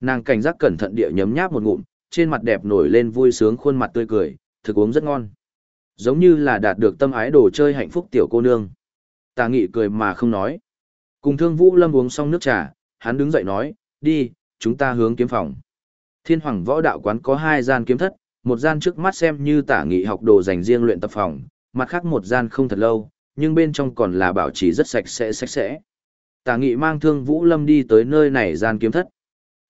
Nàng cảnh giác cẩn thận địa nhấm nháp một ngụm, trên mặt đẹp nổi lên vui sướng khuôn mặt tươi cười, thực uống rất ngon. Giống như là đạt được tâm ái đồ chơi hạnh phúc tiểu cô nương. Tà nghị cười mà không nói. Cùng thương vũ lâm uống xong nước trà, hắn đứng dậy nói, đi, chúng ta hướng kiếm phòng. Thiên hoàng võ đạo quán có hai gian kiếm thất, một gian trước mắt xem như tả nghị học đồ dành riêng luyện tập phòng, mặt khác một gian không thật lâu, nhưng bên trong còn là bảo trì rất sạch sẽ sạch sẽ. Tả nghị mang thương Vũ Lâm đi tới nơi này gian kiếm thất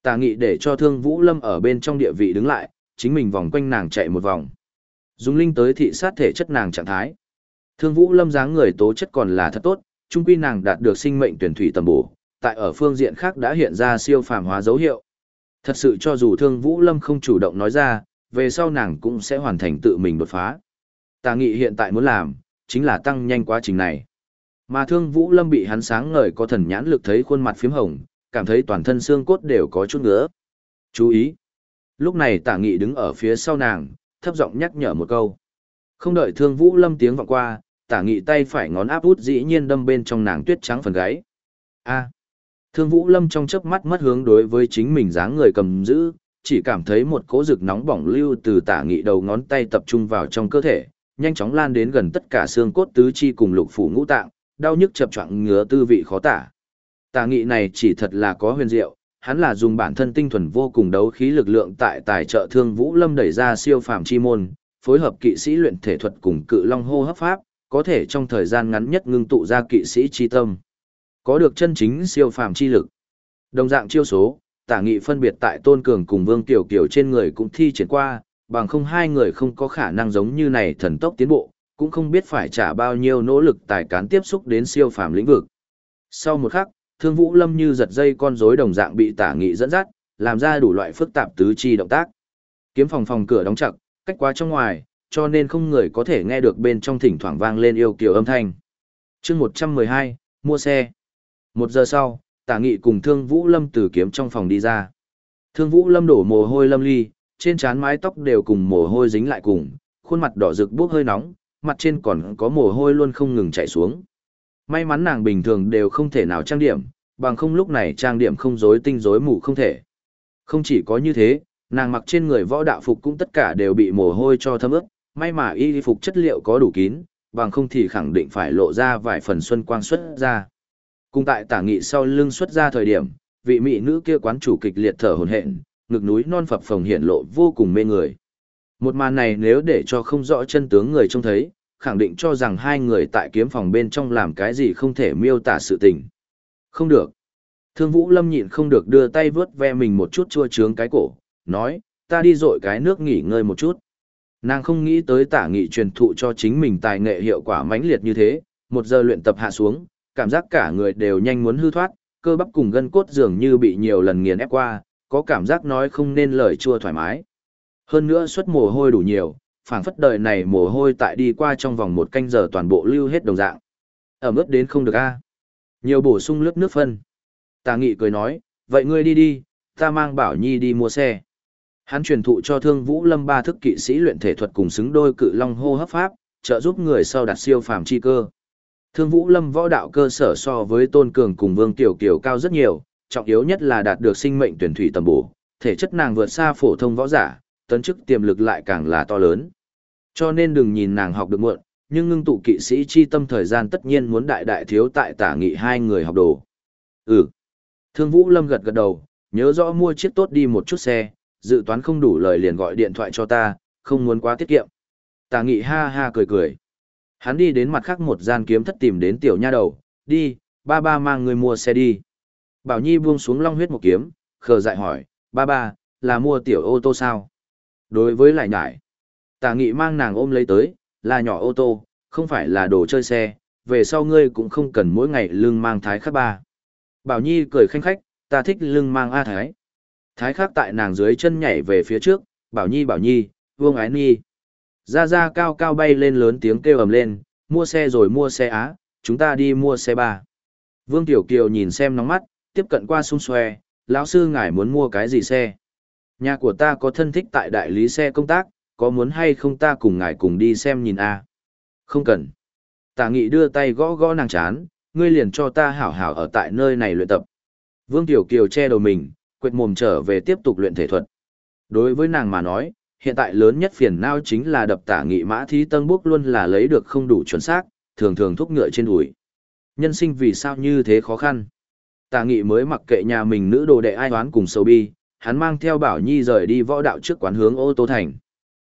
tà nghị để cho thương Vũ Lâm ở bên trong địa vị đứng lại, chính mình vòng quanh nàng chạy một vòng. Dùng linh tới thị sát thể chất nàng trạng thái. Thương Vũ Lâm dáng người tố chất còn là thật tốt, trung quy nàng đạt được sinh mệnh tuyển thủy tầm bổ, tại ở phương diện khác đã hiện ra siêu phàm hóa dấu hiệu. Thật sự cho dù Thương Vũ Lâm không chủ động nói ra, về sau nàng cũng sẽ hoàn thành tự mình đột phá. Tà nghị hiện tại muốn làm, chính là tăng nhanh quá trình này. Mà thương Vũ Lâm bị hắn sáng ngời có thần nhãn lực thấy khuôn mặt phím hồng, cảm thấy toàn thân xương cốt đều có chút ngứa. Chú ý! Lúc này tả nghị đứng ở phía sau nàng, thấp giọng nhắc nhở một câu. Không đợi thương Vũ Lâm tiếng vọng qua, tả nghị tay phải ngón áp út dĩ nhiên đâm bên trong nàng tuyết trắng phần gáy. A! Thương Vũ Lâm trong chớp mắt mất hướng đối với chính mình dáng người cầm giữ, chỉ cảm thấy một cỗ rực nóng bỏng lưu từ tả nghị đầu ngón tay tập trung vào trong cơ thể, nhanh chóng lan đến gần tất cả xương cốt tứ chi cùng lục phủ ngũ tạng, đau nhức chập choạng ngứa tư vị khó tả. Tà nghị này chỉ thật là có huyền diệu, hắn là dùng bản thân tinh thuần vô cùng đấu khí lực lượng tại tài trợ thương Vũ Lâm đẩy ra siêu phàm chi môn, phối hợp kỵ sĩ luyện thể thuật cùng cự long hô hấp pháp, có thể trong thời gian ngắn nhất ngưng tụ ra kỵ sĩ chi tâm. Có được chân chính siêu phàm chi lực. Đồng dạng chiêu số, tả nghị phân biệt tại tôn cường cùng vương tiểu kiều trên người cũng thi triển qua, bằng không hai người không có khả năng giống như này thần tốc tiến bộ, cũng không biết phải trả bao nhiêu nỗ lực tài cán tiếp xúc đến siêu phàm lĩnh vực. Sau một khắc, Thương Vũ Lâm như giật dây con rối đồng dạng bị Tả Nghị dẫn dắt, làm ra đủ loại phức tạp tứ chi động tác. Kiếm phòng phòng cửa đóng chặt, cách quá trong ngoài, cho nên không người có thể nghe được bên trong thỉnh thoảng vang lên yêu kiều âm thanh. Chương 112, mua xe. Một giờ sau, Tả Nghị cùng Thương Vũ Lâm từ kiếm trong phòng đi ra. Thương Vũ Lâm đổ mồ hôi lâm ly, trên trán mái tóc đều cùng mồ hôi dính lại cùng, khuôn mặt đỏ rực bốc hơi nóng, mặt trên còn có mồ hôi luôn không ngừng chảy xuống. May mắn nàng bình thường đều không thể nào trang điểm, bằng không lúc này trang điểm không rối tinh rối mù không thể. Không chỉ có như thế, nàng mặc trên người võ đạo phục cũng tất cả đều bị mồ hôi cho thấm ướt, may mà y phục chất liệu có đủ kín, bằng không thì khẳng định phải lộ ra vài phần xuân quang xuất ra. Cùng tại tả nghị sau lưng xuất ra thời điểm, vị mỹ nữ kia quán chủ kịch liệt thở hổn hển, ngực núi non phập phồng hiện lộ vô cùng mê người. Một màn này nếu để cho không rõ chân tướng người trông thấy, khẳng định cho rằng hai người tại kiếm phòng bên trong làm cái gì không thể miêu tả sự tình. Không được. Thương Vũ Lâm nhịn không được đưa tay vướt ve mình một chút chua chướng cái cổ, nói, ta đi dội cái nước nghỉ ngơi một chút. Nàng không nghĩ tới tả nghị truyền thụ cho chính mình tài nghệ hiệu quả mãnh liệt như thế, một giờ luyện tập hạ xuống, cảm giác cả người đều nhanh muốn hư thoát, cơ bắp cùng gân cốt dường như bị nhiều lần nghiền ép qua, có cảm giác nói không nên lời chua thoải mái. Hơn nữa xuất mồ hôi đủ nhiều, phảng phất đời này mồ hôi tại đi qua trong vòng một canh giờ toàn bộ lưu hết đồng dạng. Ở ướt đến không được a. Nhiều bổ sung lớp nước phân. Tà nghị cười nói, vậy ngươi đi đi, ta mang Bảo Nhi đi mua xe. Hắn truyền thụ cho Thương Vũ Lâm ba thức kỵ sĩ luyện thể thuật cùng xứng đôi cự long hô hấp pháp, trợ giúp người sau đạt siêu phàm chi cơ. Thương Vũ Lâm võ đạo cơ sở so với Tôn Cường cùng Vương Tiểu Kiều cao rất nhiều, trọng yếu nhất là đạt được sinh mệnh tuyển thủy tầm bổ, thể chất nàng vượt xa phổ thông võ giả, tấn chức tiềm lực lại càng là to lớn. Cho nên đừng nhìn nàng học được muộn, nhưng ngưng tụ kỵ sĩ chi tâm thời gian tất nhiên muốn đại đại thiếu tại tả nghị hai người học đồ. Ừ. Thương Vũ Lâm gật gật đầu, nhớ rõ mua chiếc tốt đi một chút xe, dự toán không đủ lời liền gọi điện thoại cho ta, không muốn quá tiết kiệm. Tả nghị ha ha cười cười. Hắn đi đến mặt khác một gian kiếm thất tìm đến tiểu nha đầu, đi, ba ba mang người mua xe đi. Bảo Nhi buông xuống long huyết một kiếm, khờ dại hỏi, ba ba, là mua tiểu ô tô sao? Đối với lại nhải, tà nghị mang nàng ôm lấy tới, là nhỏ ô tô, không phải là đồ chơi xe, về sau ngươi cũng không cần mỗi ngày lưng mang thái khắc ba. Bảo Nhi cười khanh khách, ta thích lưng mang A thái. Thái khắc tại nàng dưới chân nhảy về phía trước, Bảo Nhi Bảo Nhi, vương ái nhi. Ra ra cao cao bay lên lớn tiếng kêu ầm lên, mua xe rồi mua xe á, chúng ta đi mua xe ba. Vương Tiểu Kiều nhìn xem nóng mắt, tiếp cận qua xung xoe, lão sư ngài muốn mua cái gì xe? Nhà của ta có thân thích tại đại lý xe công tác, có muốn hay không ta cùng ngài cùng đi xem nhìn a? Không cần. Tả nghị đưa tay gõ gõ nàng chán, ngươi liền cho ta hảo hảo ở tại nơi này luyện tập. Vương Tiểu Kiều che đầu mình, quệt mồm trở về tiếp tục luyện thể thuật. Đối với nàng mà nói, hiện tại lớn nhất phiền não chính là đập tả nghị mã thí tân bốc luôn là lấy được không đủ chuẩn xác, thường thường thúc ngựa trên đùi. Nhân sinh vì sao như thế khó khăn? Tả nghị mới mặc kệ nhà mình nữ đồ đệ ai oán cùng sầu bi, hắn mang theo Bảo Nhi rời đi võ đạo trước quán hướng ô tô thành.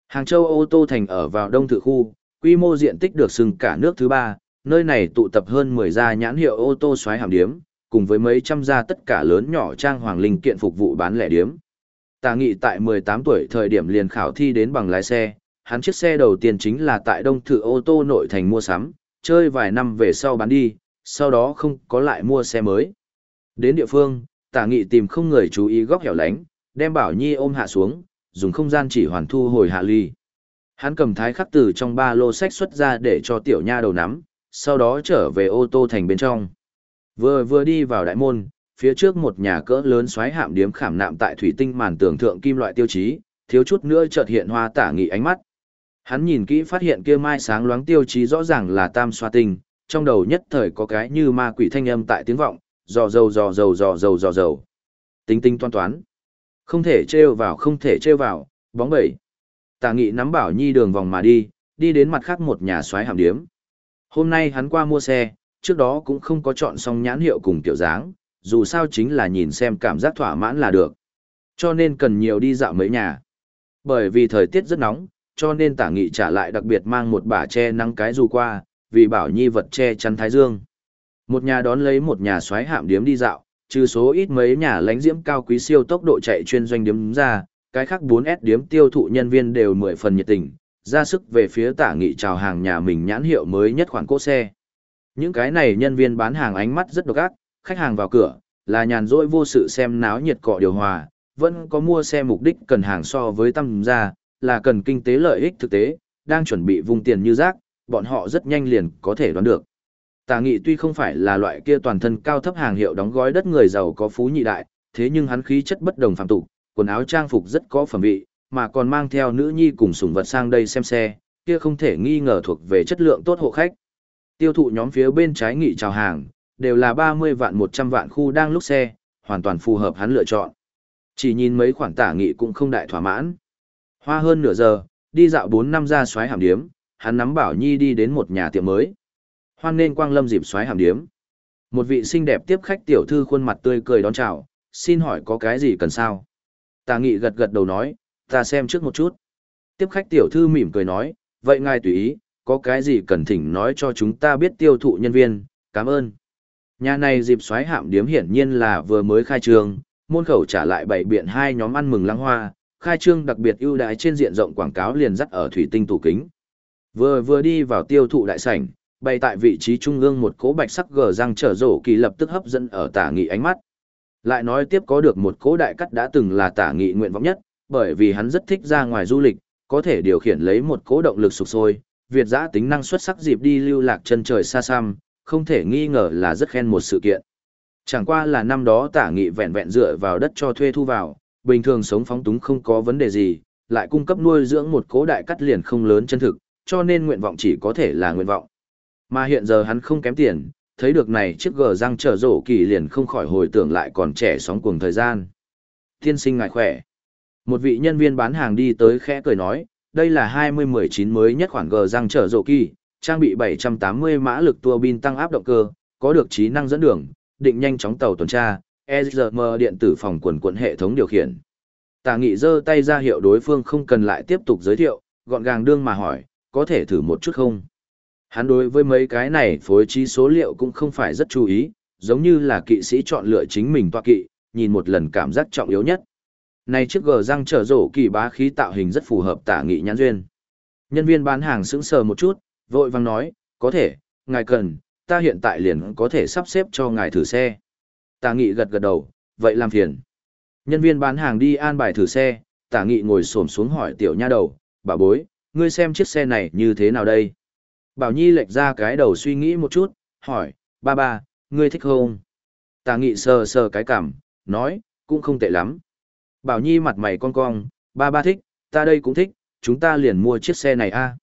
Hàng Châu ô tô thành ở vào đông thự khu, quy mô diện tích được xưng cả nước thứ ba, nơi này tụ tập hơn 10 gia nhãn hiệu ô tô xoáy hàm điếm, cùng với mấy trăm gia tất cả lớn nhỏ trang hoàng linh kiện phục vụ bán lẻ điếm. Tà nghị tại 18 tuổi thời điểm liền khảo thi đến bằng lái xe, hắn chiếc xe đầu tiên chính là tại đông thự ô tô nội thành mua sắm, chơi vài năm về sau bán đi, sau đó không có lại mua xe mới. Đến địa phương, tả nghị tìm không người chú ý góc hẻo lánh, đem Bảo Nhi ôm hạ xuống, dùng không gian chỉ hoàn thu hồi hạ ly. Hắn cầm thái khắc từ trong ba lô sách xuất ra để cho tiểu nha đầu nắm, sau đó trở về ô tô thành bên trong. Vừa vừa đi vào đại môn, phía trước một nhà cỡ lớn xoáy hạm điếm khảm nạm tại thủy tinh màn tường thượng kim loại tiêu chí, thiếu chút nữa chợt hiện hoa tả nghị ánh mắt. Hắn nhìn kỹ phát hiện kia mai sáng loáng tiêu chí rõ ràng là tam xoa tinh, trong đầu nhất thời có cái như ma quỷ thanh âm tại tiếng vọng, dò dầu dò dầu dò dầu dò dầu. Tính tinh toan toán. Không thể trêu vào không thể trêu vào, bóng bẩy. Tả nghị nắm bảo nhi đường vòng mà đi, đi đến mặt khác một nhà xoáy hàm điếm. Hôm nay hắn qua mua xe, trước đó cũng không có chọn xong nhãn hiệu cùng kiểu dáng, dù sao chính là nhìn xem cảm giác thỏa mãn là được. Cho nên cần nhiều đi dạo mấy nhà. Bởi vì thời tiết rất nóng, cho nên tả nghị trả lại đặc biệt mang một bả che nắng cái dù qua, vì bảo nhi vật che chắn thái dương. Một nhà đón lấy một nhà xoáy hạm điếm đi dạo, trừ số ít mấy nhà lánh diễm cao quý siêu tốc độ chạy chuyên doanh điếm ra, cái khác 4S điếm tiêu thụ nhân viên đều mười phần nhiệt tình, ra sức về phía tả nghị chào hàng nhà mình nhãn hiệu mới nhất khoản cỗ xe. Những cái này nhân viên bán hàng ánh mắt rất độc ác, khách hàng vào cửa, là nhàn rỗi vô sự xem náo nhiệt cọ điều hòa, vẫn có mua xe mục đích cần hàng so với tăng ra là cần kinh tế lợi ích thực tế, đang chuẩn bị vùng tiền như rác, bọn họ rất nhanh liền có thể đoán được. Tà nghị tuy không phải là loại kia toàn thân cao thấp hàng hiệu đóng gói đất người giàu có phú nhị đại, thế nhưng hắn khí chất bất đồng phạm tục, quần áo trang phục rất có phẩm vị, mà còn mang theo nữ nhi cùng sủng vật sang đây xem xe, kia không thể nghi ngờ thuộc về chất lượng tốt hộ khách. Tiêu thụ nhóm phía bên trái nghị chào hàng, đều là 30 vạn 100 vạn khu đang lúc xe, hoàn toàn phù hợp hắn lựa chọn. Chỉ nhìn mấy khoản tả nghị cũng không đại thỏa mãn. Hoa hơn nửa giờ, đi dạo 4 năm ra xoáy hàm điếm, hắn nắm Bảo Nhi đi đến một nhà tiệm mới. Hoan nên quang lâm dịp xoáy hàm điếm. Một vị xinh đẹp tiếp khách tiểu thư khuôn mặt tươi cười đón chào, xin hỏi có cái gì cần sao? Tà nghị gật gật đầu nói, ta xem trước một chút. Tiếp khách tiểu thư mỉm cười nói, vậy ngài tùy ý, có cái gì cần thỉnh nói cho chúng ta biết tiêu thụ nhân viên, cảm ơn. Nhà này dịp xoáy hạm điếm hiển nhiên là vừa mới khai trương, môn khẩu trả lại bảy biện hai nhóm ăn mừng lăng hoa, khai trương đặc biệt ưu đãi trên diện rộng quảng cáo liền dắt ở thủy tinh tủ kính. Vừa vừa đi vào tiêu thụ đại sảnh, bày tại vị trí trung ương một cỗ bạch sắc gờ răng trở rổ kỳ lập tức hấp dẫn ở tả nghị ánh mắt. Lại nói tiếp có được một cỗ đại cắt đã từng là tả nghị nguyện vọng nhất, bởi vì hắn rất thích ra ngoài du lịch, có thể điều khiển lấy một cỗ động lực sục sôi, Việt giã tính năng xuất sắc dịp đi lưu lạc chân trời xa xăm, không thể nghi ngờ là rất khen một sự kiện. Chẳng qua là năm đó tả nghị vẹn vẹn dựa vào đất cho thuê thu vào, bình thường sống phóng túng không có vấn đề gì, lại cung cấp nuôi dưỡng một cố đại cắt liền không lớn chân thực, cho nên nguyện vọng chỉ có thể là nguyện vọng. Mà hiện giờ hắn không kém tiền, thấy được này chiếc gờ răng trở rổ kỳ liền không khỏi hồi tưởng lại còn trẻ sóng cuồng thời gian. Tiên sinh ngài khỏe. Một vị nhân viên bán hàng đi tới khẽ cười nói, đây là 2019 mới nhất khoản gờ răng trở rổ kỳ, trang bị 780 mã lực tua bin tăng áp động cơ, có được trí năng dẫn đường, định nhanh chóng tàu tuần tra, EZM điện tử phòng quần quận hệ thống điều khiển. Tà nghị giơ tay ra hiệu đối phương không cần lại tiếp tục giới thiệu, gọn gàng đương mà hỏi, có thể thử một chút không? Hắn đối với mấy cái này phối trí số liệu cũng không phải rất chú ý, giống như là kỵ sĩ chọn lựa chính mình toa kỵ, nhìn một lần cảm giác trọng yếu nhất. Này chiếc gờ răng trở rổ kỳ bá khí tạo hình rất phù hợp tả nghị nhãn duyên. Nhân viên bán hàng sững sờ một chút, vội vang nói, có thể, ngài cần, ta hiện tại liền có thể sắp xếp cho ngài thử xe. Tả nghị gật gật đầu, vậy làm phiền. Nhân viên bán hàng đi an bài thử xe, tả nghị ngồi xổm xuống hỏi tiểu nha đầu, bà bối, ngươi xem chiếc xe này như thế nào đây? Bảo Nhi lệch ra cái đầu suy nghĩ một chút, hỏi, ba ba, ngươi thích không? Tà nghị sờ sờ cái cảm, nói, cũng không tệ lắm. Bảo Nhi mặt mày con cong, ba ba thích, ta đây cũng thích, chúng ta liền mua chiếc xe này a.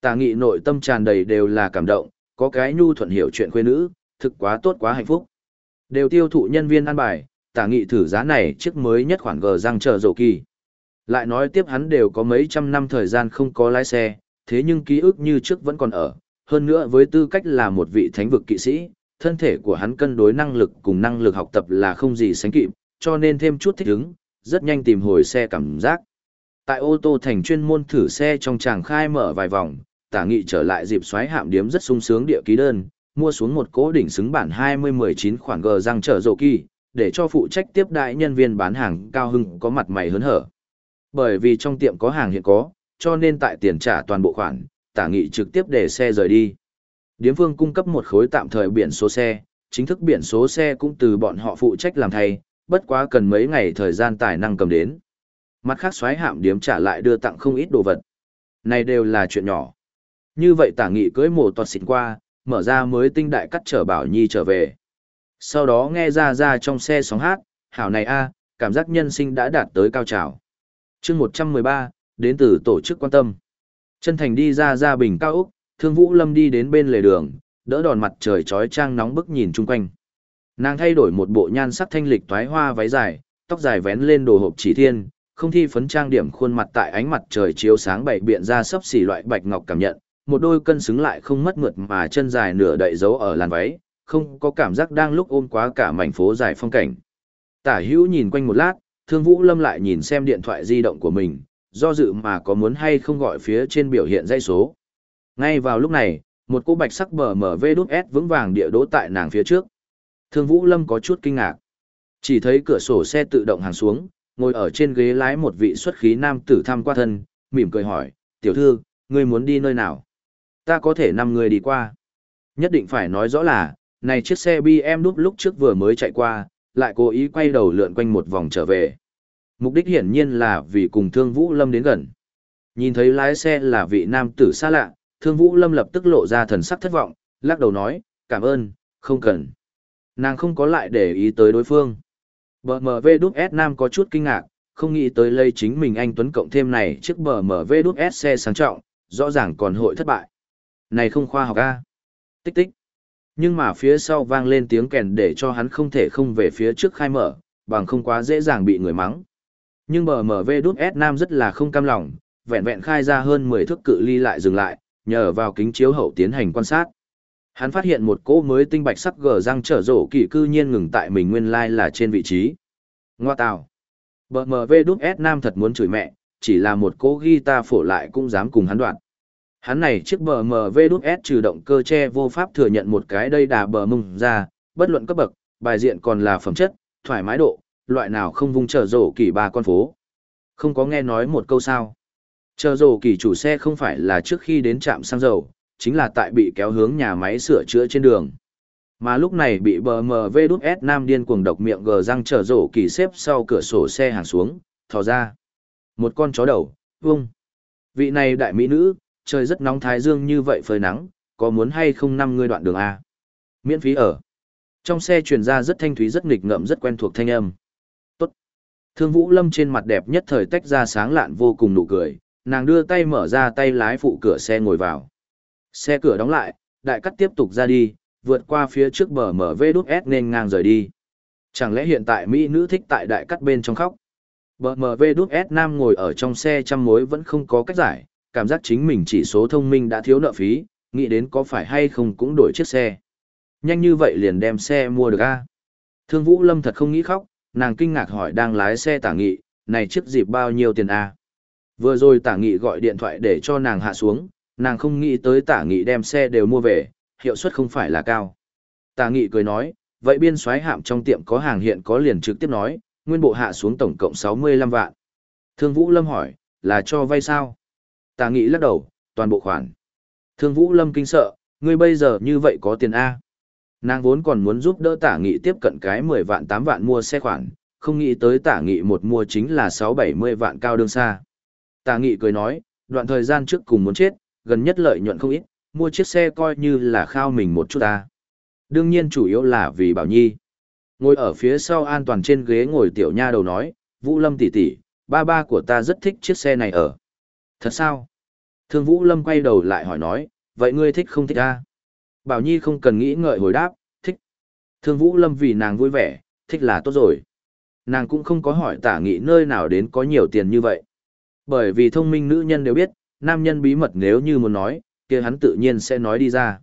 Tà nghị nội tâm tràn đầy đều là cảm động, có cái nhu thuận hiểu chuyện quê nữ, thực quá tốt quá hạnh phúc. Đều tiêu thụ nhân viên ăn bài, tà nghị thử giá này chiếc mới nhất khoản gờ răng chờ rổ kỳ. Lại nói tiếp hắn đều có mấy trăm năm thời gian không có lái xe, thế nhưng ký ức như trước vẫn còn ở, hơn nữa với tư cách là một vị thánh vực kỵ sĩ, thân thể của hắn cân đối năng lực cùng năng lực học tập là không gì sánh kịp, cho nên thêm chút thích ứng, rất nhanh tìm hồi xe cảm giác. Tại ô tô thành chuyên môn thử xe trong tràng khai mở vài vòng, tả nghị trở lại dịp xoáy hạm điếm rất sung sướng địa ký đơn, mua xuống một cố đỉnh xứng bản 20-19 khoản gờ răng trở rộ kỳ, để cho phụ trách tiếp đại nhân viên bán hàng cao hưng có mặt mày hớn hở. Bởi vì trong tiệm có hàng hiện có, cho nên tại tiền trả toàn bộ khoản, tả nghị trực tiếp để xe rời đi. Điếm phương cung cấp một khối tạm thời biển số xe, chính thức biển số xe cũng từ bọn họ phụ trách làm thay, bất quá cần mấy ngày thời gian tài năng cầm đến. Mặt khác xoáy hạm điếm trả lại đưa tặng không ít đồ vật. Này đều là chuyện nhỏ. Như vậy tả nghị cưới mồ toạt xịn qua, mở ra mới tinh đại cắt trở bảo nhi trở về. Sau đó nghe ra ra trong xe sóng hát, hảo này a cảm giác nhân sinh đã đạt tới cao trào. chương 113, đến từ tổ chức quan tâm. Chân thành đi ra ra bình cao Úc, thương vũ lâm đi đến bên lề đường, đỡ đòn mặt trời trói trang nóng bức nhìn chung quanh. Nàng thay đổi một bộ nhan sắc thanh lịch toái hoa váy dài, tóc dài vén lên đồ hộp chỉ thiên, không thi phấn trang điểm khuôn mặt tại ánh mặt trời chiếu sáng bảy biện ra sấp xỉ loại bạch ngọc cảm nhận, một đôi cân xứng lại không mất mượt mà chân dài nửa đậy dấu ở làn váy, không có cảm giác đang lúc ôm quá cả mảnh phố dài phong cảnh. Tả hữu nhìn quanh một lát, thương vũ lâm lại nhìn xem điện thoại di động của mình, do dự mà có muốn hay không gọi phía trên biểu hiện dây số. Ngay vào lúc này, một cô bạch sắc bờ mở vê đút S vững vàng địa đỗ tại nàng phía trước. Thương vũ lâm có chút kinh ngạc. Chỉ thấy cửa sổ xe tự động hàng xuống, ngồi ở trên ghế lái một vị xuất khí nam tử tham qua thân, mỉm cười hỏi, tiểu thư, ngươi muốn đi nơi nào? Ta có thể năm người đi qua. Nhất định phải nói rõ là, này chiếc xe bmw lúc trước vừa mới chạy qua, lại cố ý quay đầu lượn quanh một vòng trở về. Mục đích hiển nhiên là vì cùng Thương Vũ Lâm đến gần. Nhìn thấy lái xe là vị nam tử xa lạ, Thương Vũ Lâm lập tức lộ ra thần sắc thất vọng, lắc đầu nói, cảm ơn, không cần. Nàng không có lại để ý tới đối phương. BMW đúc S Nam có chút kinh ngạc, không nghĩ tới lây chính mình anh Tuấn cộng thêm này chiếc BMW đúc S xe sang trọng, rõ ràng còn hội thất bại. Này không khoa học a. Tích tích. Nhưng mà phía sau vang lên tiếng kèn để cho hắn không thể không về phía trước khai mở, bằng không quá dễ dàng bị người mắng. Nhưng BMW đút S Nam rất là không cam lòng, vẹn vẹn khai ra hơn 10 thước cự ly lại dừng lại, nhờ vào kính chiếu hậu tiến hành quan sát. Hắn phát hiện một cỗ mới tinh bạch sắc gờ răng trở rổ kỳ cư nhiên ngừng tại mình nguyên lai là trên vị trí. Ngoa tào. BMW đút S Nam thật muốn chửi mẹ, chỉ là một cỗ guitar phổ lại cũng dám cùng hắn đoạn. Hắn này chiếc BMW đút S trừ động cơ che vô pháp thừa nhận một cái đây đà bờ mông ra, bất luận cấp bậc, bài diện còn là phẩm chất, thoải mái độ, loại nào không vung trở rổ kỳ ba con phố. Không có nghe nói một câu sao. Chờ rổ kỳ chủ xe không phải là trước khi đến trạm xăng dầu, chính là tại bị kéo hướng nhà máy sửa chữa trên đường. Mà lúc này bị BMW đút S Nam điên cuồng độc miệng gờ răng trở rổ kỳ xếp sau cửa sổ xe hàng xuống, thò ra. Một con chó đầu, vung. Vị này đại mỹ nữ, trời rất nóng thái dương như vậy phơi nắng, có muốn hay không năm ngươi đoạn đường A. Miễn phí ở. Trong xe truyền ra rất thanh thúy rất nghịch ngợm rất quen thuộc thanh âm. Thương Vũ Lâm trên mặt đẹp nhất thời tách ra sáng lạn vô cùng nụ cười, nàng đưa tay mở ra tay lái phụ cửa xe ngồi vào. Xe cửa đóng lại, đại cắt tiếp tục ra đi, vượt qua phía trước bờ mở vê đút S nên ngang rời đi. Chẳng lẽ hiện tại Mỹ nữ thích tại đại cắt bên trong khóc? Bờ mở vê đút S nam ngồi ở trong xe trăm mối vẫn không có cách giải, cảm giác chính mình chỉ số thông minh đã thiếu nợ phí, nghĩ đến có phải hay không cũng đổi chiếc xe. Nhanh như vậy liền đem xe mua được a Thương Vũ Lâm thật không nghĩ khóc, nàng kinh ngạc hỏi đang lái xe tả nghị, này chiếc dịp bao nhiêu tiền a Vừa rồi tả nghị gọi điện thoại để cho nàng hạ xuống, nàng không nghĩ tới tả nghị đem xe đều mua về, hiệu suất không phải là cao. Tả nghị cười nói, vậy biên xoáy hạm trong tiệm có hàng hiện có liền trực tiếp nói, nguyên bộ hạ xuống tổng cộng 65 vạn. Thương Vũ Lâm hỏi, là cho vay sao? Tả nghị lắc đầu, toàn bộ khoản. Thương Vũ Lâm kinh sợ, ngươi bây giờ như vậy có tiền A. Nàng vốn còn muốn giúp đỡ tả nghị tiếp cận cái 10 vạn 8 vạn mua xe khoản, không nghĩ tới tả nghị một mua chính là 6-70 vạn cao đương xa. Tả nghị cười nói, đoạn thời gian trước cùng muốn chết, gần nhất lợi nhuận không ít, mua chiếc xe coi như là khao mình một chút ta. Đương nhiên chủ yếu là vì Bảo Nhi. Ngồi ở phía sau an toàn trên ghế ngồi tiểu nha đầu nói, Vũ Lâm tỷ tỷ, ba ba của ta rất thích chiếc xe này ở. Thật sao? Thương Vũ Lâm quay đầu lại hỏi nói, vậy ngươi thích không thích ta? Bảo Nhi không cần nghĩ ngợi hồi đáp, thích. Thương Vũ Lâm vì nàng vui vẻ, thích là tốt rồi. Nàng cũng không có hỏi tả nghị nơi nào đến có nhiều tiền như vậy. Bởi vì thông minh nữ nhân đều biết, nam nhân bí mật nếu như muốn nói, kia hắn tự nhiên sẽ nói đi ra.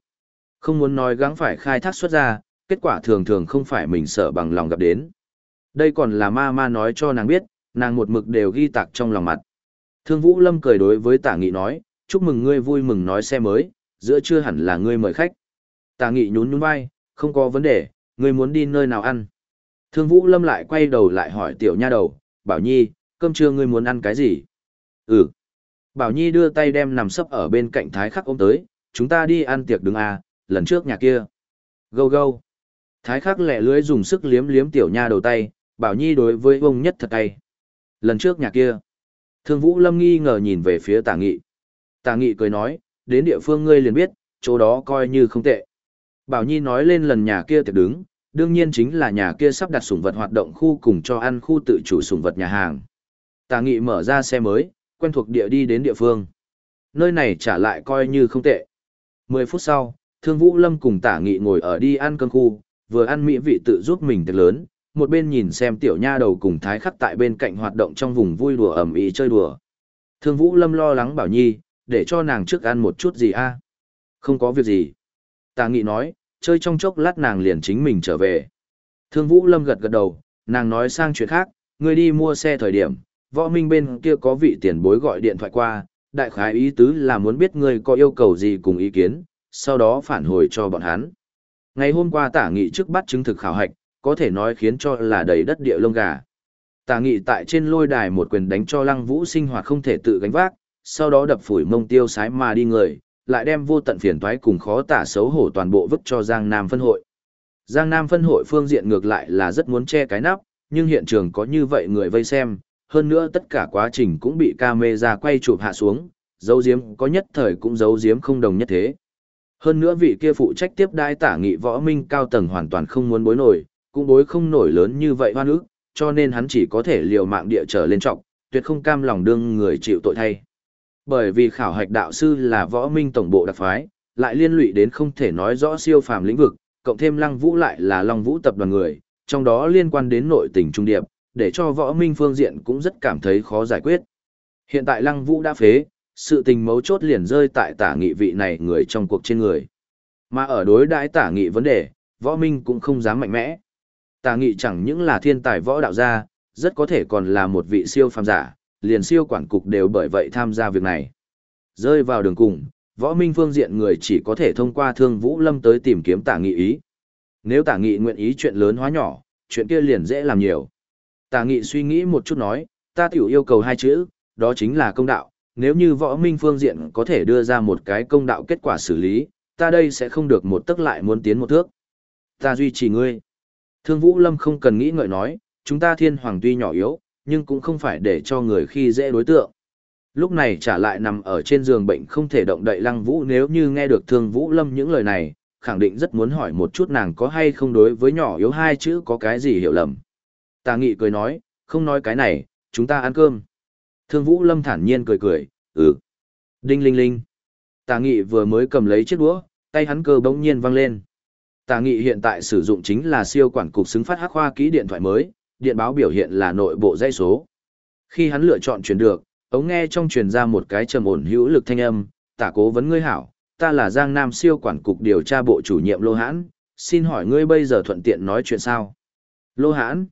Không muốn nói gắng phải khai thác xuất ra, kết quả thường thường không phải mình sợ bằng lòng gặp đến. Đây còn là ma ma nói cho nàng biết, nàng một mực đều ghi tạc trong lòng mặt. Thương Vũ Lâm cười đối với tả nghị nói, chúc mừng ngươi vui mừng nói xe mới, giữa trưa hẳn là ngươi mời khách. Tà nghị nhún nhún vai, không có vấn đề, ngươi muốn đi nơi nào ăn. Thương Vũ Lâm lại quay đầu lại hỏi tiểu nha đầu, Bảo Nhi, cơm trưa ngươi muốn ăn cái gì? Ừ. Bảo Nhi đưa tay đem nằm sấp ở bên cạnh Thái Khắc ôm tới, chúng ta đi ăn tiệc đứng à, lần trước nhà kia. Gâu gâu. Thái Khắc lẹ lưới dùng sức liếm liếm tiểu nha đầu tay, Bảo Nhi đối với ông nhất thật tay. Lần trước nhà kia. Thương Vũ Lâm nghi ngờ nhìn về phía Tả Nghị. Tả Nghị cười nói, đến địa phương ngươi liền biết, chỗ đó coi như không tệ. Bảo Nhi nói lên lần nhà kia tiệc đứng, đương nhiên chính là nhà kia sắp đặt sủng vật hoạt động khu cùng cho ăn khu tự chủ sủng vật nhà hàng. Tả Nghị mở ra xe mới, quen thuộc địa đi đến địa phương. Nơi này trả lại coi như không tệ. Mười phút sau, Thương Vũ Lâm cùng Tả Nghị ngồi ở đi ăn cơm khu, vừa ăn mỹ vị tự giúp mình thật lớn, một bên nhìn xem tiểu nha đầu cùng thái khắc tại bên cạnh hoạt động trong vùng vui đùa ẩm ý chơi đùa. Thương Vũ Lâm lo lắng bảo Nhi, để cho nàng trước ăn một chút gì a Không có việc gì. Tà Nghị nói, chơi trong chốc lát nàng liền chính mình trở về. Thương Vũ Lâm gật gật đầu, nàng nói sang chuyện khác, ngươi đi mua xe thời điểm, võ minh bên kia có vị tiền bối gọi điện thoại qua, đại khái ý tứ là muốn biết ngươi có yêu cầu gì cùng ý kiến, sau đó phản hồi cho bọn hắn. Ngày hôm qua tả nghị trước bắt chứng thực khảo hạch, có thể nói khiến cho là đầy đất địa lông gà. Tả nghị tại trên lôi đài một quyền đánh cho lăng vũ sinh hoạt không thể tự gánh vác, sau đó đập phủi mông tiêu sái mà đi người, lại đem vô tận phiền toái cùng khó tả xấu hổ toàn bộ vứt cho Giang Nam phân hội. Giang Nam phân hội phương diện ngược lại là rất muốn che cái nắp, nhưng hiện trường có như vậy người vây xem, hơn nữa tất cả quá trình cũng bị camera quay chụp hạ xuống, dấu diếm có nhất thời cũng dấu diếm không đồng nhất thế. Hơn nữa vị kia phụ trách tiếp đai tả nghị võ minh cao tầng hoàn toàn không muốn bối nổi, cũng bối không nổi lớn như vậy hoan ức, cho nên hắn chỉ có thể liều mạng địa trở lên trọng, tuyệt không cam lòng đương người chịu tội thay. Bởi vì khảo hạch đạo sư là võ minh tổng bộ đặc phái, lại liên lụy đến không thể nói rõ siêu phàm lĩnh vực, cộng thêm lăng vũ lại là long vũ tập đoàn người, trong đó liên quan đến nội tình trung điệp, để cho võ minh phương diện cũng rất cảm thấy khó giải quyết. Hiện tại lăng vũ đã phế, sự tình mấu chốt liền rơi tại tả nghị vị này người trong cuộc trên người. Mà ở đối đãi tả nghị vấn đề, võ minh cũng không dám mạnh mẽ. Tả nghị chẳng những là thiên tài võ đạo gia, rất có thể còn là một vị siêu phàm giả, liền siêu quản cục đều bởi vậy tham gia việc này. Rơi vào đường cùng, võ minh phương diện người chỉ có thể thông qua thương vũ lâm tới tìm kiếm tả nghị ý. Nếu tả nghị nguyện ý chuyện lớn hóa nhỏ, chuyện kia liền dễ làm nhiều. Tả nghị suy nghĩ một chút nói, ta tiểu yêu cầu hai chữ, đó chính là công đạo. Nếu như võ minh phương diện có thể đưa ra một cái công đạo kết quả xử lý, ta đây sẽ không được một tức lại muốn tiến một thước. Ta duy trì ngươi. Thương Vũ Lâm không cần nghĩ ngợi nói, chúng ta thiên hoàng tuy nhỏ yếu, nhưng cũng không phải để cho người khi dễ đối tượng. Lúc này trả lại nằm ở trên giường bệnh không thể động đậy lăng vũ nếu như nghe được thương Vũ Lâm những lời này, khẳng định rất muốn hỏi một chút nàng có hay không đối với nhỏ yếu hai chữ có cái gì hiểu lầm. Tà nghị cười nói, không nói cái này, chúng ta ăn cơm. Thương Vũ Lâm thản nhiên cười cười, ừ. Đinh linh linh. Tà nghị vừa mới cầm lấy chiếc đũa, tay hắn cơ bỗng nhiên văng lên. Tà nghị hiện tại sử dụng chính là siêu quản cục xứng phát hắc khoa ký điện thoại mới, điện báo biểu hiện là nội bộ dây số. Khi hắn lựa chọn truyền được, ống nghe trong truyền ra một cái trầm ổn hữu lực thanh âm, tả cố vấn ngươi hảo, ta là Giang Nam siêu quản cục điều tra bộ chủ nhiệm Lô Hãn, xin hỏi ngươi bây giờ thuận tiện nói chuyện sao? Lô Hãn,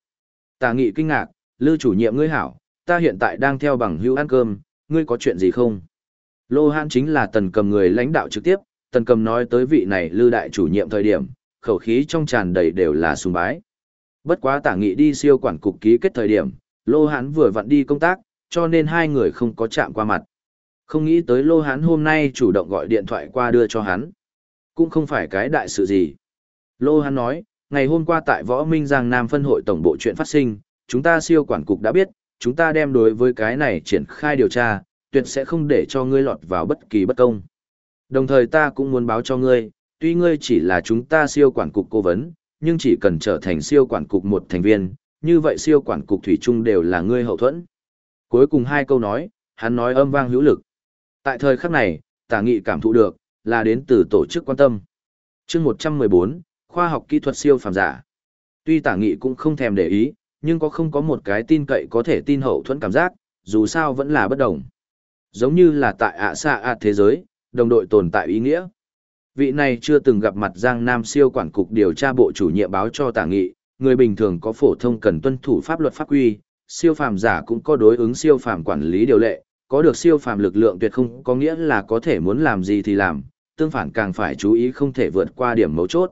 tả nghị kinh ngạc, lư chủ nhiệm ngươi hảo, ta hiện tại đang theo bằng hữu ăn cơm, ngươi có chuyện gì không? Lô Hãn chính là tần cầm người lãnh đạo trực tiếp, tần cầm nói tới vị này lư đại chủ nhiệm thời điểm, khẩu khí trong tràn đầy đều là sùng bái. Bất quá tả nghị đi siêu quản cục ký kết thời điểm, Lô Hán vừa vặn đi công tác, cho nên hai người không có chạm qua mặt. Không nghĩ tới Lô Hán hôm nay chủ động gọi điện thoại qua đưa cho hắn. Cũng không phải cái đại sự gì. Lô Hán nói, ngày hôm qua tại Võ Minh Giang Nam phân hội tổng bộ chuyện phát sinh, chúng ta siêu quản cục đã biết, chúng ta đem đối với cái này triển khai điều tra, tuyệt sẽ không để cho ngươi lọt vào bất kỳ bất công. Đồng thời ta cũng muốn báo cho ngươi, tuy ngươi chỉ là chúng ta siêu quản cục cố vấn, nhưng chỉ cần trở thành siêu quản cục một thành viên, như vậy siêu quản cục thủy chung đều là ngươi hậu thuẫn. Cuối cùng hai câu nói, hắn nói âm vang hữu lực. Tại thời khắc này, tả nghị cảm thụ được, là đến từ tổ chức quan tâm. chương 114, khoa học kỹ thuật siêu phàm giả. Tuy tả nghị cũng không thèm để ý, nhưng có không có một cái tin cậy có thể tin hậu thuẫn cảm giác, dù sao vẫn là bất đồng. Giống như là tại ạ xa ạ thế giới, đồng đội tồn tại ý nghĩa. Vị này chưa từng gặp mặt Giang Nam siêu quản cục điều tra bộ chủ nhiệm báo cho tả nghị, người bình thường có phổ thông cần tuân thủ pháp luật pháp quy, siêu phàm giả cũng có đối ứng siêu phàm quản lý điều lệ, có được siêu phàm lực lượng tuyệt không có nghĩa là có thể muốn làm gì thì làm, tương phản càng phải chú ý không thể vượt qua điểm mấu chốt.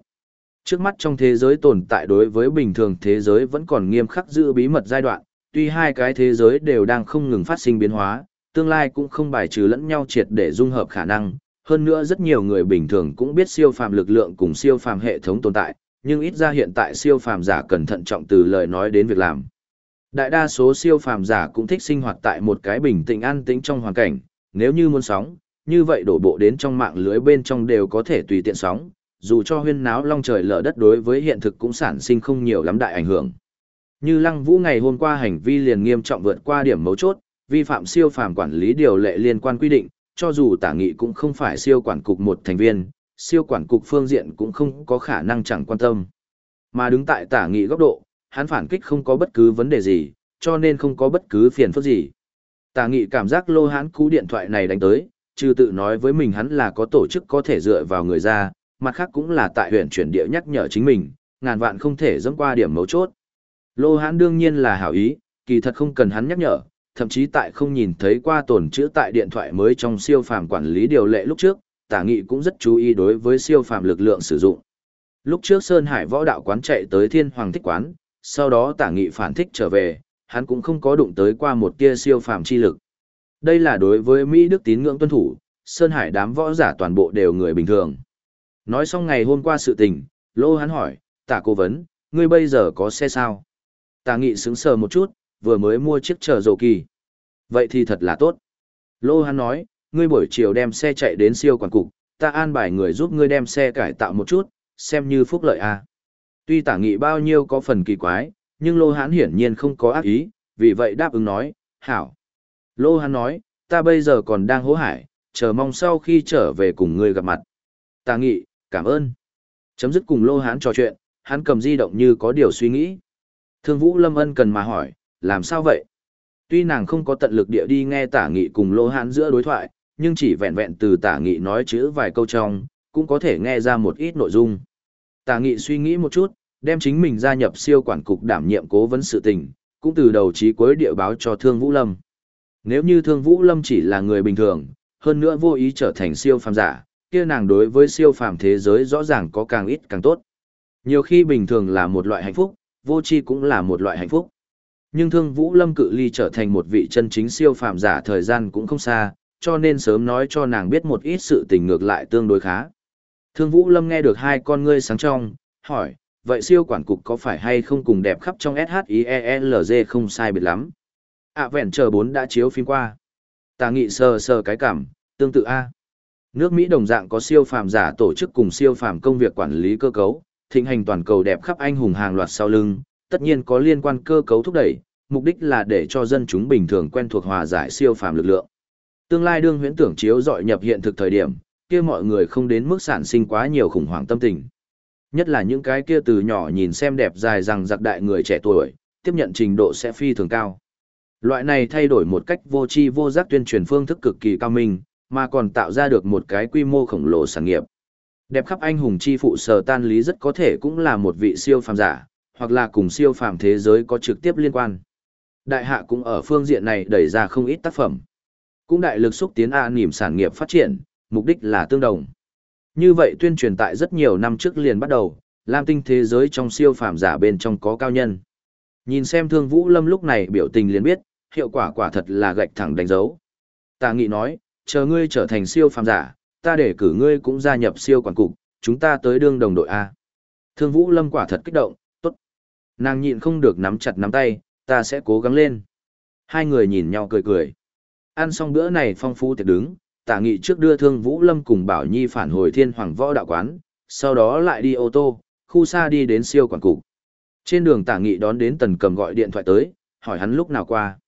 Trước mắt trong thế giới tồn tại đối với bình thường thế giới vẫn còn nghiêm khắc giữ bí mật giai đoạn, tuy hai cái thế giới đều đang không ngừng phát sinh biến hóa, tương lai cũng không bài trừ lẫn nhau triệt để dung hợp khả năng, hơn nữa rất nhiều người bình thường cũng biết siêu phàm lực lượng cùng siêu phàm hệ thống tồn tại, nhưng ít ra hiện tại siêu phàm giả cần thận trọng từ lời nói đến việc làm. Đại đa số siêu phàm giả cũng thích sinh hoạt tại một cái bình tĩnh an tĩnh trong hoàn cảnh, nếu như muốn sóng, như vậy đổ bộ đến trong mạng lưới bên trong đều có thể tùy tiện sóng, dù cho huyên náo long trời lở đất đối với hiện thực cũng sản sinh không nhiều lắm đại ảnh hưởng. Như Lăng Vũ ngày hôm qua hành vi liền nghiêm trọng vượt qua điểm mấu chốt, vi phạm siêu phàm quản lý điều lệ liên quan quy định, cho dù tả nghị cũng không phải siêu quản cục một thành viên, siêu quản cục phương diện cũng không có khả năng chẳng quan tâm. Mà đứng tại tả nghị góc độ, hắn phản kích không có bất cứ vấn đề gì, cho nên không có bất cứ phiền phức gì. Tả nghị cảm giác lô hãn cú điện thoại này đánh tới, trừ tự nói với mình hắn là có tổ chức có thể dựa vào người ra, mặt khác cũng là tại huyện chuyển địa nhắc nhở chính mình, ngàn vạn không thể dẫm qua điểm mấu chốt. Lô hãn đương nhiên là hảo ý, kỳ thật không cần hắn nhắc nhở, thậm chí tại không nhìn thấy qua tổn chữ tại điện thoại mới trong siêu phàm quản lý điều lệ lúc trước, tả nghị cũng rất chú ý đối với siêu phàm lực lượng sử dụng. Lúc trước Sơn Hải võ đạo quán chạy tới thiên hoàng thích quán, sau đó tả nghị phản thích trở về, hắn cũng không có đụng tới qua một tia siêu phàm chi lực. Đây là đối với Mỹ Đức tín ngưỡng tuân thủ, Sơn Hải đám võ giả toàn bộ đều người bình thường. Nói xong ngày hôm qua sự tình, Lô hắn hỏi, tả cố vấn, ngươi bây giờ có xe sao? Tả nghị sững sờ một chút, vừa mới mua chiếc chờ dầu kỳ. Vậy thì thật là tốt. Lô hán nói, ngươi buổi chiều đem xe chạy đến siêu quản cục, ta an bài người giúp ngươi đem xe cải tạo một chút, xem như phúc lợi a. À. Tuy tả nghị bao nhiêu có phần kỳ quái, nhưng Lô Hán hiển nhiên không có ác ý, vì vậy đáp ứng nói, hảo. Lô Hán nói, ta bây giờ còn đang hố hải, chờ mong sau khi trở về cùng ngươi gặp mặt. Tả nghị, cảm ơn. Chấm dứt cùng Lô Hán trò chuyện, hắn cầm di động như có điều suy nghĩ. Thương Vũ Lâm Ân cần mà hỏi, làm sao vậy? Tuy nàng không có tận lực địa đi nghe tả nghị cùng Lô Hán giữa đối thoại, nhưng chỉ vẹn vẹn từ tả nghị nói chữ vài câu trong, cũng có thể nghe ra một ít nội dung. Tả nghị suy nghĩ một chút, đem chính mình gia nhập siêu quản cục đảm nhiệm cố vấn sự tình, cũng từ đầu chí cuối địa báo cho Thương Vũ Lâm. Nếu như Thương Vũ Lâm chỉ là người bình thường, hơn nữa vô ý trở thành siêu phàm giả, kia nàng đối với siêu phàm thế giới rõ ràng có càng ít càng tốt. Nhiều khi bình thường là một loại hạnh phúc, vô tri cũng là một loại hạnh phúc. Nhưng Thương Vũ Lâm cự ly trở thành một vị chân chính siêu phàm giả thời gian cũng không xa, cho nên sớm nói cho nàng biết một ít sự tình ngược lại tương đối khá. Thương Vũ Lâm nghe được hai con ngươi sáng trong, hỏi, vậy siêu quản cục có phải hay không cùng đẹp khắp trong SHIELZ không sai biệt lắm? À vẹn chờ bốn đã chiếu phim qua. Tà nghị sờ sờ cái cảm, tương tự A. Nước Mỹ đồng dạng có siêu phàm giả tổ chức cùng siêu phàm công việc quản lý cơ cấu, thịnh hành toàn cầu đẹp khắp anh hùng hàng loạt sau lưng, tất nhiên có liên quan cơ cấu thúc đẩy, mục đích là để cho dân chúng bình thường quen thuộc hòa giải siêu phàm lực lượng. Tương lai đương huyễn tưởng chiếu dọi nhập hiện thực thời điểm, kia mọi người không đến mức sản sinh quá nhiều khủng hoảng tâm tình. Nhất là những cái kia từ nhỏ nhìn xem đẹp dài rằng giặc đại người trẻ tuổi, tiếp nhận trình độ sẽ phi thường cao. Loại này thay đổi một cách vô tri vô giác tuyên truyền phương thức cực kỳ cao minh, mà còn tạo ra được một cái quy mô khổng lồ sản nghiệp. Đẹp khắp anh hùng chi phụ sở tan lý rất có thể cũng là một vị siêu phàm giả, hoặc là cùng siêu phàm thế giới có trực tiếp liên quan. Đại hạ cũng ở phương diện này đẩy ra không ít tác phẩm. Cũng đại lực xúc tiến A nỉm sản nghiệp phát triển, mục đích là tương đồng. Như vậy tuyên truyền tại rất nhiều năm trước liền bắt đầu, Lam tinh thế giới trong siêu phàm giả bên trong có cao nhân. Nhìn xem Thương Vũ Lâm lúc này biểu tình liền biết, hiệu quả quả thật là gạch thẳng đánh dấu. Tà Nghị nói, chờ ngươi trở thành siêu phàm giả, ta để cử ngươi cũng gia nhập siêu quản cục, chúng ta tới đương đồng đội A. Thương Vũ Lâm quả thật kích động. Nàng nhịn không được nắm chặt nắm tay, ta sẽ cố gắng lên. Hai người nhìn nhau cười cười. Ăn xong bữa này phong phú tiệc đứng, tả nghị trước đưa thương Vũ Lâm cùng Bảo Nhi phản hồi thiên hoàng võ đạo quán, sau đó lại đi ô tô, khu xa đi đến siêu quản cục. Trên đường tả nghị đón đến tần cầm gọi điện thoại tới, hỏi hắn lúc nào qua.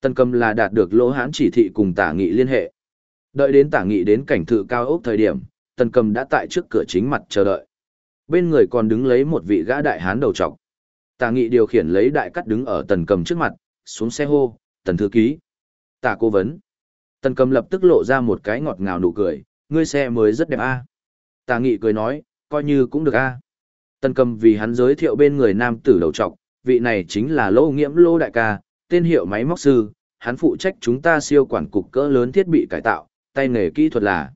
Tần cầm là đạt được lỗ hãn chỉ thị cùng tả nghị liên hệ. Đợi đến tả nghị đến cảnh thự cao ốc thời điểm, tần cầm đã tại trước cửa chính mặt chờ đợi. Bên người còn đứng lấy một vị gã đại hán đầu trọc. Tả nghị điều khiển lấy đại cắt đứng ở tần cầm trước mặt, xuống xe hô, tần thư ký. Tả cố vấn. Tần cầm lập tức lộ ra một cái ngọt ngào nụ cười, ngươi xe mới rất đẹp a. Tả nghị cười nói, coi như cũng được a. Tần cầm vì hắn giới thiệu bên người nam tử đầu trọc, vị này chính là lô nghiễm lô đại ca, tên hiệu máy móc sư, hắn phụ trách chúng ta siêu quản cục cỡ lớn thiết bị cải tạo, tay nghề kỹ thuật là.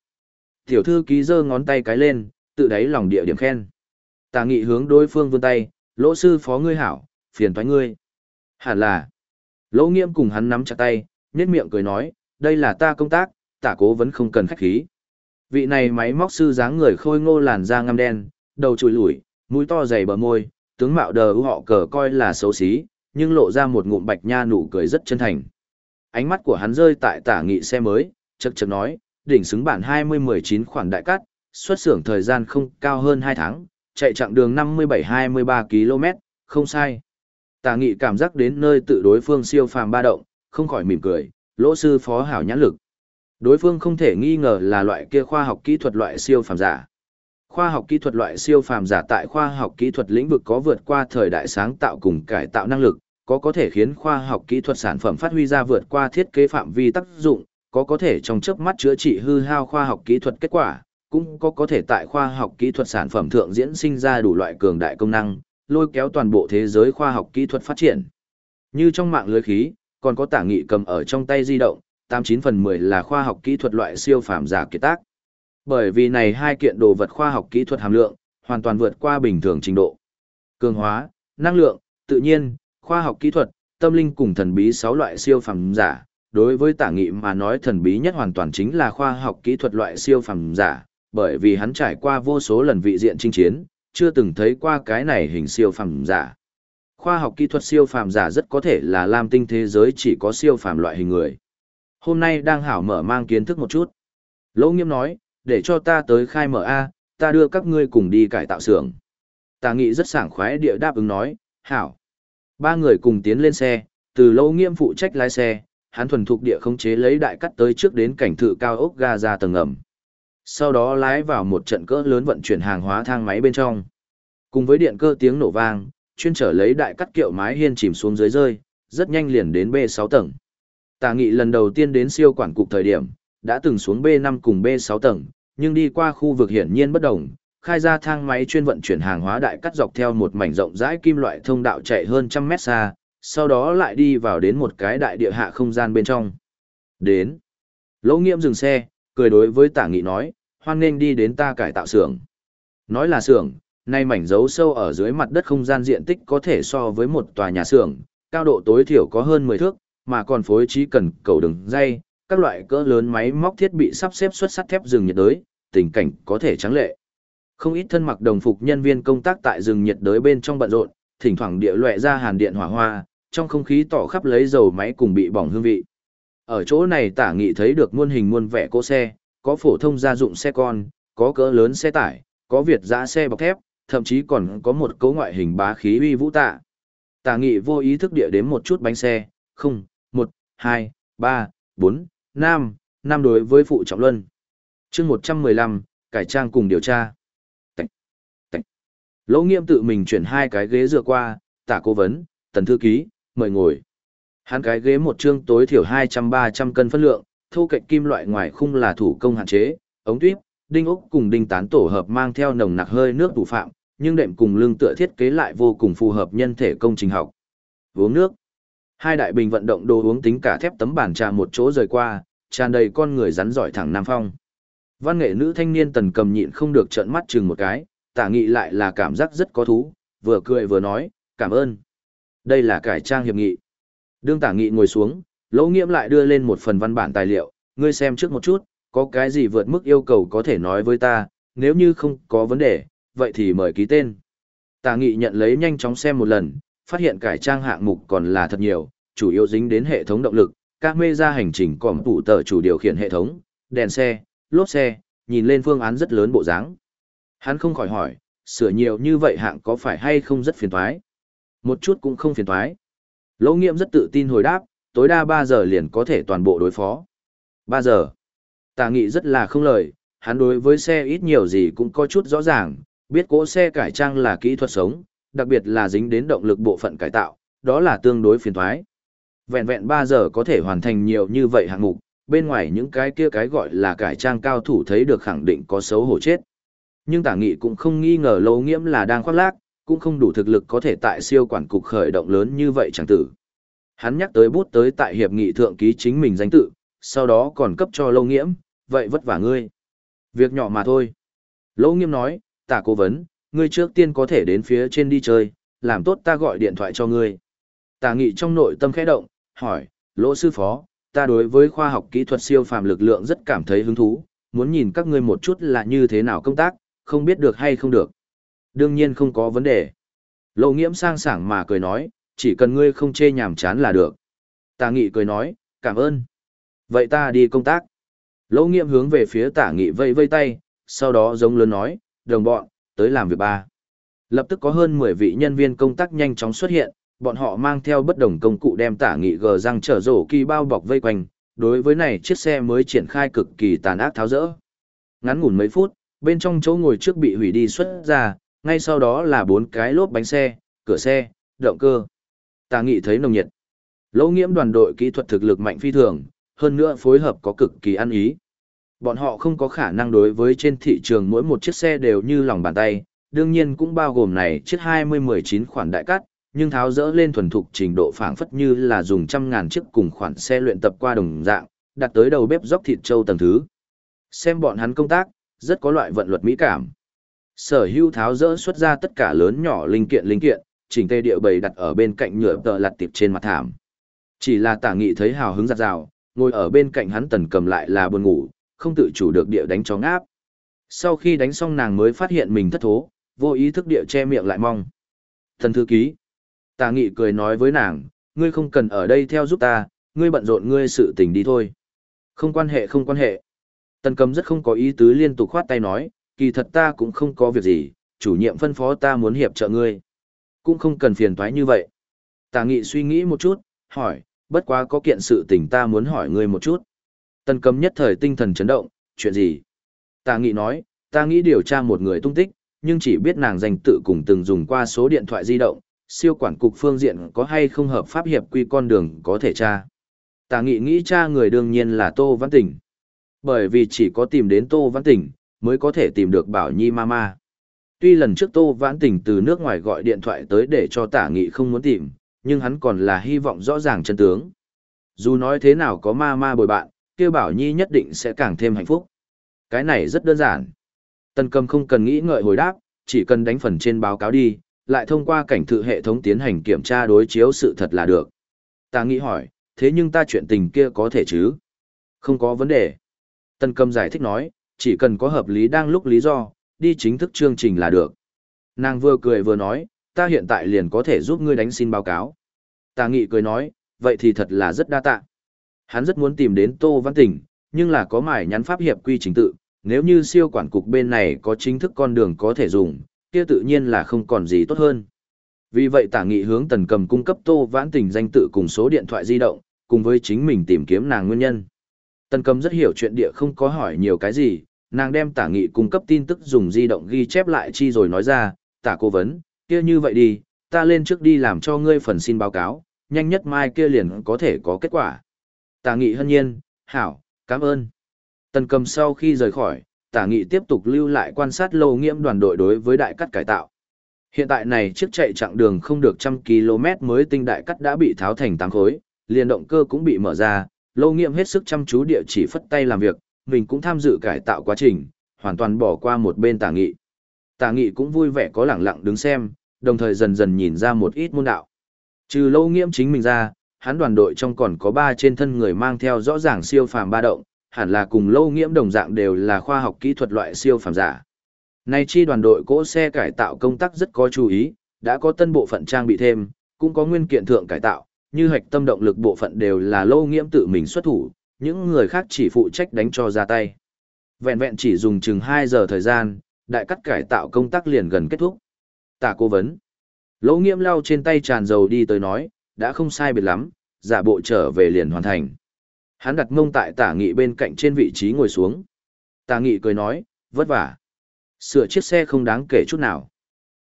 Tiểu thư ký giơ ngón tay cái lên, tự đáy lòng địa điểm khen. Tà nghị hướng đối phương vươn tay, lỗ sư phó ngươi hảo, phiền thoái ngươi. Hẳn là. Lỗ nghiêm cùng hắn nắm chặt tay, nhét miệng cười nói, đây là ta công tác, tả cố vẫn không cần khách khí. Vị này máy móc sư dáng người khôi ngô làn da ngăm đen, đầu trùi lủi, mũi to dày bờ môi, tướng mạo đờ ưu họ cờ coi là xấu xí, nhưng lộ ra một ngụm bạch nha nụ cười rất chân thành. Ánh mắt của hắn rơi tại tả nghị xe mới, chật chật nói, đỉnh xứng bản 2019 khoản đại cắt, xuất xưởng thời gian không cao hơn 2 tháng, chạy chặng đường 57-23 km, không sai. Tà nghị cảm giác đến nơi tự đối phương siêu phàm ba động, không khỏi mỉm cười, lỗ sư phó hảo nhãn lực. Đối phương không thể nghi ngờ là loại kia khoa học kỹ thuật loại siêu phàm giả. Khoa học kỹ thuật loại siêu phàm giả tại khoa học kỹ thuật lĩnh vực có vượt qua thời đại sáng tạo cùng cải tạo năng lực, có có thể khiến khoa học kỹ thuật sản phẩm phát huy ra vượt qua thiết kế phạm vi tác dụng, có có thể trong chớp mắt chữa trị hư hao khoa học kỹ thuật kết quả, cũng có có thể tại khoa học kỹ thuật sản phẩm thượng diễn sinh ra đủ loại cường đại công năng, lôi kéo toàn bộ thế giới khoa học kỹ thuật phát triển. Như trong mạng lưới khí, còn có tả nghị cầm ở trong tay di động, 89 phần 10 là khoa học kỹ thuật loại siêu phàm giả kiệt tác. Bởi vì này hai kiện đồ vật khoa học kỹ thuật hàm lượng, hoàn toàn vượt qua bình thường trình độ. Cường hóa, năng lượng, tự nhiên, khoa học kỹ thuật, tâm linh cùng thần bí sáu loại siêu phàm giả. Đối với tả nghị mà nói thần bí nhất hoàn toàn chính là khoa học kỹ thuật loại siêu phàm giả, bởi vì hắn trải qua vô số lần vị diện chinh chiến, chưa từng thấy qua cái này hình siêu phàm giả. Khoa học kỹ thuật siêu phàm giả rất có thể là lam tinh thế giới chỉ có siêu phàm loại hình người. Hôm nay đang hảo mở mang kiến thức một chút. Lỗ nghiêm nói, để cho ta tới khai mở A, ta đưa các ngươi cùng đi cải tạo xưởng. Tà nghị rất sảng khoái địa đáp ứng nói, hảo. Ba người cùng tiến lên xe, từ lâu nghiêm phụ trách lái xe, hắn thuần thục địa khống chế lấy đại cắt tới trước đến cảnh thự cao ốc ga ra tầng ngầm. Sau đó lái vào một trận cỡ lớn vận chuyển hàng hóa thang máy bên trong. Cùng với điện cơ tiếng nổ vang, chuyên trở lấy đại cắt kiệu mái hiên chìm xuống dưới rơi, rất nhanh liền đến B6 tầng. Tà nghị lần đầu tiên đến siêu quản cục thời điểm, đã từng xuống B5 cùng B6 tầng, nhưng đi qua khu vực hiển nhiên bất đồng, khai ra thang máy chuyên vận chuyển hàng hóa đại cắt dọc theo một mảnh rộng rãi kim loại thông đạo chạy hơn trăm mét xa, sau đó lại đi vào đến một cái đại địa hạ không gian bên trong. Đến. Lỗ nghiệm dừng xe, cười đối với tả nghị nói, hoan nên đi đến ta cải tạo xưởng. Nói là xưởng, nay mảnh dấu sâu ở dưới mặt đất không gian diện tích có thể so với một tòa nhà xưởng, cao độ tối thiểu có hơn 10 thước, mà còn phối trí cần cầu đường dây, các loại cỡ lớn máy móc thiết bị sắp xếp xuất sắt thép rừng nhiệt đới, tình cảnh có thể trắng lệ. Không ít thân mặc đồng phục nhân viên công tác tại rừng nhiệt đới bên trong bận rộn, thỉnh thoảng địa loẹ ra hàn điện hỏa hoa, trong không khí tỏ khắp lấy dầu máy cùng bị bỏng hương vị. Ở chỗ này tả nghị thấy được muôn hình muôn vẻ cỗ xe, có phổ thông gia dụng xe con, có cỡ lớn xe tải, có việt giã xe bọc thép, thậm chí còn có một cấu ngoại hình bá khí uy vũ tạ. Tả nghị vô ý thức địa đến một chút bánh xe, không, một, hai, ba, bốn, năm, năm đối với phụ trọng luân. chương một trăm mười lăm cải trang cùng điều tra. Tạch, tạch. Lỗ nghiêm tự mình chuyển hai cái ghế dựa qua, tả cố vấn, tần thư ký, mời ngồi. Hắn cái ghế một chương tối thiểu hai trăm ba trăm cân phân lượng, thu cạnh kim loại ngoài khung là thủ công hạn chế, ống tuyếp, đinh ốc cùng đinh tán tổ hợp mang theo nồng nặc hơi nước tủ phạm, nhưng đệm cùng lưng tựa thiết kế lại vô cùng phù hợp nhân thể công trình học. Uống nước. Hai đại bình vận động đồ uống tính cả thép tấm bàn trà một chỗ rời qua, tràn đầy con người rắn giỏi thẳng Nam Phong. Văn nghệ nữ thanh niên tần cầm nhịn không được trợn mắt chừng một cái, tả nghị lại là cảm giác rất có thú, vừa cười vừa nói, cảm ơn. Đây là cải trang hiệp nghị. Đương tả nghị ngồi xuống, lỗ nghiễm lại đưa lên một phần văn bản tài liệu, ngươi xem trước một chút, có cái gì vượt mức yêu cầu có thể nói với ta, nếu như không có vấn đề, vậy thì mời ký tên. Tả nghị nhận lấy nhanh chóng xem một lần, phát hiện cải trang hạng mục còn là thật nhiều, chủ yếu dính đến hệ thống động lực, các mê ra hành trình còm tủ tờ chủ điều khiển hệ thống, đèn xe, lốp xe, nhìn lên phương án rất lớn bộ dáng. Hắn không khỏi hỏi, sửa nhiều như vậy hạng có phải hay không rất phiền toái? Một chút cũng không phiền toái. Lỗ nghiệm rất tự tin hồi đáp, tối đa 3 giờ liền có thể toàn bộ đối phó. 3 giờ. Tà nghị rất là không lời, hắn đối với xe ít nhiều gì cũng có chút rõ ràng, biết cỗ xe cải trang là kỹ thuật sống, đặc biệt là dính đến động lực bộ phận cải tạo, đó là tương đối phiền thoái. Vẹn vẹn 3 giờ có thể hoàn thành nhiều như vậy hạng mục, bên ngoài những cái kia cái gọi là cải trang cao thủ thấy được khẳng định có xấu hổ chết. Nhưng tả nghị cũng không nghi ngờ lâu nghiễm là đang khoác lác, cũng không đủ thực lực có thể tại siêu quản cục khởi động lớn như vậy chẳng tử. Hắn nhắc tới bút tới tại hiệp nghị thượng ký chính mình danh tự, sau đó còn cấp cho lâu nghiễm, vậy vất vả ngươi. Việc nhỏ mà thôi. Lâu nghiễm nói, tả cố vấn, ngươi trước tiên có thể đến phía trên đi chơi, làm tốt ta gọi điện thoại cho ngươi. Tả nghị trong nội tâm khẽ động, hỏi, lỗ sư phó, ta đối với khoa học kỹ thuật siêu phàm lực lượng rất cảm thấy hứng thú, muốn nhìn các ngươi một chút là như thế nào công tác, không biết được hay không được. Đương nhiên không có vấn đề. Lộ nghiễm sang sảng mà cười nói, chỉ cần ngươi không chê nhàm chán là được. Tả nghị cười nói, cảm ơn. Vậy ta đi công tác. Lộ nghiễm hướng về phía tả nghị vây vây tay, sau đó giống lớn nói, đồng bọn, tới làm việc ba. Lập tức có hơn 10 vị nhân viên công tác nhanh chóng xuất hiện, bọn họ mang theo bất đồng công cụ đem tả nghị gờ răng trở rổ kỳ bao bọc vây quanh, đối với này chiếc xe mới triển khai cực kỳ tàn ác tháo rỡ. Ngắn ngủn mấy phút, bên trong chỗ ngồi trước bị hủy đi xuất ra, ngay sau đó là bốn cái lốp bánh xe, cửa xe, động cơ. Tà nghị thấy nồng nhiệt. Lỗ nghiễm đoàn đội kỹ thuật thực lực mạnh phi thường, hơn nữa phối hợp có cực kỳ ăn ý. Bọn họ không có khả năng đối với trên thị trường mỗi một chiếc xe đều như lòng bàn tay, đương nhiên cũng bao gồm này chiếc 2019 khoản đại cắt, nhưng tháo dỡ lên thuần thục trình độ phảng phất như là dùng trăm ngàn chiếc cùng khoản xe luyện tập qua đồng dạng, đặt tới đầu bếp dốc thịt trâu tầng thứ. Xem bọn hắn công tác, rất có loại vận luật mỹ cảm. Sở hữu tháo rỡ xuất ra tất cả lớn nhỏ linh kiện linh kiện, chỉnh tê địa bày đặt ở bên cạnh nhựa tờ lặt tiệp trên mặt thảm. Chỉ là tả nghị thấy hào hứng giặt rào, ngồi ở bên cạnh hắn tần cầm lại là buồn ngủ, không tự chủ được địa đánh chó ngáp. Sau khi đánh xong nàng mới phát hiện mình thất thố, vô ý thức địa che miệng lại mong. Thần thư ký. Tà nghị cười nói với nàng, ngươi không cần ở đây theo giúp ta, ngươi bận rộn ngươi sự tình đi thôi. Không quan hệ không quan hệ. Tần cầm rất không có ý tứ liên tục khoát tay nói, kỳ thật ta cũng không có việc gì, chủ nhiệm phân phó ta muốn hiệp trợ ngươi. Cũng không cần phiền toái như vậy. Tà nghị suy nghĩ một chút, hỏi, bất quá có kiện sự tình ta muốn hỏi ngươi một chút. Tần cầm nhất thời tinh thần chấn động, chuyện gì? Tà nghị nói, ta nghĩ điều tra một người tung tích, nhưng chỉ biết nàng danh tự cùng từng dùng qua số điện thoại di động, siêu quản cục phương diện có hay không hợp pháp hiệp quy con đường có thể tra. Tà nghị nghĩ cha người đương nhiên là Tô Văn Tỉnh. Bởi vì chỉ có tìm đến Tô Văn Tỉnh, mới có thể tìm được Bảo Nhi Mama. Tuy lần trước Tô Vãn Tình từ nước ngoài gọi điện thoại tới để cho tả nghị không muốn tìm, nhưng hắn còn là hy vọng rõ ràng chân tướng. Dù nói thế nào có ma ma bồi bạn, kêu Bảo Nhi nhất định sẽ càng thêm hạnh phúc. Cái này rất đơn giản. Tần cầm không cần nghĩ ngợi hồi đáp, chỉ cần đánh phần trên báo cáo đi, lại thông qua cảnh thự hệ thống tiến hành kiểm tra đối chiếu sự thật là được. Ta nghĩ hỏi, thế nhưng ta chuyện tình kia có thể chứ? Không có vấn đề. Tần cầm giải thích nói, chỉ cần có hợp lý đang lúc lý do, đi chính thức chương trình là được. Nàng vừa cười vừa nói, ta hiện tại liền có thể giúp ngươi đánh xin báo cáo. Ta nghị cười nói, vậy thì thật là rất đa tạ. Hắn rất muốn tìm đến Tô Văn tỉnh nhưng là có mải nhắn pháp hiệp quy trình tự, nếu như siêu quản cục bên này có chính thức con đường có thể dùng, kia tự nhiên là không còn gì tốt hơn. Vì vậy tả nghị hướng tần cầm cung cấp Tô Vãn Tình danh tự cùng số điện thoại di động, cùng với chính mình tìm kiếm nàng nguyên nhân. Tần cầm rất hiểu chuyện địa không có hỏi nhiều cái gì, nàng đem tả nghị cung cấp tin tức dùng di động ghi chép lại chi rồi nói ra, tả cố vấn, kia như vậy đi, ta lên trước đi làm cho ngươi phần xin báo cáo, nhanh nhất mai kia liền có thể có kết quả. Tả nghị hân nhiên, hảo, cảm ơn. Tần cầm sau khi rời khỏi, tả nghị tiếp tục lưu lại quan sát lâu nghiễm đoàn đội đối với đại cắt cải tạo. Hiện tại này chiếc chạy chặng đường không được trăm km mới tinh đại cắt đã bị tháo thành tám khối, liền động cơ cũng bị mở ra, lâu nghiệm hết sức chăm chú địa chỉ phất tay làm việc, mình cũng tham dự cải tạo quá trình, hoàn toàn bỏ qua một bên tả nghị. Tả nghị cũng vui vẻ có lẳng lặng đứng xem, đồng thời dần dần nhìn ra một ít môn đạo. Trừ lâu nghiệm chính mình ra, hắn đoàn đội trong còn có ba trên thân người mang theo rõ ràng siêu phàm ba động, hẳn là cùng lâu nghiệm đồng dạng đều là khoa học kỹ thuật loại siêu phàm giả. Nay chi đoàn đội cỗ xe cải tạo công tác rất có chú ý, đã có tân bộ phận trang bị thêm, cũng có nguyên kiện thượng cải tạo, như hạch tâm động lực bộ phận đều là lâu nghiễm tự mình xuất thủ, những người khác chỉ phụ trách đánh cho ra tay. Vẹn vẹn chỉ dùng chừng 2 giờ thời gian, đại cắt cải tạo công tác liền gần kết thúc. Tả cố vấn. Lỗ nghiễm lau trên tay tràn dầu đi tới nói, đã không sai biệt lắm, giả bộ trở về liền hoàn thành. Hắn đặt mông tại tả nghị bên cạnh trên vị trí ngồi xuống. Tả nghị cười nói, vất vả. Sửa chiếc xe không đáng kể chút nào.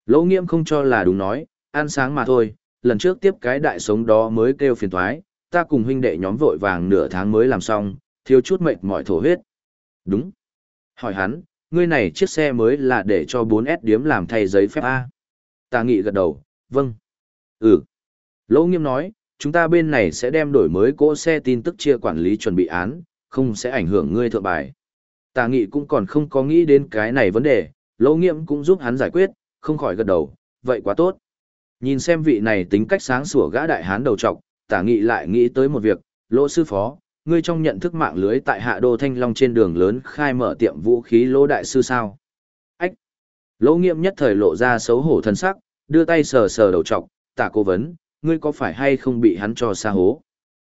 Lỗ Nghiêm không cho là đúng nói, ăn sáng mà thôi, lần trước tiếp cái đại sống đó mới kêu phiền thoái, ta cùng huynh đệ nhóm vội vàng nửa tháng mới làm xong, thiếu chút mệt mỏi thổ huyết. Đúng. Hỏi hắn, ngươi này chiếc xe mới là để cho 4S điếm làm thay giấy phép A. Tà nghị gật đầu, vâng. Ừ. Lỗ nghiêm nói, chúng ta bên này sẽ đem đổi mới cỗ xe tin tức chia quản lý chuẩn bị án, không sẽ ảnh hưởng ngươi thượng bài. Tà nghị cũng còn không có nghĩ đến cái này vấn đề, lỗ nghiêm cũng giúp hắn giải quyết, không khỏi gật đầu, vậy quá tốt. Nhìn xem vị này tính cách sáng sủa gã đại hán đầu trọc, tả nghị lại nghĩ tới một việc, lỗ sư phó, ngươi trong nhận thức mạng lưới tại hạ đô thanh long trên đường lớn khai mở tiệm vũ khí lỗ đại sư sao. Ách! Lỗ nghiệm nhất thời lộ ra xấu hổ thân sắc, đưa tay sờ sờ đầu trọc, tả cố vấn, ngươi có phải hay không bị hắn cho xa hố?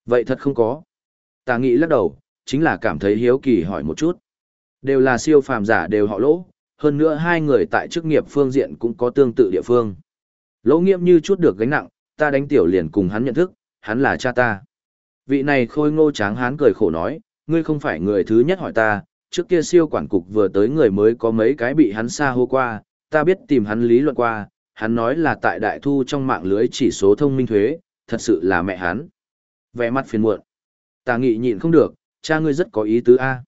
Vậy thật không có. Tả nghị lắc đầu, chính là cảm thấy hiếu kỳ hỏi một chút. Đều là siêu phàm giả đều họ lỗ, hơn nữa hai người tại chức nghiệp phương diện cũng có tương tự địa phương. Lỗ nghiệm như chút được gánh nặng, ta đánh tiểu liền cùng hắn nhận thức, hắn là cha ta. Vị này khôi ngô tráng hán cười khổ nói, ngươi không phải người thứ nhất hỏi ta, trước kia siêu quản cục vừa tới người mới có mấy cái bị hắn xa hô qua, ta biết tìm hắn lý luận qua, hắn nói là tại đại thu trong mạng lưới chỉ số thông minh thuế, thật sự là mẹ hắn. Vẻ mặt phiền muộn. Tà nghị nhịn không được, cha ngươi rất có ý tứ A.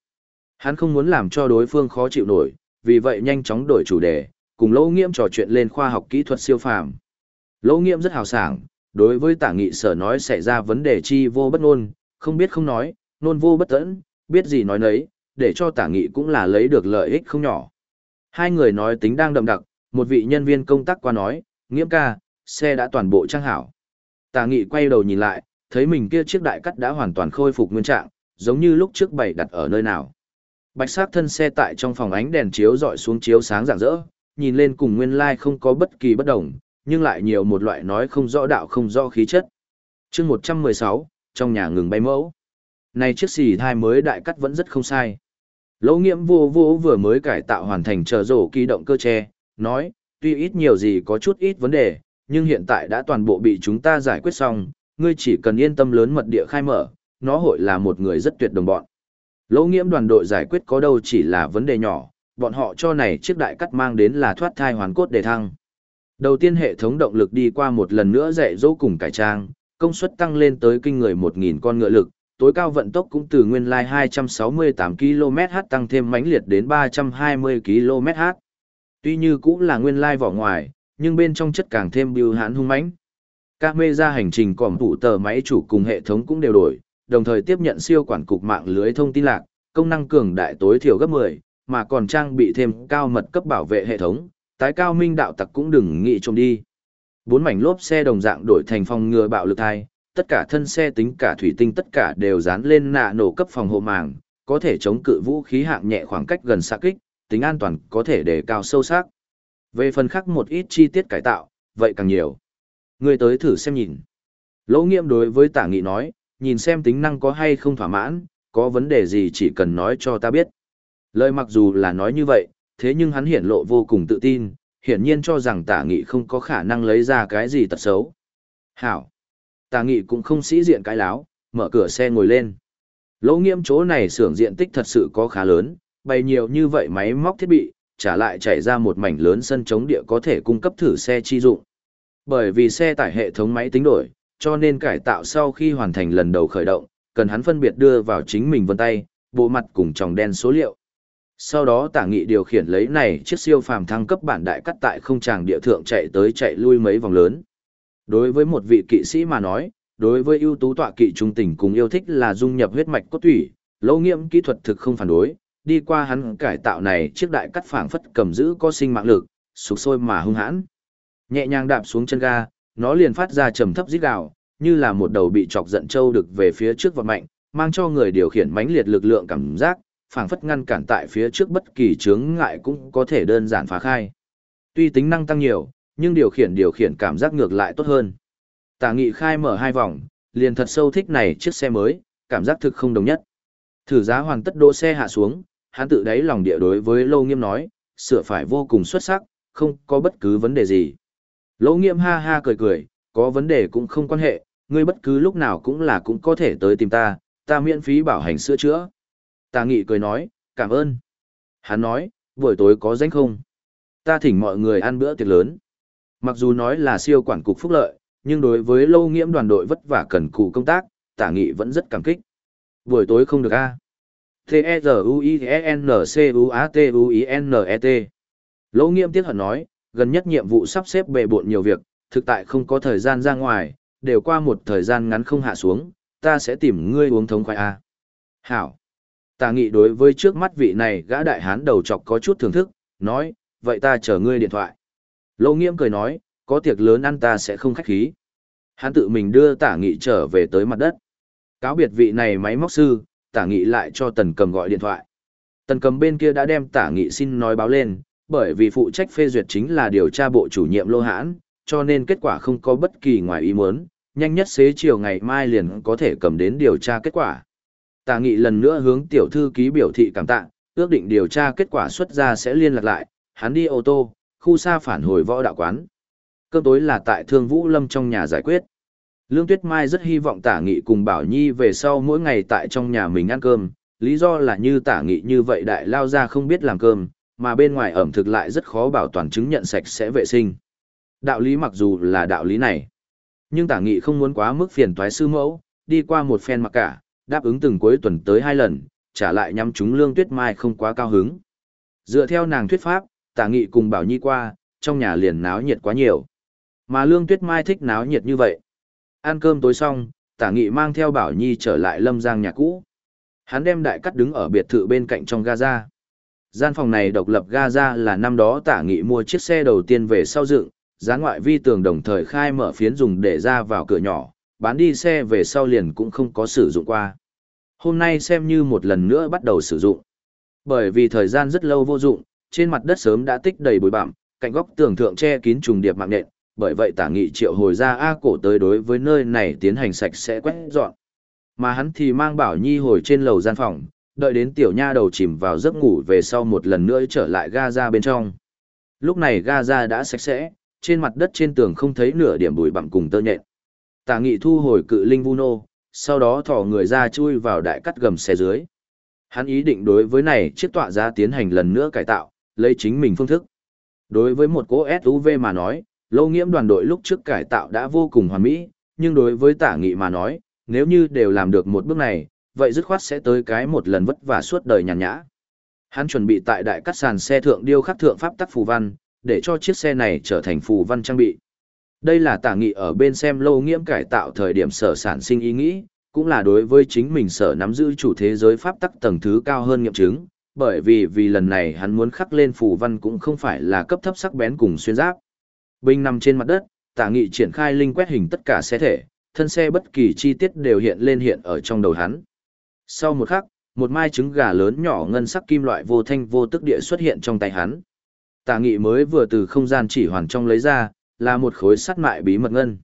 Hắn không muốn làm cho đối phương khó chịu nổi, vì vậy nhanh chóng đổi chủ đề, cùng Lỗ Nghiễm trò chuyện lên khoa học kỹ thuật siêu phàm. Lỗ Nghiễm rất hào sảng, đối với tả nghị sở nói xảy ra vấn đề chi vô bất nôn, không biết không nói, nôn vô bất tẫn, biết gì nói nấy, để cho tả nghị cũng là lấy được lợi ích không nhỏ. Hai người nói tính đang đậm đặc, một vị nhân viên công tác qua nói, nghiễm ca, xe đã toàn bộ trang hảo. Tả nghị quay đầu nhìn lại, thấy mình kia chiếc đại cắt đã hoàn toàn khôi phục nguyên trạng, giống như lúc trước bày đặt ở nơi nào. Bạch sắc thân xe tại trong phòng ánh đèn chiếu dọi xuống chiếu sáng rạng rỡ, nhìn lên cùng nguyên lai like không có bất kỳ bất đồng, nhưng lại nhiều một loại nói không rõ đạo không rõ khí chất. chương 116, trong nhà ngừng bay mẫu. Này chiếc xì thai mới đại cắt vẫn rất không sai. Lỗ nghiệm vô vô vừa mới cải tạo hoàn thành chờ rổ kỳ động cơ tre, nói, tuy ít nhiều gì có chút ít vấn đề, nhưng hiện tại đã toàn bộ bị chúng ta giải quyết xong, ngươi chỉ cần yên tâm lớn mật địa khai mở, nó hội là một người rất tuyệt đồng bọn. Lỗ nghiễm đoàn đội giải quyết có đâu chỉ là vấn đề nhỏ, bọn họ cho này chiếc đại cắt mang đến là thoát thai hoàn cốt đề thăng. Đầu tiên hệ thống động lực đi qua một lần nữa dạy dỗ cùng cải trang, công suất tăng lên tới kinh người 1.000 con ngựa lực, tối cao vận tốc cũng từ nguyên lai 268 km/h tăng thêm mãnh liệt đến 320 km/h. Tuy như cũng là nguyên lai vỏ ngoài, nhưng bên trong chất càng thêm bưu hãn hung mãnh. Các mê ra hành trình còm phụ tờ máy chủ cùng hệ thống cũng đều đổi, đồng thời tiếp nhận siêu quản cục mạng lưới thông tin lạc, công năng cường đại tối thiểu gấp 10, mà còn trang bị thêm cao mật cấp bảo vệ hệ thống, tái cao minh đạo tặc cũng đừng nghĩ trông đi. Bốn mảnh lốp xe đồng dạng đổi thành phòng ngừa bạo lực thai, tất cả thân xe tính cả thủy tinh tất cả đều dán lên nạ nổ cấp phòng hộ màng, có thể chống cự vũ khí hạng nhẹ khoảng cách gần xạ kích, tính an toàn có thể đề cao sâu sắc. Về phần khác một ít chi tiết cải tạo, vậy càng nhiều. Người tới thử xem nhìn. Lỗ nghiệm đối với tả nghị nói, nhìn xem tính năng có hay không thỏa mãn, có vấn đề gì chỉ cần nói cho ta biết. Lời mặc dù là nói như vậy, thế nhưng hắn hiển lộ vô cùng tự tin, hiển nhiên cho rằng tả nghị không có khả năng lấy ra cái gì tật xấu. Hảo! Tả nghị cũng không sĩ diện cái láo, mở cửa xe ngồi lên. Lỗ nghiêm chỗ này xưởng diện tích thật sự có khá lớn, bày nhiều như vậy máy móc thiết bị, trả lại chảy ra một mảnh lớn sân chống địa có thể cung cấp thử xe chi dụng. Bởi vì xe tải hệ thống máy tính đổi, cho nên cải tạo sau khi hoàn thành lần đầu khởi động, cần hắn phân biệt đưa vào chính mình vân tay, bộ mặt cùng tròng đen số liệu, sau đó tả nghị điều khiển lấy này chiếc siêu phàm thăng cấp bản đại cắt tại không tràng địa thượng chạy tới chạy lui mấy vòng lớn. Đối với một vị kỵ sĩ mà nói, đối với ưu tú tọa kỵ trung tình cùng yêu thích là dung nhập huyết mạch cốt thủy, lâu nghiệm kỹ thuật thực không phản đối, đi qua hắn cải tạo này chiếc đại cắt phảng phất cầm giữ có sinh mạng lực, sục sôi mà hung hãn. Nhẹ nhàng đạp xuống chân ga, nó liền phát ra trầm thấp rít gào, như là một đầu bị chọc giận trâu được về phía trước vọt mạnh, mang cho người điều khiển mãnh liệt lực lượng cảm giác, phảng phất ngăn cản tại phía trước bất kỳ chướng ngại cũng có thể đơn giản phá khai. Tuy tính năng tăng nhiều, nhưng điều khiển điều khiển cảm giác ngược lại tốt hơn. Tả nghị khai mở hai vòng, liền thật sâu thích này chiếc xe mới, cảm giác thực không đồng nhất. Thử giá hoàn tất đỗ xe hạ xuống, hắn tự đáy lòng địa đối với Lô Nghiêm nói, sửa phải vô cùng xuất sắc, không có bất cứ vấn đề gì. Lô Nghiêm ha ha cười cười, có vấn đề cũng không quan hệ, ngươi bất cứ lúc nào cũng là cũng có thể tới tìm ta, ta miễn phí bảo hành sửa chữa. Tà nghị cười nói, cảm ơn. Hắn nói, buổi tối có danh không? Ta thỉnh mọi người ăn bữa tiệc lớn. Mặc dù nói là siêu quản cục phúc lợi, nhưng đối với lâu nghiễm đoàn đội vất vả cần cù công tác, tả nghị vẫn rất cảm kích. Buổi tối không được a T-E-Z-U-I-N-C-U-A-T-U-I-N-E-T Lâu nghiễm tiếc hận nói, gần nhất nhiệm vụ sắp xếp bề bộn nhiều việc, thực tại không có thời gian ra ngoài, đều qua một thời gian ngắn không hạ xuống, ta sẽ tìm ngươi uống thống khoai A. Hảo. Tà nghị đối với trước mắt vị này gã đại hán đầu chọc có chút thưởng thức, nói, vậy ta chờ ngươi điện thoại. Lâu nghiễm cười nói, có tiệc lớn ăn ta sẽ không khách khí. Hắn tự mình đưa tả nghị trở về tới mặt đất. Cáo biệt vị này máy móc sư, tả nghị lại cho tần cầm gọi điện thoại. Tần cầm bên kia đã đem tả nghị xin nói báo lên, bởi vì phụ trách phê duyệt chính là điều tra bộ chủ nhiệm lô hãn, cho nên kết quả không có bất kỳ ngoài ý muốn, nhanh nhất xế chiều ngày mai liền có thể cầm đến điều tra kết quả tà nghị lần nữa hướng tiểu thư ký biểu thị cảm tạ, ước định điều tra kết quả xuất ra sẽ liên lạc lại, hắn đi ô tô, khu xa phản hồi võ đạo quán. Cơm tối là tại Thương Vũ Lâm trong nhà giải quyết. Lương Tuyết Mai rất hy vọng Tả Nghị cùng Bảo Nhi về sau mỗi ngày tại trong nhà mình ăn cơm, lý do là như Tả Nghị như vậy đại lao ra không biết làm cơm, mà bên ngoài ẩm thực lại rất khó bảo toàn chứng nhận sạch sẽ vệ sinh. Đạo lý mặc dù là đạo lý này, nhưng Tả Nghị không muốn quá mức phiền toái sư mẫu, đi qua một phen mặc cả, đáp ứng từng cuối tuần tới hai lần, trả lại nhắm chúng Lương Tuyết Mai không quá cao hứng. Dựa theo nàng thuyết pháp, Tả Nghị cùng Bảo Nhi qua, trong nhà liền náo nhiệt quá nhiều. Mà Lương Tuyết Mai thích náo nhiệt như vậy. Ăn cơm tối xong, Tả Nghị mang theo Bảo Nhi trở lại Lâm Giang nhà cũ. Hắn đem đại cắt đứng ở biệt thự bên cạnh trong Gaza. Gian phòng này độc lập Gaza là năm đó Tả Nghị mua chiếc xe đầu tiên về sau dựng, giá ngoại vi tường đồng thời khai mở phiến dùng để ra vào cửa nhỏ, bán đi xe về sau liền cũng không có sử dụng qua. Hôm nay xem như một lần nữa bắt đầu sử dụng. Bởi vì thời gian rất lâu vô dụng, trên mặt đất sớm đã tích đầy bụi bặm, cạnh góc tường thượng che kín trùng điệp mạng nện, bởi vậy tả nghị triệu hồi ra A cổ tới đối với nơi này tiến hành sạch sẽ quét dọn. Mà hắn thì mang bảo nhi hồi trên lầu gian phòng, đợi đến tiểu nha đầu chìm vào giấc ngủ về sau một lần nữa trở lại ga ra bên trong. Lúc này ga ra đã sạch sẽ, trên mặt đất trên tường không thấy nửa điểm bụi bặm cùng tơ nhện tà nghị thu hồi cự linh vu nô, sau đó thỏ người ra chui vào đại cắt gầm xe dưới. Hắn ý định đối với này chiếc tọa giá tiến hành lần nữa cải tạo, lấy chính mình phương thức. Đối với một cố SUV mà nói, lâu nghiễm đoàn đội lúc trước cải tạo đã vô cùng hoàn mỹ, nhưng đối với tả nghị mà nói, nếu như đều làm được một bước này, vậy dứt khoát sẽ tới cái một lần vất vả suốt đời nhàn nhã. Hắn chuẩn bị tại đại cắt sàn xe thượng điêu khắc thượng pháp tắc phù văn, để cho chiếc xe này trở thành phù văn trang bị. Đây là tả nghị ở bên xem lâu nghiễm cải tạo thời điểm sở sản sinh ý nghĩ, cũng là đối với chính mình sở nắm giữ chủ thế giới pháp tắc tầng thứ cao hơn nghiệm chứng, bởi vì vì lần này hắn muốn khắc lên phù văn cũng không phải là cấp thấp sắc bén cùng xuyên giáp. Binh nằm trên mặt đất, tả nghị triển khai linh quét hình tất cả xe thể, thân xe bất kỳ chi tiết đều hiện lên hiện ở trong đầu hắn. Sau một khắc, một mai trứng gà lớn nhỏ ngân sắc kim loại vô thanh vô tức địa xuất hiện trong tay hắn. Tả nghị mới vừa từ không gian chỉ hoàn trong lấy ra, là một khối sắt mại bí mật ngân.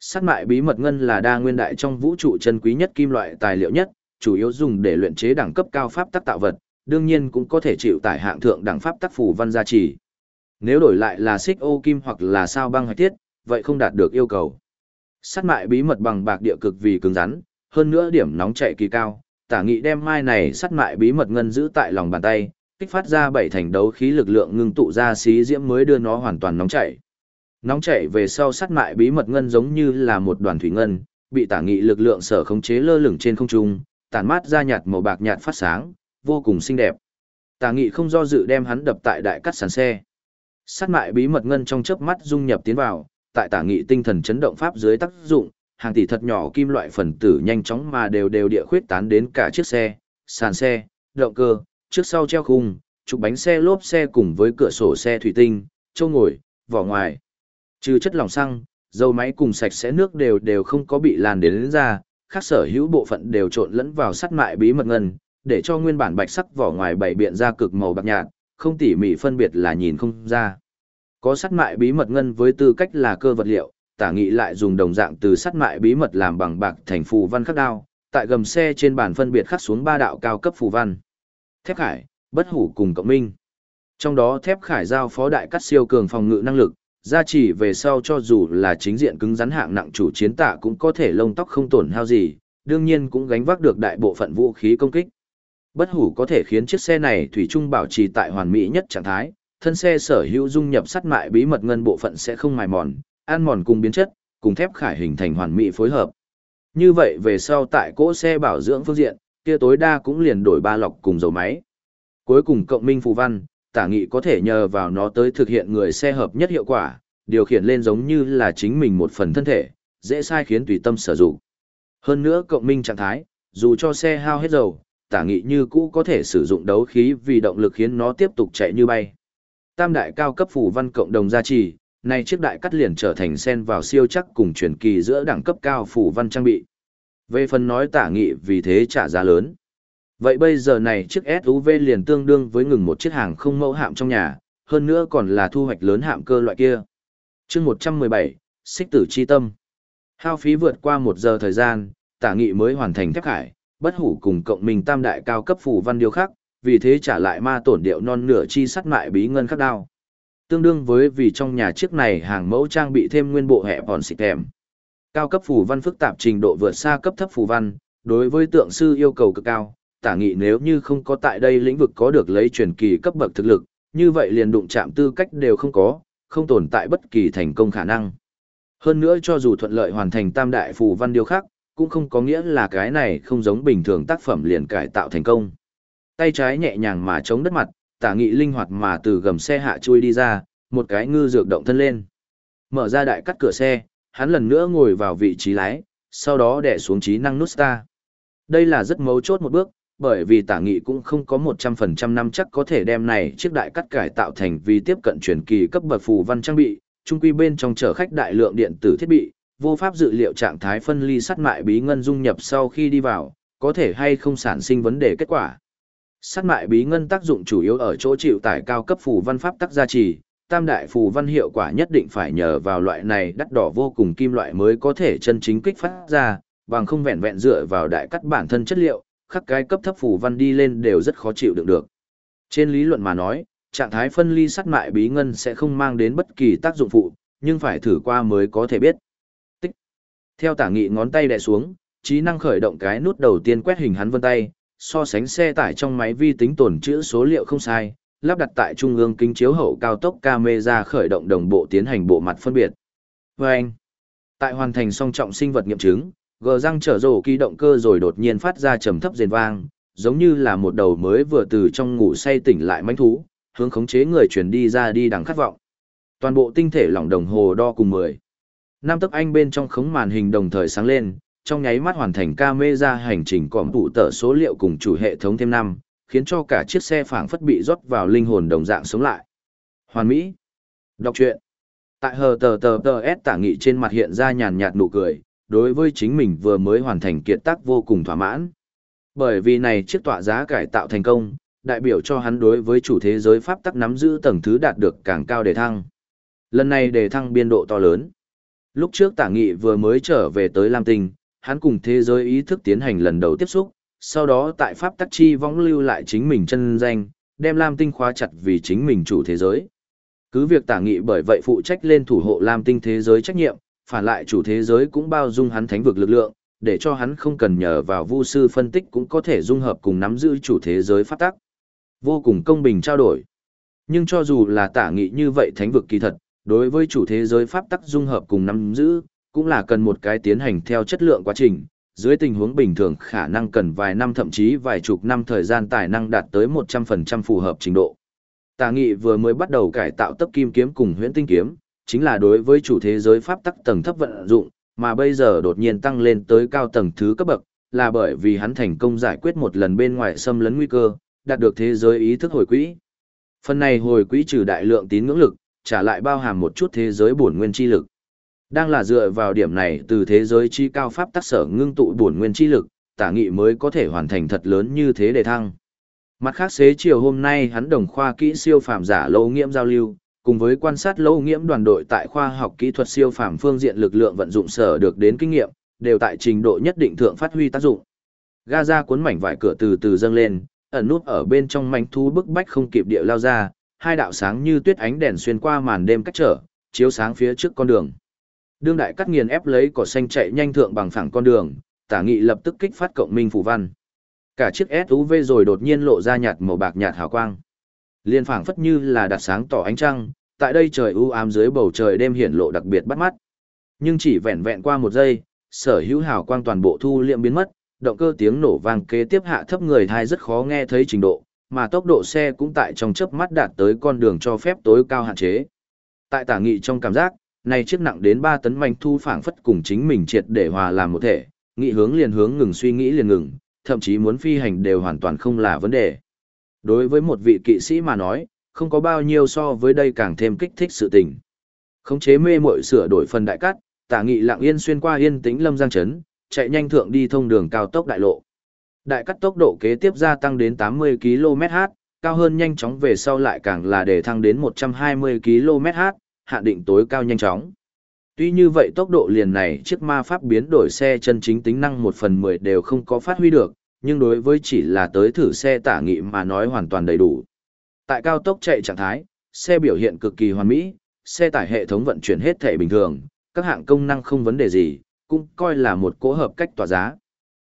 Sắt mại bí mật ngân là đa nguyên đại trong vũ trụ chân quý nhất kim loại tài liệu nhất, chủ yếu dùng để luyện chế đẳng cấp cao pháp tắc tạo vật, đương nhiên cũng có thể chịu tải hạng thượng đẳng pháp tác phù văn gia trì. Nếu đổi lại là xích ô kim hoặc là sao băng hạch tiết, vậy không đạt được yêu cầu. Sắt mại bí mật bằng bạc địa cực vì cứng rắn, hơn nữa điểm nóng chạy kỳ cao, tả nghị đem mai này sắt mại bí mật ngân giữ tại lòng bàn tay, kích phát ra bảy thành đấu khí lực lượng ngưng tụ ra xí diễm mới đưa nó hoàn toàn nóng chảy. Nóng chảy về sau sát mại bí mật ngân giống như là một đoàn thủy ngân, bị tả nghị lực lượng sở khống chế lơ lửng trên không trung, tản mát ra nhạt màu bạc nhạt phát sáng, vô cùng xinh đẹp. Tả nghị không do dự đem hắn đập tại đại cắt sàn xe. Sát mại bí mật ngân trong chớp mắt dung nhập tiến vào, tại tả nghị tinh thần chấn động pháp dưới tác dụng, hàng tỷ thật nhỏ kim loại phần tử nhanh chóng mà đều đều địa khuyết tán đến cả chiếc xe, sàn xe, động cơ, trước sau treo khung, trục bánh xe lốp xe cùng với cửa sổ xe thủy tinh, châu ngồi, vỏ ngoài. Trừ chất lỏng xăng, dầu máy cùng sạch sẽ nước đều đều không có bị lan đến, đến ra, khác sở hữu bộ phận đều trộn lẫn vào sắt mại bí mật ngân, để cho nguyên bản bạch sắc vỏ ngoài bảy biện ra cực màu bạc nhạt, không tỉ mỉ phân biệt là nhìn không ra. Có sắt mại bí mật ngân với tư cách là cơ vật liệu, tả nghị lại dùng đồng dạng từ sắt mại bí mật làm bằng bạc thành phù văn khắc đao, tại gầm xe trên bàn phân biệt khắc xuống ba đạo cao cấp phù văn. Thép khải, bất hủ cùng cộng minh. Trong đó thép khải giao phó đại cắt siêu cường phòng ngự năng lực, gia chỉ về sau cho dù là chính diện cứng rắn hạng nặng chủ chiến tạ cũng có thể lông tóc không tổn hao gì, đương nhiên cũng gánh vác được đại bộ phận vũ khí công kích. Bất hủ có thể khiến chiếc xe này thủy chung bảo trì tại hoàn mỹ nhất trạng thái, thân xe sở hữu dung nhập sắt mại bí mật ngân bộ phận sẽ không mài mòn, an mòn cùng biến chất, cùng thép khải hình thành hoàn mỹ phối hợp. Như vậy về sau tại cỗ xe bảo dưỡng phương diện, kia tối đa cũng liền đổi ba lọc cùng dầu máy. Cuối cùng cộng minh phù văn, tả nghị có thể nhờ vào nó tới thực hiện người xe hợp nhất hiệu quả, điều khiển lên giống như là chính mình một phần thân thể, dễ sai khiến tùy tâm sử dụng. Hơn nữa cộng minh trạng thái, dù cho xe hao hết dầu, tả nghị như cũ có thể sử dụng đấu khí vì động lực khiến nó tiếp tục chạy như bay. Tam đại cao cấp phủ văn cộng đồng gia trì, nay chiếc đại cắt liền trở thành sen vào siêu chắc cùng truyền kỳ giữa đẳng cấp cao phủ văn trang bị. Về phần nói tả nghị vì thế trả giá lớn. Vậy bây giờ này chiếc SUV liền tương đương với ngừng một chiếc hàng không mẫu hạm trong nhà, hơn nữa còn là thu hoạch lớn hạm cơ loại kia. chương 117, xích tử chi tâm. Hao phí vượt qua một giờ thời gian, tả nghị mới hoàn thành thép khải, bất hủ cùng cộng mình tam đại cao cấp phủ văn điêu khắc, vì thế trả lại ma tổn điệu non nửa chi sắt mại bí ngân khắc đao. Tương đương với vì trong nhà chiếc này hàng mẫu trang bị thêm nguyên bộ hẹ bòn xịt kèm. Cao cấp phủ văn phức tạp trình độ vượt xa cấp thấp phủ văn, đối với tượng sư yêu cầu cực cao, tả nghị nếu như không có tại đây lĩnh vực có được lấy truyền kỳ cấp bậc thực lực, như vậy liền đụng chạm tư cách đều không có, không tồn tại bất kỳ thành công khả năng. Hơn nữa cho dù thuận lợi hoàn thành tam đại phù văn điều khác cũng không có nghĩa là cái này không giống bình thường tác phẩm liền cải tạo thành công. Tay trái nhẹ nhàng mà chống đất mặt, tả nghị linh hoạt mà từ gầm xe hạ chui đi ra, một cái ngư dược động thân lên. Mở ra đại cắt cửa xe, hắn lần nữa ngồi vào vị trí lái, sau đó đè xuống trí năng nút ta. Đây là rất mấu chốt một bước, bởi vì tả nghị cũng không có 100% năm chắc có thể đem này chiếc đại cắt cải tạo thành vì tiếp cận truyền kỳ cấp bậc phù văn trang bị, trung quy bên trong chở khách đại lượng điện tử thiết bị, vô pháp dự liệu trạng thái phân ly sắt mại bí ngân dung nhập sau khi đi vào, có thể hay không sản sinh vấn đề kết quả. Sắt mại bí ngân tác dụng chủ yếu ở chỗ chịu tải cao cấp phù văn pháp tắc gia trì, tam đại phù văn hiệu quả nhất định phải nhờ vào loại này đắt đỏ vô cùng kim loại mới có thể chân chính kích phát ra, bằng không vẹn vẹn dựa vào đại cắt bản thân chất liệu, khắc cái cấp thấp phù văn đi lên đều rất khó chịu đựng được. Trên lý luận mà nói, trạng thái phân ly sắt mại bí ngân sẽ không mang đến bất kỳ tác dụng phụ, nhưng phải thử qua mới có thể biết. Tích. Theo tả nghị ngón tay đè xuống, trí năng khởi động cái nút đầu tiên quét hình hắn vân tay, so sánh xe tải trong máy vi tính tồn chữ số liệu không sai, lắp đặt tại trung ương kính chiếu hậu cao tốc camera khởi động đồng bộ tiến hành bộ mặt phân biệt. Vâng! Tại hoàn thành song trọng sinh vật nghiệm chứng, gờ răng trở rổ ký động cơ rồi đột nhiên phát ra trầm thấp rền vang, giống như là một đầu mới vừa từ trong ngủ say tỉnh lại manh thú, hướng khống chế người chuyển đi ra đi đằng khát vọng. Toàn bộ tinh thể lỏng đồng hồ đo cùng 10. Năm tấc anh bên trong khống màn hình đồng thời sáng lên, trong nháy mắt hoàn thành camera hành trình cỏm tụ tờ số liệu cùng chủ hệ thống thêm năm, khiến cho cả chiếc xe phảng phất bị rót vào linh hồn đồng dạng sống lại. Hoàn Mỹ. Đọc truyện. Tại hờ tờ tờ tờ S tả nghị trên mặt hiện ra nhàn nhạt nụ cười, đối với chính mình vừa mới hoàn thành kiệt tác vô cùng thỏa mãn. Bởi vì này chiếc tọa giá cải tạo thành công, đại biểu cho hắn đối với chủ thế giới pháp tắc nắm giữ tầng thứ đạt được càng cao đề thăng. Lần này đề thăng biên độ to lớn. Lúc trước tả nghị vừa mới trở về tới Lam Tinh, hắn cùng thế giới ý thức tiến hành lần đầu tiếp xúc, sau đó tại pháp tắc chi vong lưu lại chính mình chân danh, đem Lam Tinh khóa chặt vì chính mình chủ thế giới. Cứ việc tả nghị bởi vậy phụ trách lên thủ hộ Lam Tinh thế giới trách nhiệm, phản lại chủ thế giới cũng bao dung hắn thánh vực lực lượng, để cho hắn không cần nhờ vào vu sư phân tích cũng có thể dung hợp cùng nắm giữ chủ thế giới pháp tắc. Vô cùng công bình trao đổi. Nhưng cho dù là tả nghị như vậy thánh vực kỳ thật, đối với chủ thế giới pháp tắc dung hợp cùng nắm giữ, cũng là cần một cái tiến hành theo chất lượng quá trình, dưới tình huống bình thường khả năng cần vài năm thậm chí vài chục năm thời gian tài năng đạt tới 100% phù hợp trình độ. Tà nghị vừa mới bắt đầu cải tạo tấp kim kiếm cùng huyễn tinh kiếm, chính là đối với chủ thế giới pháp tắc tầng thấp vận dụng, mà bây giờ đột nhiên tăng lên tới cao tầng thứ cấp bậc, là bởi vì hắn thành công giải quyết một lần bên ngoài xâm lấn nguy cơ, đạt được thế giới ý thức hồi quỹ. Phần này hồi quỹ trừ đại lượng tín ngưỡng lực, trả lại bao hàm một chút thế giới bổn nguyên chi lực. Đang là dựa vào điểm này từ thế giới chi cao pháp tác sở ngưng tụ bổn nguyên chi lực, tả nghị mới có thể hoàn thành thật lớn như thế để thăng. Mặt khác xế chiều hôm nay hắn đồng khoa kỹ siêu phàm giả lâu nghiễm giao lưu, cùng với quan sát lâu nghiễm đoàn đội tại khoa học kỹ thuật siêu phàm phương diện lực lượng vận dụng sở được đến kinh nghiệm, đều tại trình độ nhất định thượng phát huy tác dụng. Gaza cuốn mảnh vải cửa từ từ dâng lên, ẩn nút ở bên trong mảnh thú bức bách không kịp địa lao ra, hai đạo sáng như tuyết ánh đèn xuyên qua màn đêm cách trở, chiếu sáng phía trước con đường. Đương đại cắt nghiền ép lấy cỏ xanh chạy nhanh thượng bằng phẳng con đường, tả nghị lập tức kích phát cộng minh phủ văn. Cả chiếc SUV rồi đột nhiên lộ ra nhạt màu bạc nhạt hào quang. Liên phảng phất như là đặt sáng tỏ ánh trăng, tại đây trời u ám dưới bầu trời đêm hiển lộ đặc biệt bắt mắt. Nhưng chỉ vẹn vẹn qua một giây, sở hữu hào quang toàn bộ thu liệm biến mất, động cơ tiếng nổ vang kế tiếp hạ thấp người thai rất khó nghe thấy trình độ, mà tốc độ xe cũng tại trong chớp mắt đạt tới con đường cho phép tối cao hạn chế. Tại tả nghị trong cảm giác, này chiếc nặng đến 3 tấn manh thu phảng phất cùng chính mình triệt để hòa làm một thể, nghị hướng liền hướng ngừng suy nghĩ liền ngừng, thậm chí muốn phi hành đều hoàn toàn không là vấn đề. Đối với một vị kỵ sĩ mà nói, không có bao nhiêu so với đây càng thêm kích thích sự tình. Khống chế mê muội sửa đổi phần đại cắt, tả nghị lặng yên xuyên qua yên tĩnh lâm giang trấn, chạy nhanh thượng đi thông đường cao tốc đại lộ. Đại cắt tốc độ kế tiếp gia tăng đến 80 km/h, cao hơn nhanh chóng về sau lại càng là để thăng đến 120 km/h, hạ định tối cao nhanh chóng. Tuy như vậy tốc độ liền này chiếc ma pháp biến đổi xe chân chính tính năng 1 phần 10 đều không có phát huy được, nhưng đối với chỉ là tới thử xe tả nghị mà nói hoàn toàn đầy đủ. Tại cao tốc chạy trạng thái, xe biểu hiện cực kỳ hoàn mỹ, xe tải hệ thống vận chuyển hết thể bình thường, các hạng công năng không vấn đề gì, cũng coi là một cỗ hợp cách tỏa giá.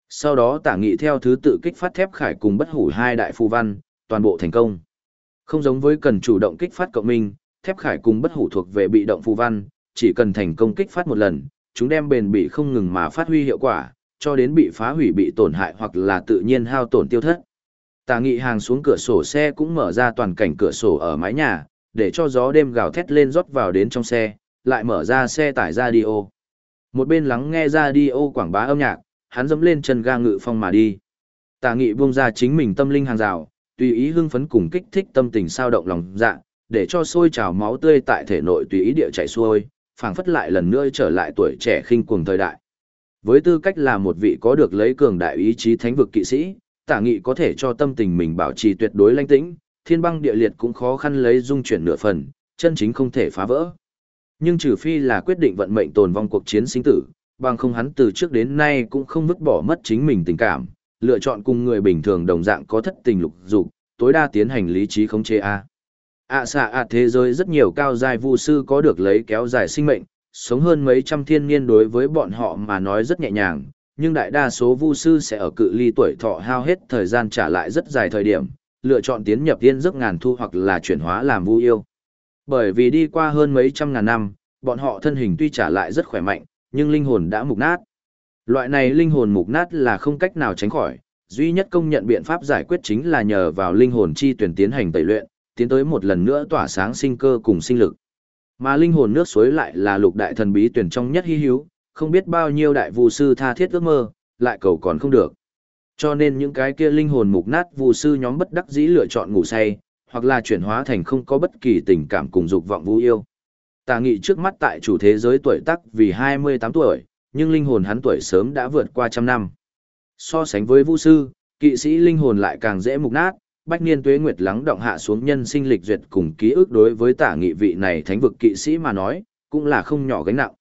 Sau đó tả nghị theo thứ tự kích phát thép khải cùng bất hủ hai đại phù văn, toàn bộ thành công. Không giống với cần chủ động kích phát cộng minh, thép khải cùng bất hủ thuộc về bị động phù văn, chỉ cần thành công kích phát một lần, chúng đem bền bị không ngừng mà phát huy hiệu quả, cho đến bị phá hủy bị tổn hại hoặc là tự nhiên hao tổn tiêu thất. Tà nghị hàng xuống cửa sổ xe cũng mở ra toàn cảnh cửa sổ ở mái nhà, để cho gió đêm gào thét lên rót vào đến trong xe, lại mở ra xe tải radio. Một bên lắng nghe radio quảng bá âm nhạc, hắn dẫm lên chân ga ngự phong mà đi. Tà nghị buông ra chính mình tâm linh hàng rào, tùy ý hưng phấn cùng kích thích tâm tình sao động lòng dạ, để cho sôi trào máu tươi tại thể nội tùy ý địa chảy xuôi, phảng phất lại lần nữa trở lại tuổi trẻ khinh cuồng thời đại. Với tư cách là một vị có được lấy cường đại ý chí thánh vực kỵ sĩ, tả nghị có thể cho tâm tình mình bảo trì tuyệt đối lãnh tĩnh, thiên băng địa liệt cũng khó khăn lấy dung chuyển nửa phần, chân chính không thể phá vỡ. Nhưng trừ phi là quyết định vận mệnh tồn vong cuộc chiến sinh tử, bằng không hắn từ trước đến nay cũng không vứt bỏ mất chính mình tình cảm, lựa chọn cùng người bình thường đồng dạng có thất tình lục dục, tối đa tiến hành lý trí khống chế a. ạ xạ ạ thế giới rất nhiều cao giai vu sư có được lấy kéo dài sinh mệnh, sống hơn mấy trăm thiên niên đối với bọn họ mà nói rất nhẹ nhàng, nhưng đại đa số vu sư sẽ ở cự ly tuổi thọ hao hết thời gian trả lại rất dài thời điểm, lựa chọn tiến nhập tiên giấc ngàn thu hoặc là chuyển hóa làm vu yêu. Bởi vì đi qua hơn mấy trăm ngàn năm, bọn họ thân hình tuy trả lại rất khỏe mạnh, nhưng linh hồn đã mục nát. Loại này linh hồn mục nát là không cách nào tránh khỏi, duy nhất công nhận biện pháp giải quyết chính là nhờ vào linh hồn chi tuyển tiến hành tẩy luyện, tiến tới một lần nữa tỏa sáng sinh cơ cùng sinh lực. Mà linh hồn nước suối lại là lục đại thần bí tuyển trong nhất hy hữu, không biết bao nhiêu đại vu sư tha thiết ước mơ, lại cầu còn không được. Cho nên những cái kia linh hồn mục nát vu sư nhóm bất đắc dĩ lựa chọn ngủ say, hoặc là chuyển hóa thành không có bất kỳ tình cảm cùng dục vọng vu yêu. Tà nghị trước mắt tại chủ thế giới tuổi tác vì 28 tuổi, nhưng linh hồn hắn tuổi sớm đã vượt qua trăm năm. So sánh với vu sư, kỵ sĩ linh hồn lại càng dễ mục nát, bách niên tuế nguyệt lắng động hạ xuống nhân sinh lịch duyệt cùng ký ức đối với tả nghị vị này thánh vực kỵ sĩ mà nói, cũng là không nhỏ gánh nặng.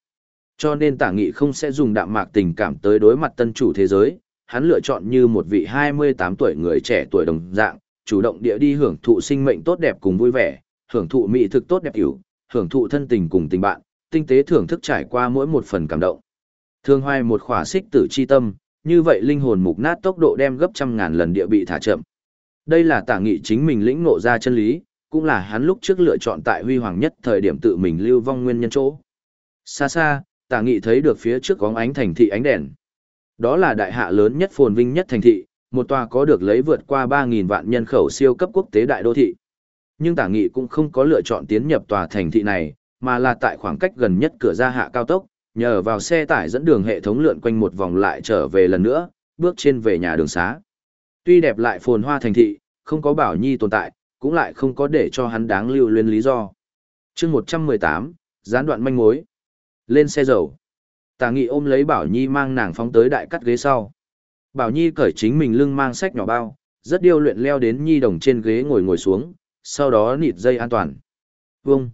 Cho nên tả nghị không sẽ dùng đạm mạc tình cảm tới đối mặt tân chủ thế giới, hắn lựa chọn như một vị 28 tuổi người trẻ tuổi đồng dạng, chủ động địa đi hưởng thụ sinh mệnh tốt đẹp cùng vui vẻ, hưởng thụ mỹ thực tốt đẹp hiểu, hưởng thụ thân tình cùng tình bạn, tinh tế thưởng thức trải qua mỗi một phần cảm động. Thương hoài một khỏa xích tử chi tâm, như vậy linh hồn mục nát tốc độ đem gấp trăm ngàn lần địa bị thả chậm. Đây là tả nghị chính mình lĩnh ngộ ra chân lý, cũng là hắn lúc trước lựa chọn tại huy hoàng nhất thời điểm tự mình lưu vong nguyên nhân chỗ. Xa xa, tả nghị thấy được phía trước có ánh thành thị ánh đèn. Đó là đại hạ lớn nhất phồn vinh nhất thành thị, một tòa có được lấy vượt qua 3.000 vạn nhân khẩu siêu cấp quốc tế đại đô thị. Nhưng tả nghị cũng không có lựa chọn tiến nhập tòa thành thị này, mà là tại khoảng cách gần nhất cửa ra hạ cao tốc, nhờ vào xe tải dẫn đường hệ thống lượn quanh một vòng lại trở về lần nữa, bước trên về nhà đường xá. Tuy đẹp lại phồn hoa thành thị, không có bảo nhi tồn tại, cũng lại không có để cho hắn đáng lưu luyến lý do. chương 118, gián đoạn manh mối. Lên xe dầu. Tà nghị ôm lấy Bảo Nhi mang nàng phóng tới đại cắt ghế sau. Bảo Nhi cởi chính mình lưng mang sách nhỏ bao, rất điêu luyện leo đến Nhi đồng trên ghế ngồi ngồi xuống, sau đó nịt dây an toàn. Vâng.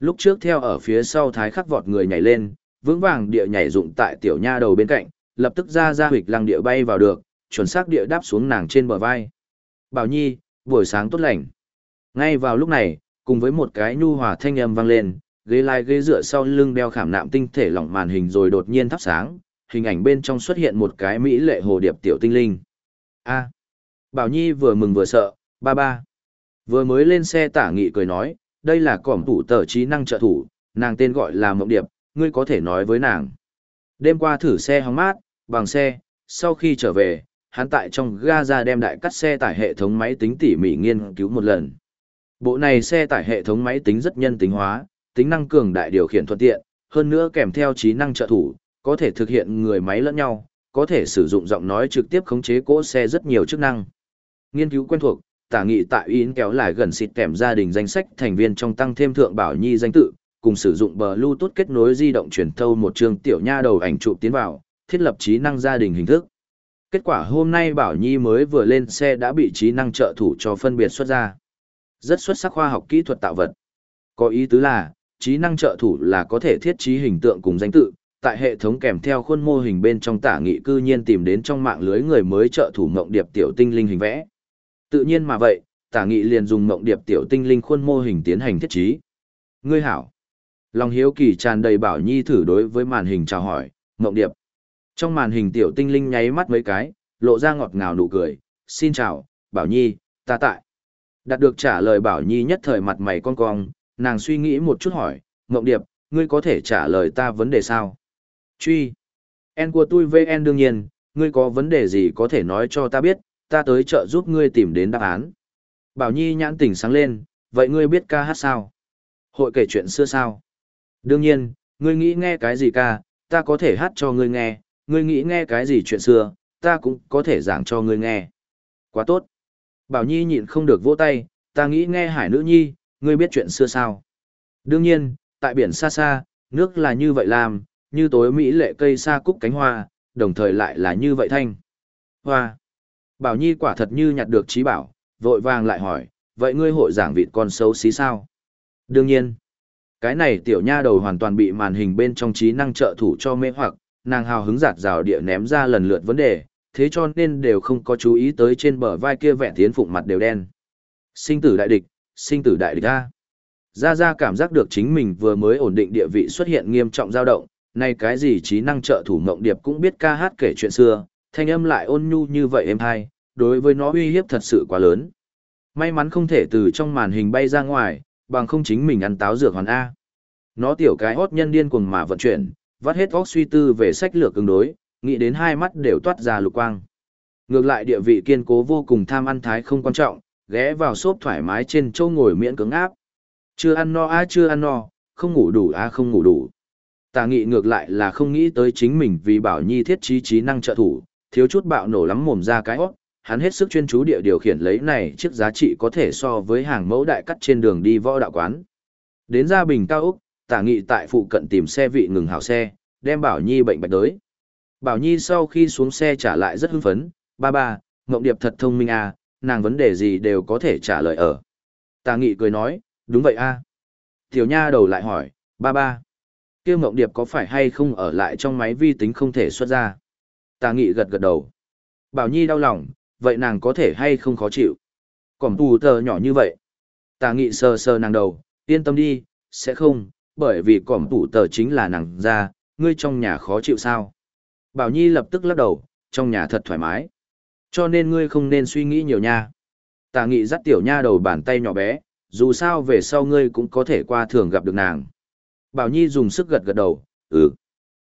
Lúc trước theo ở phía sau thái khắc vọt người nhảy lên, vững vàng địa nhảy dụng tại tiểu nha đầu bên cạnh, lập tức ra ra huyệt lăng địa bay vào được, chuẩn xác địa đáp xuống nàng trên bờ vai. Bảo Nhi, buổi sáng tốt lành. Ngay vào lúc này, cùng với một cái nhu hòa thanh âm vang lên, ghế lai ghế dựa sau lưng đeo khảm nạm tinh thể lỏng màn hình rồi đột nhiên thắp sáng, hình ảnh bên trong xuất hiện một cái mỹ lệ hồ điệp tiểu tinh linh. A. Bảo Nhi vừa mừng vừa sợ, ba ba. Vừa mới lên xe tả nghị cười nói, đây là cỏm thủ tờ trí năng trợ thủ, nàng tên gọi là Mộng Điệp, ngươi có thể nói với nàng. Đêm qua thử xe hóng mát, bằng xe, sau khi trở về, hắn tại trong Gaza đem đại cắt xe tải hệ thống máy tính tỉ mỉ nghiên cứu một lần. Bộ này xe tải hệ thống máy tính rất nhân tính hóa, tính năng cường đại điều khiển thuận tiện, hơn nữa kèm theo trí năng trợ thủ, có thể thực hiện người máy lẫn nhau, có thể sử dụng giọng nói trực tiếp khống chế cỗ xe rất nhiều chức năng. Nghiên cứu quen thuộc, tả nghị tại in kéo lại gần xịt kèm gia đình danh sách thành viên trong tăng thêm thượng bảo nhi danh tự, cùng sử dụng Bluetooth kết nối di động truyền thâu một trường tiểu nha đầu ảnh chụp tiến vào, thiết lập trí năng gia đình hình thức. Kết quả hôm nay Bảo Nhi mới vừa lên xe đã bị trí năng trợ thủ cho phân biệt xuất ra. Rất xuất sắc khoa học kỹ thuật tạo vật. Có ý tứ là, trí năng trợ thủ là có thể thiết trí hình tượng cùng danh tự, tại hệ thống kèm theo khuôn mô hình bên trong tả nghị cư nhiên tìm đến trong mạng lưới người mới trợ thủ mộng điệp tiểu tinh linh hình vẽ. Tự nhiên mà vậy, tả nghị liền dùng mộng điệp tiểu tinh linh khuôn mô hình tiến hành thiết trí. Ngươi hảo. Lòng hiếu kỳ tràn đầy bảo nhi thử đối với màn hình chào hỏi, mộng điệp. Trong màn hình tiểu tinh linh nháy mắt mấy cái, lộ ra ngọt ngào nụ cười, xin chào, bảo nhi, ta tại. Đạt được trả lời bảo nhi nhất thời mặt mày con cong, nàng suy nghĩ một chút hỏi, Ngộng điệp, ngươi có thể trả lời ta vấn đề sao? Truy. En của tôi VN đương nhiên, ngươi có vấn đề gì có thể nói cho ta biết, ta tới chợ giúp ngươi tìm đến đáp án. Bảo Nhi nhãn tỉnh sáng lên, vậy ngươi biết ca hát sao? Hội kể chuyện xưa sao? Đương nhiên, ngươi nghĩ nghe cái gì ca, ta có thể hát cho ngươi nghe, ngươi nghĩ nghe cái gì chuyện xưa, ta cũng có thể giảng cho ngươi nghe. Quá tốt. Bảo Nhi nhịn không được vỗ tay, ta nghĩ nghe hải nữ nhi, ngươi biết chuyện xưa sao? Đương nhiên, tại biển xa xa, nước là như vậy làm, như tối mỹ lệ cây sa cúc cánh hoa, đồng thời lại là như vậy thanh. Hoa. Bảo Nhi quả thật như nhặt được trí bảo, vội vàng lại hỏi, vậy ngươi hội giảng vịt con xấu xí sao? Đương nhiên. Cái này tiểu nha đầu hoàn toàn bị màn hình bên trong trí năng trợ thủ cho mê hoặc, nàng hào hứng giạt rào địa ném ra lần lượt vấn đề, thế cho nên đều không có chú ý tới trên bờ vai kia vẹn tiến phụng mặt đều đen. Sinh tử đại địch, sinh tử đại địch a. Gia Gia cảm giác được chính mình vừa mới ổn định địa vị xuất hiện nghiêm trọng dao động, nay cái gì trí năng trợ thủ mộng điệp cũng biết ca hát kể chuyện xưa, thanh âm lại ôn nhu như vậy em hai, đối với nó uy hiếp thật sự quá lớn. May mắn không thể từ trong màn hình bay ra ngoài, bằng không chính mình ăn táo dược hoàn A. Nó tiểu cái hót nhân điên cuồng mà vận chuyển, vắt hết óc suy tư về sách lược ứng đối, nghĩ đến hai mắt đều toát ra lục quang. Ngược lại địa vị kiên cố vô cùng tham ăn thái không quan trọng, ghé vào xốp thoải mái trên châu ngồi miễn cứng áp. Chưa ăn no à chưa ăn no, không ngủ đủ à không ngủ đủ. Tà nghị ngược lại là không nghĩ tới chính mình vì bảo nhi thiết trí trí năng trợ thủ, thiếu chút bạo nổ lắm mồm ra cái óc, hắn hết sức chuyên chú địa điều khiển lấy này chiếc giá trị có thể so với hàng mẫu đại cắt trên đường đi võ đạo quán. Đến gia bình cao Úc, tả nghị tại phụ cận tìm xe vị ngừng hảo xe, đem Bảo Nhi bệnh bạch đới. Bảo Nhi sau khi xuống xe trả lại rất hưng phấn, ba ba, Ngộng Điệp thật thông minh à, nàng vấn đề gì đều có thể trả lời ở. Tả nghị cười nói, đúng vậy a à. Tiểu nha đầu lại hỏi, ba ba, kia Ngộng Điệp có phải hay không ở lại trong máy vi tính không thể xuất ra? Tả nghị gật gật đầu. Bảo Nhi đau lòng, vậy nàng có thể hay không khó chịu? Còn tù tờ nhỏ như vậy. Tả nghị sờ sờ nàng đầu, yên tâm đi, sẽ không, bởi vì cỏm tủ tờ chính là nàng ra, ngươi trong nhà khó chịu sao? Bảo Nhi lập tức lắc đầu, trong nhà thật thoải mái. Cho nên ngươi không nên suy nghĩ nhiều nha. Tà nghị dắt tiểu nha đầu bàn tay nhỏ bé, dù sao về sau ngươi cũng có thể qua thường gặp được nàng. Bảo Nhi dùng sức gật gật đầu, ừ.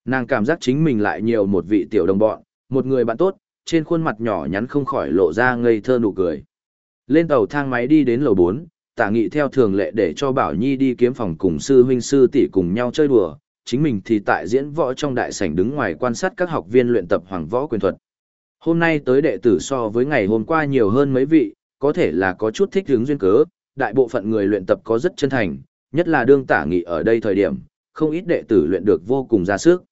Nàng cảm giác chính mình lại nhiều một vị tiểu đồng bọn, một người bạn tốt, trên khuôn mặt nhỏ nhắn không khỏi lộ ra ngây thơ nụ cười. Lên tàu thang máy đi đến lầu 4, tả nghị theo thường lệ để cho Bảo Nhi đi kiếm phòng cùng sư huynh sư tỷ cùng nhau chơi đùa, chính mình thì tại diễn võ trong đại sảnh đứng ngoài quan sát các học viên luyện tập hoàng võ quyền thuật. Hôm nay tới đệ tử so với ngày hôm qua nhiều hơn mấy vị, có thể là có chút thích hướng duyên cớ, đại bộ phận người luyện tập có rất chân thành, nhất là đương tả nghị ở đây thời điểm, không ít đệ tử luyện được vô cùng ra sức.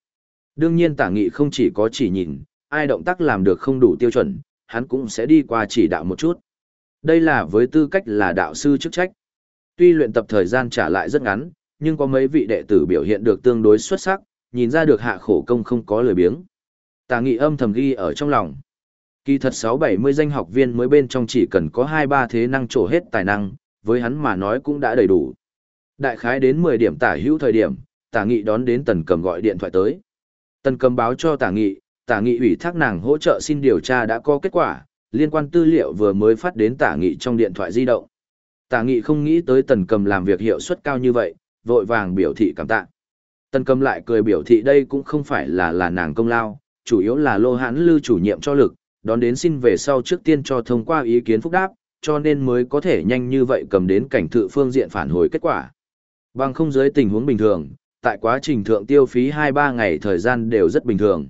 Đương nhiên tả nghị không chỉ có chỉ nhìn, ai động tác làm được không đủ tiêu chuẩn, hắn cũng sẽ đi qua chỉ đạo một chút. Đây là với tư cách là đạo sư chức trách. Tuy luyện tập thời gian trả lại rất ngắn, nhưng có mấy vị đệ tử biểu hiện được tương đối xuất sắc, nhìn ra được hạ khổ công không có lười biếng. Tà nghị âm thầm ghi ở trong lòng. Kỳ thật 6-70 danh học viên mới bên trong chỉ cần có 2-3 thế năng trổ hết tài năng, với hắn mà nói cũng đã đầy đủ. Đại khái đến 10 điểm tả hữu thời điểm, tả nghị đón đến tần cầm gọi điện thoại tới. Tần cầm báo cho tả nghị, tả nghị ủy thác nàng hỗ trợ xin điều tra đã có kết quả, liên quan tư liệu vừa mới phát đến tả nghị trong điện thoại di động. Tả nghị không nghĩ tới tần cầm làm việc hiệu suất cao như vậy, vội vàng biểu thị cảm tạ. Tần cầm lại cười biểu thị đây cũng không phải là là nàng công lao, chủ yếu là lô hãn lưu chủ nhiệm cho lực, đón đến xin về sau trước tiên cho thông qua ý kiến phúc đáp, cho nên mới có thể nhanh như vậy cầm đến cảnh thự phương diện phản hồi kết quả. Bằng không dưới tình huống bình thường, tại quá trình thượng tiêu phí 2-3 ngày thời gian đều rất bình thường.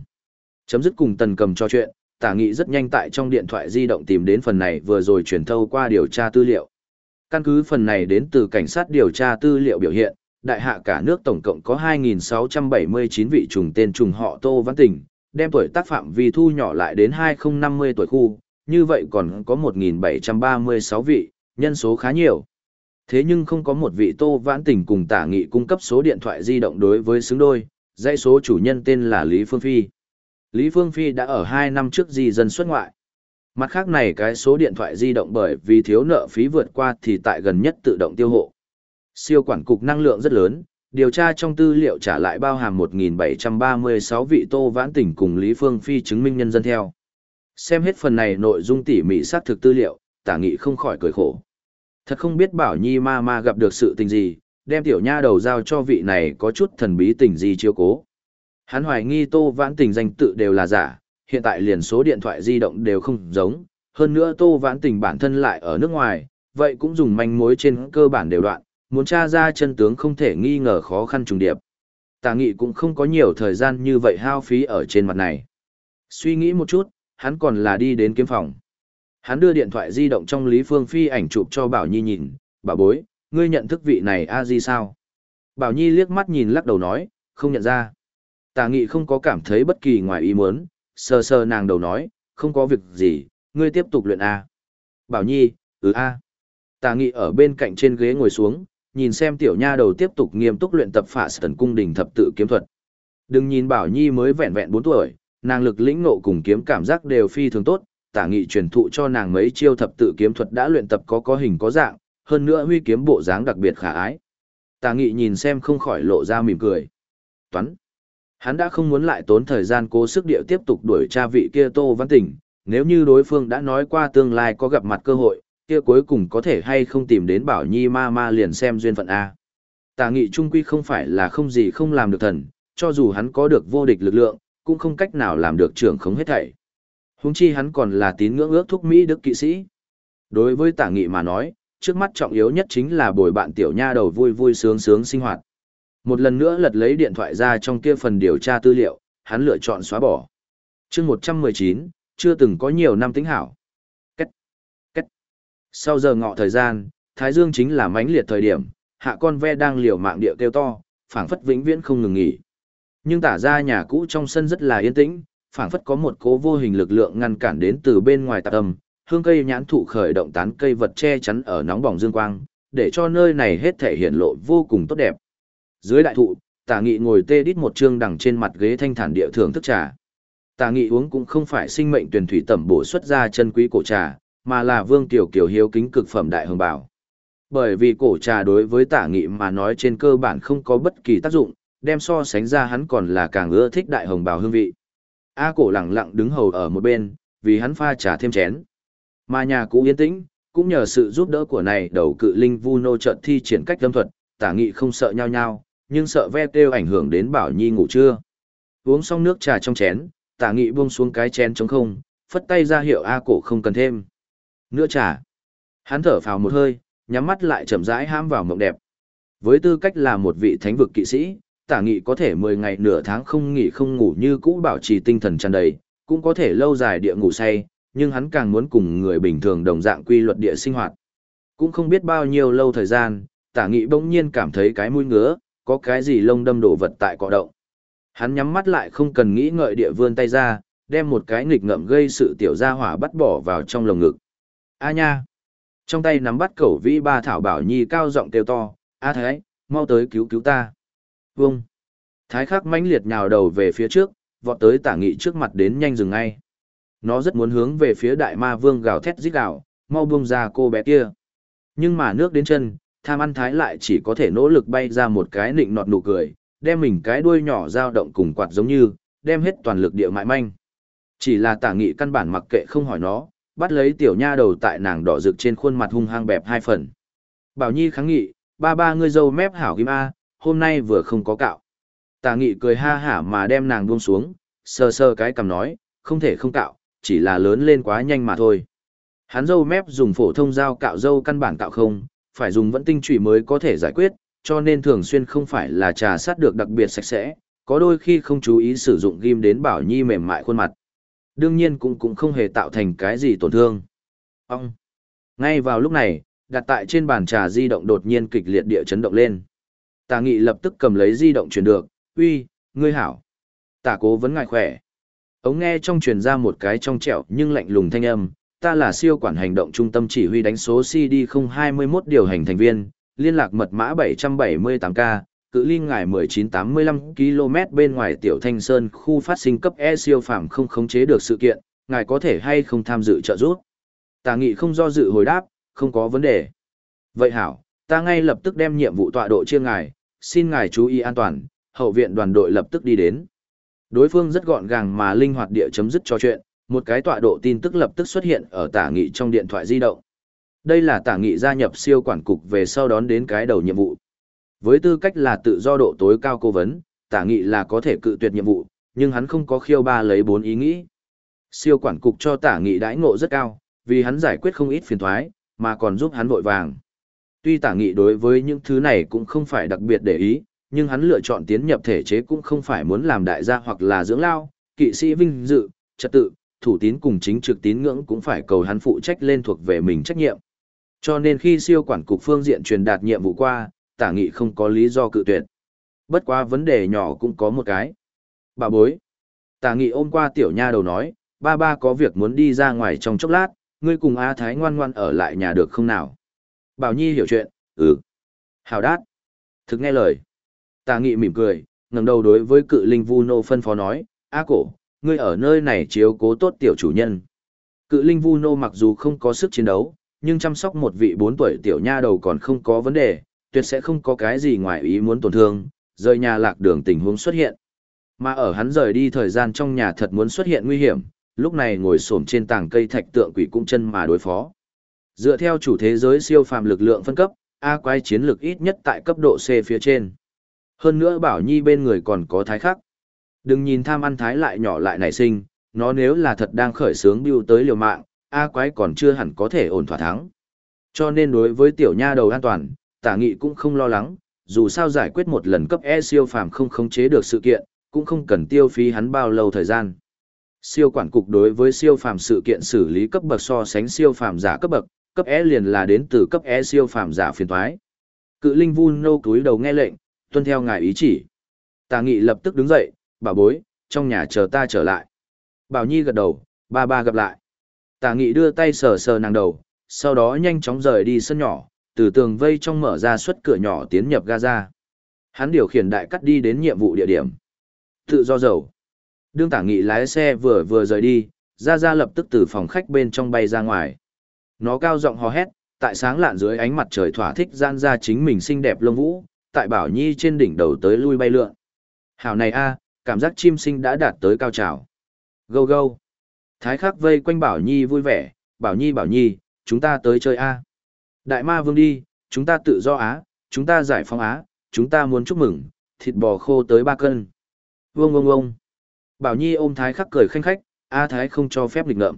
Chấm dứt cùng tần cầm cho chuyện, tả nghị rất nhanh tại trong điện thoại di động tìm đến phần này vừa rồi truyền thâu qua điều tra tư liệu. Căn cứ phần này đến từ cảnh sát điều tra tư liệu biểu hiện, đại hạ cả nước tổng cộng có 2.679 vị trùng tên trùng họ Tô Văn Tình, đem tuổi tác phạm vi thu nhỏ lại đến 2050 tuổi khu, như vậy còn có 1.736 vị, nhân số khá nhiều. Thế nhưng không có một vị Tô Vãn Tình cùng tả nghị cung cấp số điện thoại di động đối với xứng đôi, dãy số chủ nhân tên là Lý Phương Phi. Lý Phương Phi đã ở 2 năm trước di dân xuất ngoại. Mặt khác này cái số điện thoại di động bởi vì thiếu nợ phí vượt qua thì tại gần nhất tự động tiêu hộ. Siêu quản cục năng lượng rất lớn, điều tra trong tư liệu trả lại bao hàm 1.736 vị Tô Vãn Tỉnh cùng Lý Phương Phi chứng minh nhân dân theo. Xem hết phần này nội dung tỉ mỉ xác thực tư liệu, tả nghị không khỏi cười khổ. Thật không biết bảo nhi ma ma gặp được sự tình gì, đem tiểu nha đầu giao cho vị này có chút thần bí tình gì chiếu cố. Hắn hoài nghi Tô Vãn Tình danh tự đều là giả, hiện tại liền số điện thoại di động đều không giống, hơn nữa Tô Vãn Tình bản thân lại ở nước ngoài, vậy cũng dùng manh mối trên cơ bản đều đoạn, muốn tra ra chân tướng không thể nghi ngờ khó khăn trùng điệp. Tà nghị cũng không có nhiều thời gian như vậy hao phí ở trên mặt này. Suy nghĩ một chút, hắn còn là đi đến kiếm phòng. Hắn đưa điện thoại di động trong Lý Phương Phi ảnh chụp cho Bảo Nhi nhìn, bà bối, ngươi nhận thức vị này a di sao? Bảo Nhi liếc mắt nhìn lắc đầu nói, không nhận ra. Tà nghị không có cảm thấy bất kỳ ngoài ý muốn, sờ sờ nàng đầu nói, không có việc gì, ngươi tiếp tục luyện A. Bảo Nhi, ừ A. Tà nghị ở bên cạnh trên ghế ngồi xuống, nhìn xem tiểu nha đầu tiếp tục nghiêm túc luyện tập phả thần cung đình thập tự kiếm thuật. Đừng nhìn Bảo Nhi mới vẹn vẹn 4 tuổi, nàng lực lĩnh ngộ cùng kiếm cảm giác đều phi thường tốt, tả nghị truyền thụ cho nàng mấy chiêu thập tự kiếm thuật đã luyện tập có có hình có dạng, hơn nữa huy kiếm bộ dáng đặc biệt khả ái. Tả nghị nhìn xem không khỏi lộ ra mỉm cười. Toán. Hắn đã không muốn lại tốn thời gian cố sức điệu tiếp tục đuổi tra vị kia Tô Văn Tỉnh, nếu như đối phương đã nói qua tương lai có gặp mặt cơ hội, kia cuối cùng có thể hay không tìm đến Bảo Nhi ma ma liền xem duyên phận A. Tà nghị trung quy không phải là không gì không làm được thần, cho dù hắn có được vô địch lực lượng, cũng không cách nào làm được trưởng khống hết thảy. Huống chi hắn còn là tín ngưỡng ước thúc Mỹ Đức kỵ sĩ. Đối với tả nghị mà nói, trước mắt trọng yếu nhất chính là bồi bạn tiểu nha đầu vui vui sướng sướng sinh hoạt. Một lần nữa lật lấy điện thoại ra trong kia phần điều tra tư liệu, hắn lựa chọn xóa bỏ. chương 119, chưa từng có nhiều năm tính hảo. Cách, cách. Sau giờ ngọ thời gian, Thái Dương chính là mãnh liệt thời điểm, hạ con ve đang liều mạng địa kêu to, phảng phất vĩnh viễn không ngừng nghỉ. Nhưng tả ra nhà cũ trong sân rất là yên tĩnh, phảng phất có một cố vô hình lực lượng ngăn cản đến từ bên ngoài tạp âm, hương cây nhãn thụ khởi động tán cây vật che chắn ở nóng bỏng dương quang, để cho nơi này hết thể hiện lộ vô cùng tốt đẹp. Dưới đại thụ, tả nghị ngồi tê đít một chương đằng trên mặt ghế thanh thản địa thưởng thức trà. Tả nghị uống cũng không phải sinh mệnh tuyển thủy tẩm bổ xuất ra chân quý cổ trà, mà là vương tiểu kiều hiếu kính cực phẩm đại hồng bảo. Bởi vì cổ trà đối với tả nghị mà nói trên cơ bản không có bất kỳ tác dụng, đem so sánh ra hắn còn là càng ưa thích đại hồng bào hương vị. A cổ lặng lặng đứng hầu ở một bên, vì hắn pha trà thêm chén. Mà nhà cũ yên tĩnh, cũng nhờ sự giúp đỡ của này đầu cự linh vu nô trận thi triển cách lâm thuật, tả nghị không sợ nhau nhau, nhưng sợ ve kêu ảnh hưởng đến bảo nhi ngủ trưa. Uống xong nước trà trong chén, tả nghị buông xuống cái chén trống không, phất tay ra hiệu A cổ không cần thêm. Nữa trà. Hắn thở phào một hơi, nhắm mắt lại chậm rãi ham vào mộng đẹp. Với tư cách là một vị thánh vực kỵ sĩ, tả nghị có thể 10 ngày nửa tháng không nghỉ không ngủ như cũ bảo trì tinh thần tràn đầy, cũng có thể lâu dài địa ngủ say, nhưng hắn càng muốn cùng người bình thường đồng dạng quy luật địa sinh hoạt. Cũng không biết bao nhiêu lâu thời gian, tả nghị bỗng nhiên cảm thấy cái mũi ngứa, có cái gì lông đâm đổ vật tại cọ động. Hắn nhắm mắt lại không cần nghĩ ngợi địa vươn tay ra, đem một cái nghịch ngậm gây sự tiểu gia hỏa bắt bỏ vào trong lồng ngực. A nha! Trong tay nắm bắt cẩu vĩ ba thảo bảo nhi cao giọng kêu to, A thái, mau tới cứu cứu ta. Vâng! Thái khắc mãnh liệt nhào đầu về phía trước, vọt tới tả nghị trước mặt đến nhanh dừng ngay. Nó rất muốn hướng về phía đại ma vương gào thét rít gào, mau buông ra cô bé kia. Nhưng mà nước đến chân, tham ăn thái lại chỉ có thể nỗ lực bay ra một cái nịnh nọt nụ cười, đem mình cái đuôi nhỏ dao động cùng quạt giống như, đem hết toàn lực địa mại manh. Chỉ là tả nghị căn bản mặc kệ không hỏi nó, bắt lấy tiểu nha đầu tại nàng đỏ rực trên khuôn mặt hung hăng bẹp hai phần. Bảo Nhi kháng nghị, ba ba ngươi dâu mép hảo kim A, hôm nay vừa không có cạo. Tả nghị cười ha hả mà đem nàng buông xuống, sờ sờ cái cầm nói, không thể không cạo, chỉ là lớn lên quá nhanh mà thôi. Hắn dâu mép dùng phổ thông dao cạo dâu căn bản cạo không, phải dùng vẫn tinh trụy mới có thể giải quyết, cho nên thường xuyên không phải là trà sát được đặc biệt sạch sẽ, có đôi khi không chú ý sử dụng ghim đến bảo nhi mềm mại khuôn mặt. Đương nhiên cũng cũng không hề tạo thành cái gì tổn thương. Ông! Ngay vào lúc này, đặt tại trên bàn trà di động đột nhiên kịch liệt địa chấn động lên. Tả nghị lập tức cầm lấy di động chuyển được, uy, ngươi hảo. Tả cố vẫn ngại khỏe. Ống nghe trong truyền ra một cái trong trẻo nhưng lạnh lùng thanh âm, ta là siêu quản hành động trung tâm chỉ huy đánh số CD 021 điều hành thành viên, liên lạc mật mã 778K, cự ly ngài 1985 km bên ngoài Tiểu Thanh Sơn khu phát sinh cấp E siêu phạm không khống chế được sự kiện, ngài có thể hay không tham dự trợ giúp. Tà nghị không do dự hồi đáp, không có vấn đề. Vậy hảo, ta ngay lập tức đem nhiệm vụ tọa độ chia ngài, xin ngài chú ý an toàn, hậu viện đoàn đội lập tức đi đến. Đối phương rất gọn gàng mà linh hoạt địa chấm dứt trò chuyện, một cái tọa độ tin tức lập tức xuất hiện ở tả nghị trong điện thoại di động. Đây là tả nghị gia nhập siêu quản cục về sau đón đến cái đầu nhiệm vụ. Với tư cách là tự do độ tối cao cố vấn, tả nghị là có thể cự tuyệt nhiệm vụ, nhưng hắn không có khiêu ba lấy bốn ý nghĩ. Siêu quản cục cho tả nghị đãi ngộ rất cao, vì hắn giải quyết không ít phiền thoái, mà còn giúp hắn vội vàng. Tuy tả nghị đối với những thứ này cũng không phải đặc biệt để ý, nhưng hắn lựa chọn tiến nhập thể chế cũng không phải muốn làm đại gia hoặc là dưỡng lao, kỵ sĩ vinh dự, trật tự, thủ tín cùng chính trực tín ngưỡng cũng phải cầu hắn phụ trách lên thuộc về mình trách nhiệm. Cho nên khi siêu quản cục phương diện truyền đạt nhiệm vụ qua, tả nghị không có lý do cự tuyệt. Bất quá vấn đề nhỏ cũng có một cái. Bà bối. Tả nghị ôm qua tiểu nha đầu nói, ba ba có việc muốn đi ra ngoài trong chốc lát, ngươi cùng A Thái ngoan ngoan ở lại nhà được không nào? Bảo Nhi hiểu chuyện, ừ. Hào đát. Thực nghe lời. Tà nghị mỉm cười, ngẩng đầu đối với cự linh vu nô phân phó nói, A cổ, ngươi ở nơi này chiếu cố tốt tiểu chủ nhân. Cự linh vu nô mặc dù không có sức chiến đấu, nhưng chăm sóc một vị bốn tuổi tiểu nha đầu còn không có vấn đề, tuyệt sẽ không có cái gì ngoài ý muốn tổn thương, rời nhà lạc đường tình huống xuất hiện. Mà ở hắn rời đi thời gian trong nhà thật muốn xuất hiện nguy hiểm, lúc này ngồi xổm trên tảng cây thạch tượng quỷ cung chân mà đối phó. Dựa theo chủ thế giới siêu phàm lực lượng phân cấp, A quái chiến lực ít nhất tại cấp độ C phía trên. Hơn nữa Bảo Nhi bên người còn có thái khắc. Đừng nhìn tham ăn thái lại nhỏ lại nảy sinh, nó nếu là thật đang khởi sướng bưu tới liều mạng, A quái còn chưa hẳn có thể ổn thỏa thắng. Cho nên đối với tiểu nha đầu an toàn, tả nghị cũng không lo lắng, dù sao giải quyết một lần cấp E siêu phàm không khống chế được sự kiện, cũng không cần tiêu phí hắn bao lâu thời gian. Siêu quản cục đối với siêu phàm sự kiện xử lý cấp bậc so sánh siêu phàm giả cấp bậc, cấp E liền là đến từ cấp E siêu phàm giả phiền toái. Cự Linh vun nâu túi đầu nghe lệnh, tuân theo ngài ý chỉ. Tà Nghị lập tức đứng dậy, bảo bối, trong nhà chờ ta trở lại. Bảo Nhi gật đầu, ba ba gặp lại. Tả Nghị đưa tay sờ sờ nàng đầu, sau đó nhanh chóng rời đi sân nhỏ, từ tường vây trong mở ra suất cửa nhỏ tiến nhập Gaza. Hắn điều khiển đại cắt đi đến nhiệm vụ địa điểm. Tự do dầu. Đương tả nghị lái xe vừa vừa rời đi, ra ra lập tức từ phòng khách bên trong bay ra ngoài. Nó cao giọng hò hét, tại sáng lạn dưới ánh mặt trời thỏa thích gian ra chính mình xinh đẹp lông vũ, tại Bảo Nhi trên đỉnh đầu tới lui bay lượn. Hảo này a, cảm giác chim sinh đã đạt tới cao trào. Gâu gâu. Thái khắc vây quanh Bảo Nhi vui vẻ, Bảo Nhi Bảo Nhi, chúng ta tới chơi a. Đại ma vương đi, chúng ta tự do á, chúng ta giải phóng á, chúng ta muốn chúc mừng, thịt bò khô tới ba cân. Vương vương vương. Bảo Nhi ôm Thái khắc cười khanh khách, A Thái không cho phép lịch ngợm.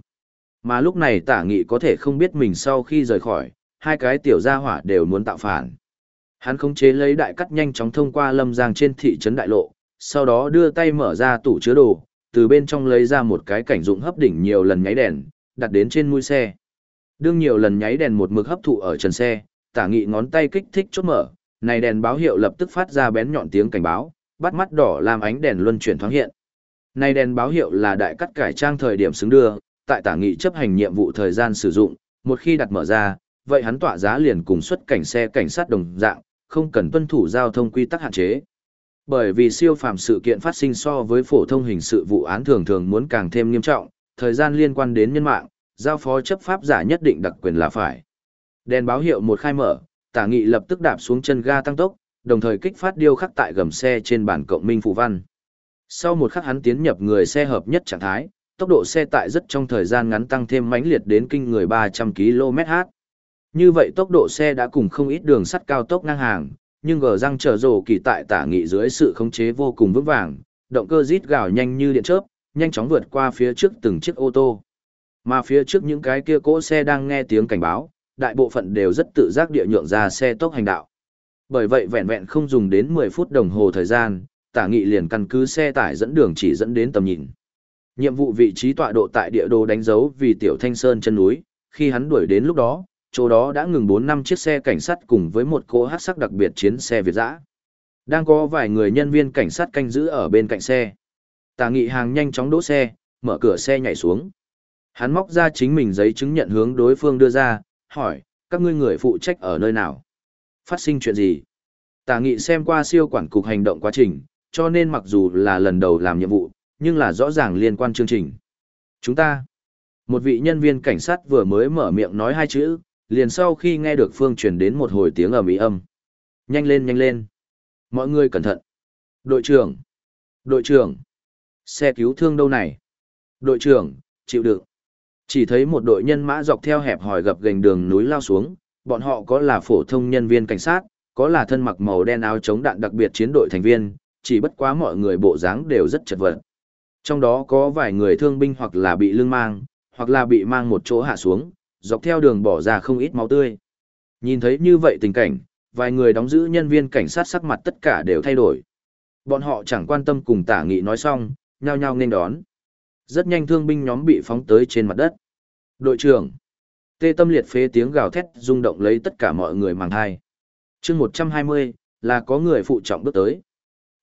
Mà lúc này tả nghị có thể không biết mình sau khi rời khỏi, hai cái tiểu gia hỏa đều muốn tạo phản. Hắn khống chế lấy đại cắt nhanh chóng thông qua lâm giang trên thị trấn đại lộ, sau đó đưa tay mở ra tủ chứa đồ, từ bên trong lấy ra một cái cảnh dụng hấp đỉnh nhiều lần nháy đèn, đặt đến trên mũi xe. Đương nhiều lần nháy đèn một mực hấp thụ ở trần xe, tả nghị ngón tay kích thích chốt mở, này đèn báo hiệu lập tức phát ra bén nhọn tiếng cảnh báo, bắt mắt đỏ làm ánh đèn luân chuyển thoáng hiện. Này đèn báo hiệu là đại cắt cải trang thời điểm xứng đưa, tại tả nghị chấp hành nhiệm vụ thời gian sử dụng, một khi đặt mở ra, vậy hắn tỏa giá liền cùng xuất cảnh xe cảnh sát đồng dạng, không cần tuân thủ giao thông quy tắc hạn chế. Bởi vì siêu phàm sự kiện phát sinh so với phổ thông hình sự vụ án thường thường muốn càng thêm nghiêm trọng, thời gian liên quan đến nhân mạng, giao phó chấp pháp giả nhất định đặc quyền là phải. Đèn báo hiệu một khai mở, tả nghị lập tức đạp xuống chân ga tăng tốc, đồng thời kích phát điêu khắc tại gầm xe trên bản cộng minh phụ văn. Sau một khắc hắn tiến nhập người xe hợp nhất trạng thái, tốc độ xe tại rất trong thời gian ngắn tăng thêm mãnh liệt đến kinh người 300 km/h. Như vậy tốc độ xe đã cùng không ít đường sắt cao tốc ngang hàng, nhưng gờ răng trở rồ kỳ tại tả nghị dưới sự khống chế vô cùng vững vàng, động cơ rít gào nhanh như điện chớp, nhanh chóng vượt qua phía trước từng chiếc ô tô. Mà phía trước những cái kia cỗ xe đang nghe tiếng cảnh báo, đại bộ phận đều rất tự giác địa nhượng ra xe tốc hành đạo. Bởi vậy vẹn vẹn không dùng đến 10 phút đồng hồ thời gian, tả nghị liền căn cứ xe tải dẫn đường chỉ dẫn đến tầm nhìn. Nhiệm vụ vị trí tọa độ tại địa đồ đánh dấu vì tiểu thanh sơn chân núi, khi hắn đuổi đến lúc đó, chỗ đó đã ngừng 4 năm chiếc xe cảnh sát cùng với một cỗ hát sắc đặc biệt chiến xe Việt dã. Đang có vài người nhân viên cảnh sát canh giữ ở bên cạnh xe. Tà nghị hàng nhanh chóng đỗ xe, mở cửa xe nhảy xuống. Hắn móc ra chính mình giấy chứng nhận hướng đối phương đưa ra, hỏi, các ngươi người phụ trách ở nơi nào? Phát sinh chuyện gì? Tà nghị xem qua siêu quản cục hành động quá trình, cho nên mặc dù là lần đầu làm nhiệm vụ, nhưng là rõ ràng liên quan chương trình. Chúng ta, một vị nhân viên cảnh sát vừa mới mở miệng nói hai chữ, liền sau khi nghe được phương truyền đến một hồi tiếng ầm ĩ âm. Nhanh lên nhanh lên. Mọi người cẩn thận. Đội trưởng. Đội trưởng. Xe cứu thương đâu này? Đội trưởng, chịu đựng. Chỉ thấy một đội nhân mã dọc theo hẹp hòi gập gành đường núi lao xuống, bọn họ có là phổ thông nhân viên cảnh sát, có là thân mặc màu đen áo chống đạn đặc biệt chiến đội thành viên, chỉ bất quá mọi người bộ dáng đều rất chật vật. Trong đó có vài người thương binh hoặc là bị lưng mang, hoặc là bị mang một chỗ hạ xuống, dọc theo đường bỏ ra không ít máu tươi. Nhìn thấy như vậy tình cảnh, vài người đóng giữ nhân viên cảnh sát sắc mặt tất cả đều thay đổi. Bọn họ chẳng quan tâm cùng tả nghị nói xong, nhao nhao nên đón. Rất nhanh thương binh nhóm bị phóng tới trên mặt đất. Đội trưởng. Tê tâm liệt phế tiếng gào thét rung động lấy tất cả mọi người màng thai. chương 120, là có người phụ trọng bước tới.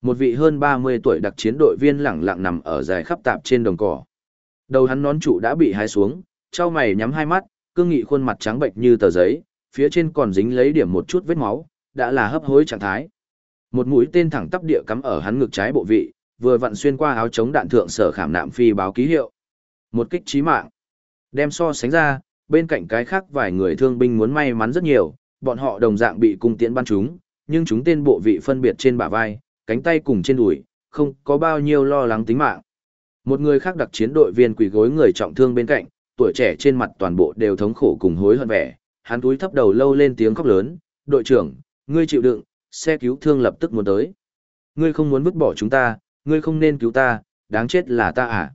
Một vị hơn 30 tuổi đặc chiến đội viên lẳng lặng nằm ở dài khắp tạp trên đồng cỏ. Đầu hắn nón trụ đã bị hái xuống, trao mày nhắm hai mắt, cương nghị khuôn mặt trắng bệnh như tờ giấy, phía trên còn dính lấy điểm một chút vết máu, đã là hấp hối trạng thái. Một mũi tên thẳng tắp địa cắm ở hắn ngực trái bộ vị, vừa vặn xuyên qua áo chống đạn thượng sở khảm nạm phi báo ký hiệu. Một kích chí mạng. Đem so sánh ra, bên cạnh cái khác vài người thương binh muốn may mắn rất nhiều, bọn họ đồng dạng bị cung tiễn bắn chúng, nhưng chúng tên bộ vị phân biệt trên bả vai, cánh tay cùng trên đùi, không có bao nhiêu lo lắng tính mạng. Một người khác đặc chiến đội viên quỳ gối người trọng thương bên cạnh, tuổi trẻ trên mặt toàn bộ đều thống khổ cùng hối hận vẻ, hắn túi thấp đầu lâu lên tiếng khóc lớn, "Đội trưởng, ngươi chịu đựng, xe cứu thương lập tức muốn tới. Ngươi không muốn vứt bỏ chúng ta, ngươi không nên cứu ta, đáng chết là ta à?"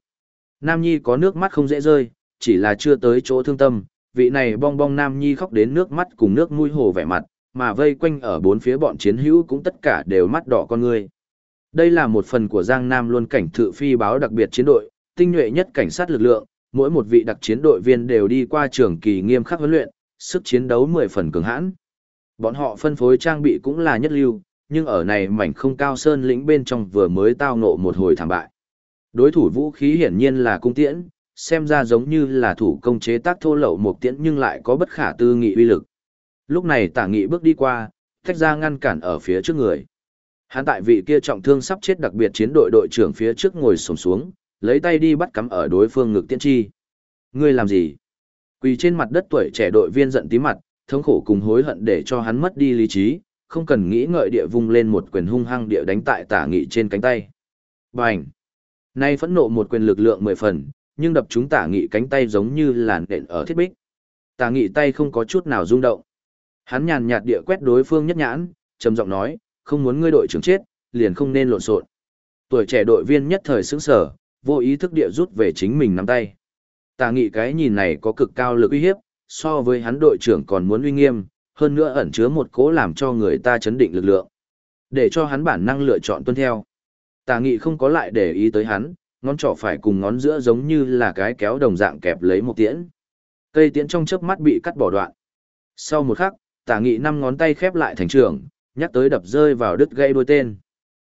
Nam Nhi có nước mắt không dễ rơi, chỉ là chưa tới chỗ thương tâm, vị này bong bong Nam Nhi khóc đến nước mắt cùng nước mũi hồ vẻ mặt, mà vây quanh ở bốn phía bọn chiến hữu cũng tất cả đều mắt đỏ con ngươi. Đây là một phần của Giang Nam luôn cảnh thự phi báo đặc biệt chiến đội, tinh nhuệ nhất cảnh sát lực lượng, mỗi một vị đặc chiến đội viên đều đi qua trường kỳ nghiêm khắc huấn luyện, sức chiến đấu 10 phần cường hãn. Bọn họ phân phối trang bị cũng là nhất lưu, nhưng ở này mảnh không cao sơn lĩnh bên trong vừa mới tao ngộ một hồi thảm bại. Đối thủ vũ khí hiển nhiên là cung tiễn, xem ra giống như là thủ công chế tác thô lậu một tiễn nhưng lại có bất khả tư nghị uy lực. Lúc này tả nghị bước đi qua, thách ra ngăn cản ở phía trước người. Hắn tại vị kia trọng thương sắp chết đặc biệt chiến đội đội trưởng phía trước ngồi sổng xuống, lấy tay đi bắt cắm ở đối phương ngực tiễn chi. Ngươi làm gì? Quỳ trên mặt đất tuổi trẻ đội viên giận tí mặt, thống khổ cùng hối hận để cho hắn mất đi lý trí, không cần nghĩ ngợi địa vung lên một quyền hung hăng địa đánh tại tả nghị trên cánh tay. Bành! Nay phẫn nộ một quyền lực lượng mười phần, nhưng đập chúng tả nghị cánh tay giống như làn đện ở thiết bích. Tả nghị tay không có chút nào rung động. Hắn nhàn nhạt địa quét đối phương nhất nhãn, trầm giọng nói, không muốn ngươi đội trưởng chết, liền không nên lộn xộn. Tuổi trẻ đội viên nhất thời sững sở, vô ý thức địa rút về chính mình nắm tay. Tà nghị cái nhìn này có cực cao lực uy hiếp, so với hắn đội trưởng còn muốn uy nghiêm, hơn nữa ẩn chứa một cố làm cho người ta chấn định lực lượng. Để cho hắn bản năng lựa chọn tuân theo. Tà nghị không có lại để ý tới hắn, ngón trỏ phải cùng ngón giữa giống như là cái kéo đồng dạng kẹp lấy một tiễn. Cây tiễn trong chớp mắt bị cắt bỏ đoạn. Sau một khắc, tà nghị năm ngón tay khép lại thành trường, nhắc tới đập rơi vào đứt gây đôi tên.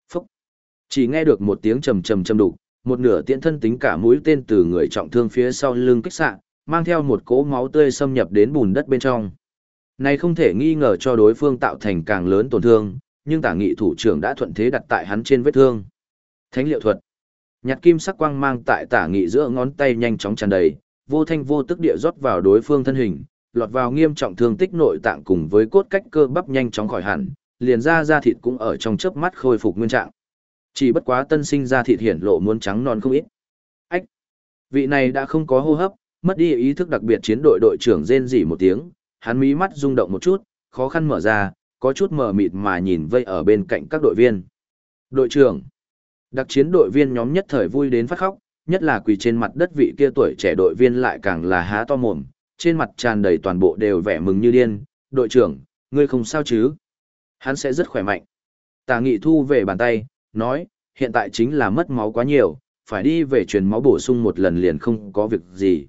Phúc! Chỉ nghe được một tiếng trầm trầm trầm đục, một nửa tiễn thân tính cả mũi tên từ người trọng thương phía sau lưng kích sạn, mang theo một cỗ máu tươi xâm nhập đến bùn đất bên trong. Này không thể nghi ngờ cho đối phương tạo thành càng lớn tổn thương, nhưng tả nghị thủ trưởng đã thuận thế đặt tại hắn trên vết thương. Thánh liệu thuật. Nhạt kim sắc quang mang tại tả nghị giữa ngón tay nhanh chóng tràn đầy, vô thanh vô tức địa rót vào đối phương thân hình, lọt vào nghiêm trọng thương tích nội tạng cùng với cốt cách cơ bắp nhanh chóng khỏi hẳn, liền ra da thịt cũng ở trong chớp mắt khôi phục nguyên trạng. Chỉ bất quá tân sinh ra thịt hiển lộ muốn trắng non không ít. Ách! Vị này đã không có hô hấp, mất đi ý thức đặc biệt chiến đội đội trưởng rên rỉ một tiếng, hắn mí mắt rung động một chút, khó khăn mở ra, có chút mờ mịt mà nhìn vây ở bên cạnh các đội viên. Đội trưởng, đặc chiến đội viên nhóm nhất thời vui đến phát khóc, nhất là quỳ trên mặt đất vị kia tuổi trẻ đội viên lại càng là há to mồm, trên mặt tràn đầy toàn bộ đều vẻ mừng như điên. Đội trưởng, ngươi không sao chứ? Hắn sẽ rất khỏe mạnh. Tà nghị thu về bàn tay, nói, hiện tại chính là mất máu quá nhiều, phải đi về truyền máu bổ sung một lần liền không có việc gì.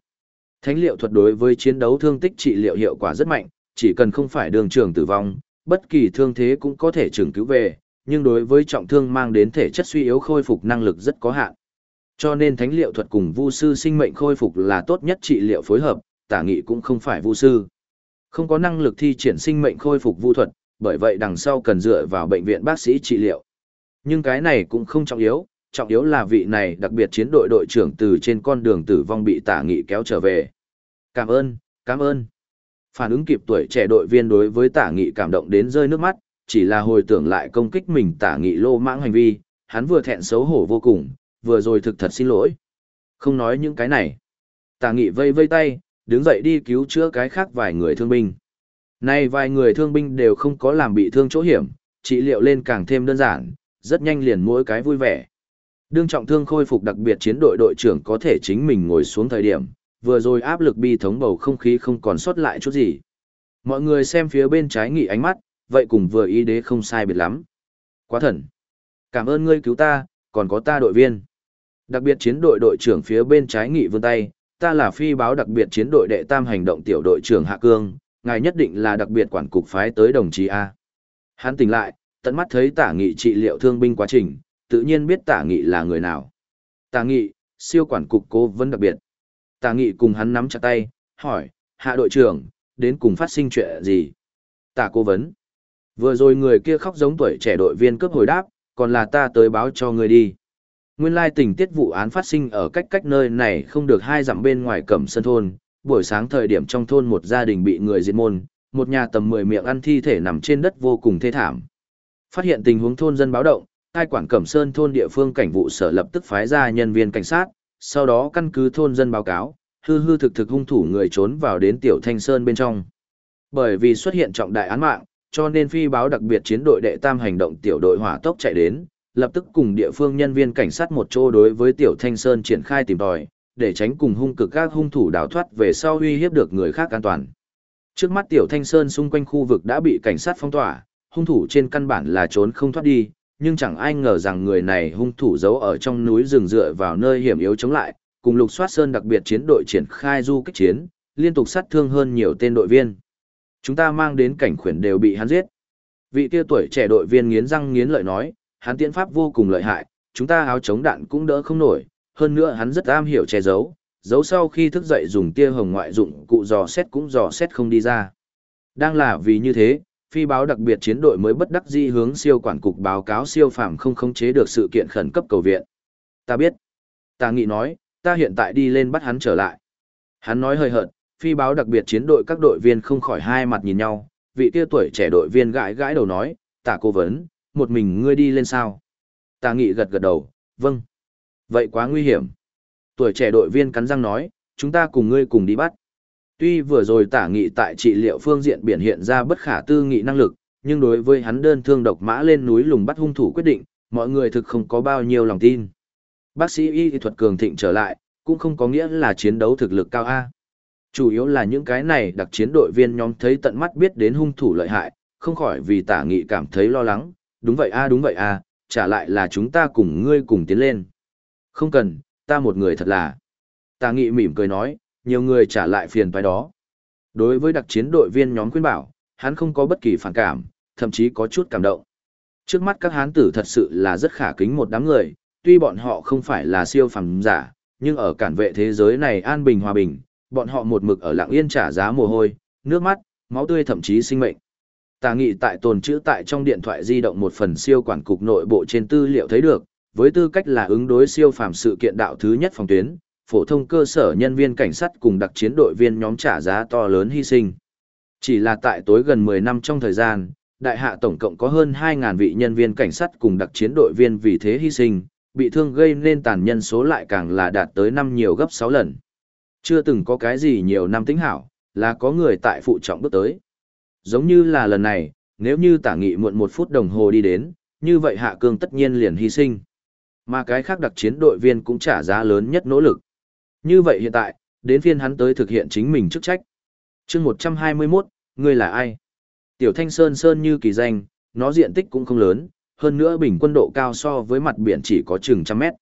Thánh liệu thuật đối với chiến đấu thương tích trị liệu hiệu quả rất mạnh, chỉ cần không phải đường trường tử vong, bất kỳ thương thế cũng có thể trường cứu về, nhưng đối với trọng thương mang đến thể chất suy yếu khôi phục năng lực rất có hạn. Cho nên thánh liệu thuật cùng vu sư sinh mệnh khôi phục là tốt nhất trị liệu phối hợp, tả nghị cũng không phải vu sư. Không có năng lực thi triển sinh mệnh khôi phục vu thuật, bởi vậy đằng sau cần dựa vào bệnh viện bác sĩ trị liệu. Nhưng cái này cũng không trọng yếu, trọng yếu là vị này đặc biệt chiến đội đội trưởng từ trên con đường tử vong bị tả nghị kéo trở về. Cảm ơn, cảm ơn. Phản ứng kịp tuổi trẻ đội viên đối với tả nghị cảm động đến rơi nước mắt, chỉ là hồi tưởng lại công kích mình tả nghị lô mãng hành vi, hắn vừa thẹn xấu hổ vô cùng, vừa rồi thực thật xin lỗi. Không nói những cái này. Tả nghị vây vây tay, đứng dậy đi cứu chữa cái khác vài người thương binh. Nay vài người thương binh đều không có làm bị thương chỗ hiểm, trị liệu lên càng thêm đơn giản, rất nhanh liền mỗi cái vui vẻ. Đương trọng thương khôi phục đặc biệt chiến đội đội trưởng có thể chính mình ngồi xuống thời điểm, vừa rồi áp lực bi thống bầu không khí không còn sót lại chút gì. Mọi người xem phía bên trái nghị ánh mắt, vậy cùng vừa ý đế không sai biệt lắm. Quá thần. Cảm ơn ngươi cứu ta, còn có ta đội viên. Đặc biệt chiến đội đội trưởng phía bên trái nghị vươn tay, ta là phi báo đặc biệt chiến đội đệ tam hành động tiểu đội trưởng Hạ Cương, ngài nhất định là đặc biệt quản cục phái tới đồng chí A. Hắn tỉnh lại, tận mắt thấy tả nghị trị liệu thương binh quá trình, tự nhiên biết tả nghị là người nào. Tả nghị, siêu quản cục cố vấn đặc biệt. Tả nghị cùng hắn nắm chặt tay, hỏi, hạ đội trưởng, đến cùng phát sinh chuyện gì? Tả cố vấn. Vừa rồi người kia khóc giống tuổi trẻ đội viên cướp hồi đáp, còn là ta tới báo cho người đi. Nguyên lai tình tiết vụ án phát sinh ở cách cách nơi này không được hai dặm bên ngoài cẩm sân thôn. Buổi sáng thời điểm trong thôn một gia đình bị người diệt môn, một nhà tầm 10 miệng ăn thi thể nằm trên đất vô cùng thê thảm. Phát hiện tình huống thôn dân báo động, cai quản Cẩm Sơn thôn địa phương cảnh vụ sở lập tức phái ra nhân viên cảnh sát, sau đó căn cứ thôn dân báo cáo, hư hư thực thực hung thủ người trốn vào đến Tiểu Thanh Sơn bên trong. Bởi vì xuất hiện trọng đại án mạng, cho nên phi báo đặc biệt chiến đội đệ tam hành động tiểu đội hỏa tốc chạy đến, lập tức cùng địa phương nhân viên cảnh sát một chỗ đối với Tiểu Thanh Sơn triển khai tìm tòi, để tránh cùng hung cực các hung thủ đào thoát về sau uy hiếp được người khác an toàn. Trước mắt Tiểu Thanh Sơn xung quanh khu vực đã bị cảnh sát phong tỏa, hung thủ trên căn bản là trốn không thoát đi, nhưng chẳng ai ngờ rằng người này hung thủ giấu ở trong núi rừng dựa vào nơi hiểm yếu chống lại, cùng lục soát sơn đặc biệt chiến đội triển khai du kích chiến, liên tục sát thương hơn nhiều tên đội viên. Chúng ta mang đến cảnh khuyển đều bị hắn giết. Vị kia tuổi trẻ đội viên nghiến răng nghiến lợi nói, hắn tiễn pháp vô cùng lợi hại, chúng ta áo chống đạn cũng đỡ không nổi, hơn nữa hắn rất am hiểu che giấu, giấu sau khi thức dậy dùng tia hồng ngoại dụng cụ dò xét cũng dò xét không đi ra. Đang là vì như thế, phi báo đặc biệt chiến đội mới bất đắc dĩ hướng siêu quản cục báo cáo siêu phàm không khống chế được sự kiện khẩn cấp cầu viện. Ta biết. Ta nghĩ nói, ta hiện tại đi lên bắt hắn trở lại. Hắn nói hơi hợt, phi báo đặc biệt chiến đội các đội viên không khỏi hai mặt nhìn nhau, vị kia tuổi trẻ đội viên gãi gãi đầu nói, ta cố vấn, một mình ngươi đi lên sao? Ta nghĩ gật gật đầu, vâng. Vậy quá nguy hiểm. Tuổi trẻ đội viên cắn răng nói, chúng ta cùng ngươi cùng đi bắt. Tuy vừa rồi tả nghị tại trị liệu phương diện biển hiện ra bất khả tư nghị năng lực, nhưng đối với hắn đơn thương độc mã lên núi lùng bắt hung thủ quyết định, mọi người thực không có bao nhiêu lòng tin. Bác sĩ y thuật cường thịnh trở lại, cũng không có nghĩa là chiến đấu thực lực cao A. Chủ yếu là những cái này đặc chiến đội viên nhóm thấy tận mắt biết đến hung thủ lợi hại, không khỏi vì tả nghị cảm thấy lo lắng, đúng vậy A đúng vậy A, trả lại là chúng ta cùng ngươi cùng tiến lên. Không cần, ta một người thật là. Tả nghị mỉm cười nói, nhiều người trả lại phiền toái đó. Đối với đặc chiến đội viên nhóm khuyên bảo, hắn không có bất kỳ phản cảm, thậm chí có chút cảm động. Trước mắt các hán tử thật sự là rất khả kính một đám người, tuy bọn họ không phải là siêu phàm giả, nhưng ở cản vệ thế giới này an bình hòa bình, bọn họ một mực ở lặng yên trả giá mồ hôi, nước mắt, máu tươi thậm chí sinh mệnh. Tà nghị tại tồn trữ tại trong điện thoại di động một phần siêu quản cục nội bộ trên tư liệu thấy được, với tư cách là ứng đối siêu phàm sự kiện đạo thứ nhất phòng tuyến, phổ thông cơ sở nhân viên cảnh sát cùng đặc chiến đội viên nhóm trả giá to lớn hy sinh. Chỉ là tại tối gần 10 năm trong thời gian, đại hạ tổng cộng có hơn 2.000 vị nhân viên cảnh sát cùng đặc chiến đội viên vì thế hy sinh, bị thương gây nên tàn nhân số lại càng là đạt tới năm nhiều gấp 6 lần. Chưa từng có cái gì nhiều năm tính hảo, là có người tại phụ trọng bước tới. Giống như là lần này, nếu như tả nghị muộn một phút đồng hồ đi đến, như vậy hạ cương tất nhiên liền hy sinh. Mà cái khác đặc chiến đội viên cũng trả giá lớn nhất nỗ lực. Như vậy hiện tại, đến phiên hắn tới thực hiện chính mình chức trách. chương 121, ngươi là ai? Tiểu Thanh Sơn Sơn như kỳ danh, nó diện tích cũng không lớn, hơn nữa bình quân độ cao so với mặt biển chỉ có chừng trăm mét.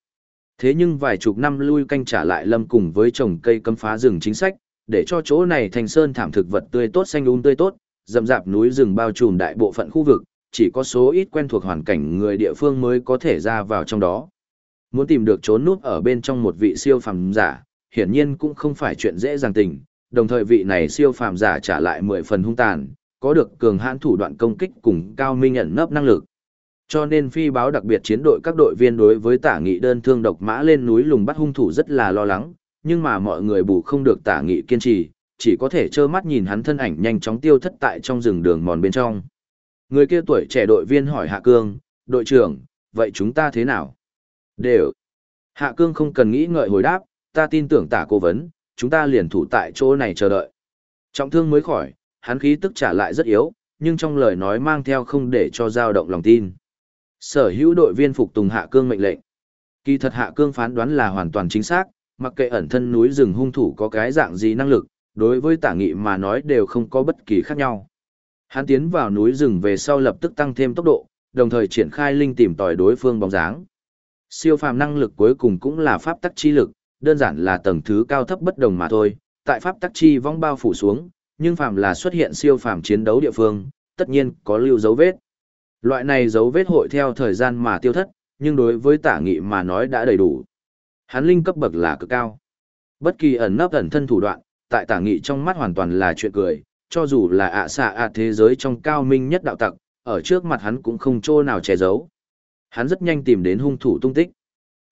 Thế nhưng vài chục năm lui canh trả lại lâm cùng với trồng cây cấm phá rừng chính sách, để cho chỗ này thành sơn thảm thực vật tươi tốt xanh um tươi tốt, rậm rạp núi rừng bao trùm đại bộ phận khu vực, chỉ có số ít quen thuộc hoàn cảnh người địa phương mới có thể ra vào trong đó. Muốn tìm được trốn núp ở bên trong một vị siêu phàm giả, hiển nhiên cũng không phải chuyện dễ dàng tình, đồng thời vị này siêu phàm giả trả lại mười phần hung tàn, có được cường hãn thủ đoạn công kích cùng cao minh ẩn nấp năng lực. Cho nên phi báo đặc biệt chiến đội các đội viên đối với tả nghị đơn thương độc mã lên núi lùng bắt hung thủ rất là lo lắng, nhưng mà mọi người bù không được tả nghị kiên trì, chỉ có thể trơ mắt nhìn hắn thân ảnh nhanh chóng tiêu thất tại trong rừng đường mòn bên trong. Người kia tuổi trẻ đội viên hỏi Hạ Cương, đội trưởng, vậy chúng ta thế nào? Đều. Hạ Cương không cần nghĩ ngợi hồi đáp, ta tin tưởng tả cố vấn, chúng ta liền thủ tại chỗ này chờ đợi. Trọng thương mới khỏi, hắn khí tức trả lại rất yếu, nhưng trong lời nói mang theo không để cho dao động lòng tin. Sở hữu đội viên phục tùng Hạ Cương mệnh lệnh. Kỳ thật Hạ Cương phán đoán là hoàn toàn chính xác, mặc kệ ẩn thân núi rừng hung thủ có cái dạng gì năng lực, đối với tả nghị mà nói đều không có bất kỳ khác nhau. Hắn tiến vào núi rừng về sau lập tức tăng thêm tốc độ, đồng thời triển khai linh tìm tòi đối phương bóng dáng. Siêu phàm năng lực cuối cùng cũng là pháp tắc chi lực, đơn giản là tầng thứ cao thấp bất đồng mà thôi, tại pháp tắc chi vong bao phủ xuống, nhưng phàm là xuất hiện siêu phàm chiến đấu địa phương, tất nhiên có lưu dấu vết. Loại này dấu vết hội theo thời gian mà tiêu thất, nhưng đối với tả nghị mà nói đã đầy đủ. Hắn linh cấp bậc là cực cao. Bất kỳ ẩn nấp ẩn thân thủ đoạn, tại tả nghị trong mắt hoàn toàn là chuyện cười, cho dù là ạ xạ ạ thế giới trong cao minh nhất đạo tặc, ở trước mặt hắn cũng không chỗ nào che giấu. Hắn rất nhanh tìm đến hung thủ tung tích.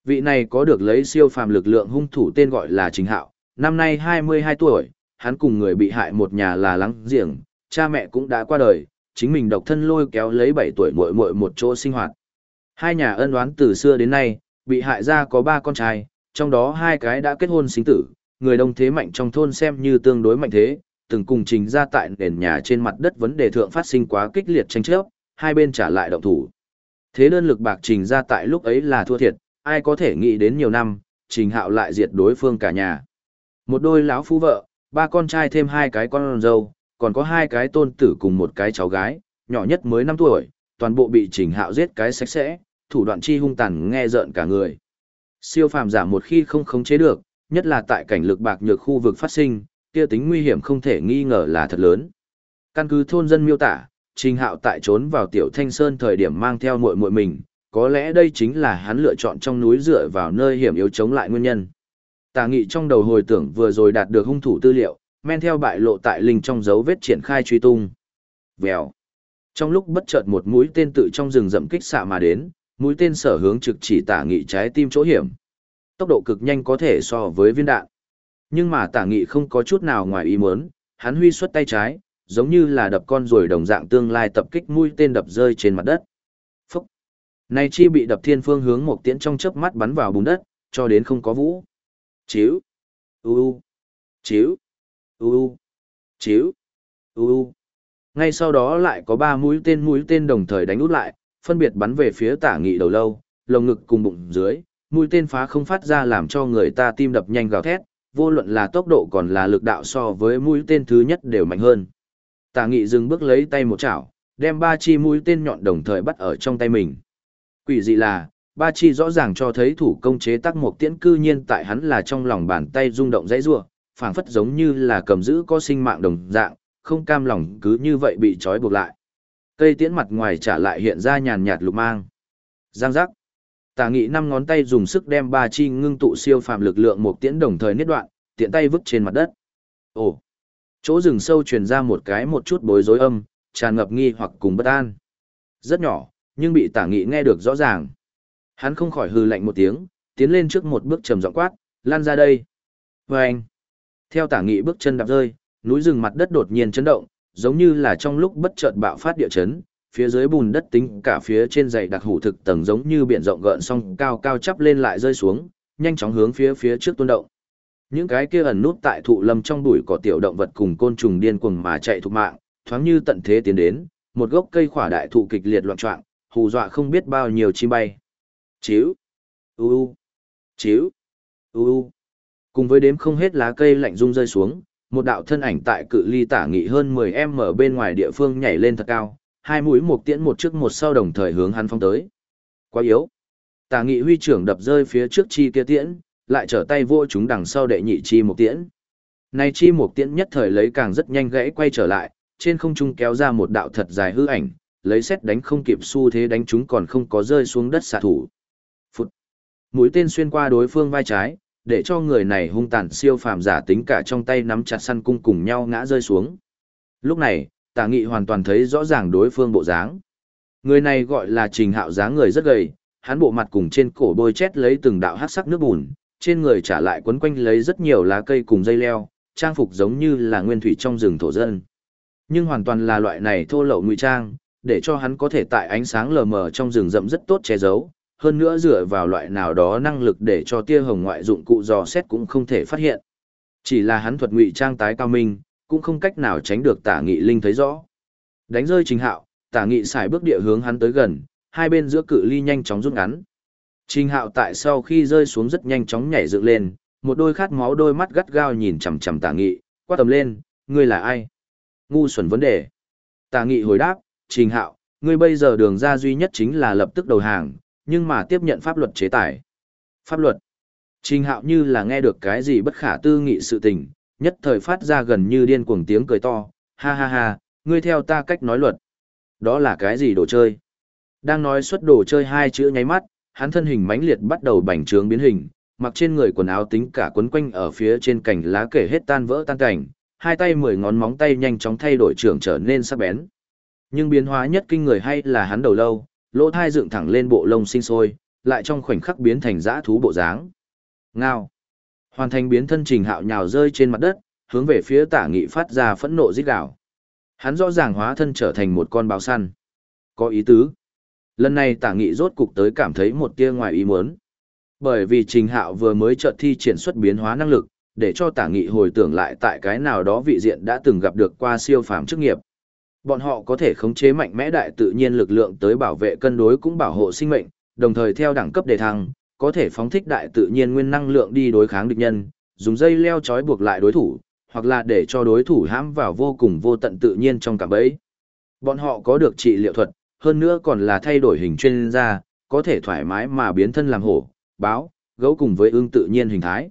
Vị này có được lấy siêu phàm lực lượng hung thủ tên gọi là Trình Hạo, năm nay 22 tuổi, hắn cùng người bị hại một nhà là lắng giềng, cha mẹ cũng đã qua đời, chính mình độc thân lôi kéo lấy 7 tuổi muội muội một chỗ sinh hoạt. Hai nhà ân oán từ xưa đến nay, bị hại ra có 3 con trai, trong đó hai cái đã kết hôn sinh tử, người đông thế mạnh trong thôn xem như tương đối mạnh thế, từng cùng trình ra tại nền nhà trên mặt đất vấn đề thượng phát sinh quá kích liệt tranh chấp, hai bên trả lại động thủ. Thế đơn lực bạc trình ra tại lúc ấy là thua thiệt, ai có thể nghĩ đến nhiều năm, trình hạo lại diệt đối phương cả nhà. Một đôi lão phu vợ, ba con trai thêm hai cái con dâu, còn có hai cái tôn tử cùng một cái cháu gái, nhỏ nhất mới 5 tuổi, toàn bộ bị trình hạo giết cái sạch sẽ, thủ đoạn chi hung tàn nghe rợn cả người. Siêu phàm giả một khi không khống chế được, nhất là tại cảnh lực bạc nhược khu vực phát sinh, kia tính nguy hiểm không thể nghi ngờ là thật lớn. Căn cứ thôn dân miêu tả, Trình Hạo tại trốn vào Tiểu Thanh Sơn thời điểm mang theo muội muội mình, có lẽ đây chính là hắn lựa chọn trong núi dựa vào nơi hiểm yếu chống lại nguyên nhân. Tà nghị trong đầu hồi tưởng vừa rồi đạt được hung thủ tư liệu, men theo bại lộ tại linh trong dấu vết triển khai truy tung. Vèo. Trong lúc bất chợt một mũi tên tự trong rừng rậm kích xạ mà đến, mũi tên sở hướng trực chỉ tả nghị trái tim chỗ hiểm. Tốc độ cực nhanh có thể so với viên đạn. Nhưng mà tả nghị không có chút nào ngoài ý muốn, hắn huy xuất tay trái, giống như là đập con rồi đồng dạng tương lai tập kích mũi tên đập rơi trên mặt đất. Nay Này chi bị đập thiên phương hướng một tiễn trong chớp mắt bắn vào bùn đất, cho đến không có vũ. Chiếu! U u! Chiếu! U u! Chiếu! U u! Ngay sau đó lại có ba mũi tên mũi tên đồng thời đánh út lại, phân biệt bắn về phía tả nghị đầu lâu, lồng ngực cùng bụng dưới, mũi tên phá không phát ra làm cho người ta tim đập nhanh gào thét, vô luận là tốc độ còn là lực đạo so với mũi tên thứ nhất đều mạnh hơn. Tả nghị dừng bước lấy tay một chảo, đem ba chi mũi tên nhọn đồng thời bắt ở trong tay mình. Quỷ dị là, ba chi rõ ràng cho thấy thủ công chế tác một tiễn cư nhiên tại hắn là trong lòng bàn tay rung động dãy rua, phảng phất giống như là cầm giữ có sinh mạng đồng dạng, không cam lòng cứ như vậy bị trói buộc lại. Cây tiễn mặt ngoài trả lại hiện ra nhàn nhạt lục mang. Giang giác. Tả nghị năm ngón tay dùng sức đem ba chi ngưng tụ siêu phàm lực lượng một tiễn đồng thời niết đoạn, tiện tay vứt trên mặt đất. Ồ! Chỗ rừng sâu truyền ra một cái một chút bối rối âm, tràn ngập nghi hoặc cùng bất an. Rất nhỏ, nhưng bị tả nghị nghe được rõ ràng. Hắn không khỏi hư lạnh một tiếng, tiến lên trước một bước trầm giọng quát, lan ra đây. Và anh! Theo tả nghị bước chân đạp rơi, núi rừng mặt đất đột nhiên chấn động, giống như là trong lúc bất chợt bạo phát địa chấn, phía dưới bùn đất tính cả phía trên dày đặc hủ thực tầng giống như biển rộng gợn song cao cao chắp lên lại rơi xuống, nhanh chóng hướng phía phía trước tuôn động. Những cái kia ẩn nút tại thụ lâm trong bụi cỏ tiểu động vật cùng côn trùng điên cuồng mà chạy thục mạng, thoáng như tận thế tiến đến, một gốc cây khỏa đại thụ kịch liệt loạn trọng, hù dọa không biết bao nhiêu chim bay. Chiếu, u u, chiếu, u u. Cùng với đếm không hết lá cây lạnh rung rơi xuống, một đạo thân ảnh tại cự ly tả nghị hơn 10m bên ngoài địa phương nhảy lên thật cao, hai mũi một tiễn một trước một sau đồng thời hướng hắn phong tới. Quá yếu. Tả nghị huy trưởng đập rơi phía trước chi kia tiễn, lại trở tay vô chúng đằng sau đệ nhị chi một tiễn. Này chi một tiễn nhất thời lấy càng rất nhanh gãy quay trở lại, trên không trung kéo ra một đạo thật dài hư ảnh, lấy xét đánh không kịp xu thế đánh chúng còn không có rơi xuống đất xạ thủ. Phụt. Mũi tên xuyên qua đối phương vai trái, để cho người này hung tàn siêu phàm giả tính cả trong tay nắm chặt săn cung cùng nhau ngã rơi xuống. Lúc này, tả nghị hoàn toàn thấy rõ ràng đối phương bộ dáng. Người này gọi là trình hạo dáng người rất gầy, hắn bộ mặt cùng trên cổ bôi chét lấy từng đạo hát sắc nước bùn, trên người trả lại quấn quanh lấy rất nhiều lá cây cùng dây leo, trang phục giống như là nguyên thủy trong rừng thổ dân. Nhưng hoàn toàn là loại này thô lậu ngụy trang, để cho hắn có thể tại ánh sáng lờ mờ trong rừng rậm rất tốt che giấu, hơn nữa dựa vào loại nào đó năng lực để cho tia hồng ngoại dụng cụ dò xét cũng không thể phát hiện. Chỉ là hắn thuật ngụy trang tái cao minh, cũng không cách nào tránh được tả nghị linh thấy rõ. Đánh rơi trình hạo, tả nghị xài bước địa hướng hắn tới gần, hai bên giữa cự ly nhanh chóng rút ngắn. Trình hạo tại sau khi rơi xuống rất nhanh chóng nhảy dựng lên, một đôi khát máu đôi mắt gắt gao nhìn chằm chằm tả nghị, quát tầm lên, ngươi là ai? Ngu xuẩn vấn đề. Tả nghị hồi đáp, trình hạo, ngươi bây giờ đường ra duy nhất chính là lập tức đầu hàng, nhưng mà tiếp nhận pháp luật chế tài. Pháp luật. Trình hạo như là nghe được cái gì bất khả tư nghị sự tình, nhất thời phát ra gần như điên cuồng tiếng cười to, ha ha ha, ngươi theo ta cách nói luật. Đó là cái gì đồ chơi? Đang nói xuất đồ chơi hai chữ nháy mắt, hắn thân hình mãnh liệt bắt đầu bành trướng biến hình, mặc trên người quần áo tính cả quấn quanh ở phía trên cành lá kể hết tan vỡ tan cảnh, hai tay mười ngón móng tay nhanh chóng thay đổi trưởng trở nên sắc bén. Nhưng biến hóa nhất kinh người hay là hắn đầu lâu, lỗ thai dựng thẳng lên bộ lông sinh sôi, lại trong khoảnh khắc biến thành dã thú bộ dáng. Ngao. Hoàn thành biến thân trình hạo nhào rơi trên mặt đất, hướng về phía tả nghị phát ra phẫn nộ rít gào. Hắn rõ ràng hóa thân trở thành một con báo săn. Có ý tứ. Lần này tả nghị rốt cục tới cảm thấy một tia ngoài ý muốn. Bởi vì trình hạo vừa mới chợt thi triển xuất biến hóa năng lực, để cho tả nghị hồi tưởng lại tại cái nào đó vị diện đã từng gặp được qua siêu phàm chức nghiệp. Bọn họ có thể khống chế mạnh mẽ đại tự nhiên lực lượng tới bảo vệ cân đối cũng bảo hộ sinh mệnh, đồng thời theo đẳng cấp đề thăng, có thể phóng thích đại tự nhiên nguyên năng lượng đi đối kháng địch nhân, dùng dây leo trói buộc lại đối thủ, hoặc là để cho đối thủ hãm vào vô cùng vô tận tự nhiên trong cả bẫy. Bọn họ có được trị liệu thuật, hơn nữa còn là thay đổi hình chuyên gia, có thể thoải mái mà biến thân làm hổ, báo, gấu cùng với ương tự nhiên hình thái.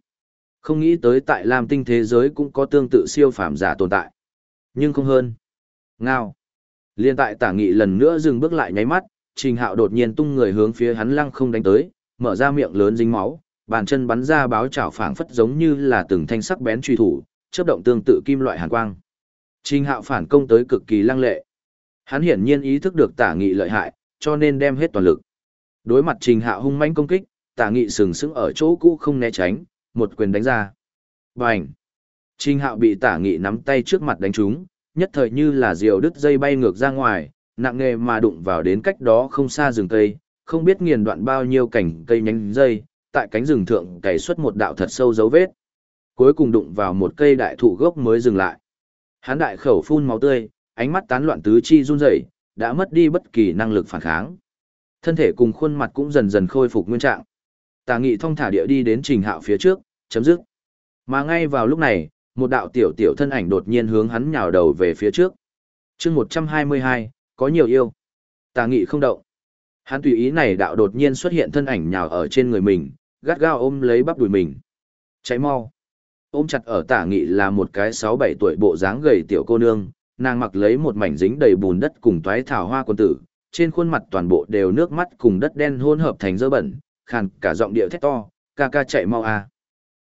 Không nghĩ tới tại Lam tinh thế giới cũng có tương tự siêu phàm giả tồn tại. Nhưng không hơn. Ngao. Liên tại tả nghị lần nữa dừng bước lại nháy mắt, trình hạo đột nhiên tung người hướng phía hắn lăng không đánh tới, mở ra miệng lớn dính máu, bàn chân bắn ra báo chảo phảng phất giống như là từng thanh sắc bén truy thủ, chớp động tương tự kim loại hàn quang. Trình hạo phản công tới cực kỳ lăng lệ. Hắn hiển nhiên ý thức được tả nghị lợi hại, cho nên đem hết toàn lực. Đối mặt trình hạo hung manh công kích, tả nghị sừng sững ở chỗ cũ không né tránh, một quyền đánh ra. Bành! Trình hạo bị tả nghị nắm tay trước mặt đánh trúng, nhất thời như là diều đứt dây bay ngược ra ngoài, nặng nghề mà đụng vào đến cách đó không xa rừng cây, không biết nghiền đoạn bao nhiêu cảnh cây nhánh dây, tại cánh rừng thượng cày xuất một đạo thật sâu dấu vết. Cuối cùng đụng vào một cây đại thụ gốc mới dừng lại. Hán đại khẩu phun máu tươi, ánh mắt tán loạn tứ chi run rẩy, đã mất đi bất kỳ năng lực phản kháng. Thân thể cùng khuôn mặt cũng dần dần khôi phục nguyên trạng. Tà Nghị thông thả địa đi đến Trình Hạo phía trước, chấm dứt. Mà ngay vào lúc này, một đạo tiểu tiểu thân ảnh đột nhiên hướng hắn nhào đầu về phía trước. chương 122, có nhiều yêu. Tà nghị không động. Hắn tùy ý này đạo đột nhiên xuất hiện thân ảnh nhào ở trên người mình, gắt gao ôm lấy bắp đùi mình. Cháy mau. Ôm chặt ở tả nghị là một cái 6-7 tuổi bộ dáng gầy tiểu cô nương, nàng mặc lấy một mảnh dính đầy bùn đất cùng toái thảo hoa quân tử, trên khuôn mặt toàn bộ đều nước mắt cùng đất đen hỗn hợp thành dơ bẩn, khàn cả giọng điệu thét to, ca ca chạy mau à.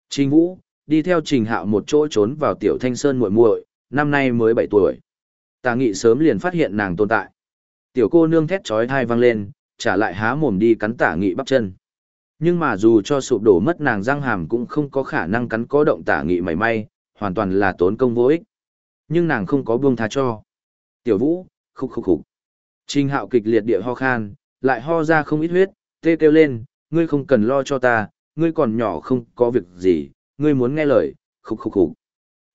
Trình Vũ, đi theo Trình Hạo một chỗ trốn vào Tiểu Thanh Sơn muội muội, năm nay mới 7 tuổi. Tà Nghị sớm liền phát hiện nàng tồn tại. Tiểu cô nương thét chói thai vang lên, trả lại há mồm đi cắn Tả Nghị bắp chân. Nhưng mà dù cho sụp đổ mất nàng răng hàm cũng không có khả năng cắn có động Tả Nghị mảy may, hoàn toàn là tốn công vô ích. Nhưng nàng không có buông tha cho. Tiểu Vũ, khúc khúc khúc. Trình Hạo kịch liệt địa ho khan, lại ho ra không ít huyết, tê kêu lên, ngươi không cần lo cho ta, ngươi còn nhỏ không có việc gì, Ngươi muốn nghe lời, khục khục khục.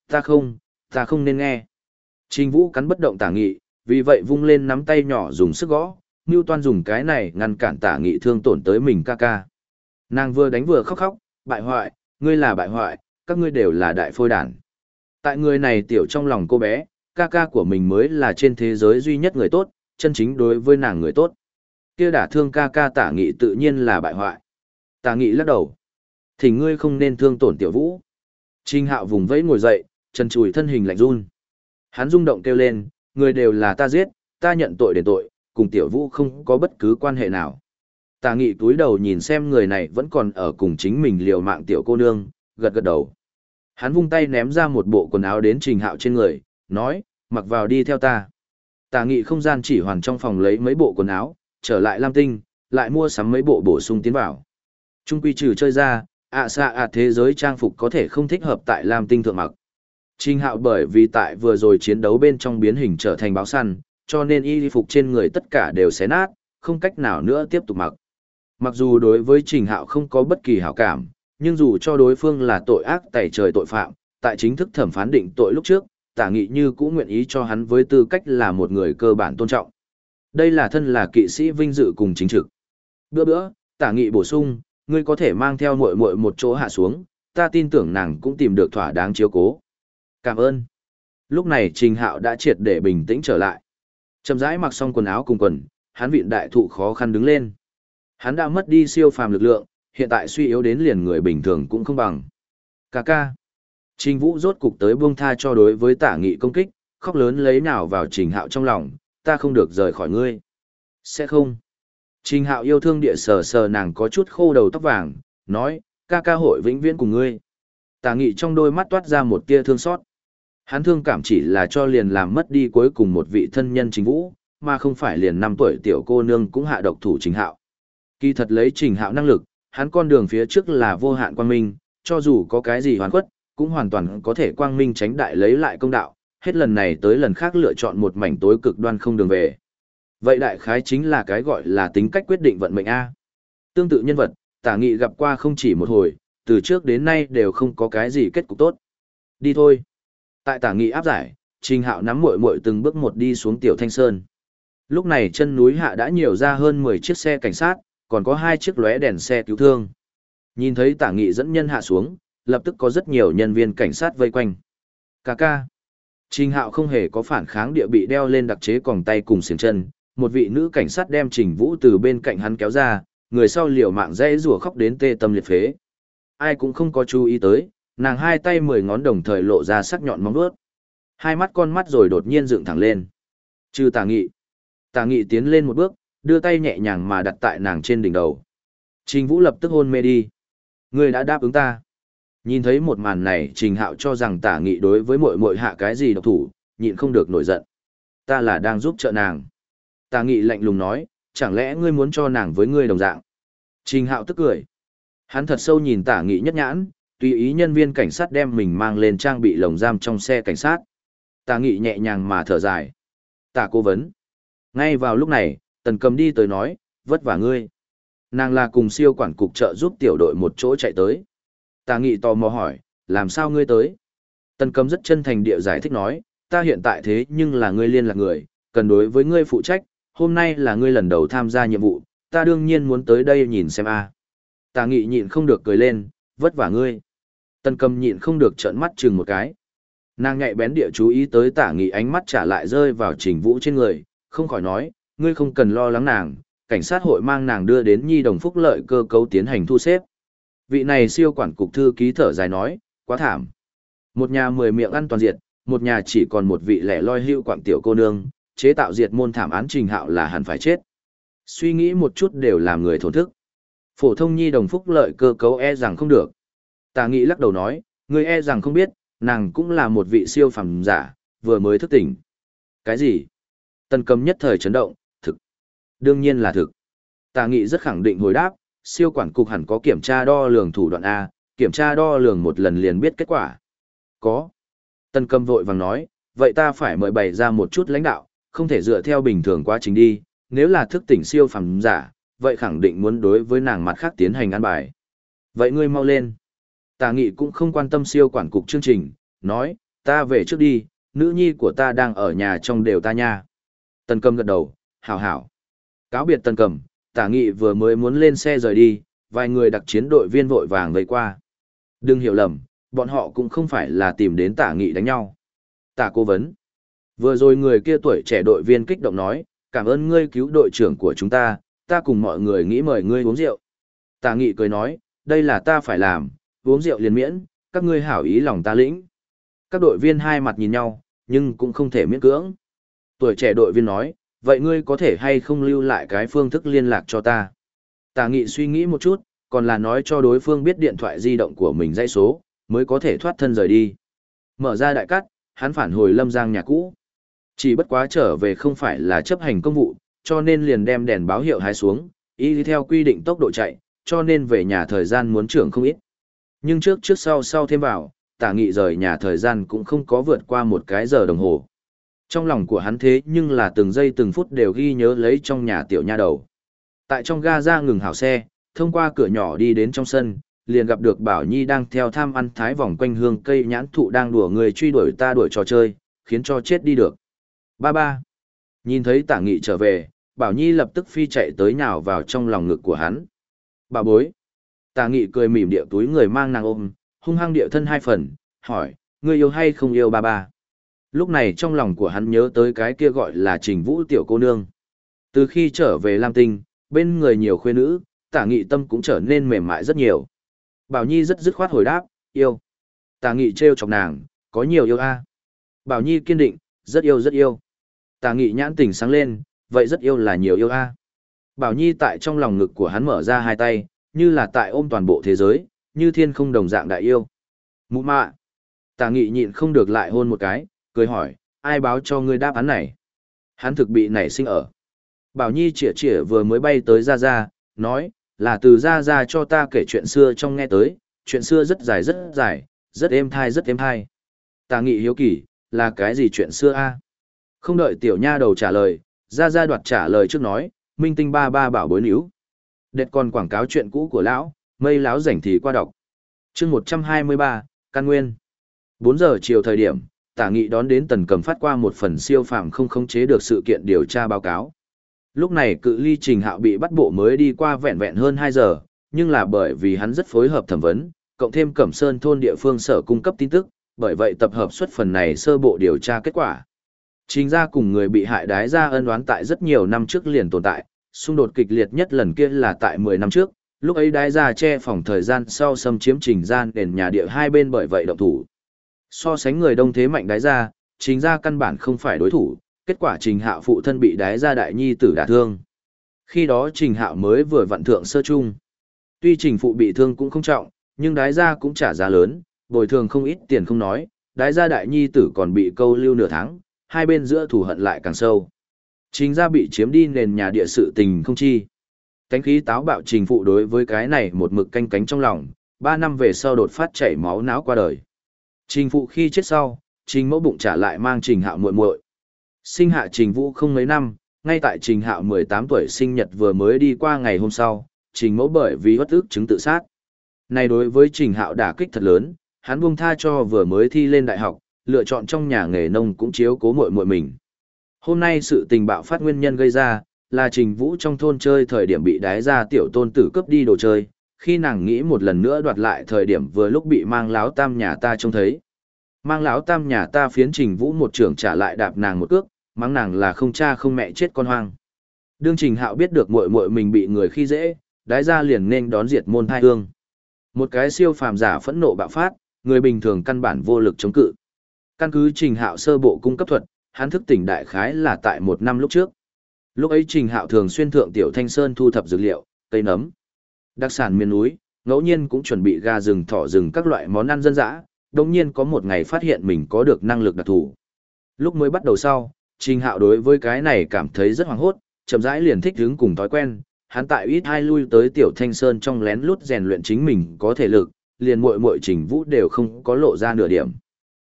Ta không, ta không nên nghe. Trình Vũ cắn bất động tả nghị, vì vậy vung lên nắm tay nhỏ dùng sức gõ, Ngưu Toan dùng cái này ngăn cản tả nghị thương tổn tới mình ca ca. Nàng vừa đánh vừa khóc khóc, bại hoại, ngươi là bại hoại, các ngươi đều là đại phôi đản. Tại người này tiểu trong lòng cô bé, ca ca của mình mới là trên thế giới duy nhất người tốt, chân chính đối với nàng người tốt. Kia đả thương ca ca tả nghị tự nhiên là bại hoại. Tả nghị lắc đầu. Thì ngươi không nên thương tổn tiểu vũ. Trình hạo vùng vẫy ngồi dậy, chân chùi thân hình lạnh run. Hắn rung động kêu lên, người đều là ta giết, ta nhận tội đền tội, cùng tiểu vũ không có bất cứ quan hệ nào. Tà nghị túi đầu nhìn xem người này vẫn còn ở cùng chính mình liều mạng tiểu cô nương, gật gật đầu. Hắn vung tay ném ra một bộ quần áo đến trình hạo trên người, nói, mặc vào đi theo ta. Tà nghị không gian chỉ hoàn trong phòng lấy mấy bộ quần áo, trở lại Lam Tinh, lại mua sắm mấy bộ bổ sung tiến vào. Trung quy trừ chơi ra, ạ xa ạ thế giới trang phục có thể không thích hợp tại Lam Tinh thượng mặc. Trình hạo bởi vì tại vừa rồi chiến đấu bên trong biến hình trở thành báo săn, cho nên y phục trên người tất cả đều xé nát, không cách nào nữa tiếp tục mặc. Mặc dù đối với trình hạo không có bất kỳ hảo cảm, nhưng dù cho đối phương là tội ác tẩy trời tội phạm, tại chính thức thẩm phán định tội lúc trước, tả nghị như cũng nguyện ý cho hắn với tư cách là một người cơ bản tôn trọng. Đây là thân là kỵ sĩ vinh dự cùng chính trực. Bữa bữa, tả nghị bổ sung, ngươi có thể mang theo muội muội một chỗ hạ xuống, ta tin tưởng nàng cũng tìm được thỏa đáng chiếu cố. Cảm ơn. Lúc này Trình Hạo đã triệt để bình tĩnh trở lại. Chậm rãi mặc xong quần áo cùng quần, hắn viện đại thụ khó khăn đứng lên. Hắn đã mất đi siêu phàm lực lượng, hiện tại suy yếu đến liền người bình thường cũng không bằng. Cà ca. Trình Vũ rốt cục tới buông tha cho đối với tả nghị công kích, khóc lớn lấy nào vào Trình Hạo trong lòng, ta không được rời khỏi ngươi. Sẽ không. Trình Hạo yêu thương địa sờ sờ nàng có chút khô đầu tóc vàng, nói, ca ca hội vĩnh viễn cùng ngươi. Tả nghị trong đôi mắt toát ra một tia thương xót. Hắn thương cảm chỉ là cho liền làm mất đi cuối cùng một vị thân nhân chính vũ, mà không phải liền năm tuổi tiểu cô nương cũng hạ độc thủ trình hạo. Kỳ thật lấy trình hạo năng lực, hắn con đường phía trước là vô hạn quang minh, cho dù có cái gì hoàn quất, cũng hoàn toàn có thể quang minh tránh đại lấy lại công đạo, hết lần này tới lần khác lựa chọn một mảnh tối cực đoan không đường về. Vậy đại khái chính là cái gọi là tính cách quyết định vận mệnh A. Tương tự nhân vật, tả nghị gặp qua không chỉ một hồi, từ trước đến nay đều không có cái gì kết cục tốt. Đi thôi. Tại tả nghị áp giải, Trình Hạo nắm muội muội từng bước một đi xuống tiểu Thanh Sơn. Lúc này chân núi hạ đã nhiều ra hơn 10 chiếc xe cảnh sát, còn có hai chiếc lóe đèn xe cứu thương. Nhìn thấy tả nghị dẫn nhân hạ xuống, lập tức có rất nhiều nhân viên cảnh sát vây quanh. Cà ca. Trình Hạo không hề có phản kháng địa bị đeo lên đặc chế còng tay cùng xiềng chân, một vị nữ cảnh sát đem Trình Vũ từ bên cạnh hắn kéo ra, người sau liều mạng dây rủa khóc đến tê tâm liệt phế. Ai cũng không có chú ý tới, nàng hai tay mười ngón đồng thời lộ ra sắc nhọn móng vuốt. Hai mắt con mắt rồi đột nhiên dựng thẳng lên. Trừ tà nghị. Tà nghị tiến lên một bước đưa tay nhẹ nhàng mà đặt tại nàng trên đỉnh đầu. Trình vũ lập tức hôn mê đi. Ngươi đã đáp ứng ta. Nhìn thấy một màn này trình hạo cho rằng tả nghị đối với mội mội hạ cái gì độc thủ nhịn không được nổi giận. Ta là đang giúp trợ nàng tà nghị lạnh lùng nói chẳng lẽ ngươi muốn cho nàng với ngươi đồng dạng trình hạo tức cười hắn thật sâu nhìn tả nghị nhất nhãn tùy ý nhân viên cảnh sát đem mình mang lên trang bị lồng giam trong xe cảnh sát. Tả nghị nhẹ nhàng mà thở dài. Tả cố vấn. Ngay vào lúc này, tần cầm đi tới nói, vất vả ngươi. Nàng là cùng siêu quản cục trợ giúp tiểu đội một chỗ chạy tới. Tả nghị tò mò hỏi, làm sao ngươi tới? Tần cầm rất chân thành địa giải thích nói, ta hiện tại thế nhưng là ngươi liên lạc người, cần đối với ngươi phụ trách, hôm nay là ngươi lần đầu tham gia nhiệm vụ, ta đương nhiên muốn tới đây nhìn xem a. Tà nghị nhịn không được cười lên, vất vả ngươi. Tần cầm nhịn không được trợn mắt chừng một cái. Nàng nhạy bén địa chú ý tới tả nghị ánh mắt trả lại rơi vào trình vũ trên người, không khỏi nói, ngươi không cần lo lắng nàng, cảnh sát hội mang nàng đưa đến nhi đồng phúc lợi cơ cấu tiến hành thu xếp. Vị này siêu quản cục thư ký thở dài nói, quá thảm. Một nhà mười miệng ăn toàn diệt, một nhà chỉ còn một vị lẻ loi hưu quảng tiểu cô nương, chế tạo diệt môn thảm án trình hạo là hẳn phải chết. Suy nghĩ một chút đều làm người thổn thức. Phổ thông nhi đồng phúc lợi cơ cấu e rằng không được. Tà nghị lắc đầu nói, người e rằng không biết, nàng cũng là một vị siêu phẩm giả, vừa mới thức tỉnh. Cái gì? Tần cầm nhất thời chấn động, thực. Đương nhiên là thực. Tà nghị rất khẳng định hồi đáp, siêu quản cục hẳn có kiểm tra đo lường thủ đoạn A, kiểm tra đo lường một lần liền biết kết quả. Có. Tần cầm vội vàng nói, vậy ta phải mời bày ra một chút lãnh đạo, không thể dựa theo bình thường quá trình đi, nếu là thức tỉnh siêu phẩm giả, vậy khẳng định muốn đối với nàng mặt khác tiến hành ăn bài. Vậy ngươi mau lên. Tà nghị cũng không quan tâm siêu quản cục chương trình, nói, ta về trước đi, nữ nhi của ta đang ở nhà trong đều ta nha. Tần cầm gật đầu, hảo hảo. Cáo biệt tần cầm, tả nghị vừa mới muốn lên xe rời đi, vài người đặc chiến đội viên vội vàng vây qua. Đừng hiểu lầm, bọn họ cũng không phải là tìm đến tả nghị đánh nhau. Tả cố vấn. Vừa rồi người kia tuổi trẻ đội viên kích động nói, cảm ơn ngươi cứu đội trưởng của chúng ta, ta cùng mọi người nghĩ mời ngươi uống rượu. Tà nghị cười nói, đây là ta phải làm, uống rượu liền miễn, các ngươi hảo ý lòng ta lĩnh. Các đội viên hai mặt nhìn nhau, nhưng cũng không thể miễn cưỡng. Tuổi trẻ đội viên nói, vậy ngươi có thể hay không lưu lại cái phương thức liên lạc cho ta? Tà nghị suy nghĩ một chút, còn là nói cho đối phương biết điện thoại di động của mình dãy số, mới có thể thoát thân rời đi. Mở ra đại cắt, hắn phản hồi lâm giang nhà cũ. Chỉ bất quá trở về không phải là chấp hành công vụ, cho nên liền đem đèn báo hiệu hái xuống, y theo quy định tốc độ chạy, cho nên về nhà thời gian muốn trưởng không ít. Nhưng trước trước sau sau thêm vào, tả nghị rời nhà thời gian cũng không có vượt qua một cái giờ đồng hồ. Trong lòng của hắn thế nhưng là từng giây từng phút đều ghi nhớ lấy trong nhà tiểu nha đầu. Tại trong ga ra ngừng hảo xe, thông qua cửa nhỏ đi đến trong sân, liền gặp được Bảo Nhi đang theo tham ăn thái vòng quanh hương cây nhãn thụ đang đùa người truy đuổi ta đuổi trò chơi, khiến cho chết đi được. Ba ba. Nhìn thấy tả nghị trở về, Bảo Nhi lập tức phi chạy tới nhào vào trong lòng ngực của hắn. Bà bối. Tả nghị cười mỉm địa túi người mang nàng ôm, hung hăng địa thân hai phần, hỏi, ngươi yêu hay không yêu ba ba? Lúc này trong lòng của hắn nhớ tới cái kia gọi là trình vũ tiểu cô nương. Từ khi trở về Lam Tinh, bên người nhiều khuê nữ, tả nghị tâm cũng trở nên mềm mại rất nhiều. Bảo Nhi rất dứt khoát hồi đáp, yêu. Tả nghị trêu chọc nàng, có nhiều yêu a. Bảo Nhi kiên định, rất yêu rất yêu. Tà nghị nhãn tình sáng lên, vậy rất yêu là nhiều yêu a. Bảo Nhi tại trong lòng ngực của hắn mở ra hai tay, như là tại ôm toàn bộ thế giới, như thiên không đồng dạng đại yêu. Mụ mạ. Tà nghị nhịn không được lại hôn một cái, cười hỏi, ai báo cho ngươi đáp án này? Hắn thực bị nảy sinh ở. Bảo Nhi chỉa chỉa vừa mới bay tới Ra Ra, nói, là từ Ra Ra cho ta kể chuyện xưa trong nghe tới, chuyện xưa rất dài rất dài, rất êm thai rất êm thai. Tà nghị hiếu kỳ, là cái gì chuyện xưa a? Không đợi tiểu nha đầu trả lời, Ra Ra đoạt trả lời trước nói, minh tinh ba ba bảo bối níu. Đệt còn quảng cáo chuyện cũ của lão, mây lão rảnh thì qua đọc. chương 123, Căn Nguyên. 4 giờ chiều thời điểm, tả nghị đón đến tần cầm phát qua một phần siêu phàm không khống chế được sự kiện điều tra báo cáo. Lúc này cự ly trình hạo bị bắt bộ mới đi qua vẹn vẹn hơn 2 giờ, nhưng là bởi vì hắn rất phối hợp thẩm vấn, cộng thêm cẩm sơn thôn địa phương sở cung cấp tin tức, bởi vậy tập hợp xuất phần này sơ bộ điều tra kết quả. Trình ra cùng người bị hại đái ra ân oán tại rất nhiều năm trước liền tồn tại, xung đột kịch liệt nhất lần kia là tại 10 năm trước, lúc ấy đái ra che phòng thời gian sau xâm chiếm trình gian nền nhà địa hai bên bởi vậy động thủ. So sánh người đông thế mạnh đái ra, trình ra căn bản không phải đối thủ, kết quả trình hạo phụ thân bị đái ra đại nhi tử đả thương. Khi đó trình hạo mới vừa vận thượng sơ chung. Tuy trình phụ bị thương cũng không trọng, nhưng đái ra cũng trả giá lớn, bồi thường không ít tiền không nói, đái ra đại nhi tử còn bị câu lưu nửa tháng, hai bên giữa thù hận lại càng sâu. chính ra bị chiếm đi nền nhà địa sự tình không chi. Cánh khí táo bạo trình phụ đối với cái này một mực canh cánh trong lòng, ba năm về sau đột phát chảy máu não qua đời. Trình phụ khi chết sau, trình mẫu bụng trả lại mang trình hạo muội muội. Sinh hạ trình vũ không mấy năm, ngay tại trình hạo 18 tuổi sinh nhật vừa mới đi qua ngày hôm sau, trình mẫu bởi vì bất ức chứng tự sát. Này đối với trình hạo đả kích thật lớn, hắn buông tha cho vừa mới thi lên đại học, lựa chọn trong nhà nghề nông cũng chiếu cố muội muội mình. Hôm nay sự tình bạo phát nguyên nhân gây ra, là trình vũ trong thôn chơi thời điểm bị đái ra tiểu tôn tử cướp đi đồ chơi, khi nàng nghĩ một lần nữa đoạt lại thời điểm vừa lúc bị mang láo tam nhà ta trông thấy. Mang láo tam nhà ta phiến trình vũ một trưởng trả lại đạp nàng một cước, mắng nàng là không cha không mẹ chết con hoang. Đương trình hạo biết được muội muội mình bị người khi dễ, đái ra liền nên đón diệt môn thai hương. Một cái siêu phàm giả phẫn nộ bạo phát, người bình thường căn bản vô lực chống cự. Căn cứ trình hạo sơ bộ cung cấp thuật, hắn thức tỉnh đại khái là tại một năm lúc trước. Lúc ấy trình hạo thường xuyên thượng tiểu thanh sơn thu thập dược liệu, cây nấm, Đặc sản miền núi, ngẫu nhiên cũng chuẩn bị gà rừng thỏ rừng các loại món ăn dân dã, đồng nhiên có một ngày phát hiện mình có được năng lực đặc thù. Lúc mới bắt đầu sau, Trình Hạo đối với cái này cảm thấy rất hoảng hốt, chậm rãi liền thích hứng cùng thói quen, hắn tại ít hai lui tới tiểu thanh sơn trong lén lút rèn luyện chính mình có thể lực, liền muội muội Trình Vũ đều không có lộ ra nửa điểm.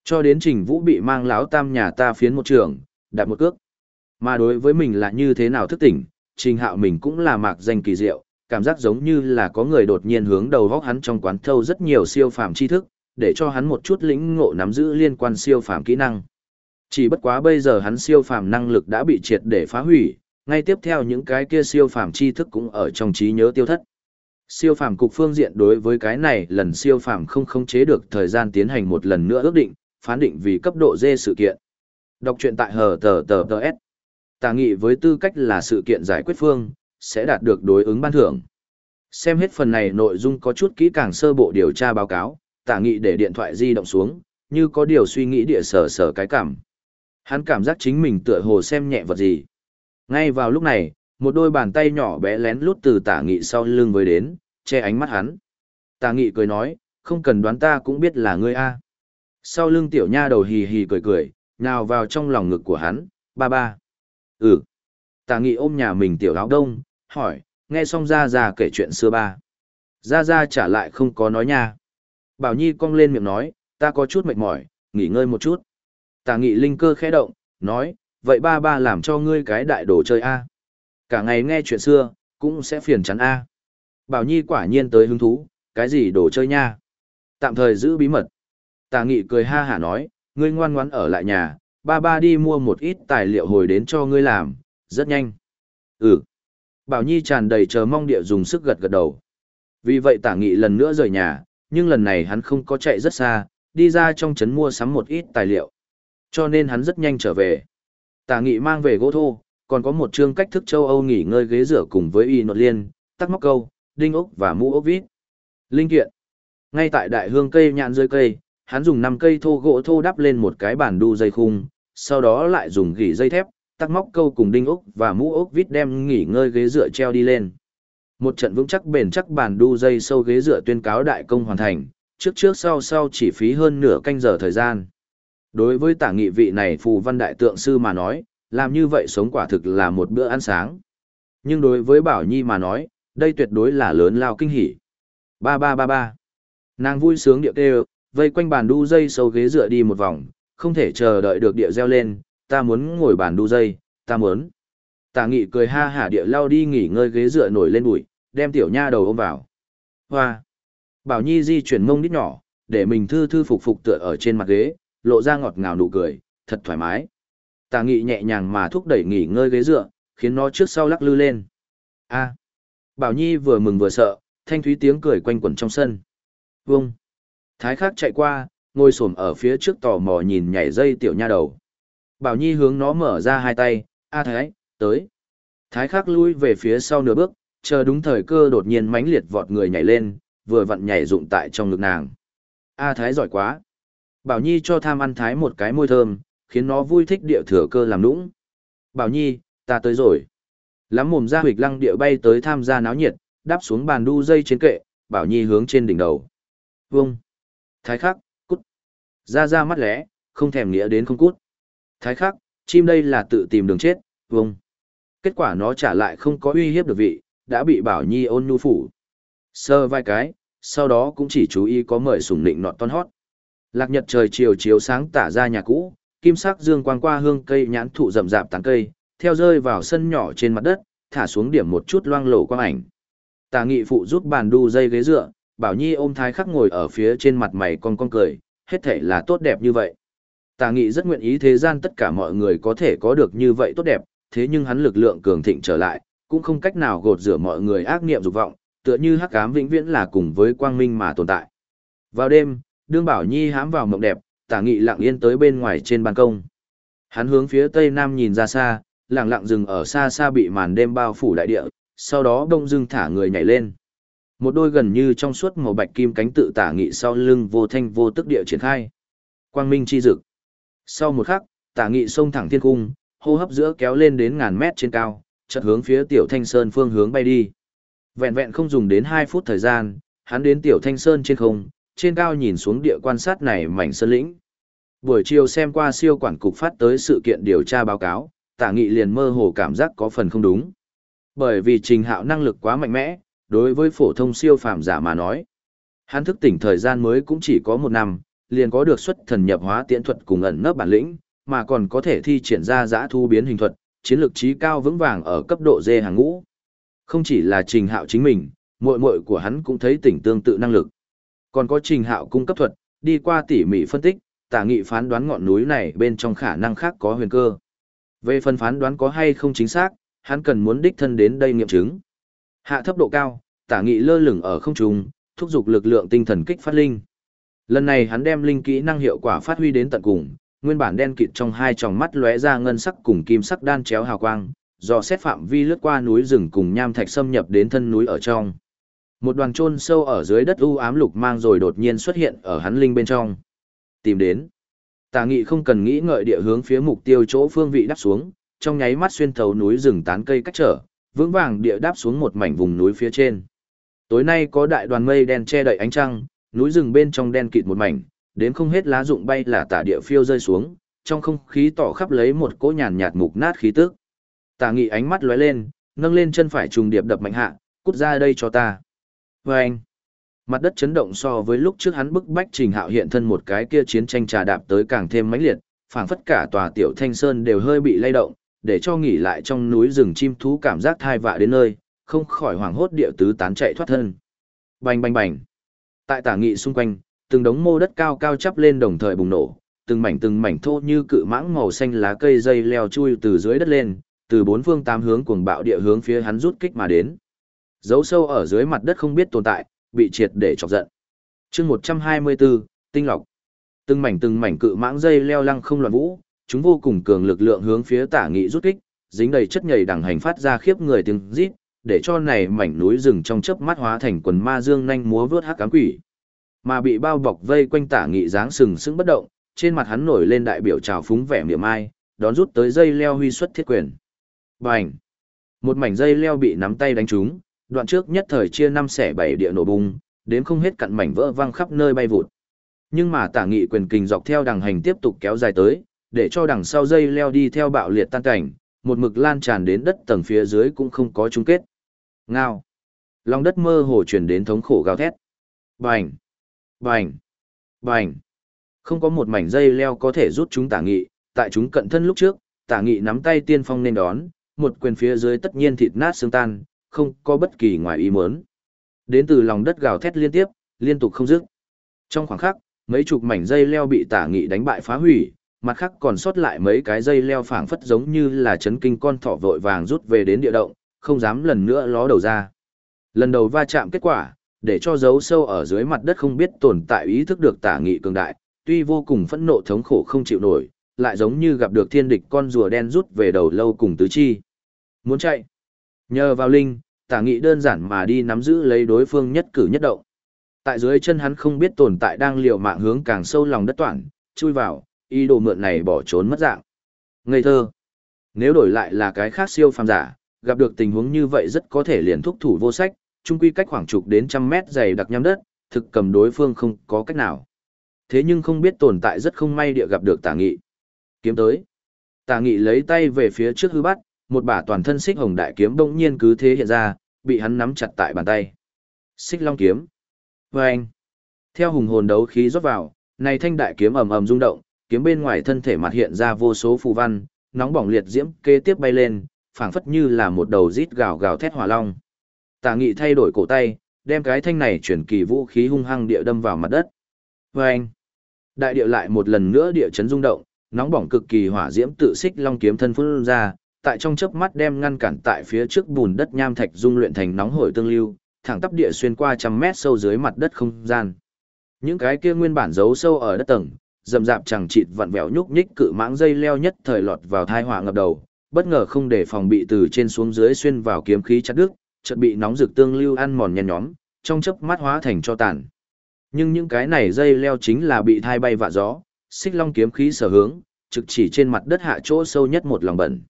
Cho đến Trình Vũ bị mang láo tam nhà ta phiến một trường, đặt một cước. Mà đối với mình là như thế nào thức tỉnh, Trình Hạo mình cũng là mạc danh kỳ diệu, cảm giác giống như là có người đột nhiên hướng đầu góc hắn trong quán thâu rất nhiều siêu phàm tri thức, để cho hắn một chút lĩnh ngộ nắm giữ liên quan siêu phàm kỹ năng. Chỉ bất quá bây giờ hắn siêu phàm năng lực đã bị triệt để phá hủy, ngay tiếp theo những cái kia siêu phàm tri thức cũng ở trong trí nhớ tiêu thất. Siêu phàm cục phương diện đối với cái này lần siêu phàm không khống chế được thời gian tiến hành một lần nữa ước định, phán định vì cấp độ D sự kiện. Đọc truyện tại hờ tờ tờ tờ S. Tà nghị với tư cách là sự kiện giải quyết phương, sẽ đạt được đối ứng ban thưởng. Xem hết phần này nội dung có chút kỹ càng sơ bộ điều tra báo cáo, tả nghị để điện thoại di động xuống, như có điều suy nghĩ địa sở sở cái cảm. Hắn cảm giác chính mình tựa hồ xem nhẹ vật gì. Ngay vào lúc này, một đôi bàn tay nhỏ bé lén lút từ tả nghị sau lưng với đến, che ánh mắt hắn. Tả nghị cười nói, không cần đoán ta cũng biết là ngươi a. Sau lưng tiểu nha đầu hì hì cười cười, nào vào trong lòng ngực của hắn, ba ba. Ừ. Tà nghị ôm nhà mình tiểu áo đông, hỏi, nghe xong ra ra kể chuyện xưa ba. Ra ra trả lại không có nói nha. Bảo Nhi cong lên miệng nói, ta có chút mệt mỏi, nghỉ ngơi một chút. Tà nghị linh cơ khẽ động, nói, vậy ba ba làm cho ngươi cái đại đồ chơi a. Cả ngày nghe chuyện xưa, cũng sẽ phiền chán a. Bảo Nhi quả nhiên tới hứng thú, cái gì đồ chơi nha. Tạm thời giữ bí mật. Tà nghị cười ha hả nói, ngươi ngoan ngoãn ở lại nhà, ba ba đi mua một ít tài liệu hồi đến cho ngươi làm, rất nhanh. Ừ. Bảo Nhi tràn đầy chờ mong địa dùng sức gật gật đầu. Vì vậy tả nghị lần nữa rời nhà, nhưng lần này hắn không có chạy rất xa, đi ra trong trấn mua sắm một ít tài liệu. Cho nên hắn rất nhanh trở về. Tả nghị mang về gỗ thô, còn có một chương cách thức châu Âu nghỉ ngơi ghế rửa cùng với y nột liên, tắc móc câu, đinh ốc và mũ ốc vít. Linh kiện. Ngay tại đại hương cây nhạn dưới cây, hắn dùng 5 cây thô gỗ thô đắp lên một cái bàn đu dây khung, sau đó lại dùng gỉ dây thép, tắc móc câu cùng đinh ốc và mũ ốc vít đem nghỉ ngơi ghế dựa treo đi lên. Một trận vững chắc bền chắc bàn đu dây sâu ghế dựa tuyên cáo đại công hoàn thành, trước trước sau sau chỉ phí hơn nửa canh giờ thời gian. Đối với tả nghị vị này phù văn đại tượng sư mà nói, làm như vậy sống quả thực là một bữa ăn sáng. Nhưng đối với Bảo Nhi mà nói, đây tuyệt đối là lớn lao kinh hỉ. Ba ba ba ba. Nàng vui sướng điệu kêu, vây quanh bàn đu dây sâu ghế dựa đi một vòng, không thể chờ đợi được địa reo lên, ta muốn ngồi bàn đu dây, ta muốn. Tả nghị cười ha hả địa lao đi nghỉ ngơi ghế dựa nổi lên bụi, đem tiểu nha đầu ôm vào. Hoa! Bảo Nhi di chuyển mông đít nhỏ, để mình thư thư phục phục tựa ở trên mặt ghế, lộ ra ngọt ngào nụ cười, thật thoải mái. Tả nghị nhẹ nhàng mà thúc đẩy nghỉ ngơi ghế dựa, khiến nó trước sau lắc lư lên. A! Bảo Nhi vừa mừng vừa sợ, thanh thúy tiếng cười quanh quẩn trong sân. Vông! Thái khắc chạy qua, ngồi xổm ở phía trước tò mò nhìn nhảy dây tiểu nha đầu. Bảo Nhi hướng nó mở ra hai tay, A Thái, tới. Thái khắc lui về phía sau nửa bước, chờ đúng thời cơ đột nhiên mãnh liệt vọt người nhảy lên, vừa vặn nhảy dụng tại trong ngực nàng. A Thái giỏi quá. Bảo Nhi cho tham ăn Thái một cái môi thơm, khiến nó vui thích địa thừa cơ làm nũng. Bảo Nhi, ta tới rồi. Lắm mồm ra huyệt lăng địa bay tới tham gia náo nhiệt, đáp xuống bàn đu dây trên kệ, Bảo Nhi hướng trên đỉnh đầu. Vông. Thái khắc, cút. Ra ra mắt lẽ, không thèm nghĩa đến không cút. Thái khắc, chim đây là tự tìm đường chết, vông. Kết quả nó trả lại không có uy hiếp được vị, đã bị Bảo Nhi ôn nhu phủ. Sơ vai cái, sau đó cũng chỉ chú ý có mời sủng nịnh nọt ton hót. Lạc nhật trời chiều chiếu sáng tả ra nhà cũ, kim sắc dương quang qua hương cây nhãn thụ rậm rạp tán cây, theo rơi vào sân nhỏ trên mặt đất, thả xuống điểm một chút loang lổ quang ảnh. Tà nghị phụ giúp bàn đu dây ghế dựa, Bảo Nhi ôm thái khắc ngồi ở phía trên mặt mày con con cười, hết thể là tốt đẹp như vậy. Tà nghị rất nguyện ý thế gian tất cả mọi người có thể có được như vậy tốt đẹp, thế nhưng hắn lực lượng cường thịnh trở lại, cũng không cách nào gột rửa mọi người ác niệm dục vọng, tựa như hắc ám vĩnh viễn là cùng với quang minh mà tồn tại. Vào đêm, đương Bảo Nhi hám vào mộng đẹp, Tả Nghị lặng yên tới bên ngoài trên ban công. Hắn hướng phía tây nam nhìn ra xa, lặng lặng dừng ở xa xa bị màn đêm bao phủ đại địa, sau đó đông dưng thả người nhảy lên. Một đôi gần như trong suốt màu bạch kim cánh tự Tả Nghị sau lưng vô thanh vô tức địa triển khai. Quang minh chi dực. Sau một khắc, Tả Nghị xông thẳng thiên cung, hô hấp giữa kéo lên đến ngàn mét trên cao, chợt hướng phía Tiểu Thanh Sơn phương hướng bay đi. Vẹn vẹn không dùng đến 2 phút thời gian, hắn đến Tiểu Thanh Sơn trên không, trên cao nhìn xuống địa quan sát này mảnh sơn lĩnh. Buổi chiều xem qua siêu quản cục phát tới sự kiện điều tra báo cáo, tả nghị liền mơ hồ cảm giác có phần không đúng. Bởi vì trình hạo năng lực quá mạnh mẽ, đối với phổ thông siêu phàm giả mà nói. Hắn thức tỉnh thời gian mới cũng chỉ có một năm, liền có được xuất thần nhập hóa tiễn thuật cùng ẩn nấp bản lĩnh, mà còn có thể thi triển ra giã thu biến hình thuật, chiến lược trí cao vững vàng ở cấp độ D hàng ngũ. Không chỉ là trình hạo chính mình, muội muội của hắn cũng thấy tỉnh tương tự năng lực. Còn có trình hạo cung cấp thuật, đi qua tỉ mỉ phân tích, tả nghị phán đoán ngọn núi này bên trong khả năng khác có huyền cơ. Về phần phán đoán có hay không chính xác, hắn cần muốn đích thân đến đây nghiệm chứng. Hạ thấp độ cao, tả nghị lơ lửng ở không trung, thúc giục lực lượng tinh thần kích phát linh. Lần này hắn đem linh kỹ năng hiệu quả phát huy đến tận cùng, nguyên bản đen kịt trong hai tròng mắt lóe ra ngân sắc cùng kim sắc đan chéo hào quang, do xét phạm vi lướt qua núi rừng cùng nham thạch xâm nhập đến thân núi ở trong. Một đoàn chôn sâu ở dưới đất u ám lục mang rồi đột nhiên xuất hiện ở hắn linh bên trong. Tìm đến. Tà nghị không cần nghĩ ngợi địa hướng phía mục tiêu chỗ phương vị đắp xuống, trong nháy mắt xuyên thấu núi rừng tán cây cách trở, vững vàng địa đáp xuống một mảnh vùng núi phía trên. Tối nay có đại đoàn mây đen che đậy ánh trăng, núi rừng bên trong đen kịt một mảnh, đến không hết lá rụng bay là tả địa phiêu rơi xuống, trong không khí tỏ khắp lấy một cỗ nhàn nhạt mục nát khí tức. Tả nghị ánh mắt lóe lên, nâng lên chân phải trùng điệp đập mạnh hạ, cút ra đây cho ta. Và anh, mặt đất chấn động so với lúc trước hắn bức bách trình hạo hiện thân một cái kia chiến tranh trà đạp tới càng thêm mãnh liệt, phảng phất cả tòa tiểu thanh sơn đều hơi bị lay động, để cho nghỉ lại trong núi rừng chim thú cảm giác thai vạ đến nơi, không khỏi hoảng hốt địa tứ tán chạy thoát thân. Bành bành bành. Tại tả nghị xung quanh, từng đống mô đất cao cao chắp lên đồng thời bùng nổ, từng mảnh từng mảnh thô như cự mãng màu xanh lá cây dây leo chui từ dưới đất lên, từ bốn phương tám hướng cuồng bạo địa hướng phía hắn rút kích mà đến. Giấu sâu ở dưới mặt đất không biết tồn tại, bị triệt để chọc giận. Chương 124, tinh lọc. Từng mảnh từng mảnh cự mãng dây leo lăng không loạn vũ, chúng vô cùng cường lực lượng hướng phía Tả Nghị rút kích, dính đầy chất nhầy đằng hành phát ra khiếp người tiếng rít, để cho này mảnh núi rừng trong chớp mắt hóa thành quần ma dương nhanh múa vớt hắc cám quỷ. Mà bị bao bọc vây quanh Tả Nghị dáng sừng sững bất động, trên mặt hắn nổi lên đại biểu trào phúng vẻ miệng ai, đón rút tới dây leo huy xuất thiết quyền. Bành! Một mảnh dây leo bị nắm tay đánh trúng, đoạn trước nhất thời chia năm xẻ bảy địa nổ bung, đến không hết cặn mảnh vỡ văng khắp nơi bay vụt. Nhưng mà tả nghị quyền kình dọc theo đằng hành tiếp tục kéo dài tới, để cho đằng sau dây leo đi theo bạo liệt tan cảnh, một mực lan tràn đến đất tầng phía dưới cũng không có chung kết. Ngao! Lòng đất mơ hồ chuyển đến thống khổ gào thét. Bành! Bành! Bành! Không có một mảnh dây leo có thể rút chúng tả nghị, tại chúng cận thân lúc trước, tả nghị nắm tay tiên phong nên đón, một quyền phía dưới tất nhiên thịt nát xương tan, không có bất kỳ ngoài ý muốn. Đến từ lòng đất gào thét liên tiếp, liên tục không dứt. Trong khoảng khắc, mấy chục mảnh dây leo bị tả nghị đánh bại phá hủy, mặt khác còn sót lại mấy cái dây leo phảng phất giống như là chấn kinh con thỏ vội vàng rút về đến địa động, không dám lần nữa ló đầu ra. Lần đầu va chạm kết quả, để cho dấu sâu ở dưới mặt đất không biết tồn tại ý thức được tả nghị cường đại, tuy vô cùng phẫn nộ thống khổ không chịu nổi, lại giống như gặp được thiên địch con rùa đen rút về đầu lâu cùng tứ chi. Muốn chạy. Nhờ vào linh, tả nghị đơn giản mà đi nắm giữ lấy đối phương nhất cử nhất động. Tại dưới chân hắn không biết tồn tại đang liều mạng hướng càng sâu lòng đất toàn, chui vào, ý đồ mượn này bỏ trốn mất dạng. Ngây thơ. Nếu đổi lại là cái khác siêu phàm giả, gặp được tình huống như vậy rất có thể liền thúc thủ vô sách, chung quy cách khoảng chục đến trăm mét dày đặc nhắm đất, thực cầm đối phương không có cách nào. Thế nhưng không biết tồn tại rất không may địa gặp được tả nghị. Kiếm tới. Tả nghị lấy tay về phía trước hư bắt, một bả toàn thân xích hồng đại kiếm bỗng nhiên cứ thế hiện ra, bị hắn nắm chặt tại bàn tay. Xích long kiếm. Và anh. Theo hùng hồn đấu khí rót vào, này thanh đại kiếm ầm ầm rung động, kiếm bên ngoài thân thể mặt hiện ra vô số phù văn, nóng bỏng liệt diễm kế tiếp bay lên, phảng phất như là một đầu rít gào gào thét hỏa long. Tả Nghị thay đổi cổ tay, đem cái thanh này chuyển kỳ vũ khí hung hăng địa đâm vào mặt đất. Và. Đại địa lại một lần nữa địa chấn rung động, nóng bỏng cực kỳ hỏa diễm tự xích long kiếm thân phun ra, tại trong chớp mắt đem ngăn cản tại phía trước bùn đất nham thạch dung luyện thành nóng hổi tương lưu, thẳng tắp địa xuyên qua trăm mét sâu dưới mặt đất không gian. Những cái kia nguyên bản giấu sâu ở đất tầng, dầm dạp chẳng chịt vặn vẹo nhúc nhích cự mãng dây leo nhất thời lọt vào thai họa ngập đầu, bất ngờ không để phòng bị từ trên xuống dưới xuyên vào kiếm khí chặt đứt, chợt bị nóng rực tương lưu ăn mòn nhen nhóm, trong chớp mắt hóa thành cho tàn. Nhưng những cái này dây leo chính là bị thai bay vạ gió, xích long kiếm khí sở hướng, trực chỉ trên mặt đất hạ chỗ sâu nhất một lòng bẩn.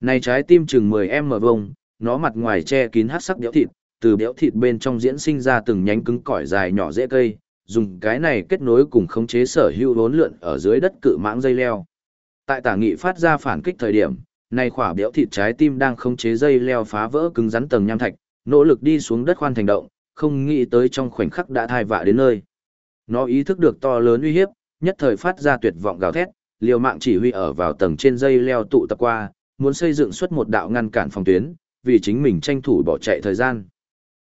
Này trái tim chừng 10m vuông, nó mặt ngoài che kín hắc sắc béo thịt, từ béo thịt bên trong diễn sinh ra từng nhánh cứng cỏi dài nhỏ dễ cây, dùng cái này kết nối cùng khống chế sở hữu vốn lượn ở dưới đất cự mãng dây leo. Tại tả nghị phát ra phản kích thời điểm, này khỏa béo thịt trái tim đang khống chế dây leo phá vỡ cứng rắn tầng nham thạch, nỗ lực đi xuống đất khoan thành động, không nghĩ tới trong khoảnh khắc đã thai vạ đến nơi. Nó ý thức được to lớn uy hiếp, nhất thời phát ra tuyệt vọng gào thét, liều mạng chỉ huy ở vào tầng trên dây leo tụ tập qua, muốn xây dựng xuất một đạo ngăn cản phòng tuyến, vì chính mình tranh thủ bỏ chạy thời gian.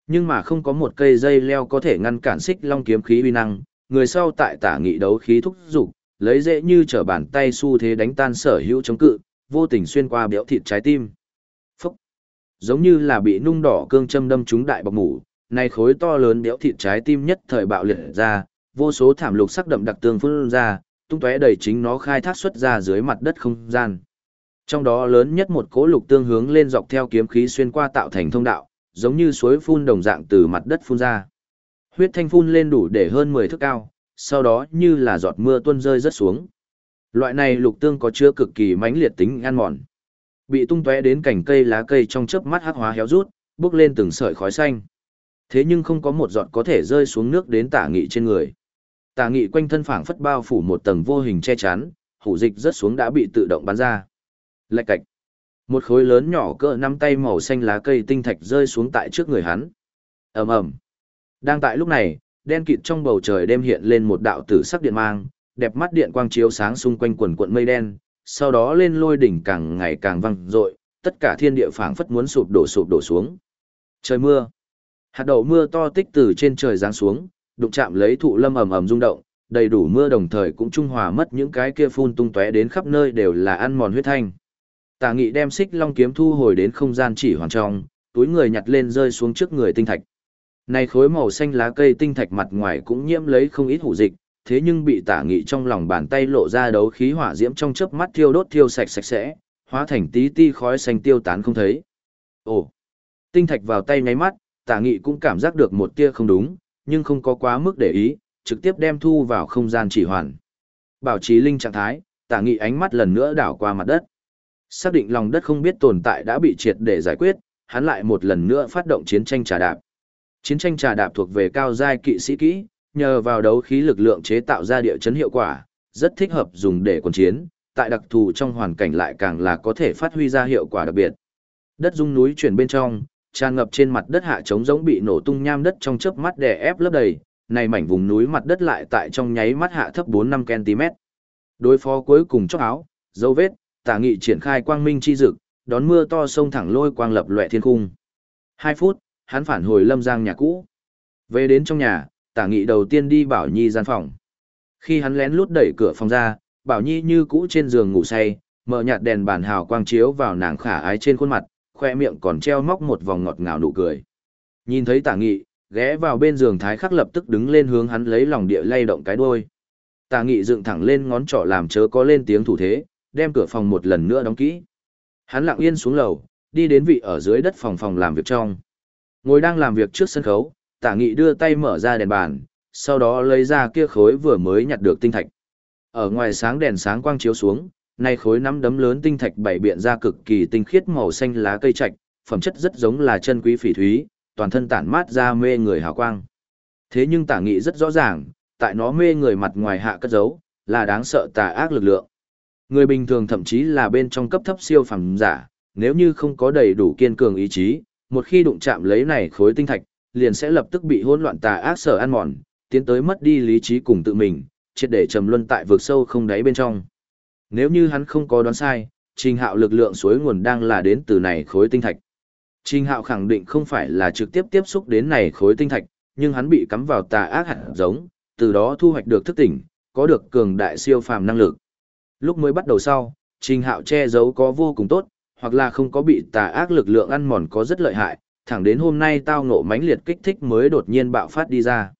Nhưng mà không có một cây dây leo có thể ngăn cản xích long kiếm khí uy năng, người sau tại tả nghị đấu khí thúc dục lấy dễ như trở bàn tay xu thế đánh tan sở hữu chống cự, vô tình xuyên qua béo thịt trái tim. Phúc! Giống như là bị nung đỏ cương châm đâm trúng đại bọc mủ, Nay khối to lớn béo thịt trái tim nhất thời bạo liệt ra, vô số thảm lục sắc đậm đặc tương phương ra, tung tóe đầy chính nó khai thác xuất ra dưới mặt đất không gian. Trong đó lớn nhất một cỗ lục tương hướng lên dọc theo kiếm khí xuyên qua tạo thành thông đạo, giống như suối phun đồng dạng từ mặt đất phun ra. Huyết thanh phun lên đủ để hơn 10 thước cao, sau đó như là giọt mưa tuôn rơi rất xuống. Loại này lục tương có chứa cực kỳ mãnh liệt tính ăn mòn. Bị tung tóe đến cành cây lá cây trong chớp mắt hắc hóa héo rút, bước lên từng sợi khói xanh. Thế nhưng không có một giọt có thể rơi xuống nước đến tả nghị trên người. Tả nghị quanh thân phảng phất bao phủ một tầng vô hình che chắn, hủ dịch rất xuống đã bị tự động bắn ra. Lạch cạch. Một khối lớn nhỏ cỡ nắm tay màu xanh lá cây tinh thạch rơi xuống tại trước người hắn. ầm ầm. Đang tại lúc này, đen kịt trong bầu trời đêm hiện lên một đạo tử sắc điện mang, đẹp mắt điện quang chiếu sáng xung quanh quần cuộn mây đen, sau đó lên lôi đỉnh càng ngày càng vang dội, tất cả thiên địa phảng phất muốn sụp đổ sụp đổ xuống. Trời mưa. Hạt đậu mưa to tích từ trên trời giáng xuống, đụng chạm lấy thụ lâm ầm ầm rung động, đầy đủ mưa đồng thời cũng trung hòa mất những cái kia phun tung tóe đến khắp nơi đều là ăn mòn huyết thanh. Tả Nghị đem xích long kiếm thu hồi đến không gian chỉ hoàn trong, túi người nhặt lên rơi xuống trước người tinh thạch. Này khối màu xanh lá cây tinh thạch mặt ngoài cũng nhiễm lấy không ít hủ dịch, thế nhưng bị Tả Nghị trong lòng bàn tay lộ ra đấu khí hỏa diễm trong chớp mắt thiêu đốt thiêu sạch sạch sẽ, hóa thành tí ti khói xanh tiêu tán không thấy. Ồ, tinh thạch vào tay nháy mắt, Tả Nghị cũng cảm giác được một tia không đúng, nhưng không có quá mức để ý, trực tiếp đem thu vào không gian chỉ hoàn. Bảo trì linh trạng thái, Tả Nghị ánh mắt lần nữa đảo qua mặt đất xác định lòng đất không biết tồn tại đã bị triệt để giải quyết, hắn lại một lần nữa phát động chiến tranh trà đạp. Chiến tranh trà đạp thuộc về cao giai kỵ sĩ kỹ, nhờ vào đấu khí lực lượng chế tạo ra địa chấn hiệu quả, rất thích hợp dùng để quân chiến, tại đặc thù trong hoàn cảnh lại càng là có thể phát huy ra hiệu quả đặc biệt. Đất rung núi chuyển bên trong, tràn ngập trên mặt đất hạ trống giống bị nổ tung nham đất trong chớp mắt đè ép lấp đầy, này mảnh vùng núi mặt đất lại tại trong nháy mắt hạ thấp 4-5 cm. Đối phó cuối cùng chốc áo, dấu vết, tả nghị triển khai quang minh chi dực, đón mưa to sông thẳng lôi quang lập loẹ thiên cung. Hai phút, hắn phản hồi lâm giang nhà cũ. Về đến trong nhà, tả nghị đầu tiên đi Bảo Nhi gian phòng. Khi hắn lén lút đẩy cửa phòng ra, Bảo Nhi như cũ trên giường ngủ say, mở nhạt đèn bàn hào quang chiếu vào nàng khả ái trên khuôn mặt, khoe miệng còn treo móc một vòng ngọt ngào nụ cười. Nhìn thấy tả nghị, ghé vào bên giường thái khắc lập tức đứng lên hướng hắn lấy lòng địa lay động cái đuôi. Tả nghị dựng thẳng lên ngón trỏ làm chớ có lên tiếng thủ thế, đem cửa phòng một lần nữa đóng kỹ. Hắn lặng yên xuống lầu, đi đến vị ở dưới đất phòng phòng làm việc trong. Ngồi đang làm việc trước sân khấu, tả nghị đưa tay mở ra đèn bàn, sau đó lấy ra kia khối vừa mới nhặt được tinh thạch. Ở ngoài sáng đèn sáng quang chiếu xuống, nay khối nắm đấm lớn tinh thạch bảy biện ra cực kỳ tinh khiết màu xanh lá cây trạch, phẩm chất rất giống là chân quý phỉ thúy, toàn thân tản mát ra mê người hào quang. Thế nhưng tả nghị rất rõ ràng, tại nó mê người mặt ngoài hạ cất giấu, là đáng sợ tà ác lực lượng. Người bình thường thậm chí là bên trong cấp thấp siêu phàm giả, nếu như không có đầy đủ kiên cường ý chí, một khi đụng chạm lấy này khối tinh thạch, liền sẽ lập tức bị hỗn loạn tà ác sở ăn mòn, tiến tới mất đi lý trí cùng tự mình, triệt để trầm luân tại vực sâu không đáy bên trong. Nếu như hắn không có đoán sai, Trình Hạo lực lượng suối nguồn đang là đến từ này khối tinh thạch. Trình Hạo khẳng định không phải là trực tiếp tiếp xúc đến này khối tinh thạch, nhưng hắn bị cắm vào tà ác hạt giống, từ đó thu hoạch được thức tỉnh, có được cường đại siêu phàm năng lực. Lúc mới bắt đầu sau, trình hạo che giấu có vô cùng tốt, hoặc là không có bị tà ác lực lượng ăn mòn có rất lợi hại, thẳng đến hôm nay tao ngộ mãnh liệt kích thích mới đột nhiên bạo phát đi ra.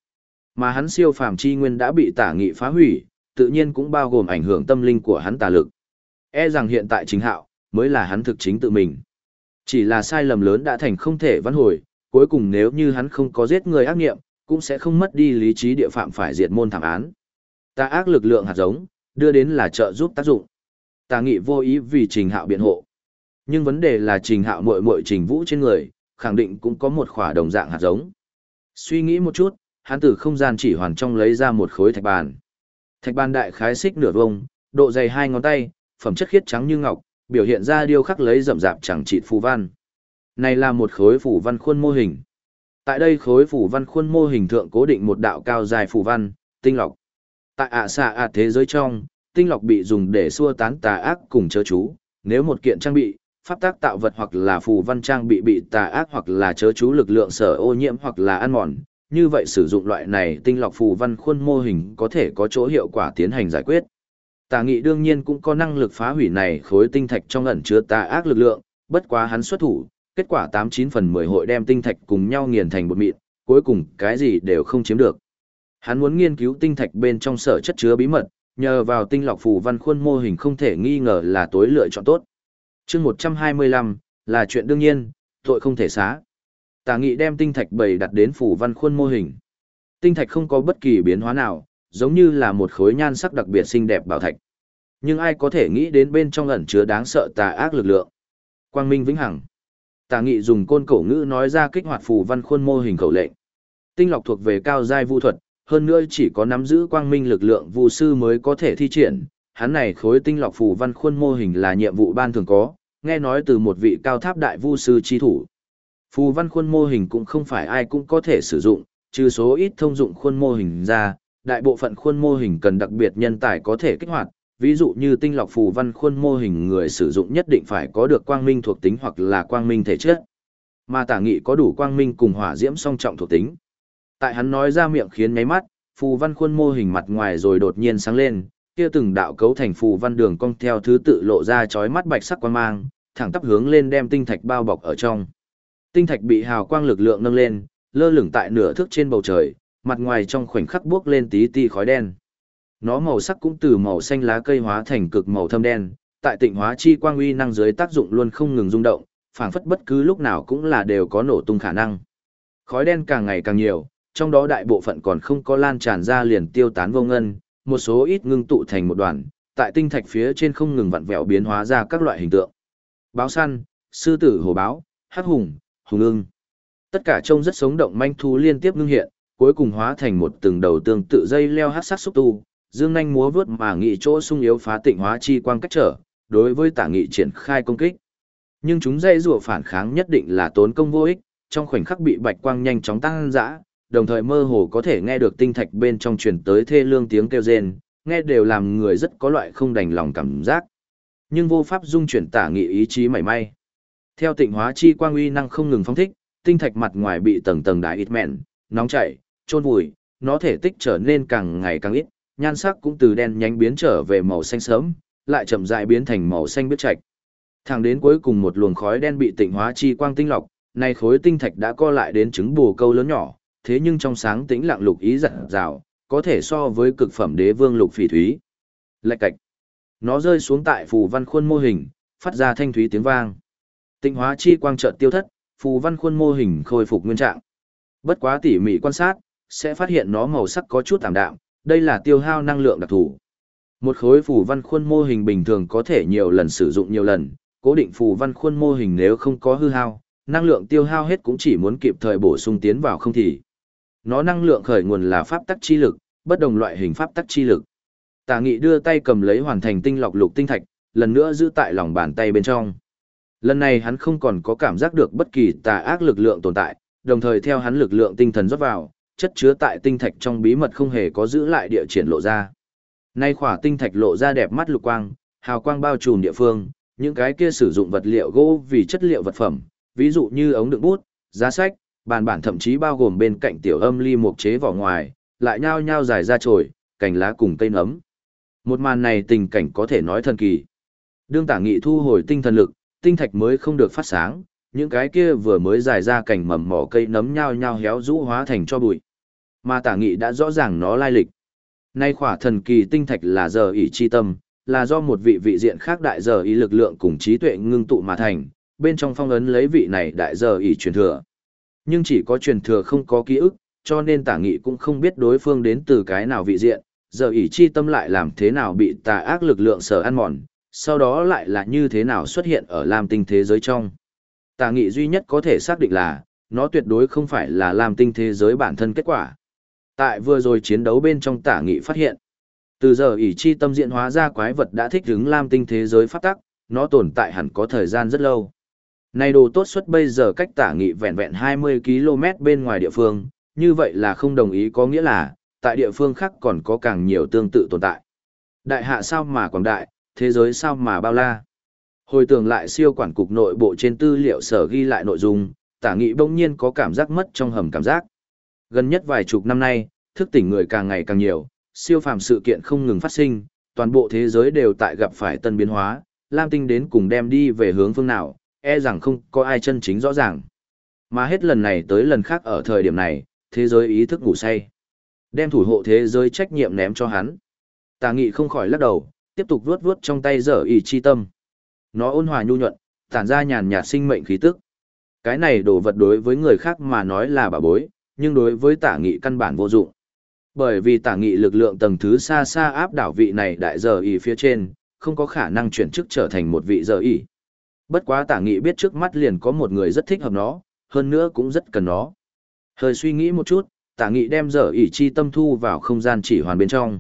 Mà hắn siêu phàm chi nguyên đã bị tả nghị phá hủy, tự nhiên cũng bao gồm ảnh hưởng tâm linh của hắn tà lực. E rằng hiện tại chính hạo, mới là hắn thực chính tự mình. Chỉ là sai lầm lớn đã thành không thể vãn hồi, cuối cùng nếu như hắn không có giết người ác nghiệm, cũng sẽ không mất đi lý trí địa phạm phải diệt môn thảm án. Tà ác lực lượng hạt giống, đưa đến là trợ giúp tác dụng. Tà nghị vô ý vì trình hạo biện hộ. Nhưng vấn đề là trình hạo mội mội trình vũ trên người, khẳng định cũng có một khỏa đồng dạng hạt giống. Suy nghĩ một chút, hắn từ không gian chỉ hoàn trong lấy ra một khối thạch bàn. Thạch bàn đại khái xích nửa vông, độ dày hai ngón tay, phẩm chất khiết trắng như ngọc, biểu hiện ra điêu khắc lấy rậm rạp chẳng trị phù văn. Này là một khối phủ văn khuôn mô hình. Tại đây khối phủ văn khuôn mô hình thượng cố định một đạo cao dài phù văn, tinh lọc. Tại ạ xạ ạ thế giới trong, tinh lọc bị dùng để xua tán tà ác cùng chớ chú, nếu một kiện trang bị, pháp tác tạo vật hoặc là phù văn trang bị bị tà ác hoặc là chớ chú lực lượng sở ô nhiễm hoặc là ăn mòn, như vậy sử dụng loại này tinh lọc phù văn khuôn mô hình có thể có chỗ hiệu quả tiến hành giải quyết. Tà nghị đương nhiên cũng có năng lực phá hủy này khối tinh thạch trong ẩn chứa tà ác lực lượng, bất quá hắn xuất thủ, kết quả 89 phần 10 hội đem tinh thạch cùng nhau nghiền thành bột mịn, cuối cùng cái gì đều không chiếm được. Hắn muốn nghiên cứu tinh thạch bên trong sở chất chứa bí mật, nhờ vào tinh lọc phù văn khuôn mô hình không thể nghi ngờ là tối lựa chọn tốt. chương 125, là chuyện đương nhiên, tội không thể xá. Tả nghị đem tinh thạch bày đặt đến phù văn khuôn mô hình. Tinh thạch không có bất kỳ biến hóa nào, giống như là một khối nhan sắc đặc biệt xinh đẹp bảo thạch. Nhưng ai có thể nghĩ đến bên trong ẩn chứa đáng sợ tà ác lực lượng. Quang Minh vĩnh hằng. Tả nghị dùng côn cổ ngữ nói ra kích hoạt phù văn khuôn mô hình khẩu lệnh. Tinh lọc thuộc về cao giai vu thuật, hơn nữa chỉ có nắm giữ quang minh lực lượng vụ sư mới có thể thi triển. Hắn này khối tinh lọc phù văn khuôn mô hình là nhiệm vụ ban thường có, nghe nói từ một vị cao tháp đại vu sư chi thủ. Phù văn khuôn mô hình cũng không phải ai cũng có thể sử dụng, trừ số ít thông dụng khuôn mô hình ra, đại bộ phận khuôn mô hình cần đặc biệt nhân tài có thể kích hoạt, ví dụ như tinh lọc phù văn khuôn mô hình người sử dụng nhất định phải có được quang minh thuộc tính hoặc là quang minh thể chất. Mà tả nghị có đủ quang minh cùng hỏa diễm song trọng thuộc tính. Tại hắn nói ra miệng khiến nháy mắt, phù văn khuôn mô hình mặt ngoài rồi đột nhiên sáng lên, kia từng đạo cấu thành phù văn đường cong theo thứ tự lộ ra chói mắt bạch sắc quang mang, thẳng tắp hướng lên đem tinh thạch bao bọc ở trong. Tinh thạch bị hào quang lực lượng nâng lên, lơ lửng tại nửa thước trên bầu trời, mặt ngoài trong khoảnh khắc bước lên tí tí khói đen. Nó màu sắc cũng từ màu xanh lá cây hóa thành cực màu thâm đen, tại tịnh hóa chi quang uy năng dưới tác dụng luôn không ngừng rung động, phảng phất bất cứ lúc nào cũng là đều có nổ tung khả năng. Khói đen càng ngày càng nhiều, trong đó đại bộ phận còn không có lan tràn ra liền tiêu tán vô ngân, một số ít ngưng tụ thành một đoàn, tại tinh thạch phía trên không ngừng vặn vẹo biến hóa ra các loại hình tượng. Báo săn, sư tử hổ báo, hắc hùng, hùng ưng. Tất cả trông rất sống động manh thú liên tiếp ngưng hiện, cuối cùng hóa thành một từng đầu tương tự dây leo hát sắc xúc tu, dương nhanh múa vớt mà nghị chỗ sung yếu phá tịnh hóa chi quang cách trở, đối với tả nghị triển khai công kích. Nhưng chúng dây rùa phản kháng nhất định là tốn công vô ích, trong khoảnh khắc bị bạch quang nhanh chóng tăng dã, đồng thời mơ hồ có thể nghe được tinh thạch bên trong truyền tới thê lương tiếng kêu rên, nghe đều làm người rất có loại không đành lòng cảm giác. Nhưng vô pháp dung chuyển tả nghị ý chí mảy may. Theo tịnh hóa chi quang uy năng không ngừng phóng thích, tinh thạch mặt ngoài bị tầng tầng đá ít mẹn, nóng chảy, trôn vùi, nó thể tích trở nên càng ngày càng ít, nhan sắc cũng từ đen nhánh biến trở về màu xanh sớm, lại chậm rãi biến thành màu xanh biết trạch. Thẳng đến cuối cùng một luồng khói đen bị tịnh hóa chi quang tinh lọc, nay khối tinh thạch đã co lại đến trứng bù câu lớn nhỏ, thế nhưng trong sáng tĩnh lặng lục ý dặn rào, có thể so với cực phẩm đế vương lục phỉ thúy. Lạch cạch. Nó rơi xuống tại phù văn khuôn mô hình, phát ra thanh thúy tiếng vang. Tịnh hóa chi quang chợt tiêu thất, phù văn khuôn mô hình khôi phục nguyên trạng. Bất quá tỉ mỉ quan sát, sẽ phát hiện nó màu sắc có chút tạm đạm, đây là tiêu hao năng lượng đặc thù. Một khối phù văn khuôn mô hình bình thường có thể nhiều lần sử dụng nhiều lần, cố định phù văn khuôn mô hình nếu không có hư hao, năng lượng tiêu hao hết cũng chỉ muốn kịp thời bổ sung tiến vào không thì. Nó năng lượng khởi nguồn là pháp tắc chi lực, bất đồng loại hình pháp tắc chi lực. Tả Nghị đưa tay cầm lấy hoàn thành tinh lọc lục tinh thạch, lần nữa giữ tại lòng bàn tay bên trong. Lần này hắn không còn có cảm giác được bất kỳ tà ác lực lượng tồn tại, đồng thời theo hắn lực lượng tinh thần rót vào, chất chứa tại tinh thạch trong bí mật không hề có giữ lại địa triển lộ ra. Nay khỏa tinh thạch lộ ra đẹp mắt lục quang, hào quang bao trùm địa phương, những cái kia sử dụng vật liệu gỗ vì chất liệu vật phẩm, ví dụ như ống đựng bút, giá sách, bàn bản thậm chí bao gồm bên cạnh tiểu âm ly mục chế vỏ ngoài, lại nhao nhao dài ra trồi, cành lá cùng cây nấm. Một màn này tình cảnh có thể nói thần kỳ. Đương tả nghị thu hồi tinh thần lực, tinh thạch mới không được phát sáng, những cái kia vừa mới dài ra cành mầm mỏ cây nấm nhao nhao héo rũ hóa thành cho bụi. Mà tả nghị đã rõ ràng nó lai lịch. Nay khỏa thần kỳ tinh thạch là giờ ỷ chi tâm, là do một vị vị diện khác đại giờ ý lực lượng cùng trí tuệ ngưng tụ mà thành, bên trong phong ấn lấy vị này đại giờ ý truyền thừa. Nhưng chỉ có truyền thừa không có ký ức, cho nên tả nghị cũng không biết đối phương đến từ cái nào vị diện, giờ ỷ chi tâm lại làm thế nào bị tà ác lực lượng sở ăn mòn, sau đó lại là như thế nào xuất hiện ở Lam tinh thế giới trong. Tà nghị duy nhất có thể xác định là, nó tuyệt đối không phải là Lam tinh thế giới bản thân kết quả. Tại vừa rồi chiến đấu bên trong tả nghị phát hiện, từ giờ ỷ chi tâm diện hóa ra quái vật đã thích ứng Lam tinh thế giới phát tắc, nó tồn tại hẳn có thời gian rất lâu. Này đồ tốt xuất bây giờ cách tả nghị vẹn vẹn 20 km bên ngoài địa phương, như vậy là không đồng ý có nghĩa là, tại địa phương khác còn có càng nhiều tương tự tồn tại. Đại hạ sao mà quảng đại, thế giới sao mà bao la. Hồi tưởng lại siêu quản cục nội bộ trên tư liệu sở ghi lại nội dung, tả nghị bỗng nhiên có cảm giác mất trong hầm cảm giác. Gần nhất vài chục năm nay, thức tỉnh người càng ngày càng nhiều, siêu phàm sự kiện không ngừng phát sinh, toàn bộ thế giới đều tại gặp phải tân biến hóa, Lam Tinh đến cùng đem đi về hướng phương nào, e rằng không có ai chân chính rõ ràng. Mà hết lần này tới lần khác ở thời điểm này, thế giới ý thức ngủ say. Đem thủ hộ thế giới trách nhiệm ném cho hắn. Tà nghị không khỏi lắc đầu, tiếp tục vuốt vuốt trong tay dở ý chi tâm. Nó ôn hòa nhu nhuận, tản ra nhàn nhạt sinh mệnh khí tức. Cái này đồ vật đối với người khác mà nói là bà bối, nhưng đối với tả nghị căn bản vô dụng. Bởi vì tả nghị lực lượng tầng thứ xa xa áp đảo vị này đại giờ ý phía trên, không có khả năng chuyển chức trở thành một vị giờ ý. Bất quá tả nghị biết trước mắt liền có một người rất thích hợp nó, hơn nữa cũng rất cần nó. Hơi suy nghĩ một chút, tả nghị đem dở ý chi tâm thu vào không gian chỉ hoàn bên trong.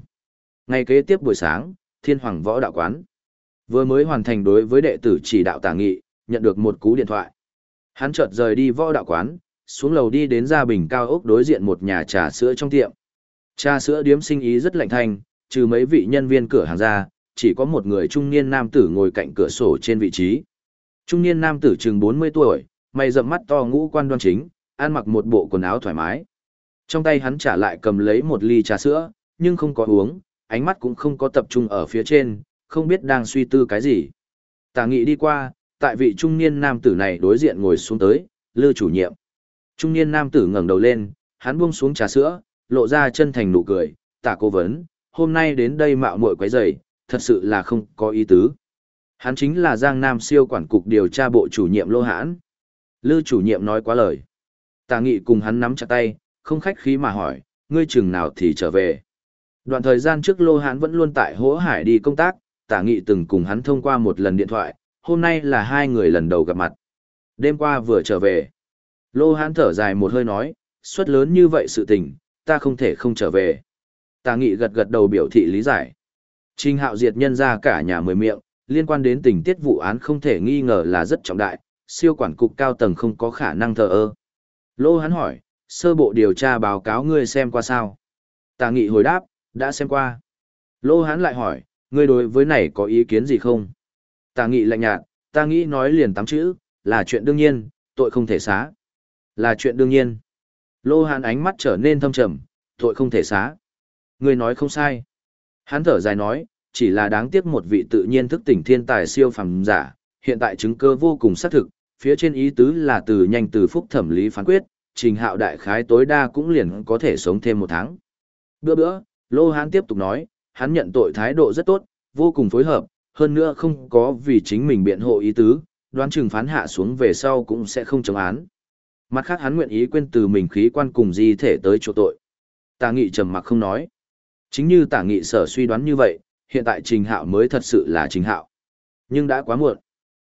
Ngày kế tiếp buổi sáng, thiên hoàng võ đạo quán. Vừa mới hoàn thành đối với đệ tử chỉ đạo tả nghị, nhận được một cú điện thoại. Hắn chợt rời đi võ đạo quán, xuống lầu đi đến gia bình cao ốc đối diện một nhà trà sữa trong tiệm. Trà sữa điếm sinh ý rất lạnh thanh, trừ mấy vị nhân viên cửa hàng ra, chỉ có một người trung niên nam tử ngồi cạnh cửa sổ trên vị trí. Trung niên nam tử chừng 40 tuổi, mày rậm mắt to ngũ quan đoan chính, ăn mặc một bộ quần áo thoải mái. Trong tay hắn trả lại cầm lấy một ly trà sữa, nhưng không có uống, ánh mắt cũng không có tập trung ở phía trên, không biết đang suy tư cái gì. Tả nghị đi qua, tại vị trung niên nam tử này đối diện ngồi xuống tới, lư chủ nhiệm. Trung niên nam tử ngẩng đầu lên, hắn buông xuống trà sữa, lộ ra chân thành nụ cười, tả cố vấn, hôm nay đến đây mạo muội quấy rầy, thật sự là không có ý tứ. Hắn chính là Giang Nam siêu quản cục điều tra bộ chủ nhiệm Lô Hãn. Lư chủ nhiệm nói quá lời. Tà nghị cùng hắn nắm chặt tay, không khách khí mà hỏi, ngươi chừng nào thì trở về. Đoạn thời gian trước Lô Hãn vẫn luôn tại Hỗ Hải đi công tác, tả nghị từng cùng hắn thông qua một lần điện thoại, hôm nay là hai người lần đầu gặp mặt. Đêm qua vừa trở về. Lô Hãn thở dài một hơi nói, suất lớn như vậy sự tình, ta không thể không trở về. Tà nghị gật gật đầu biểu thị lý giải. Trình hạo diệt nhân ra cả nhà mười miệng, liên quan đến tình tiết vụ án không thể nghi ngờ là rất trọng đại, siêu quản cục cao tầng không có khả năng thờ ơ. Lô hắn hỏi, sơ bộ điều tra báo cáo ngươi xem qua sao? Tà nghị hồi đáp, đã xem qua. Lô hắn lại hỏi, ngươi đối với này có ý kiến gì không? Tà nghị lạnh nhạt, ta nghĩ nói liền tám chữ, là chuyện đương nhiên, tội không thể xá. Là chuyện đương nhiên. Lô hắn ánh mắt trở nên thâm trầm, tội không thể xá. Ngươi nói không sai. Hắn thở dài nói, chỉ là đáng tiếc một vị tự nhiên thức tỉnh thiên tài siêu phàm giả, hiện tại chứng cơ vô cùng xác thực, phía trên ý tứ là từ nhanh từ phúc thẩm lý phán quyết, trình hạo đại khái tối đa cũng liền có thể sống thêm một tháng. Bữa bữa, Lô Hán tiếp tục nói, hắn nhận tội thái độ rất tốt, vô cùng phối hợp, hơn nữa không có vì chính mình biện hộ ý tứ, đoán chừng phán hạ xuống về sau cũng sẽ không chống án. Mặt khác hắn nguyện ý quên từ mình khí quan cùng di thể tới chỗ tội. Tà nghị trầm mặc không nói. Chính như tả nghị sở suy đoán như vậy, hiện tại trình hạo mới thật sự là trình hạo. Nhưng đã quá muộn.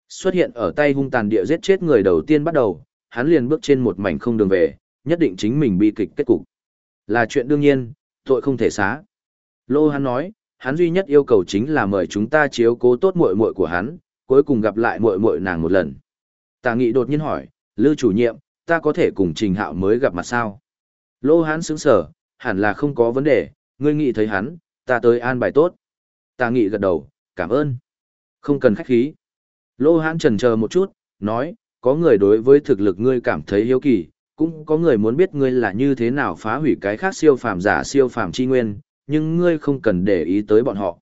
Xuất hiện ở tay hung tàn địa giết chết người đầu tiên bắt đầu, hắn liền bước trên một mảnh không đường về, nhất định chính mình bi kịch kết cục. Là chuyện đương nhiên, tội không thể xá. Lô hắn nói, hắn duy nhất yêu cầu chính là mời chúng ta chiếu cố tốt muội muội của hắn, cuối cùng gặp lại muội muội nàng một lần. Tả nghị đột nhiên hỏi, Lư chủ nhiệm, ta có thể cùng Trình Hạo mới gặp mặt sao? Lô hắn sững sở, hẳn là không có vấn đề, ngươi nghĩ thấy hắn, ta tới an bài tốt. Tà nghị gật đầu, cảm ơn. Không cần khách khí. Lô hãn trần chờ một chút, nói, có người đối với thực lực ngươi cảm thấy hiếu kỳ, cũng có người muốn biết ngươi là như thế nào phá hủy cái khác siêu phàm giả siêu phàm chi nguyên, nhưng ngươi không cần để ý tới bọn họ.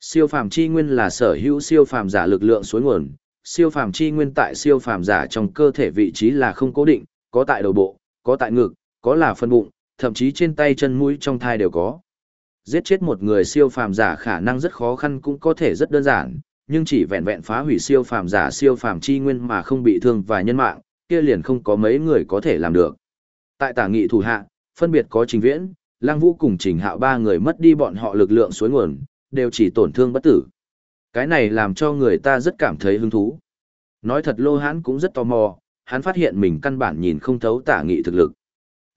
Siêu phàm chi nguyên là sở hữu siêu phàm giả lực lượng suối nguồn, siêu phàm chi nguyên tại siêu phàm giả trong cơ thể vị trí là không cố định, có tại đầu bộ, có tại ngực, có là phân bụng, thậm chí trên tay chân mũi trong thai đều có giết chết một người siêu phàm giả khả năng rất khó khăn cũng có thể rất đơn giản, nhưng chỉ vẹn vẹn phá hủy siêu phàm giả siêu phàm chi nguyên mà không bị thương và nhân mạng, kia liền không có mấy người có thể làm được. Tại tả nghị thủ hạ, phân biệt có Trình Viễn, Lang Vũ cùng Trình Hạo ba người mất đi bọn họ lực lượng suối nguồn, đều chỉ tổn thương bất tử. Cái này làm cho người ta rất cảm thấy hứng thú. Nói thật Lô Hán cũng rất tò mò, hắn phát hiện mình căn bản nhìn không thấu tả nghị thực lực.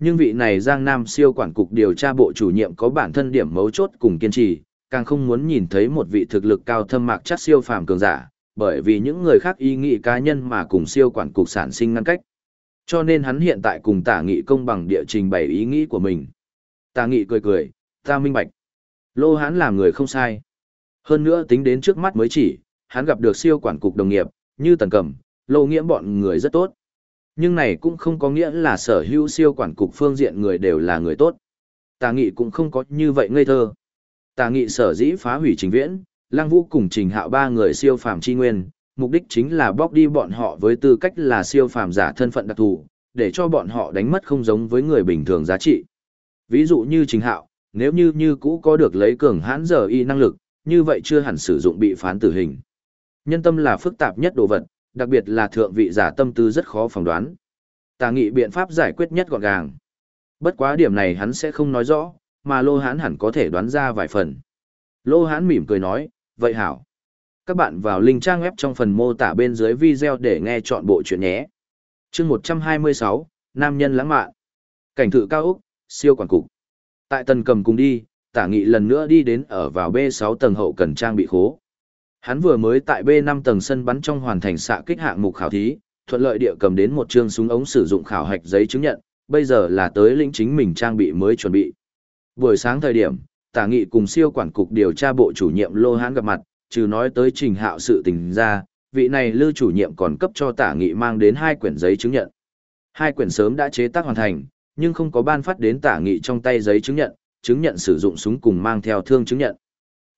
Nhưng vị này Giang Nam siêu quản cục điều tra bộ chủ nhiệm có bản thân điểm mấu chốt cùng kiên trì, càng không muốn nhìn thấy một vị thực lực cao thâm mạc chắc siêu phàm cường giả, bởi vì những người khác ý nghĩ cá nhân mà cùng siêu quản cục sản sinh ngăn cách. Cho nên hắn hiện tại cùng tả nghị công bằng địa trình bày ý nghĩ của mình. Tả nghị cười cười, ta minh bạch. Lô hắn làm người không sai. Hơn nữa tính đến trước mắt mới chỉ, hắn gặp được siêu quản cục đồng nghiệp, như Tần Cẩm, Lô Nghiễm bọn người rất tốt. Nhưng này cũng không có nghĩa là sở hữu siêu quản cục phương diện người đều là người tốt. Tà nghị cũng không có như vậy ngây thơ. Tà nghị sở dĩ phá hủy trình viễn, Lăng Vũ cùng Trình Hạo ba người siêu phàm chi nguyên, mục đích chính là bóc đi bọn họ với tư cách là siêu phàm giả thân phận đặc thù, để cho bọn họ đánh mất không giống với người bình thường giá trị. Ví dụ như Trình Hạo, nếu như như cũ có được lấy cường hãn giờ y năng lực, như vậy chưa hẳn sử dụng bị phán tử hình. Nhân tâm là phức tạp nhất đồ vật, đặc biệt là thượng vị giả tâm tư rất khó phỏng đoán. Tà nghị biện pháp giải quyết nhất gọn gàng. Bất quá điểm này hắn sẽ không nói rõ, mà Lô Hán hẳn có thể đoán ra vài phần. Lô Hán mỉm cười nói, vậy hảo. Các bạn vào link trang web trong phần mô tả bên dưới video để nghe chọn bộ chuyện nhé. chương 126, Nam nhân lãng mạn. Cảnh thự cao Úc, siêu quản cục. Tại tần cầm cùng đi, tả nghị lần nữa đi đến ở vào B6 tầng hậu cần trang bị khố. Hắn vừa mới tại B5 tầng sân bắn trong hoàn thành xạ kích hạng mục khảo thí, thuận lợi địa cầm đến một chương súng ống sử dụng khảo hạch giấy chứng nhận, bây giờ là tới lĩnh chính mình trang bị mới chuẩn bị. Buổi sáng thời điểm, tả nghị cùng siêu quản cục điều tra bộ chủ nhiệm Lô Hán gặp mặt, trừ nói tới trình hạo sự tình ra, vị này Lư chủ nhiệm còn cấp cho tả nghị mang đến hai quyển giấy chứng nhận. Hai quyển sớm đã chế tác hoàn thành, nhưng không có ban phát đến tả nghị trong tay giấy chứng nhận, chứng nhận sử dụng súng cùng mang theo thương chứng nhận.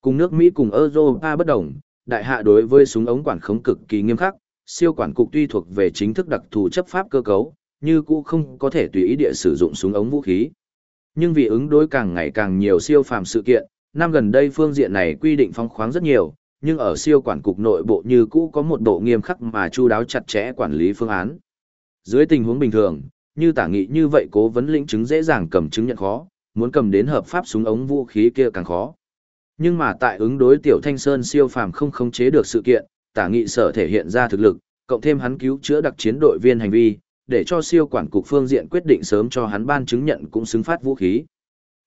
Cùng nước Mỹ cùng Europa bất đồng, đại hạ đối với súng ống quản khống cực kỳ nghiêm khắc, siêu quản cục tuy thuộc về chính thức đặc thù chấp pháp cơ cấu, như cũ không có thể tùy ý địa sử dụng súng ống vũ khí. Nhưng vì ứng đối càng ngày càng nhiều siêu phàm sự kiện, năm gần đây phương diện này quy định phong khoáng rất nhiều, nhưng ở siêu quản cục nội bộ như cũ có một độ nghiêm khắc mà chu đáo chặt chẽ quản lý phương án. Dưới tình huống bình thường, như tả nghị như vậy cố vấn lĩnh chứng dễ dàng cầm chứng nhận khó, muốn cầm đến hợp pháp súng ống vũ khí kia càng khó. Nhưng mà tại ứng đối tiểu thanh sơn siêu phàm không khống chế được sự kiện, tả nghị sở thể hiện ra thực lực, cộng thêm hắn cứu chữa đặc chiến đội viên hành vi, để cho siêu quản cục phương diện quyết định sớm cho hắn ban chứng nhận cũng xứng phát vũ khí.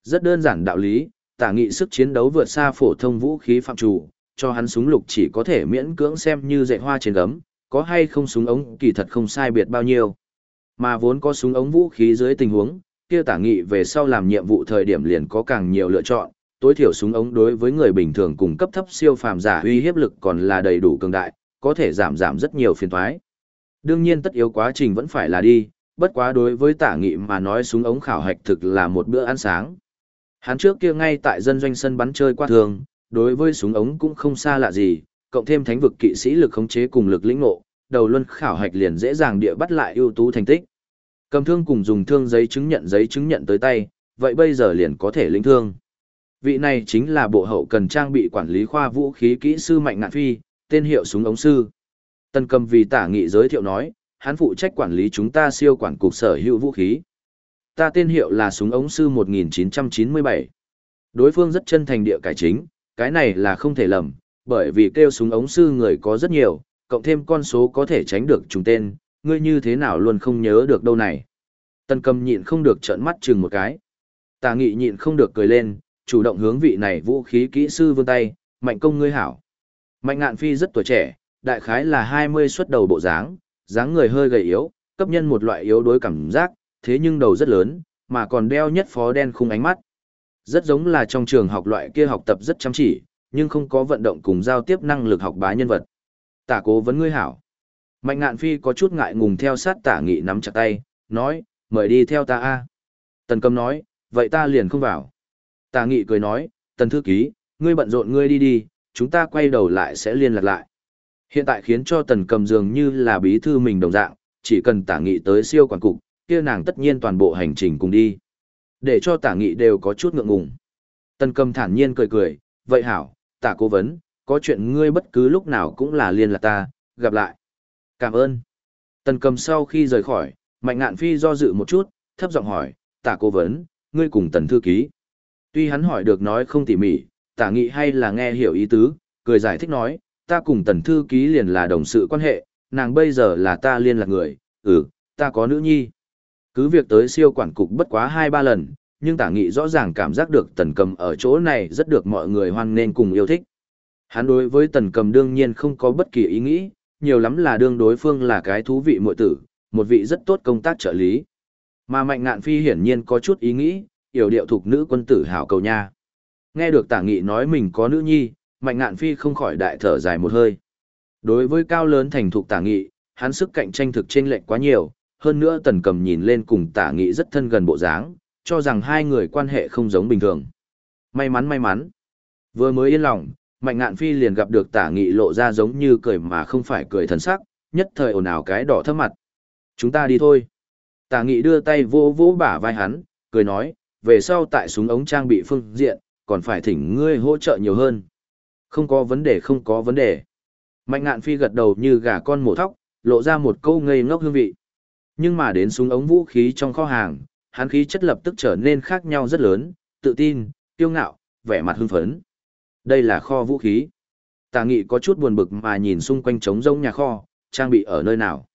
Rất đơn giản đạo lý, tả nghị sức chiến đấu vượt xa phổ thông vũ khí phạm chủ, cho hắn súng lục chỉ có thể miễn cưỡng xem như dạy hoa trên gấm, có hay không súng ống kỳ thật không sai biệt bao nhiêu. Mà vốn có súng ống vũ khí dưới tình huống, kia tả nghị về sau làm nhiệm vụ thời điểm liền có càng nhiều lựa chọn, tối thiểu súng ống đối với người bình thường cùng cấp thấp siêu phàm giả uy hiếp lực còn là đầy đủ cường đại, có thể giảm giảm rất nhiều phiền toái. Đương nhiên tất yếu quá trình vẫn phải là đi, bất quá đối với tả nghị mà nói súng ống khảo hạch thực là một bữa ăn sáng. Hắn trước kia ngay tại dân doanh sân bắn chơi qua thường, đối với súng ống cũng không xa lạ gì, cộng thêm thánh vực kỵ sĩ lực khống chế cùng lực lĩnh ngộ, đầu luân khảo hạch liền dễ dàng địa bắt lại ưu tú thành tích. Cầm thương cùng dùng thương giấy chứng nhận giấy chứng nhận tới tay, vậy bây giờ liền có thể lĩnh thương. Vị này chính là bộ hậu cần trang bị quản lý khoa vũ khí kỹ sư Mạnh Ngạn Phi, tên hiệu súng ống sư. Tân cầm vì tả nghị giới thiệu nói, hắn phụ trách quản lý chúng ta siêu quản cục sở hữu vũ khí. Ta tên hiệu là súng ống sư 1997. Đối phương rất chân thành địa cải chính, cái này là không thể lầm, bởi vì kêu súng ống sư người có rất nhiều, cộng thêm con số có thể tránh được trùng tên, ngươi như thế nào luôn không nhớ được đâu này. Tân cầm nhịn không được trợn mắt chừng một cái. tả nghị nhịn không được cười lên, chủ động hướng vị này vũ khí kỹ sư vươn tay, mạnh công ngươi hảo. Mạnh ngạn phi rất tuổi trẻ, đại khái là 20 xuất đầu bộ dáng, dáng người hơi gầy yếu, cấp nhân một loại yếu đối cảm giác, thế nhưng đầu rất lớn, mà còn đeo nhất phó đen khung ánh mắt. Rất giống là trong trường học loại kia học tập rất chăm chỉ, nhưng không có vận động cùng giao tiếp năng lực học bá nhân vật. Tả cố vấn ngươi hảo. Mạnh ngạn phi có chút ngại ngùng theo sát tả nghị nắm chặt tay, nói, mời đi theo ta a. Tần cầm nói, vậy ta liền không vào. Tà nghị cười nói, tần thư ký, ngươi bận rộn ngươi đi đi, chúng ta quay đầu lại sẽ liên lạc lại. Hiện tại khiến cho tần cầm dường như là bí thư mình đồng dạng, chỉ cần tả nghị tới siêu quản cục, kia nàng tất nhiên toàn bộ hành trình cùng đi. Để cho tả nghị đều có chút ngượng ngùng. Tần cầm thản nhiên cười cười, vậy hảo, tả cố vấn, có chuyện ngươi bất cứ lúc nào cũng là liên lạc ta, gặp lại. Cảm ơn. Tần cầm sau khi rời khỏi, mạnh ngạn phi do dự một chút, thấp giọng hỏi, tả cố vấn, ngươi cùng tần thư ký. Tuy hắn hỏi được nói không tỉ mỉ, tả nghị hay là nghe hiểu ý tứ, cười giải thích nói, ta cùng tần thư ký liền là đồng sự quan hệ, nàng bây giờ là ta liên lạc người, ừ, ta có nữ nhi. Cứ việc tới siêu quản cục bất quá hai ba lần, nhưng tả nghị rõ ràng cảm giác được tần cầm ở chỗ này rất được mọi người hoan nên cùng yêu thích. Hắn đối với tần cầm đương nhiên không có bất kỳ ý nghĩ, nhiều lắm là đương đối phương là cái thú vị muội tử, một vị rất tốt công tác trợ lý. Mà mạnh ngạn phi hiển nhiên có chút ý nghĩ, yểu điệu thuộc nữ quân tử hảo cầu nha. Nghe được tả nghị nói mình có nữ nhi, mạnh ngạn phi không khỏi đại thở dài một hơi. Đối với cao lớn thành thục tả nghị, hắn sức cạnh tranh thực trên lệnh quá nhiều, hơn nữa tần cầm nhìn lên cùng tả nghị rất thân gần bộ dáng, cho rằng hai người quan hệ không giống bình thường. May mắn may mắn. Vừa mới yên lòng, mạnh ngạn phi liền gặp được tả nghị lộ ra giống như cười mà không phải cười thần sắc, nhất thời ồn ào cái đỏ thấp mặt. Chúng ta đi thôi. Tả nghị đưa tay vô vỗ bả vai hắn, cười nói, về sau tại súng ống trang bị phương diện, còn phải thỉnh ngươi hỗ trợ nhiều hơn. Không có vấn đề không có vấn đề. Mạnh ngạn phi gật đầu như gà con mổ thóc, lộ ra một câu ngây ngốc hương vị. Nhưng mà đến súng ống vũ khí trong kho hàng, hắn khí chất lập tức trở nên khác nhau rất lớn, tự tin, kiêu ngạo, vẻ mặt hưng phấn. Đây là kho vũ khí. Tà nghị có chút buồn bực mà nhìn xung quanh trống rông nhà kho, trang bị ở nơi nào.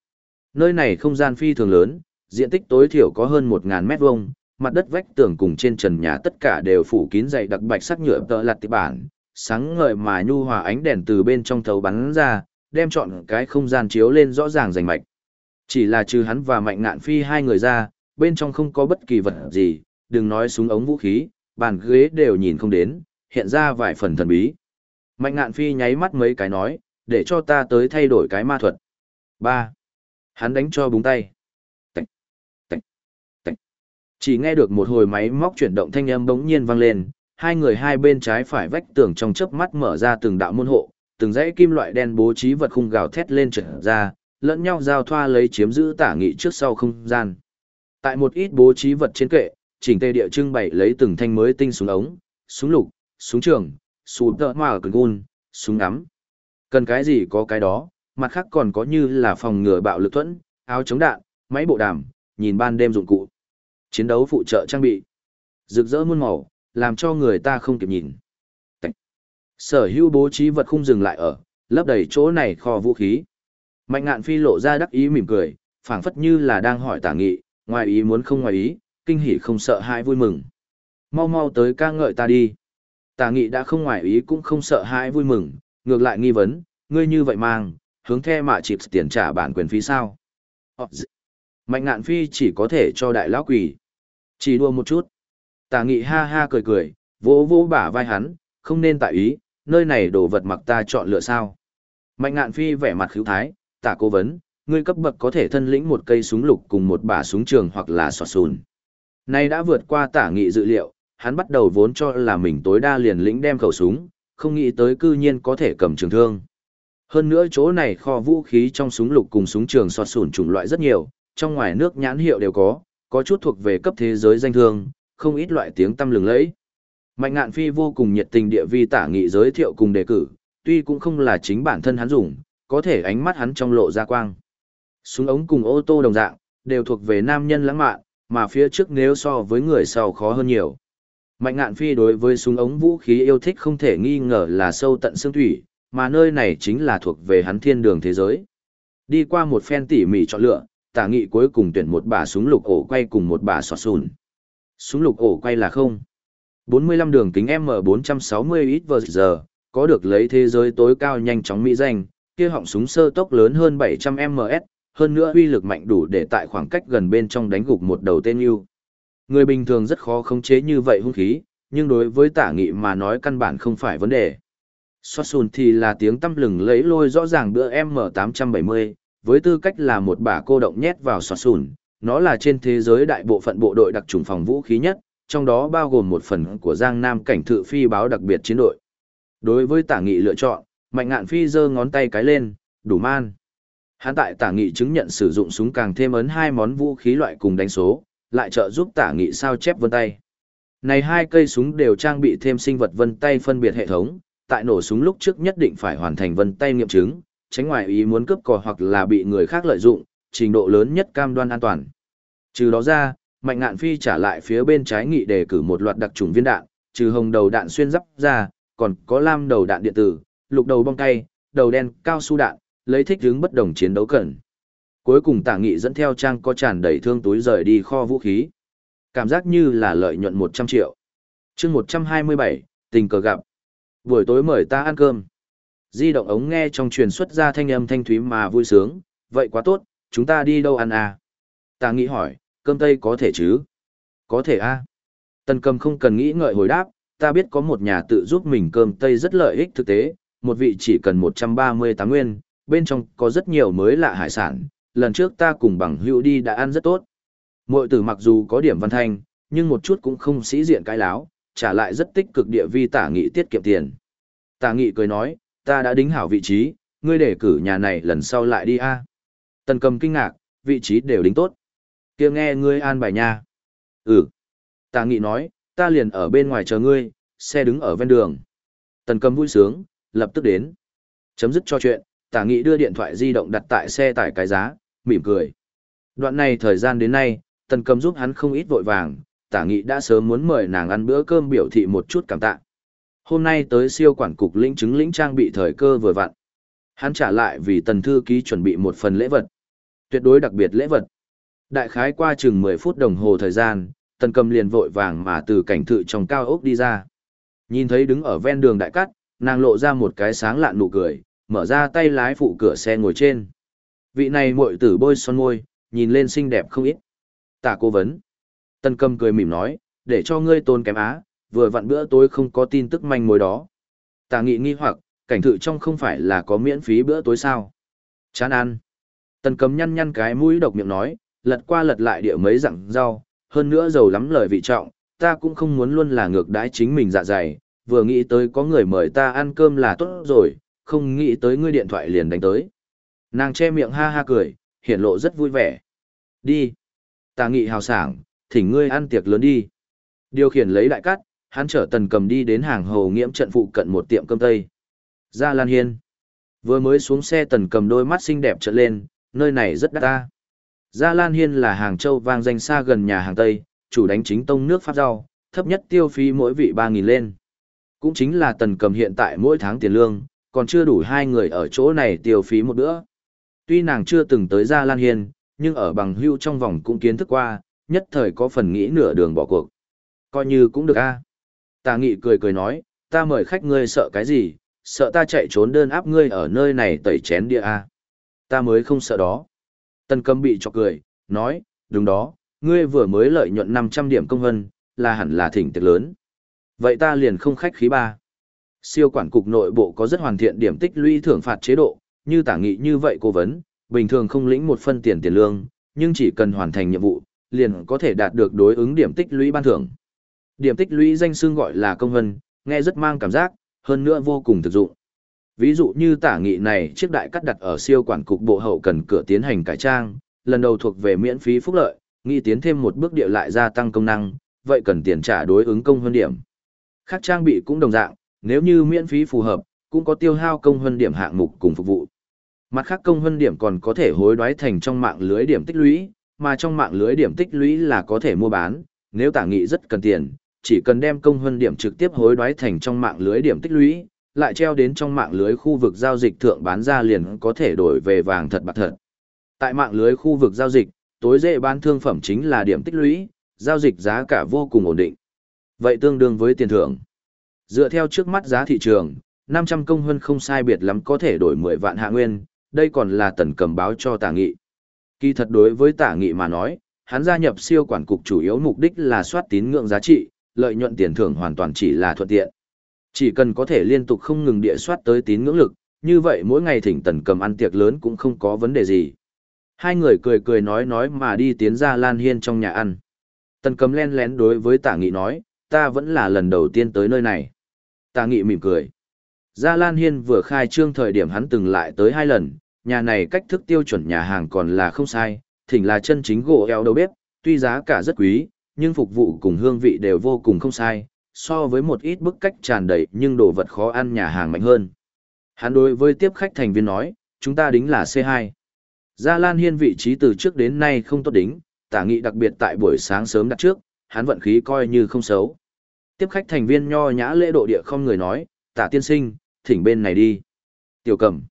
Nơi này không gian phi thường lớn, diện tích tối thiểu có hơn 1.000 mét vuông, mặt đất vách tường cùng trên trần nhà tất cả đều phủ kín dày đặc bạch sắc nhựa tợ lặt tịp bản, sáng ngời mà nhu hòa ánh đèn từ bên trong thấu bắn ra, đem chọn cái không gian chiếu lên rõ ràng rành mạch. Chỉ là trừ hắn và mạnh ngạn phi hai người ra, bên trong không có bất kỳ vật gì, đừng nói súng ống vũ khí, bàn ghế đều nhìn không đến, hiện ra vài phần thần bí. Mạnh ngạn phi nháy mắt mấy cái nói, để cho ta tới thay đổi cái ma thuật. 3. Hắn đánh cho búng tay. Chỉ nghe được một hồi máy móc chuyển động thanh âm bỗng nhiên vang lên, hai người hai bên trái phải vách tường trong chớp mắt mở ra từng đạo môn hộ, từng dãy kim loại đen bố trí vật khung gào thét lên trở ra, lẫn nhau giao thoa lấy chiếm giữ tả nghị trước sau không gian. Tại một ít bố trí vật trên kệ, chỉnh tề địa trưng bày lấy từng thanh mới tinh súng ống, súng lục, súng trường, súng tợ mà cần gun, súng ngắm. Cần cái gì có cái đó, mặt khác còn có như là phòng ngừa bạo lực thuẫn, áo chống đạn, máy bộ đàm, nhìn ban đêm dụng cụ. Chiến đấu phụ trợ trang bị. Rực rỡ muôn màu, làm cho người ta không kịp nhìn. Sở hữu bố trí vật khung dừng lại ở, lấp đầy chỗ này kho vũ khí. Mạnh ngạn phi lộ ra đắc ý mỉm cười, phảng phất như là đang hỏi tả nghị, ngoài ý muốn không ngoài ý, kinh hỉ không sợ hãi vui mừng. Mau mau tới ca ngợi ta đi. Tả nghị đã không ngoài ý cũng không sợ hãi vui mừng, ngược lại nghi vấn, ngươi như vậy mang, hướng the mạ chịp tiền trả bản quyền phí sao. Ờ, Mạnh ngạn phi chỉ có thể cho đại lão quỷ. Chỉ đua một chút. Tả nghị ha ha cười cười, vỗ vỗ bả vai hắn, không nên tại ý, nơi này đồ vật mặc ta chọn lựa sao. Mạnh ngạn phi vẻ mặt khíu thái, tả cố vấn, ngươi cấp bậc có thể thân lĩnh một cây súng lục cùng một bả súng trường hoặc là sọt sùn. Nay đã vượt qua tả nghị dự liệu, hắn bắt đầu vốn cho là mình tối đa liền lĩnh đem khẩu súng, không nghĩ tới cư nhiên có thể cầm trường thương. Hơn nữa chỗ này kho vũ khí trong súng lục cùng súng trường sọt sùn chủng loại rất nhiều, trong ngoài nước nhãn hiệu đều có, có chút thuộc về cấp thế giới danh thương, không ít loại tiếng tăm lừng lẫy. Mạnh ngạn phi vô cùng nhiệt tình địa vi tả nghị giới thiệu cùng đề cử, tuy cũng không là chính bản thân hắn dùng, có thể ánh mắt hắn trong lộ ra quang. Súng ống cùng ô tô đồng dạng, đều thuộc về nam nhân lãng mạn, mà phía trước nếu so với người sau khó hơn nhiều. Mạnh ngạn phi đối với súng ống vũ khí yêu thích không thể nghi ngờ là sâu tận xương thủy, mà nơi này chính là thuộc về hắn thiên đường thế giới. Đi qua một phen tỉ mỉ chọn lựa, tả nghị cuối cùng tuyển một bà súng lục ổ quay cùng một bà sọt sùn. Súng lục ổ quay là không. 45 đường kính M460 ít giờ, có được lấy thế giới tối cao nhanh chóng mỹ danh, kia họng súng sơ tốc lớn hơn 700 ms, hơn nữa uy lực mạnh đủ để tại khoảng cách gần bên trong đánh gục một đầu tên yêu. Người bình thường rất khó khống chế như vậy hung khí, nhưng đối với tả nghị mà nói căn bản không phải vấn đề. Xoát xùn thì là tiếng tâm lừng lấy lôi rõ ràng bữa M870, với tư cách là một bả cô động nhét vào xoạt sùn, nó là trên thế giới đại bộ phận bộ đội đặc trùng phòng vũ khí nhất, trong đó bao gồm một phần của Giang Nam cảnh thự phi báo đặc biệt chiến đội. Đối với tả nghị lựa chọn, mạnh ngạn phi giơ ngón tay cái lên, đủ man. Hắn tại tả nghị chứng nhận sử dụng súng càng thêm ấn hai món vũ khí loại cùng đánh số, lại trợ giúp tả nghị sao chép vân tay. Này hai cây súng đều trang bị thêm sinh vật vân tay phân biệt hệ thống, tại nổ súng lúc trước nhất định phải hoàn thành vân tay nghiệm chứng, tránh ngoài ý muốn cướp cò hoặc là bị người khác lợi dụng, trình độ lớn nhất cam đoan an toàn. Trừ đó ra, Mạnh Ngạn Phi trả lại phía bên trái nghị đề cử một loạt đặc trùng viên đạn, trừ hồng đầu đạn xuyên giáp ra, còn có lam đầu đạn điện tử, lục đầu bong tay, đầu đen cao su đạn, lấy thích hướng bất đồng chiến đấu cần. Cuối cùng Tả Nghị dẫn theo trang có tràn đầy thương túi rời đi kho vũ khí. Cảm giác như là lợi nhuận 100 triệu. chương 127, tình cờ gặp. Buổi tối mời ta ăn cơm. Di động ống nghe trong truyền xuất ra thanh âm thanh thúy mà vui sướng, vậy quá tốt, chúng ta đi đâu ăn à? Tà nghĩ hỏi, cơm tây có thể chứ? Có thể a. À? Tần cầm không cần nghĩ ngợi hồi đáp, ta biết có một nhà tự giúp mình cơm tây rất lợi ích thực tế, một vị chỉ cần 138 nguyên, bên trong có rất nhiều mới lạ hải sản, lần trước ta cùng bằng hữu đi đã ăn rất tốt. Mội tử mặc dù có điểm văn thanh, nhưng một chút cũng không sĩ diện cái láo, trả lại rất tích cực địa vi tả nghị tiết kiệm tiền. Tả nghị cười nói, ta đã đính hảo vị trí, ngươi để cử nhà này lần sau lại đi a. Tần cầm kinh ngạc, vị trí đều đính tốt. kia nghe ngươi an bài nha. Ừ. Tả nghị nói, ta liền ở bên ngoài chờ ngươi, xe đứng ở ven đường. Tần cầm vui sướng, lập tức đến. Chấm dứt cho chuyện, tả nghị đưa điện thoại di động đặt tại xe tải cái giá, mỉm cười. Đoạn này thời gian đến nay, tần cầm giúp hắn không ít vội vàng, tả nghị đã sớm muốn mời nàng ăn bữa cơm biểu thị một chút cảm tạ. Hôm nay tới siêu quản cục lĩnh chứng lĩnh trang bị thời cơ vừa vặn. Hắn trả lại vì tần thư ký chuẩn bị một phần lễ vật. Tuyệt đối đặc biệt lễ vật. Đại khái qua chừng 10 phút đồng hồ thời gian, tần cầm liền vội vàng mà từ cảnh thự trong cao ốc đi ra. Nhìn thấy đứng ở ven đường đại cắt, nàng lộ ra một cái sáng lạn nụ cười, mở ra tay lái phụ cửa xe ngồi trên. Vị này muội tử bôi son môi, nhìn lên xinh đẹp không ít. Tả cố vấn. Tần cầm cười mỉm nói, để cho ngươi tôn kém á, vừa vặn bữa tối không có tin tức manh mối đó. Tà nghị nghi hoặc, cảnh thự trong không phải là có miễn phí bữa tối sao. Chán ăn. Tần cấm nhăn nhăn cái mũi độc miệng nói, lật qua lật lại địa mấy dặn rau, hơn nữa giàu lắm lời vị trọng, ta cũng không muốn luôn là ngược đãi chính mình dạ dày, vừa nghĩ tới có người mời ta ăn cơm là tốt rồi, không nghĩ tới ngươi điện thoại liền đánh tới. Nàng che miệng ha ha cười, hiển lộ rất vui vẻ. Đi. Tà nghị hào sảng, thỉnh ngươi ăn tiệc lớn đi. Điều khiển lấy đại cắt, hắn chở tần cầm đi đến hàng hầu nghiễm trận phụ cận một tiệm cơm tây. Ra Lan Hiên. Vừa mới xuống xe tần cầm đôi mắt xinh đẹp trợn lên, nơi này rất đắt ta. Gia Lan Hiên là hàng châu vang danh xa gần nhà hàng Tây, chủ đánh chính tông nước pháp rau, thấp nhất tiêu phí mỗi vị 3.000 lên. Cũng chính là tần cầm hiện tại mỗi tháng tiền lương, còn chưa đủ hai người ở chỗ này tiêu phí một bữa. Tuy nàng chưa từng tới Gia Lan Hiên, nhưng ở bằng hưu trong vòng cũng kiến thức qua, nhất thời có phần nghĩ nửa đường bỏ cuộc. Coi như cũng được a. Tà nghị cười cười nói, ta mời khách ngươi sợ cái gì, sợ ta chạy trốn đơn áp ngươi ở nơi này tẩy chén địa a. Ta mới không sợ đó. Tần cầm bị chọc cười, nói, đúng đó, ngươi vừa mới lợi nhuận 500 điểm công vân, là hẳn là thỉnh tiệc lớn. Vậy ta liền không khách khí ba. Siêu quản cục nội bộ có rất hoàn thiện điểm tích lũy thưởng phạt chế độ, như tả nghị như vậy cố vấn, bình thường không lĩnh một phân tiền tiền lương, nhưng chỉ cần hoàn thành nhiệm vụ, liền có thể đạt được đối ứng điểm tích lũy ban thưởng. Điểm tích lũy danh xương gọi là công vân, nghe rất mang cảm giác, hơn nữa vô cùng thực dụng. Ví dụ như tả nghị này chiếc đại cắt đặt ở siêu quản cục bộ hậu cần cửa tiến hành cải trang, lần đầu thuộc về miễn phí phúc lợi, nghị tiến thêm một bước địa lại gia tăng công năng, vậy cần tiền trả đối ứng công hơn điểm. Khác trang bị cũng đồng dạng, nếu như miễn phí phù hợp, cũng có tiêu hao công hơn điểm hạng mục cùng phục vụ. Mặt khác công hơn điểm còn có thể hối đoái thành trong mạng lưới điểm tích lũy, mà trong mạng lưới điểm tích lũy là có thể mua bán, nếu tả nghị rất cần tiền, chỉ cần đem công hơn điểm trực tiếp hối đoái thành trong mạng lưới điểm tích lũy, lại treo đến trong mạng lưới khu vực giao dịch thượng bán ra liền có thể đổi về vàng thật bạc thật. Tại mạng lưới khu vực giao dịch, tối dễ bán thương phẩm chính là điểm tích lũy, giao dịch giá cả vô cùng ổn định. Vậy tương đương với tiền thưởng. Dựa theo trước mắt giá thị trường, 500 công hơn không sai biệt lắm có thể đổi 10 vạn hạ nguyên, đây còn là tần cầm báo cho tả nghị. Kỳ thật đối với tả nghị mà nói, hắn gia nhập siêu quản cục chủ yếu mục đích là soát tín ngưỡng giá trị, lợi nhuận tiền thưởng hoàn toàn chỉ là thuận tiện. Chỉ cần có thể liên tục không ngừng địa soát tới tín ngưỡng lực, như vậy mỗi ngày thỉnh tần cầm ăn tiệc lớn cũng không có vấn đề gì. Hai người cười cười nói nói mà đi tiến ra Lan Hiên trong nhà ăn. Tần cầm len lén đối với tả nghị nói, ta vẫn là lần đầu tiên tới nơi này. Tả nghị mỉm cười. Gia Lan Hiên vừa khai trương thời điểm hắn từng lại tới hai lần, nhà này cách thức tiêu chuẩn nhà hàng còn là không sai, thỉnh là chân chính gỗ eo đầu bếp, tuy giá cả rất quý, nhưng phục vụ cùng hương vị đều vô cùng không sai, so với một ít bức cách tràn đầy nhưng đồ vật khó ăn nhà hàng mạnh hơn. Hắn đối với tiếp khách thành viên nói, chúng ta đính là C2. Gia Lan Hiên vị trí từ trước đến nay không tốt đính, tả nghị đặc biệt tại buổi sáng sớm đặt trước, hắn vận khí coi như không xấu. Tiếp khách thành viên nho nhã lễ độ địa không người nói, tả tiên sinh, thỉnh bên này đi. Tiểu cầm.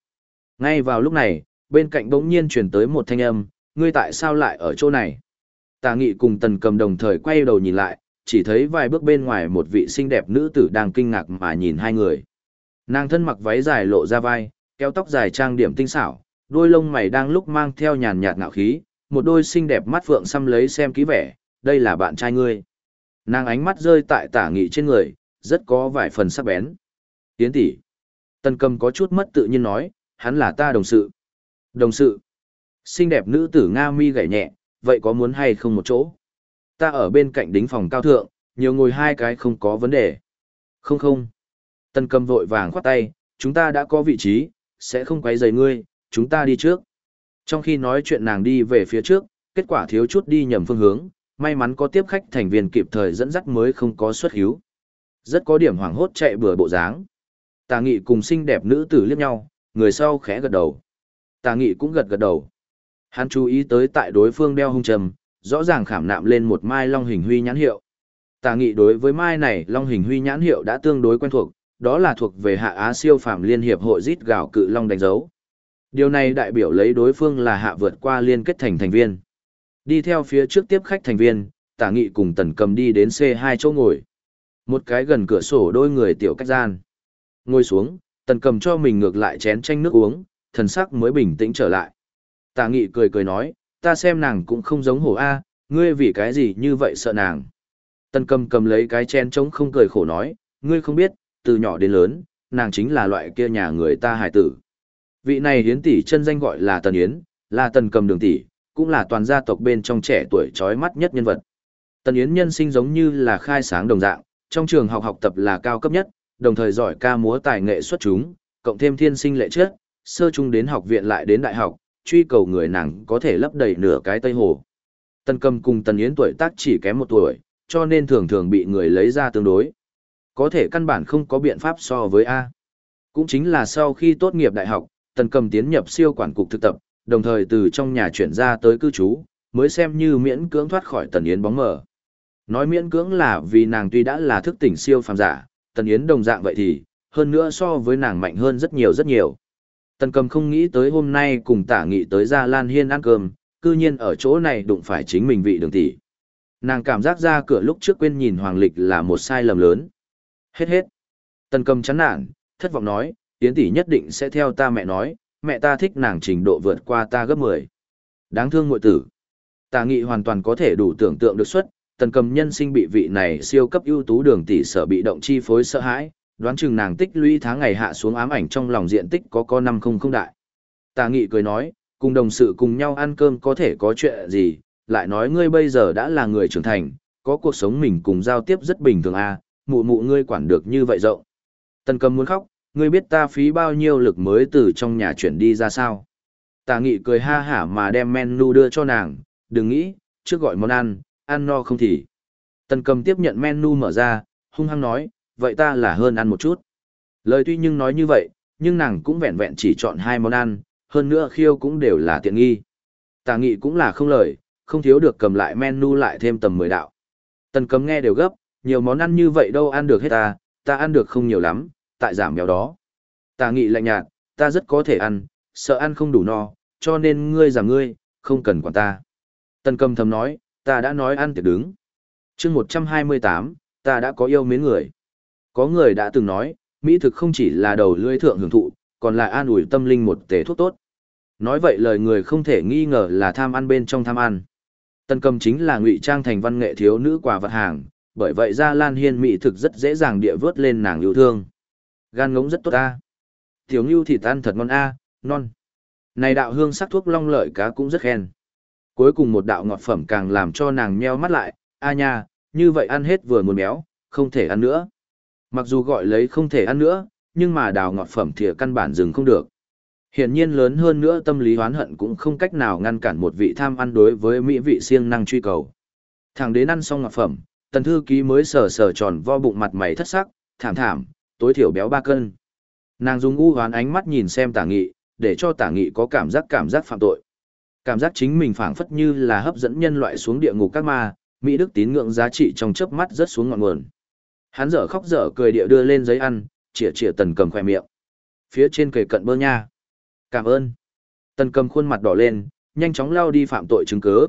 Ngay vào lúc này, bên cạnh bỗng nhiên truyền tới một thanh âm, ngươi tại sao lại ở chỗ này? Tả nghị cùng tần cầm đồng thời quay đầu nhìn lại, chỉ thấy vài bước bên ngoài một vị xinh đẹp nữ tử đang kinh ngạc mà nhìn hai người. Nàng thân mặc váy dài lộ ra vai, kéo tóc dài trang điểm tinh xảo, đôi lông mày đang lúc mang theo nhàn nhạt ngạo khí, một đôi xinh đẹp mắt phượng xăm lấy xem kỹ vẻ, đây là bạn trai ngươi. Nàng ánh mắt rơi tại tả nghị trên người, rất có vài phần sắc bén. Tiến tỷ. Tần cầm có chút mất tự nhiên nói, hắn là ta đồng sự. Đồng sự. Xinh đẹp nữ tử Nga mi gảy nhẹ, vậy có muốn hay không một chỗ? Ta ở bên cạnh đính phòng cao thượng, nhiều ngồi hai cái không có vấn đề. Không không. Tần cầm vội vàng khoát tay, chúng ta đã có vị trí, sẽ không quấy rầy ngươi, chúng ta đi trước. Trong khi nói chuyện nàng đi về phía trước, kết quả thiếu chút đi nhầm phương hướng, may mắn có tiếp khách thành viên kịp thời dẫn dắt mới không có xuất hiếu. Rất có điểm hoảng hốt chạy bừa bộ dáng. Tà nghị cùng xinh đẹp nữ tử liếc nhau, người sau khẽ gật đầu. Tà nghị cũng gật gật đầu. Hắn chú ý tới tại đối phương đeo hung trầm, rõ ràng khảm nạm lên một mai long hình huy nhãn hiệu. Tà nghị đối với mai này long hình huy nhãn hiệu đã tương đối quen thuộc, đó là thuộc về hạ Á siêu phạm liên hiệp hội rít gạo cự long đánh dấu. Điều này đại biểu lấy đối phương là hạ vượt qua liên kết thành thành viên. Đi theo phía trước tiếp khách thành viên, tả nghị cùng tần cầm đi đến C2 chỗ ngồi. Một cái gần cửa sổ đôi người tiểu cách gian. Ngồi xuống, tần cầm cho mình ngược lại chén chanh nước uống, thần sắc mới bình tĩnh trở lại. Tả nghị cười cười nói, ta xem nàng cũng không giống hổ A, ngươi vì cái gì như vậy sợ nàng. Tần cầm cầm lấy cái chén trống không cười khổ nói, ngươi không biết, từ nhỏ đến lớn, nàng chính là loại kia nhà người ta hải tử. Vị này hiến tỷ chân danh gọi là Tần Yến, là tần cầm đường tỷ, cũng là toàn gia tộc bên trong trẻ tuổi trói mắt nhất nhân vật. Tần Yến nhân sinh giống như là khai sáng đồng dạng, trong trường học học tập là cao cấp nhất, đồng thời giỏi ca múa tài nghệ xuất chúng, cộng thêm thiên sinh lệ trước, sơ trung đến học viện lại đến đại học, truy cầu người nàng có thể lấp đầy nửa cái Tây Hồ. Tần Cầm cùng Tần Yến tuổi tác chỉ kém một tuổi, cho nên thường thường bị người lấy ra tương đối. Có thể căn bản không có biện pháp so với A. Cũng chính là sau khi tốt nghiệp đại học, Tần Cầm tiến nhập siêu quản cục thực tập, đồng thời từ trong nhà chuyển ra tới cư trú, mới xem như miễn cưỡng thoát khỏi Tần Yến bóng mờ. Nói miễn cưỡng là vì nàng tuy đã là thức tỉnh siêu phàm giả, Tần Yến đồng dạng vậy thì, hơn nữa so với nàng mạnh hơn rất nhiều rất nhiều. Tần cầm không nghĩ tới hôm nay cùng tả nghị tới ra Lan Hiên ăn cơm, cư nhiên ở chỗ này đụng phải chính mình vị đường tỷ. Nàng cảm giác ra cửa lúc trước quên nhìn Hoàng Lịch là một sai lầm lớn. Hết hết. Tần cầm chán nản, thất vọng nói, Yến tỷ nhất định sẽ theo ta mẹ nói, mẹ ta thích nàng trình độ vượt qua ta gấp 10. Đáng thương muội tử. Tả nghị hoàn toàn có thể đủ tưởng tượng được xuất, tần cầm nhân sinh bị vị này siêu cấp ưu tú đường tỷ sở bị động chi phối sợ hãi, đoán chừng nàng tích lũy tháng ngày hạ xuống ám ảnh trong lòng diện tích có có năm không không đại. Tà nghị cười nói, cùng đồng sự cùng nhau ăn cơm có thể có chuyện gì, lại nói ngươi bây giờ đã là người trưởng thành, có cuộc sống mình cùng giao tiếp rất bình thường à, mụ mụ ngươi quản được như vậy rộng. Tần cầm muốn khóc, ngươi biết ta phí bao nhiêu lực mới từ trong nhà chuyển đi ra sao. Tà nghị cười ha hả mà đem menu đưa cho nàng, đừng nghĩ, trước gọi món ăn, ăn no không thì. Tần cầm tiếp nhận menu mở ra, hung hăng nói, vậy ta là hơn ăn một chút. Lời tuy nhưng nói như vậy, nhưng nàng cũng vẹn vẹn chỉ chọn hai món ăn, hơn nữa khiêu cũng đều là tiện nghi. Tà nghị cũng là không lời, không thiếu được cầm lại menu lại thêm tầm mười đạo. Tần cấm nghe đều gấp, nhiều món ăn như vậy đâu ăn được hết ta, ta ăn được không nhiều lắm, tại giảm béo đó. Tà nghị lạnh nhạt, ta rất có thể ăn, sợ ăn không đủ no, cho nên ngươi giảm ngươi, không cần quản ta. Tần cầm thầm nói, ta đã nói ăn tiệc đứng. chương 128, ta đã có yêu mến người. Có người đã từng nói, Mỹ thực không chỉ là đầu lưỡi thượng hưởng thụ, còn là an ủi tâm linh một tể thuốc tốt. Nói vậy lời người không thể nghi ngờ là tham ăn bên trong tham ăn. tân cầm chính là ngụy trang thành văn nghệ thiếu nữ quà vật hàng, bởi vậy ra Lan Hiên Mỹ thực rất dễ dàng địa vớt lên nàng yêu thương. Gan ngỗng rất tốt a. Tiểu Ngưu thịt ăn thật ngon a, non. Này đạo hương sắc thuốc long lợi cá cũng rất khen. Cuối cùng một đạo ngọt phẩm càng làm cho nàng nheo mắt lại, a nha, như vậy ăn hết vừa muốn béo, không thể ăn nữa. Mặc dù gọi lấy không thể ăn nữa, nhưng mà đào ngọt phẩm thìa căn bản dừng không được. Hiển nhiên lớn hơn nữa tâm lý hoán hận cũng không cách nào ngăn cản một vị tham ăn đối với mỹ vị siêng năng truy cầu. Thằng đến ăn xong ngọt phẩm, tần thư ký mới sờ sờ tròn vo bụng mặt mày thất sắc, thảm thảm, tối thiểu béo ba cân. Nàng dùng u hoán ánh mắt nhìn xem tả nghị, để cho tả nghị có cảm giác cảm giác phạm tội. Cảm giác chính mình phảng phất như là hấp dẫn nhân loại xuống địa ngục các ma, Mỹ Đức tín ngưỡng giá trị trong chớp mắt rất xuống ngọn nguồn. Hắn dở khóc dở cười địa đưa lên giấy ăn, chĩa chĩa tần cầm khỏe miệng. Phía trên kề cận bơ nha. Cảm ơn. Tần cầm khuôn mặt đỏ lên, nhanh chóng lao đi phạm tội chứng cứ.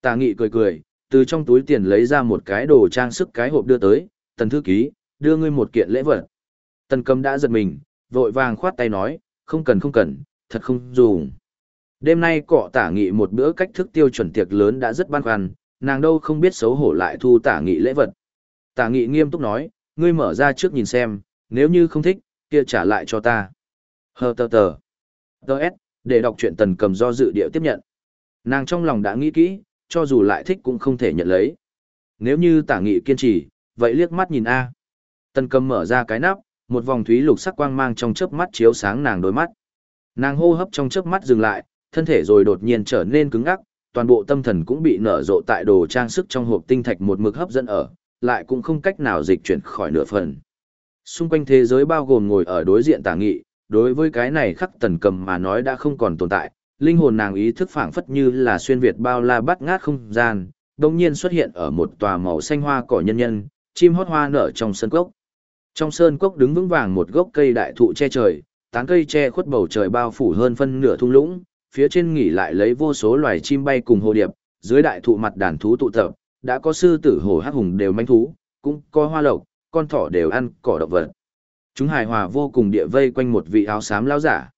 Tà nghị cười cười, từ trong túi tiền lấy ra một cái đồ trang sức cái hộp đưa tới, tần thư ký, đưa ngươi một kiện lễ vật. Tần cầm đã giật mình, vội vàng khoát tay nói, không cần không cần, thật không dùng. Đêm nay cọ tả nghị một bữa cách thức tiêu chuẩn tiệc lớn đã rất băn khoăn, nàng đâu không biết xấu hổ lại thu tả nghị lễ vật. Tả nghị nghiêm túc nói, ngươi mở ra trước nhìn xem, nếu như không thích, kia trả lại cho ta. Hờ tờ tờ. Đợt, Để đọc truyện tần cầm do dự địa tiếp nhận. Nàng trong lòng đã nghĩ kỹ, cho dù lại thích cũng không thể nhận lấy. Nếu như tả nghị kiên trì, vậy liếc mắt nhìn A. Tần cầm mở ra cái nắp, một vòng thúy lục sắc quang mang trong chớp mắt chiếu sáng nàng đôi mắt. Nàng hô hấp trong chớp mắt dừng lại, thân thể rồi đột nhiên trở nên cứng ngắc, toàn bộ tâm thần cũng bị nở rộ tại đồ trang sức trong hộp tinh thạch một mực hấp dẫn ở, lại cũng không cách nào dịch chuyển khỏi nửa phần. Xung quanh thế giới bao gồm ngồi ở đối diện tả nghị, đối với cái này khắc tần cầm mà nói đã không còn tồn tại, linh hồn nàng ý thức phảng phất như là xuyên việt bao la bắt ngát không gian, đồng nhiên xuất hiện ở một tòa màu xanh hoa cỏ nhân nhân, chim hót hoa nở trong sân cốc. Trong sơn cốc đứng vững vàng một gốc cây đại thụ che trời, tán cây che khuất bầu trời bao phủ hơn phân nửa thung lũng, phía trên nghỉ lại lấy vô số loài chim bay cùng hồ điệp, dưới đại thụ mặt đàn thú tụ tập, đã có sư tử hổ hắc hùng đều manh thú, cũng có hoa lộc, con thỏ đều ăn cỏ động vật. Chúng hài hòa vô cùng địa vây quanh một vị áo xám lao giả.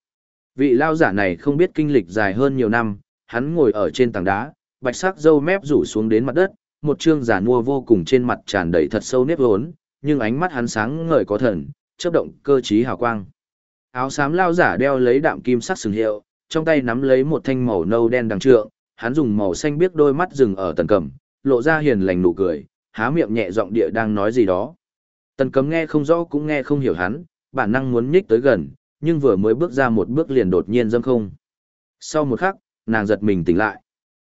Vị lao giả này không biết kinh lịch dài hơn nhiều năm, hắn ngồi ở trên tảng đá, bạch sắc râu mép rủ xuống đến mặt đất, một trương giả mua vô cùng trên mặt tràn đầy thật sâu nếp hốn, nhưng ánh mắt hắn sáng ngời có thần, chớp động cơ trí hào quang. Áo xám lao giả đeo lấy đạm kim sắc sừng hiệu, trong tay nắm lấy một thanh màu nâu đen đằng trượng, hắn dùng màu xanh biếc đôi mắt dừng ở tần cẩm, lộ ra hiền lành nụ cười, há miệng nhẹ giọng địa đang nói gì đó. Tần cấm nghe không rõ cũng nghe không hiểu hắn, bản năng muốn nhích tới gần, nhưng vừa mới bước ra một bước liền đột nhiên dâm không. Sau một khắc, nàng giật mình tỉnh lại.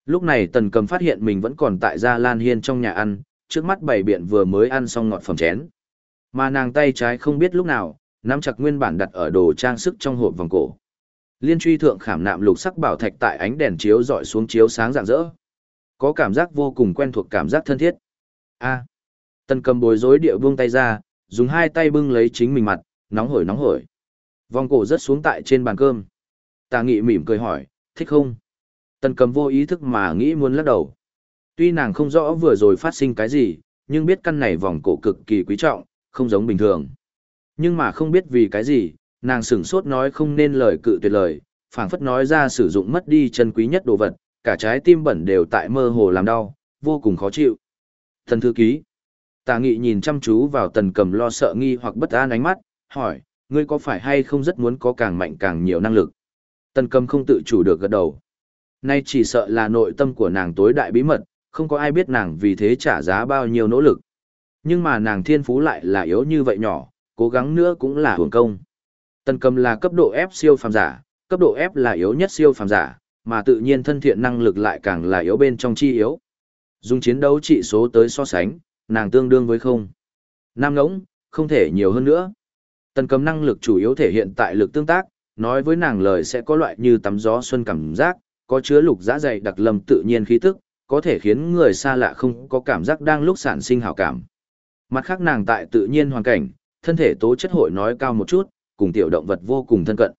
Lúc này tần cầm phát hiện mình vẫn còn tại gia lan hiên trong nhà ăn, trước mắt bảy biện vừa mới ăn xong ngọt phẩm chén. Mà nàng tay trái không biết lúc nào, nắm chặt nguyên bản đặt ở đồ trang sức trong hộp vòng cổ. Liên truy thượng khảm nạm lục sắc bảo thạch tại ánh đèn chiếu dọi xuống chiếu sáng rạng rỡ. Có cảm giác vô cùng quen thuộc cảm giác thân thiết. A. Tần cầm bối rối địa buông tay ra, dùng hai tay bưng lấy chính mình mặt, nóng hổi nóng hổi. Vòng cổ rất xuống tại trên bàn cơm. Tà nghị mỉm cười hỏi, thích không? Tần cầm vô ý thức mà nghĩ muốn lắc đầu. Tuy nàng không rõ vừa rồi phát sinh cái gì, nhưng biết căn này vòng cổ cực kỳ quý trọng, không giống bình thường. Nhưng mà không biết vì cái gì, nàng sửng sốt nói không nên lời cự tuyệt lời, phảng phất nói ra sử dụng mất đi chân quý nhất đồ vật, cả trái tim bẩn đều tại mơ hồ làm đau, vô cùng khó chịu. Thần thư ký. Tà nghị nhìn chăm chú vào tần cầm lo sợ nghi hoặc bất an ánh mắt, hỏi, ngươi có phải hay không rất muốn có càng mạnh càng nhiều năng lực? Tần cầm không tự chủ được gật đầu. Nay chỉ sợ là nội tâm của nàng tối đại bí mật, không có ai biết nàng vì thế trả giá bao nhiêu nỗ lực. Nhưng mà nàng thiên phú lại là yếu như vậy nhỏ, cố gắng nữa cũng là hưởng công. Tần cầm là cấp độ F siêu phàm giả, cấp độ F là yếu nhất siêu phàm giả, mà tự nhiên thân thiện năng lực lại càng là yếu bên trong chi yếu. Dùng chiến đấu trị số tới so sánh, nàng tương đương với không. Nam ngỗng, không thể nhiều hơn nữa. Tần cầm năng lực chủ yếu thể hiện tại lực tương tác, nói với nàng lời sẽ có loại như tắm gió xuân cảm giác, có chứa lục giã dày đặc lầm tự nhiên khí tức, có thể khiến người xa lạ không có cảm giác đang lúc sản sinh hảo cảm. Mặt khác nàng tại tự nhiên hoàn cảnh, thân thể tố chất hội nói cao một chút, cùng tiểu động vật vô cùng thân cận.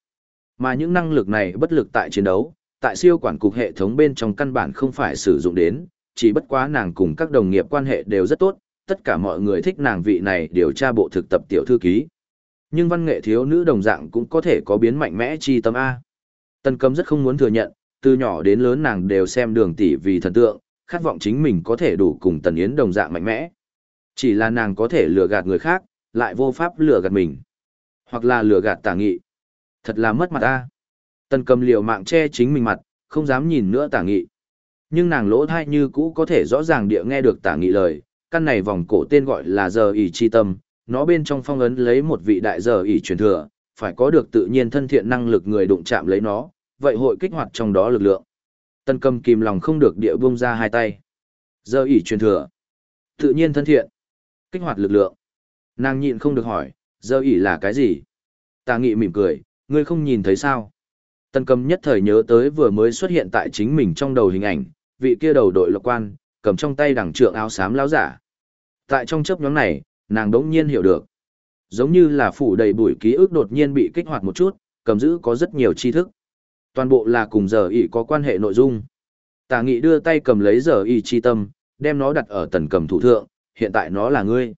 Mà những năng lực này bất lực tại chiến đấu, tại siêu quản cục hệ thống bên trong căn bản không phải sử dụng đến, chỉ bất quá nàng cùng các đồng nghiệp quan hệ đều rất tốt, tất cả mọi người thích nàng vị này điều tra bộ thực tập tiểu thư ký. Nhưng văn nghệ thiếu nữ đồng dạng cũng có thể có biến mạnh mẽ chi tâm A. Tân cấm rất không muốn thừa nhận, từ nhỏ đến lớn nàng đều xem đường tỷ vì thần tượng, khát vọng chính mình có thể đủ cùng Tần Yến đồng dạng mạnh mẽ. Chỉ là nàng có thể lừa gạt người khác, lại vô pháp lừa gạt mình. Hoặc là lừa gạt tả nghị. Thật là mất mặt ta. Tần cầm liều mạng che chính mình mặt, không dám nhìn nữa tả nghị. Nhưng nàng lỗ thai như cũ có thể rõ ràng địa nghe được tả nghị lời, căn này vòng cổ tên gọi là giờ ỷ chi tâm, nó bên trong phong ấn lấy một vị đại giờ ỷ truyền thừa, phải có được tự nhiên thân thiện năng lực người đụng chạm lấy nó, vậy hội kích hoạt trong đó lực lượng. Tân cầm kìm lòng không được địa bung ra hai tay. Giờ ỷ truyền thừa. Tự nhiên thân thiện. Kích hoạt lực lượng. Nàng nhịn không được hỏi, giờ ỷ là cái gì? Tà nghị mỉm cười, ngươi không nhìn thấy sao? Tần cầm nhất thời nhớ tới vừa mới xuất hiện tại chính mình trong đầu hình ảnh, vị kia đầu đội lộc quan, cầm trong tay đằng trượng áo xám lão giả. Tại trong chấp nhóm này, nàng đống nhiên hiểu được. Giống như là phủ đầy bụi ký ức đột nhiên bị kích hoạt một chút, cầm giữ có rất nhiều tri thức. Toàn bộ là cùng giờ ý có quan hệ nội dung. Tà nghị đưa tay cầm lấy giờ ý chi tâm, đem nó đặt ở tần cầm thủ thượng, hiện tại nó là ngươi.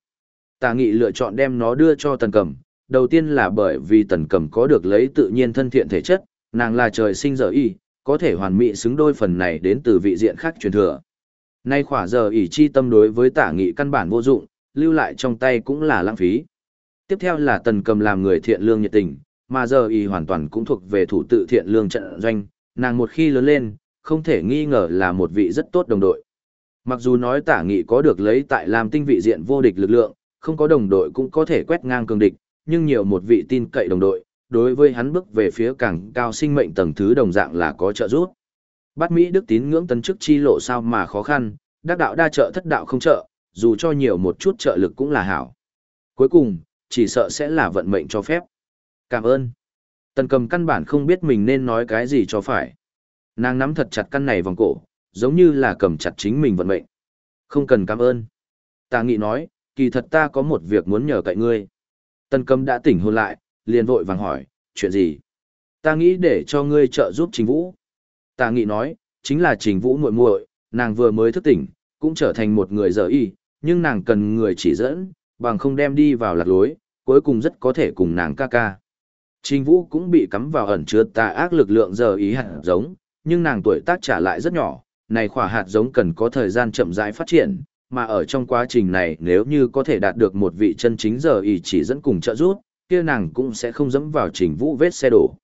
Tà nghị lựa chọn đem nó đưa cho tần cầm, đầu tiên là bởi vì tần cầm có được lấy tự nhiên thân thiện thể chất, nàng là trời sinh giờ y, có thể hoàn mỹ xứng đôi phần này đến từ vị diện khác truyền thừa. Nay khỏa giờ ỷ chi tâm đối với tả nghị căn bản vô dụng, lưu lại trong tay cũng là lãng phí. Tiếp theo là tần cầm làm người thiện lương nhiệt tình, mà giờ y hoàn toàn cũng thuộc về thủ tự thiện lương trận doanh, nàng một khi lớn lên, không thể nghi ngờ là một vị rất tốt đồng đội. Mặc dù nói tả nghị có được lấy tại làm tinh vị diện vô địch lực lượng, không có đồng đội cũng có thể quét ngang cường địch, nhưng nhiều một vị tin cậy đồng đội, đối với hắn bước về phía càng cao sinh mệnh tầng thứ đồng dạng là có trợ giúp. Bát Mỹ Đức tín ngưỡng tấn chức chi lộ sao mà khó khăn, đắc đạo đa trợ thất đạo không trợ, dù cho nhiều một chút trợ lực cũng là hảo. Cuối cùng, chỉ sợ sẽ là vận mệnh cho phép. Cảm ơn. Tần cầm căn bản không biết mình nên nói cái gì cho phải. Nàng nắm thật chặt căn này vòng cổ, giống như là cầm chặt chính mình vận mệnh. Không cần cảm ơn. Tà nghị nói, kỳ thật ta có một việc muốn nhờ cậy ngươi. Tần cầm đã tỉnh hồn lại, liền vội vàng hỏi, chuyện gì? Ta nghĩ để cho ngươi trợ giúp trình vũ. Tà nghị nói, chính là trình vũ muội muội, nàng vừa mới thức tỉnh, cũng trở thành một người dở y, nhưng nàng cần người chỉ dẫn, bằng không đem đi vào lạc lối, cuối cùng rất có thể cùng nàng ca ca. Trình Vũ cũng bị cắm vào ẩn chứa tà ác lực lượng giờ ý hạt giống, nhưng nàng tuổi tác trả lại rất nhỏ, này khỏa hạt giống cần có thời gian chậm rãi phát triển, mà ở trong quá trình này nếu như có thể đạt được một vị chân chính giờ ý chỉ dẫn cùng trợ giúp, kia nàng cũng sẽ không dẫm vào Trình Vũ vết xe đổ.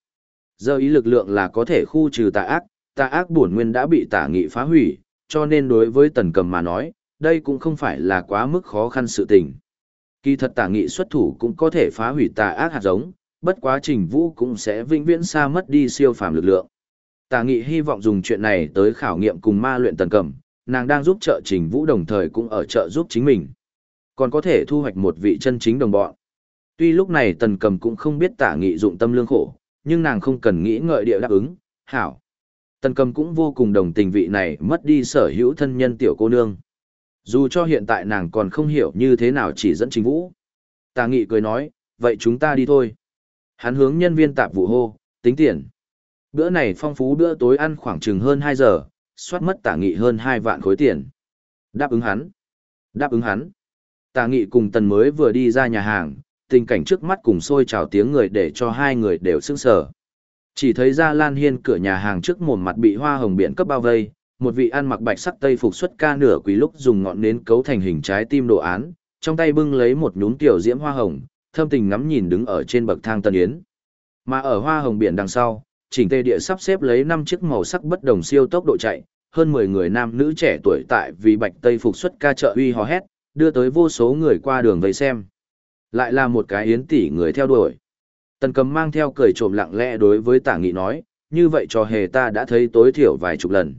Giờ ý lực lượng là có thể khu trừ tà ác, tà ác bổn nguyên đã bị tà nghị phá hủy, cho nên đối với tần cầm mà nói, đây cũng không phải là quá mức khó khăn sự tình. Kỳ thật tà nghị xuất thủ cũng có thể phá hủy tà ác hạt giống, bất quá trình vũ cũng sẽ vĩnh viễn xa mất đi siêu phàm lực lượng. Tà nghị hy vọng dùng chuyện này tới khảo nghiệm cùng ma luyện tần cầm, nàng đang giúp trợ trình vũ đồng thời cũng ở trợ giúp chính mình. Còn có thể thu hoạch một vị chân chính đồng bọn. Tuy lúc này tần cầm cũng không biết tả nghị dụng tâm lương khổ, nhưng nàng không cần nghĩ ngợi địa đáp ứng, hảo. Tần cầm cũng vô cùng đồng tình vị này mất đi sở hữu thân nhân tiểu cô nương. Dù cho hiện tại nàng còn không hiểu như thế nào chỉ dẫn chính vũ. Tà nghị cười nói, vậy chúng ta đi thôi. Hắn hướng nhân viên tạp vụ hô, tính tiền. Bữa này phong phú bữa tối ăn khoảng chừng hơn 2 giờ, soát mất tả nghị hơn 2 vạn khối tiền. Đáp ứng hắn. Đáp ứng hắn. Tả nghị cùng tần mới vừa đi ra nhà hàng, tình cảnh trước mắt cùng xôi chào tiếng người để cho hai người đều sững sờ. Chỉ thấy ra Lan Hiên cửa nhà hàng trước mồm mặt bị hoa hồng biển cấp bao vây, một vị ăn mặc bạch sắc tây phục xuất ca nửa quý lúc dùng ngọn nến cấu thành hình trái tim đồ án, trong tay bưng lấy một nhún tiểu diễm hoa hồng, thâm tình ngắm nhìn đứng ở trên bậc thang tân yến. Mà ở hoa hồng biển đằng sau, chỉnh tề địa sắp xếp lấy năm chiếc màu sắc bất đồng siêu tốc độ chạy, hơn 10 người nam nữ trẻ tuổi tại vì bạch tây phục xuất ca trợ uy hò hét, đưa tới vô số người qua đường vây xem. Lại là một cái yến tỷ người theo đuổi. Tần cầm mang theo cười trộm lặng lẽ đối với tả nghị nói, như vậy trò hề ta đã thấy tối thiểu vài chục lần.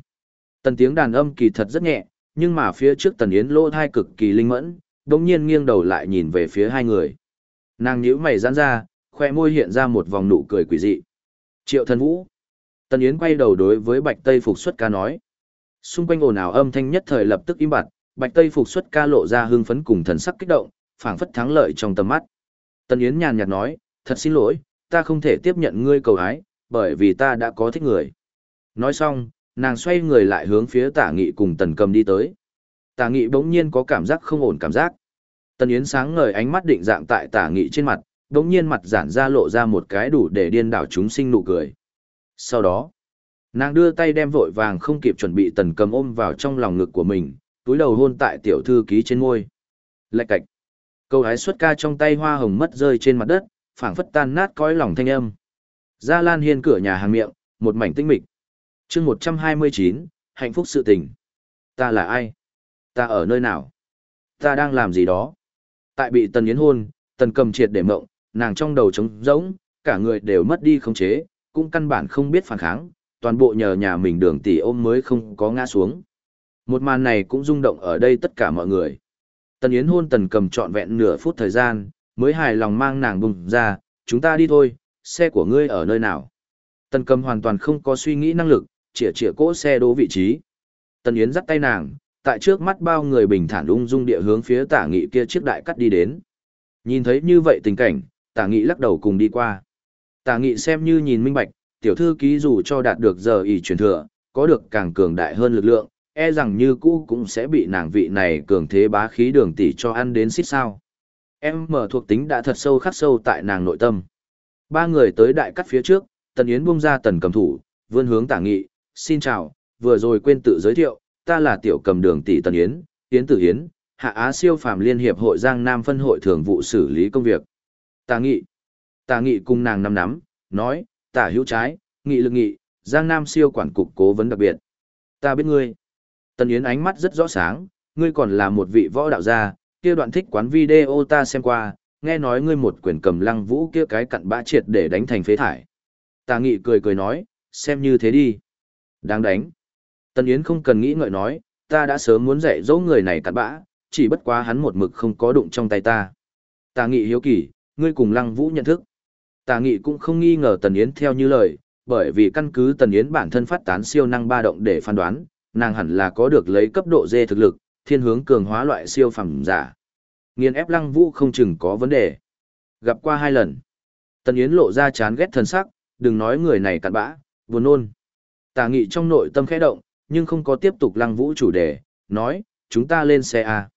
Tần tiếng đàn âm kỳ thật rất nhẹ, nhưng mà phía trước tần yến lỗ thai cực kỳ linh mẫn, đồng nhiên nghiêng đầu lại nhìn về phía hai người. Nàng nhíu mày giãn ra, khoe môi hiện ra một vòng nụ cười quỷ dị. Triệu thần vũ. Tần Yến quay đầu đối với Bạch Tây Phục xuất ca nói. Xung quanh ồn ào âm thanh nhất thời lập tức im bặt, Bạch Tây Phục xuất ca lộ ra hưng phấn cùng thần sắc kích động, phảng phất thắng lợi trong tầm mắt. Tần Yến nhàn nhạt nói, thật xin lỗi, ta không thể tiếp nhận ngươi cầu hái, bởi vì ta đã có thích người. Nói xong, nàng xoay người lại hướng phía tả nghị cùng tần cầm đi tới. Tả nghị bỗng nhiên có cảm giác không ổn cảm giác. Tần Yến sáng ngời ánh mắt định dạng tại tả nghị trên mặt, bỗng nhiên mặt giản ra lộ ra một cái đủ để điên đảo chúng sinh nụ cười. Sau đó, nàng đưa tay đem vội vàng không kịp chuẩn bị tần cầm ôm vào trong lòng ngực của mình, túi đầu hôn tại tiểu thư ký trên môi. Lạch cạch. Câu hái xuất ca trong tay hoa hồng mất rơi trên mặt đất, phảng phất tan nát cõi lòng thanh âm. Gia Lan Hiên cửa nhà hàng miệng, một mảnh tinh mịch. chương 129, hạnh phúc sự tình. Ta là ai? Ta ở nơi nào? Ta đang làm gì đó? Tại bị tần yến hôn, tần cầm triệt để mộng, nàng trong đầu trống rỗng, cả người đều mất đi khống chế, cũng căn bản không biết phản kháng, toàn bộ nhờ nhà mình đường tỷ ôm mới không có ngã xuống. Một màn này cũng rung động ở đây tất cả mọi người. Tần Yến hôn tần cầm trọn vẹn nửa phút thời gian, mới hài lòng mang nàng bùng ra, chúng ta đi thôi, xe của ngươi ở nơi nào. Tần cầm hoàn toàn không có suy nghĩ năng lực, chĩa chĩa cỗ xe đỗ vị trí. Tần Yến dắt tay nàng, tại trước mắt bao người bình thản ung dung địa hướng phía tả nghị kia chiếc đại cắt đi đến. Nhìn thấy như vậy tình cảnh, tả nghị lắc đầu cùng đi qua. Tả nghị xem như nhìn minh bạch, tiểu thư ký dù cho đạt được giờ ý truyền thừa, có được càng cường đại hơn lực lượng, e rằng như cũ cũng sẽ bị nàng vị này cường thế bá khí đường tỷ cho ăn đến xít sao. Em mở thuộc tính đã thật sâu khắc sâu tại nàng nội tâm. Ba người tới đại cắt phía trước, Tần Yến buông ra tần cầm thủ, vươn hướng tả nghị, xin chào, vừa rồi quên tự giới thiệu, ta là tiểu cầm đường tỷ Tần Yến, Yến Tử Yến, Hạ Á siêu phàm liên hiệp hội Giang Nam phân hội thường vụ xử lý công việc. Tả nghị. Tả nghị cùng nàng nắm nắm, nói, tả hữu trái, nghị lực nghị, Giang Nam siêu quản cục cố vấn đặc biệt. Ta biết ngươi. Tần Yến ánh mắt rất rõ sáng, ngươi còn là một vị võ đạo gia, kia đoạn thích quán video ta xem qua, nghe nói ngươi một quyền cầm lăng vũ kia cái cặn bã triệt để đánh thành phế thải. Tà nghị cười cười nói, xem như thế đi. Đáng đánh. Tần Yến không cần nghĩ ngợi nói, ta đã sớm muốn dạy dỗ người này cặn bã, chỉ bất quá hắn một mực không có đụng trong tay ta. Tà nghị hiếu kỳ, ngươi cùng lăng vũ nhận thức. Tà nghị cũng không nghi ngờ Tần Yến theo như lời, bởi vì căn cứ Tần Yến bản thân phát tán siêu năng ba động để phán đoán, nàng hẳn là có được lấy cấp độ dê thực lực, thiên hướng cường hóa loại siêu phẩm giả. Nghiên ép lăng vũ không chừng có vấn đề. Gặp qua hai lần. Tần Yến lộ ra chán ghét thân sắc, đừng nói người này cặn bã, buồn nôn. Tả nghị trong nội tâm khẽ động, nhưng không có tiếp tục lăng vũ chủ đề, nói, chúng ta lên xe à. A.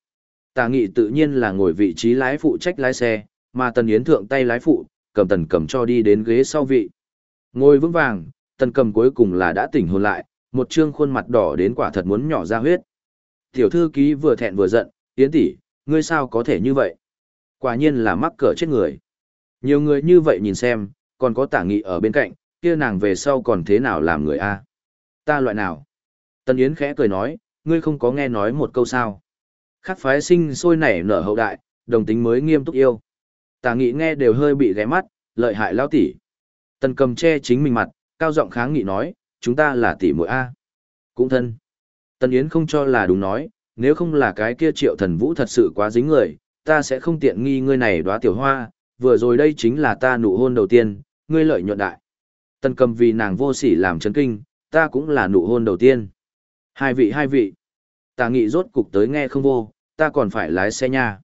Tả nghị tự nhiên là ngồi vị trí lái phụ trách lái xe, mà Tần Yến thượng tay lái phụ, cầm tần cầm cho đi đến ghế sau vị. Ngồi vững vàng, tần cầm cuối cùng là đã tỉnh hồn lại, một trương khuôn mặt đỏ đến quả thật muốn nhỏ ra huyết. Tiểu thư ký vừa thẹn vừa giận, Yến tỷ, ngươi sao có thể như vậy? Quả nhiên là mắc cỡ chết người. Nhiều người như vậy nhìn xem, còn có tả nghị ở bên cạnh, kia nàng về sau còn thế nào làm người a? Ta loại nào? Tần Yến khẽ cười nói, ngươi không có nghe nói một câu sao. Khắc phái sinh sôi nảy nở hậu đại, đồng tính mới nghiêm túc yêu. Tả nghị nghe đều hơi bị ghé mắt, lợi hại lao tỉ. Tần cầm che chính mình mặt, cao giọng kháng nghị nói, chúng ta là tỷ muội A. Cũng thân. Tần Yến không cho là đúng nói, nếu không là cái kia triệu thần vũ thật sự quá dính người, ta sẽ không tiện nghi ngươi này đóa tiểu hoa, vừa rồi đây chính là ta nụ hôn đầu tiên, ngươi lợi nhuận đại. Tần cầm vì nàng vô sỉ làm chấn kinh, ta cũng là nụ hôn đầu tiên. Hai vị hai vị. Ta nghĩ rốt cục tới nghe không vô, ta còn phải lái xe nha.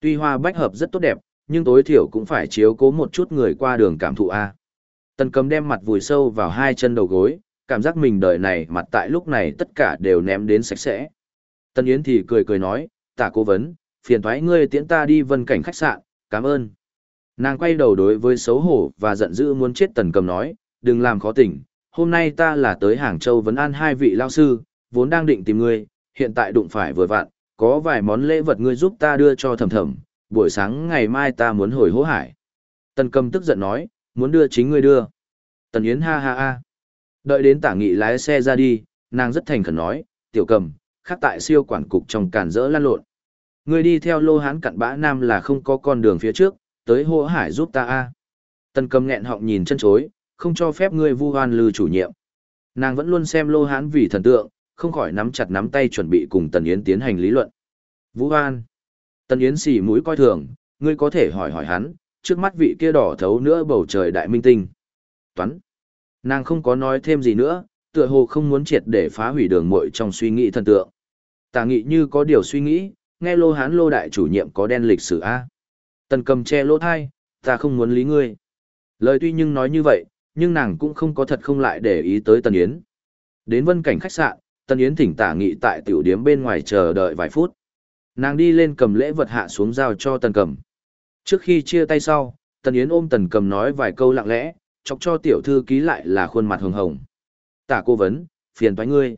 Tuy hoa bách hợp rất tốt đẹp, nhưng tối thiểu cũng phải chiếu cố một chút người qua đường cảm thụ A. Tần cầm đem mặt vùi sâu vào hai chân đầu gối, cảm giác mình đời này mặt tại lúc này tất cả đều ném đến sạch sẽ. Tần Yến thì cười cười nói, tả cố vấn, phiền thoái ngươi tiễn ta đi vân cảnh khách sạn, cảm ơn. Nàng quay đầu đối với xấu hổ và giận dữ muốn chết tần cầm nói, đừng làm khó tỉnh, hôm nay ta là tới Hàng Châu vấn an hai vị lao sư, vốn đang định tìm ngươi, hiện tại đụng phải vừa vặn, có vài món lễ vật ngươi giúp ta đưa cho thầm thầm, buổi sáng ngày mai ta muốn hồi hố hải. Tần cầm tức giận nói, muốn đưa chính ngươi đưa. Tần Yến ha ha ha. Đợi đến tả nghị lái xe ra đi, nàng rất thành khẩn nói, tiểu cầm, khác tại siêu quản cục trong cản rỡ lan lộn. Ngươi đi theo lô hán cặn bã nam là không có con đường phía trước, tới hô hải giúp ta a. Tần cầm nghẹn họng nhìn chân chối, không cho phép ngươi vu hoan lư chủ nhiệm. Nàng vẫn luôn xem lô hán vì thần tượng, không khỏi nắm chặt nắm tay chuẩn bị cùng Tần Yến tiến hành lý luận. Vũ hoan. Tần Yến xì mũi coi thường, ngươi có thể hỏi hỏi hắn, trước mắt vị kia đỏ thấu nữa bầu trời đại minh tinh. Toán. Nàng không có nói thêm gì nữa, tựa hồ không muốn triệt để phá hủy đường muội trong suy nghĩ thần tượng. Tà nghị như có điều suy nghĩ, nghe lô hán lô đại chủ nhiệm có đen lịch sử A. Tần cầm che lỗ thai, ta không muốn lý ngươi. Lời tuy nhưng nói như vậy, nhưng nàng cũng không có thật không lại để ý tới Tần Yến. Đến vân cảnh khách sạn, Tần Yến thỉnh tả nghị tại tiểu điếm bên ngoài chờ đợi vài phút. Nàng đi lên cầm lễ vật hạ xuống giao cho Tần cầm. Trước khi chia tay sau, Tần Yến ôm Tần cầm nói vài câu lặng lẽ, chọc cho tiểu thư ký lại là khuôn mặt hồng hồng. Tả cô vấn, phiền toái ngươi.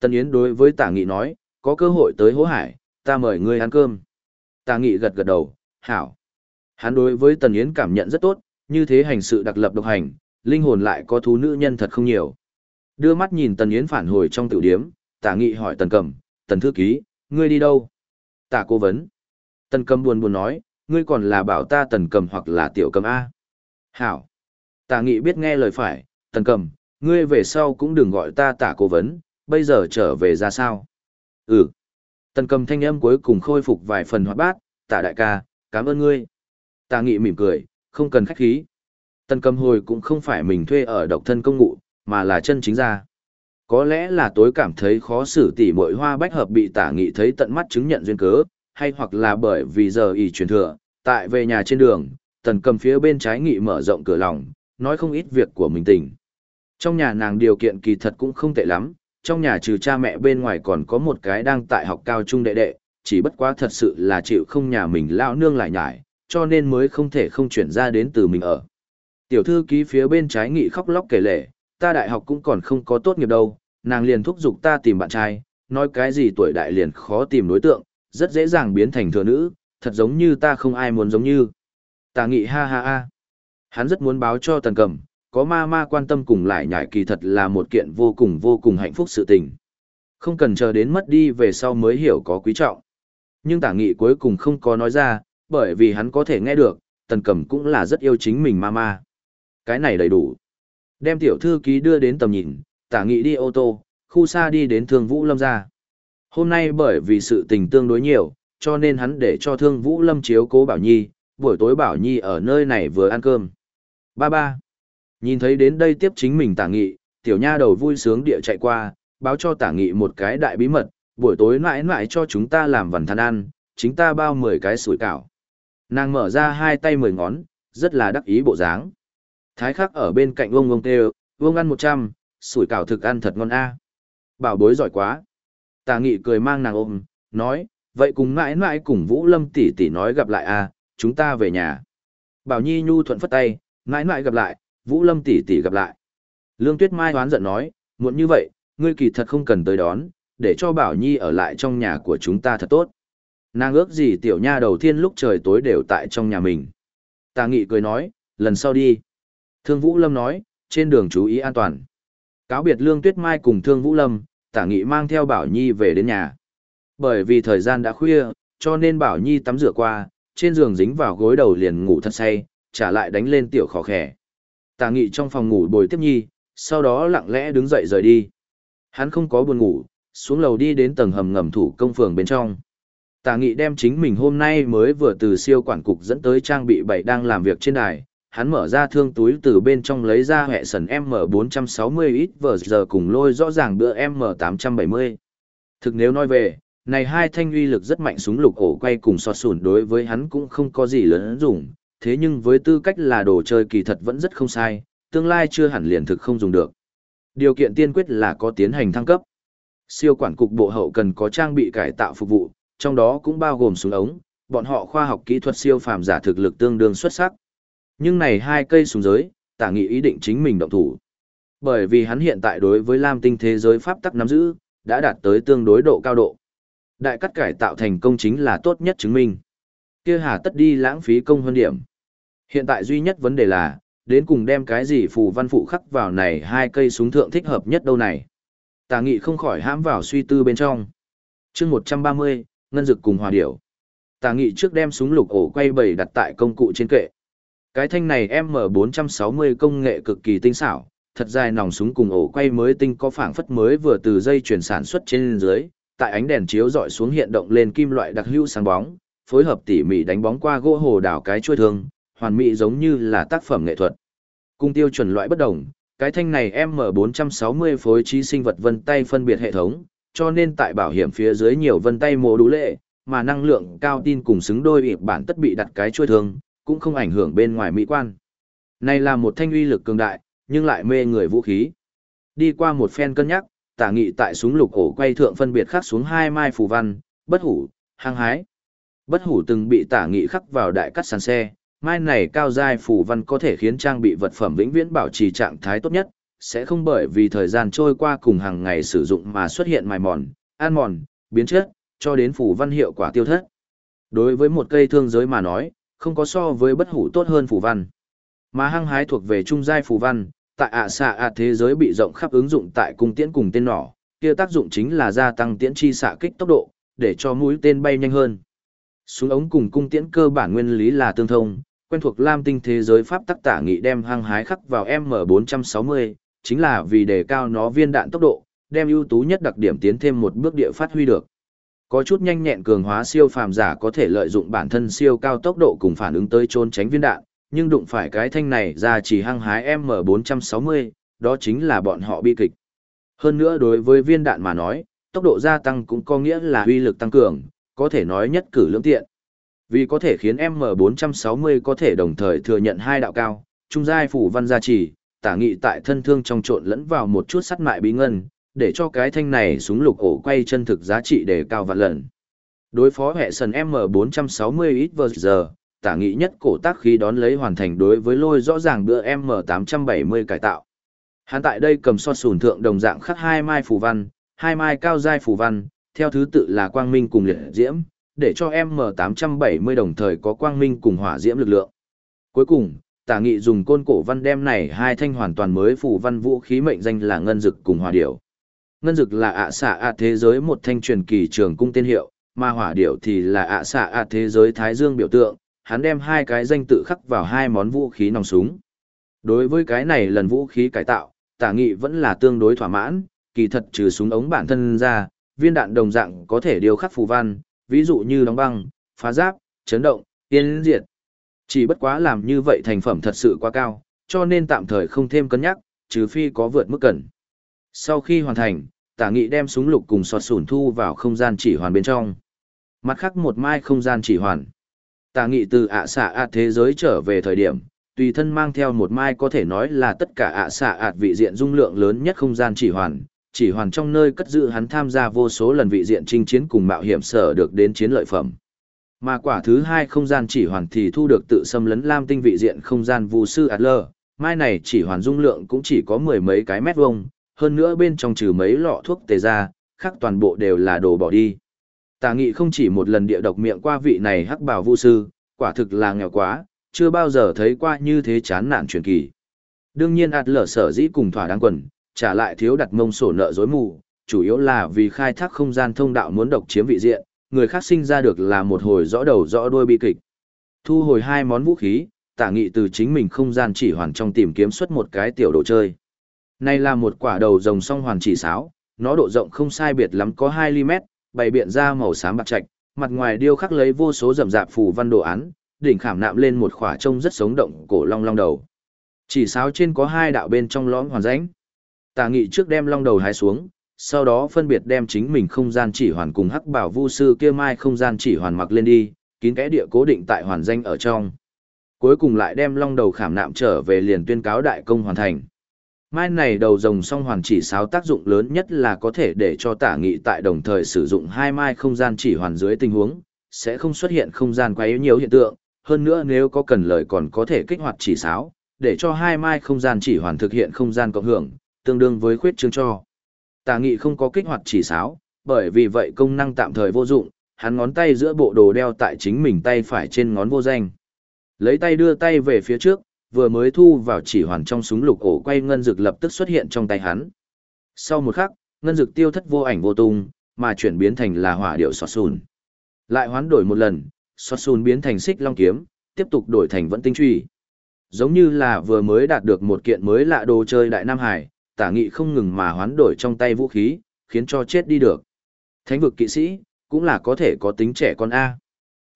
Tần Yến đối với tả nghị nói, có cơ hội tới hố hải, ta mời ngươi ăn cơm. Tả nghị gật gật đầu, hảo. Hắn đối với Tần Yến cảm nhận rất tốt, như thế hành sự đặc lập độc hành, linh hồn lại có thú nữ nhân thật không nhiều. Đưa mắt nhìn Tần Yến phản hồi trong tiểu điếm, tả nghị hỏi Tần Cầm, Tần Thư Ký, ngươi đi đâu? Tả cố vấn. Tần Cầm buồn buồn nói, ngươi còn là bảo ta Tần Cầm hoặc là Tiểu Cầm A. Hảo. Tả nghị biết nghe lời phải, Tần Cầm, ngươi về sau cũng đừng gọi ta tả cố vấn, bây giờ trở về ra sao? Ừ. Tần Cầm thanh âm cuối cùng khôi phục vài phần hoạt bát, tả đại ca, cảm ơn ngươi. Tả nghị mỉm cười, không cần khách khí. Tần Cầm hồi cũng không phải mình thuê ở độc thân công ngụ, mà là chân chính ra. Có lẽ là tối cảm thấy khó xử tỉ mội hoa bách hợp bị tả nghị thấy tận mắt chứng nhận duyên cớ, hay hoặc là bởi vì giờ ỉ truyền thừa, tại về nhà trên đường, tần cầm phía bên trái nghị mở rộng cửa lòng, nói không ít việc của mình tình. Trong nhà nàng điều kiện kỳ thật cũng không tệ lắm, trong nhà trừ cha mẹ bên ngoài còn có một cái đang tại học cao trung đệ đệ, chỉ bất quá thật sự là chịu không nhà mình lao nương lại nhải, cho nên mới không thể không chuyển ra đến từ mình ở. Tiểu thư ký phía bên trái nghị khóc lóc kể lể, ta đại học cũng còn không có tốt nghiệp đâu, nàng liền thúc giục ta tìm bạn trai, nói cái gì tuổi đại liền khó tìm đối tượng, rất dễ dàng biến thành thừa nữ, thật giống như ta không ai muốn giống như. Tà nghị ha ha ha. Hắn rất muốn báo cho tần cầm, có ma ma quan tâm cùng lại nhải kỳ thật là một kiện vô cùng vô cùng hạnh phúc sự tình. Không cần chờ đến mất đi về sau mới hiểu có quý trọng. Nhưng tả nghị cuối cùng không có nói ra, bởi vì hắn có thể nghe được, tần cầm cũng là rất yêu chính mình ma ma. Cái này đầy đủ. Đem tiểu thư ký đưa đến tầm nhìn, tả nghị đi ô tô, khu xa đi đến thương vũ lâm ra. Hôm nay bởi vì sự tình tương đối nhiều, cho nên hắn để cho thương vũ lâm chiếu cố Bảo Nhi, buổi tối Bảo Nhi ở nơi này vừa ăn cơm. Ba ba. Nhìn thấy đến đây tiếp chính mình tả nghị, tiểu nha đầu vui sướng địa chạy qua, báo cho tả nghị một cái đại bí mật, buổi tối mãi mãi cho chúng ta làm vần than ăn, chính ta bao 10 cái sủi cảo. Nàng mở ra hai tay mười ngón, rất là đắc ý bộ dáng. Thái khắc ở bên cạnh ông ông tê ông ăn 100, sủi cảo thực ăn thật ngon a. Bảo bối giỏi quá. Tà nghị cười mang nàng ôm, nói, vậy cùng mãi mãi cùng Vũ Lâm tỷ tỷ nói gặp lại a, chúng ta về nhà. Bảo Nhi nhu thuận phất tay, mãi mãi gặp lại, Vũ Lâm tỷ tỷ gặp lại. Lương Tuyết Mai hoán giận nói, muộn như vậy, ngươi kỳ thật không cần tới đón, để cho Bảo Nhi ở lại trong nhà của chúng ta thật tốt. Nàng ước gì tiểu nha đầu tiên lúc trời tối đều tại trong nhà mình. Tà nghị cười nói, lần sau đi. Thương Vũ Lâm nói, trên đường chú ý an toàn. Cáo biệt Lương Tuyết Mai cùng Thương Vũ Lâm, tả nghị mang theo Bảo Nhi về đến nhà. Bởi vì thời gian đã khuya, cho nên Bảo Nhi tắm rửa qua, trên giường dính vào gối đầu liền ngủ thật say, trả lại đánh lên tiểu khó khẻ. Tả nghị trong phòng ngủ bồi tiếp Nhi, sau đó lặng lẽ đứng dậy rời đi. Hắn không có buồn ngủ, xuống lầu đi đến tầng hầm ngầm thủ công phường bên trong. Tả nghị đem chính mình hôm nay mới vừa từ siêu quản cục dẫn tới trang bị bảy đang làm việc trên đài, hắn mở ra thương túi từ bên trong lấy ra hệ sần M460 ít vờ giờ cùng lôi rõ ràng bữa M870. Thực nếu nói về, này hai thanh uy lực rất mạnh súng lục ổ quay cùng sọt sùn đối với hắn cũng không có gì lớn dùng, thế nhưng với tư cách là đồ chơi kỳ thật vẫn rất không sai, tương lai chưa hẳn liền thực không dùng được. Điều kiện tiên quyết là có tiến hành thăng cấp. Siêu quản cục bộ hậu cần có trang bị cải tạo phục vụ, trong đó cũng bao gồm súng ống, bọn họ khoa học kỹ thuật siêu phàm giả thực lực tương đương xuất sắc. Nhưng này hai cây súng giới, tả nghị ý định chính mình động thủ. Bởi vì hắn hiện tại đối với Lam tinh thế giới pháp tắc nắm giữ, đã đạt tới tương đối độ cao độ. Đại cắt cải tạo thành công chính là tốt nhất chứng minh. Kia hà tất đi lãng phí công hơn điểm. Hiện tại duy nhất vấn đề là, đến cùng đem cái gì phù văn phụ khắc vào này hai cây súng thượng thích hợp nhất đâu này. Tà nghị không khỏi hãm vào suy tư bên trong. chương 130, ngân dực cùng hòa điểu. Tà nghị trước đem súng lục ổ quay bầy đặt tại công cụ trên kệ. Cái thanh này M460 công nghệ cực kỳ tinh xảo, thật dài nòng súng cùng ổ quay mới tinh có phảng phất mới vừa từ dây chuyển sản xuất trên dưới, tại ánh đèn chiếu dọi xuống hiện động lên kim loại đặc hữu sáng bóng, phối hợp tỉ mỉ đánh bóng qua gỗ hồ đảo cái chuôi thương, hoàn mỹ giống như là tác phẩm nghệ thuật. Cung tiêu chuẩn loại bất đồng, cái thanh này M460 phối trí sinh vật vân tay phân biệt hệ thống, cho nên tại bảo hiểm phía dưới nhiều vân tay mô đủ lệ, mà năng lượng cao tin cùng xứng đôi ịp bản tất bị đặt cái chuôi thương, cũng không ảnh hưởng bên ngoài mỹ quan. Này là một thanh uy lực cường đại, nhưng lại mê người vũ khí. Đi qua một phen cân nhắc, tả nghị tại súng lục ổ quay thượng phân biệt khắc xuống hai mai phù văn, bất hủ, hăng hái. Bất hủ từng bị tả nghị khắc vào đại cắt sàn xe, mai này cao giai phù văn có thể khiến trang bị vật phẩm vĩnh viễn bảo trì trạng thái tốt nhất, sẽ không bởi vì thời gian trôi qua cùng hàng ngày sử dụng mà xuất hiện mài mòn, an mòn, biến chất, cho đến phù văn hiệu quả tiêu thất. Đối với một cây thương giới mà nói, không có so với bất hủ tốt hơn phù văn. Mà hăng hái thuộc về trung giai phù văn, tại ạ xạ ạ thế giới bị rộng khắp ứng dụng tại cung tiễn cùng tên nỏ, kia tác dụng chính là gia tăng tiễn chi xạ kích tốc độ, để cho mũi tên bay nhanh hơn. Súng ống cùng cung tiễn cơ bản nguyên lý là tương thông, quen thuộc lam tinh thế giới pháp tắc tả nghị đem hăng hái khắc vào M460, chính là vì đề cao nó viên đạn tốc độ, đem ưu tú nhất đặc điểm tiến thêm một bước địa phát huy được. Có chút nhanh nhẹn cường hóa siêu phàm giả có thể lợi dụng bản thân siêu cao tốc độ cùng phản ứng tới trốn tránh viên đạn, nhưng đụng phải cái thanh này ra chỉ hăng hái M460, đó chính là bọn họ bi kịch. Hơn nữa đối với viên đạn mà nói, tốc độ gia tăng cũng có nghĩa là uy lực tăng cường, có thể nói nhất cử lưỡng tiện. Vì có thể khiến M460 có thể đồng thời thừa nhận hai đạo cao, trung giai phủ văn gia trì, tả nghị tại thân thương trong trộn lẫn vào một chút sắt mại bí ngân, để cho cái thanh này súng lục ổ quay chân thực giá trị đề cao vạn lần. Đối phó hệ sần M460 ít vờ giờ, tả nghị nhất cổ tác khí đón lấy hoàn thành đối với lôi rõ ràng bữa M870 cải tạo. Hắn tại đây cầm so sùn thượng đồng dạng khắc hai mai phù văn, hai mai cao giai phù văn, theo thứ tự là quang minh cùng liệt diễm, để cho M870 đồng thời có quang minh cùng hỏa diễm lực lượng. Cuối cùng, Tả nghị dùng côn cổ văn đem này hai thanh hoàn toàn mới phù văn vũ khí mệnh danh là ngân dực cùng hòa điểu. Ngân dực là ạ xạ ạ thế giới một thanh truyền kỳ trường cung tên hiệu, mà hỏa điểu thì là ạ xạ ạ thế giới thái dương biểu tượng, hắn đem hai cái danh tự khắc vào hai món vũ khí nòng súng. Đối với cái này lần vũ khí cải tạo, tả nghị vẫn là tương đối thỏa mãn, kỳ thật trừ súng ống bản thân ra, viên đạn đồng dạng có thể điều khắc phù văn, ví dụ như đóng băng, phá giáp, chấn động, tiên diệt. Chỉ bất quá làm như vậy thành phẩm thật sự quá cao, cho nên tạm thời không thêm cân nhắc, trừ phi có vượt mức cần. Sau khi hoàn thành, tả nghị đem súng lục cùng sọt sủn thu vào không gian chỉ hoàn bên trong. Mặt khác một mai không gian chỉ hoàn. Tả nghị từ ạ xạ ạt thế giới trở về thời điểm, tùy thân mang theo một mai có thể nói là tất cả ạ xạ ạt vị diện dung lượng lớn nhất không gian chỉ hoàn, chỉ hoàn trong nơi cất giữ hắn tham gia vô số lần vị diện chinh chiến cùng mạo hiểm sở được đến chiến lợi phẩm. Mà quả thứ hai không gian chỉ hoàn thì thu được tự xâm lấn lam tinh vị diện không gian vu sư Adler, mai này chỉ hoàn dung lượng cũng chỉ có mười mấy cái mét vuông, hơn nữa bên trong trừ mấy lọ thuốc tề ra, khác toàn bộ đều là đồ bỏ đi. Tà nghị không chỉ một lần địa độc miệng qua vị này hắc bảo vu sư, quả thực là nghèo quá, chưa bao giờ thấy qua như thế chán nản truyền kỳ. Đương nhiên Adler sở dĩ cùng thỏa đáng quần, trả lại thiếu đặt mông sổ nợ dối mù, chủ yếu là vì khai thác không gian thông đạo muốn độc chiếm vị diện, người khác sinh ra được là một hồi rõ đầu rõ đuôi bi kịch. Thu hồi hai món vũ khí, tả nghị từ chính mình không gian chỉ hoàn trong tìm kiếm xuất một cái tiểu đồ chơi. Này là một quả đầu rồng song hoàn chỉ sáo, nó độ rộng không sai biệt lắm có 2 mét, bày biện ra màu xám bạc trạch, mặt ngoài điêu khắc lấy vô số rậm rạp phù văn đồ án, đỉnh khảm nạm lên một khỏa trông rất sống động cổ long long đầu. Chỉ sáo trên có hai đạo bên trong lõm hoàn rãnh. Tà nghị trước đem long đầu hái xuống, sau đó phân biệt đem chính mình không gian chỉ hoàn cùng hắc bảo vu sư kia mai không gian chỉ hoàn mặc lên đi, kín kẽ địa cố định tại hoàn danh ở trong. Cuối cùng lại đem long đầu khảm nạm trở về liền tuyên cáo đại công hoàn thành. Mai này đầu rồng song hoàn chỉ sáo tác dụng lớn nhất là có thể để cho tả nghị tại đồng thời sử dụng hai mai không gian chỉ hoàn dưới tình huống, sẽ không xuất hiện không gian quá yếu nhiều hiện tượng, hơn nữa nếu có cần lời còn có thể kích hoạt chỉ sáo, để cho hai mai không gian chỉ hoàn thực hiện không gian cộng hưởng, tương đương với khuyết chương cho. tả nghị không có kích hoạt chỉ sáo, bởi vì vậy công năng tạm thời vô dụng, hắn ngón tay giữa bộ đồ đeo tại chính mình tay phải trên ngón vô danh. Lấy tay đưa tay về phía trước, vừa mới thu vào chỉ hoàn trong súng lục ổ quay ngân dược lập tức xuất hiện trong tay hắn. Sau một khắc, ngân dược tiêu thất vô ảnh vô tung, mà chuyển biến thành là hỏa điệu sọt sùn. Lại hoán đổi một lần, sọt sùn biến thành xích long kiếm, tiếp tục đổi thành vẫn tinh truy. Giống như là vừa mới đạt được một kiện mới lạ đồ chơi đại Nam Hải, tả nghị không ngừng mà hoán đổi trong tay vũ khí, khiến cho chết đi được. Thánh vực kỵ sĩ, cũng là có thể có tính trẻ con A.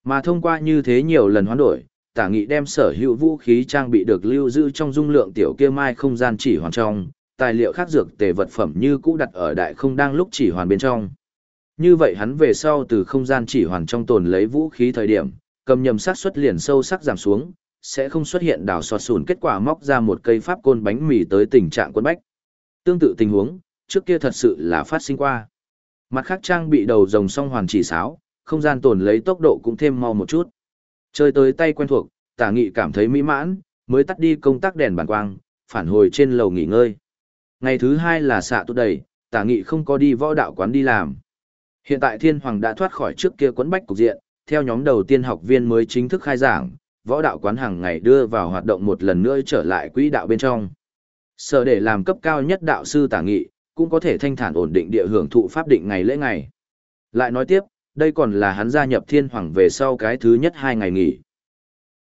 Mà thông qua như thế nhiều lần hoán đổi, tả nghị đem sở hữu vũ khí trang bị được lưu giữ trong dung lượng tiểu kia mai không gian chỉ hoàn trong, tài liệu khác dược tề vật phẩm như cũ đặt ở đại không đang lúc chỉ hoàn bên trong. Như vậy hắn về sau từ không gian chỉ hoàn trong tồn lấy vũ khí thời điểm, cầm nhầm sát xuất liền sâu sắc giảm xuống, sẽ không xuất hiện đảo sọt sùn kết quả móc ra một cây pháp côn bánh mì tới tình trạng quân bách. Tương tự tình huống, trước kia thật sự là phát sinh qua. Mặt khác trang bị đầu rồng song hoàn chỉ sáo, không gian tồn lấy tốc độ cũng thêm mau một chút. Chơi tới tay quen thuộc, tả nghị cảm thấy mỹ mãn, mới tắt đi công tác đèn bàn quang, phản hồi trên lầu nghỉ ngơi. Ngày thứ hai là xạ tốt đầy, tả nghị không có đi võ đạo quán đi làm. Hiện tại thiên hoàng đã thoát khỏi trước kia quấn bách cục diện, theo nhóm đầu tiên học viên mới chính thức khai giảng, võ đạo quán hàng ngày đưa vào hoạt động một lần nữa trở lại quỹ đạo bên trong. Sở để làm cấp cao nhất đạo sư tả nghị, cũng có thể thanh thản ổn định địa hưởng thụ pháp định ngày lễ ngày. Lại nói tiếp, đây còn là hắn gia nhập thiên hoàng về sau cái thứ nhất hai ngày nghỉ.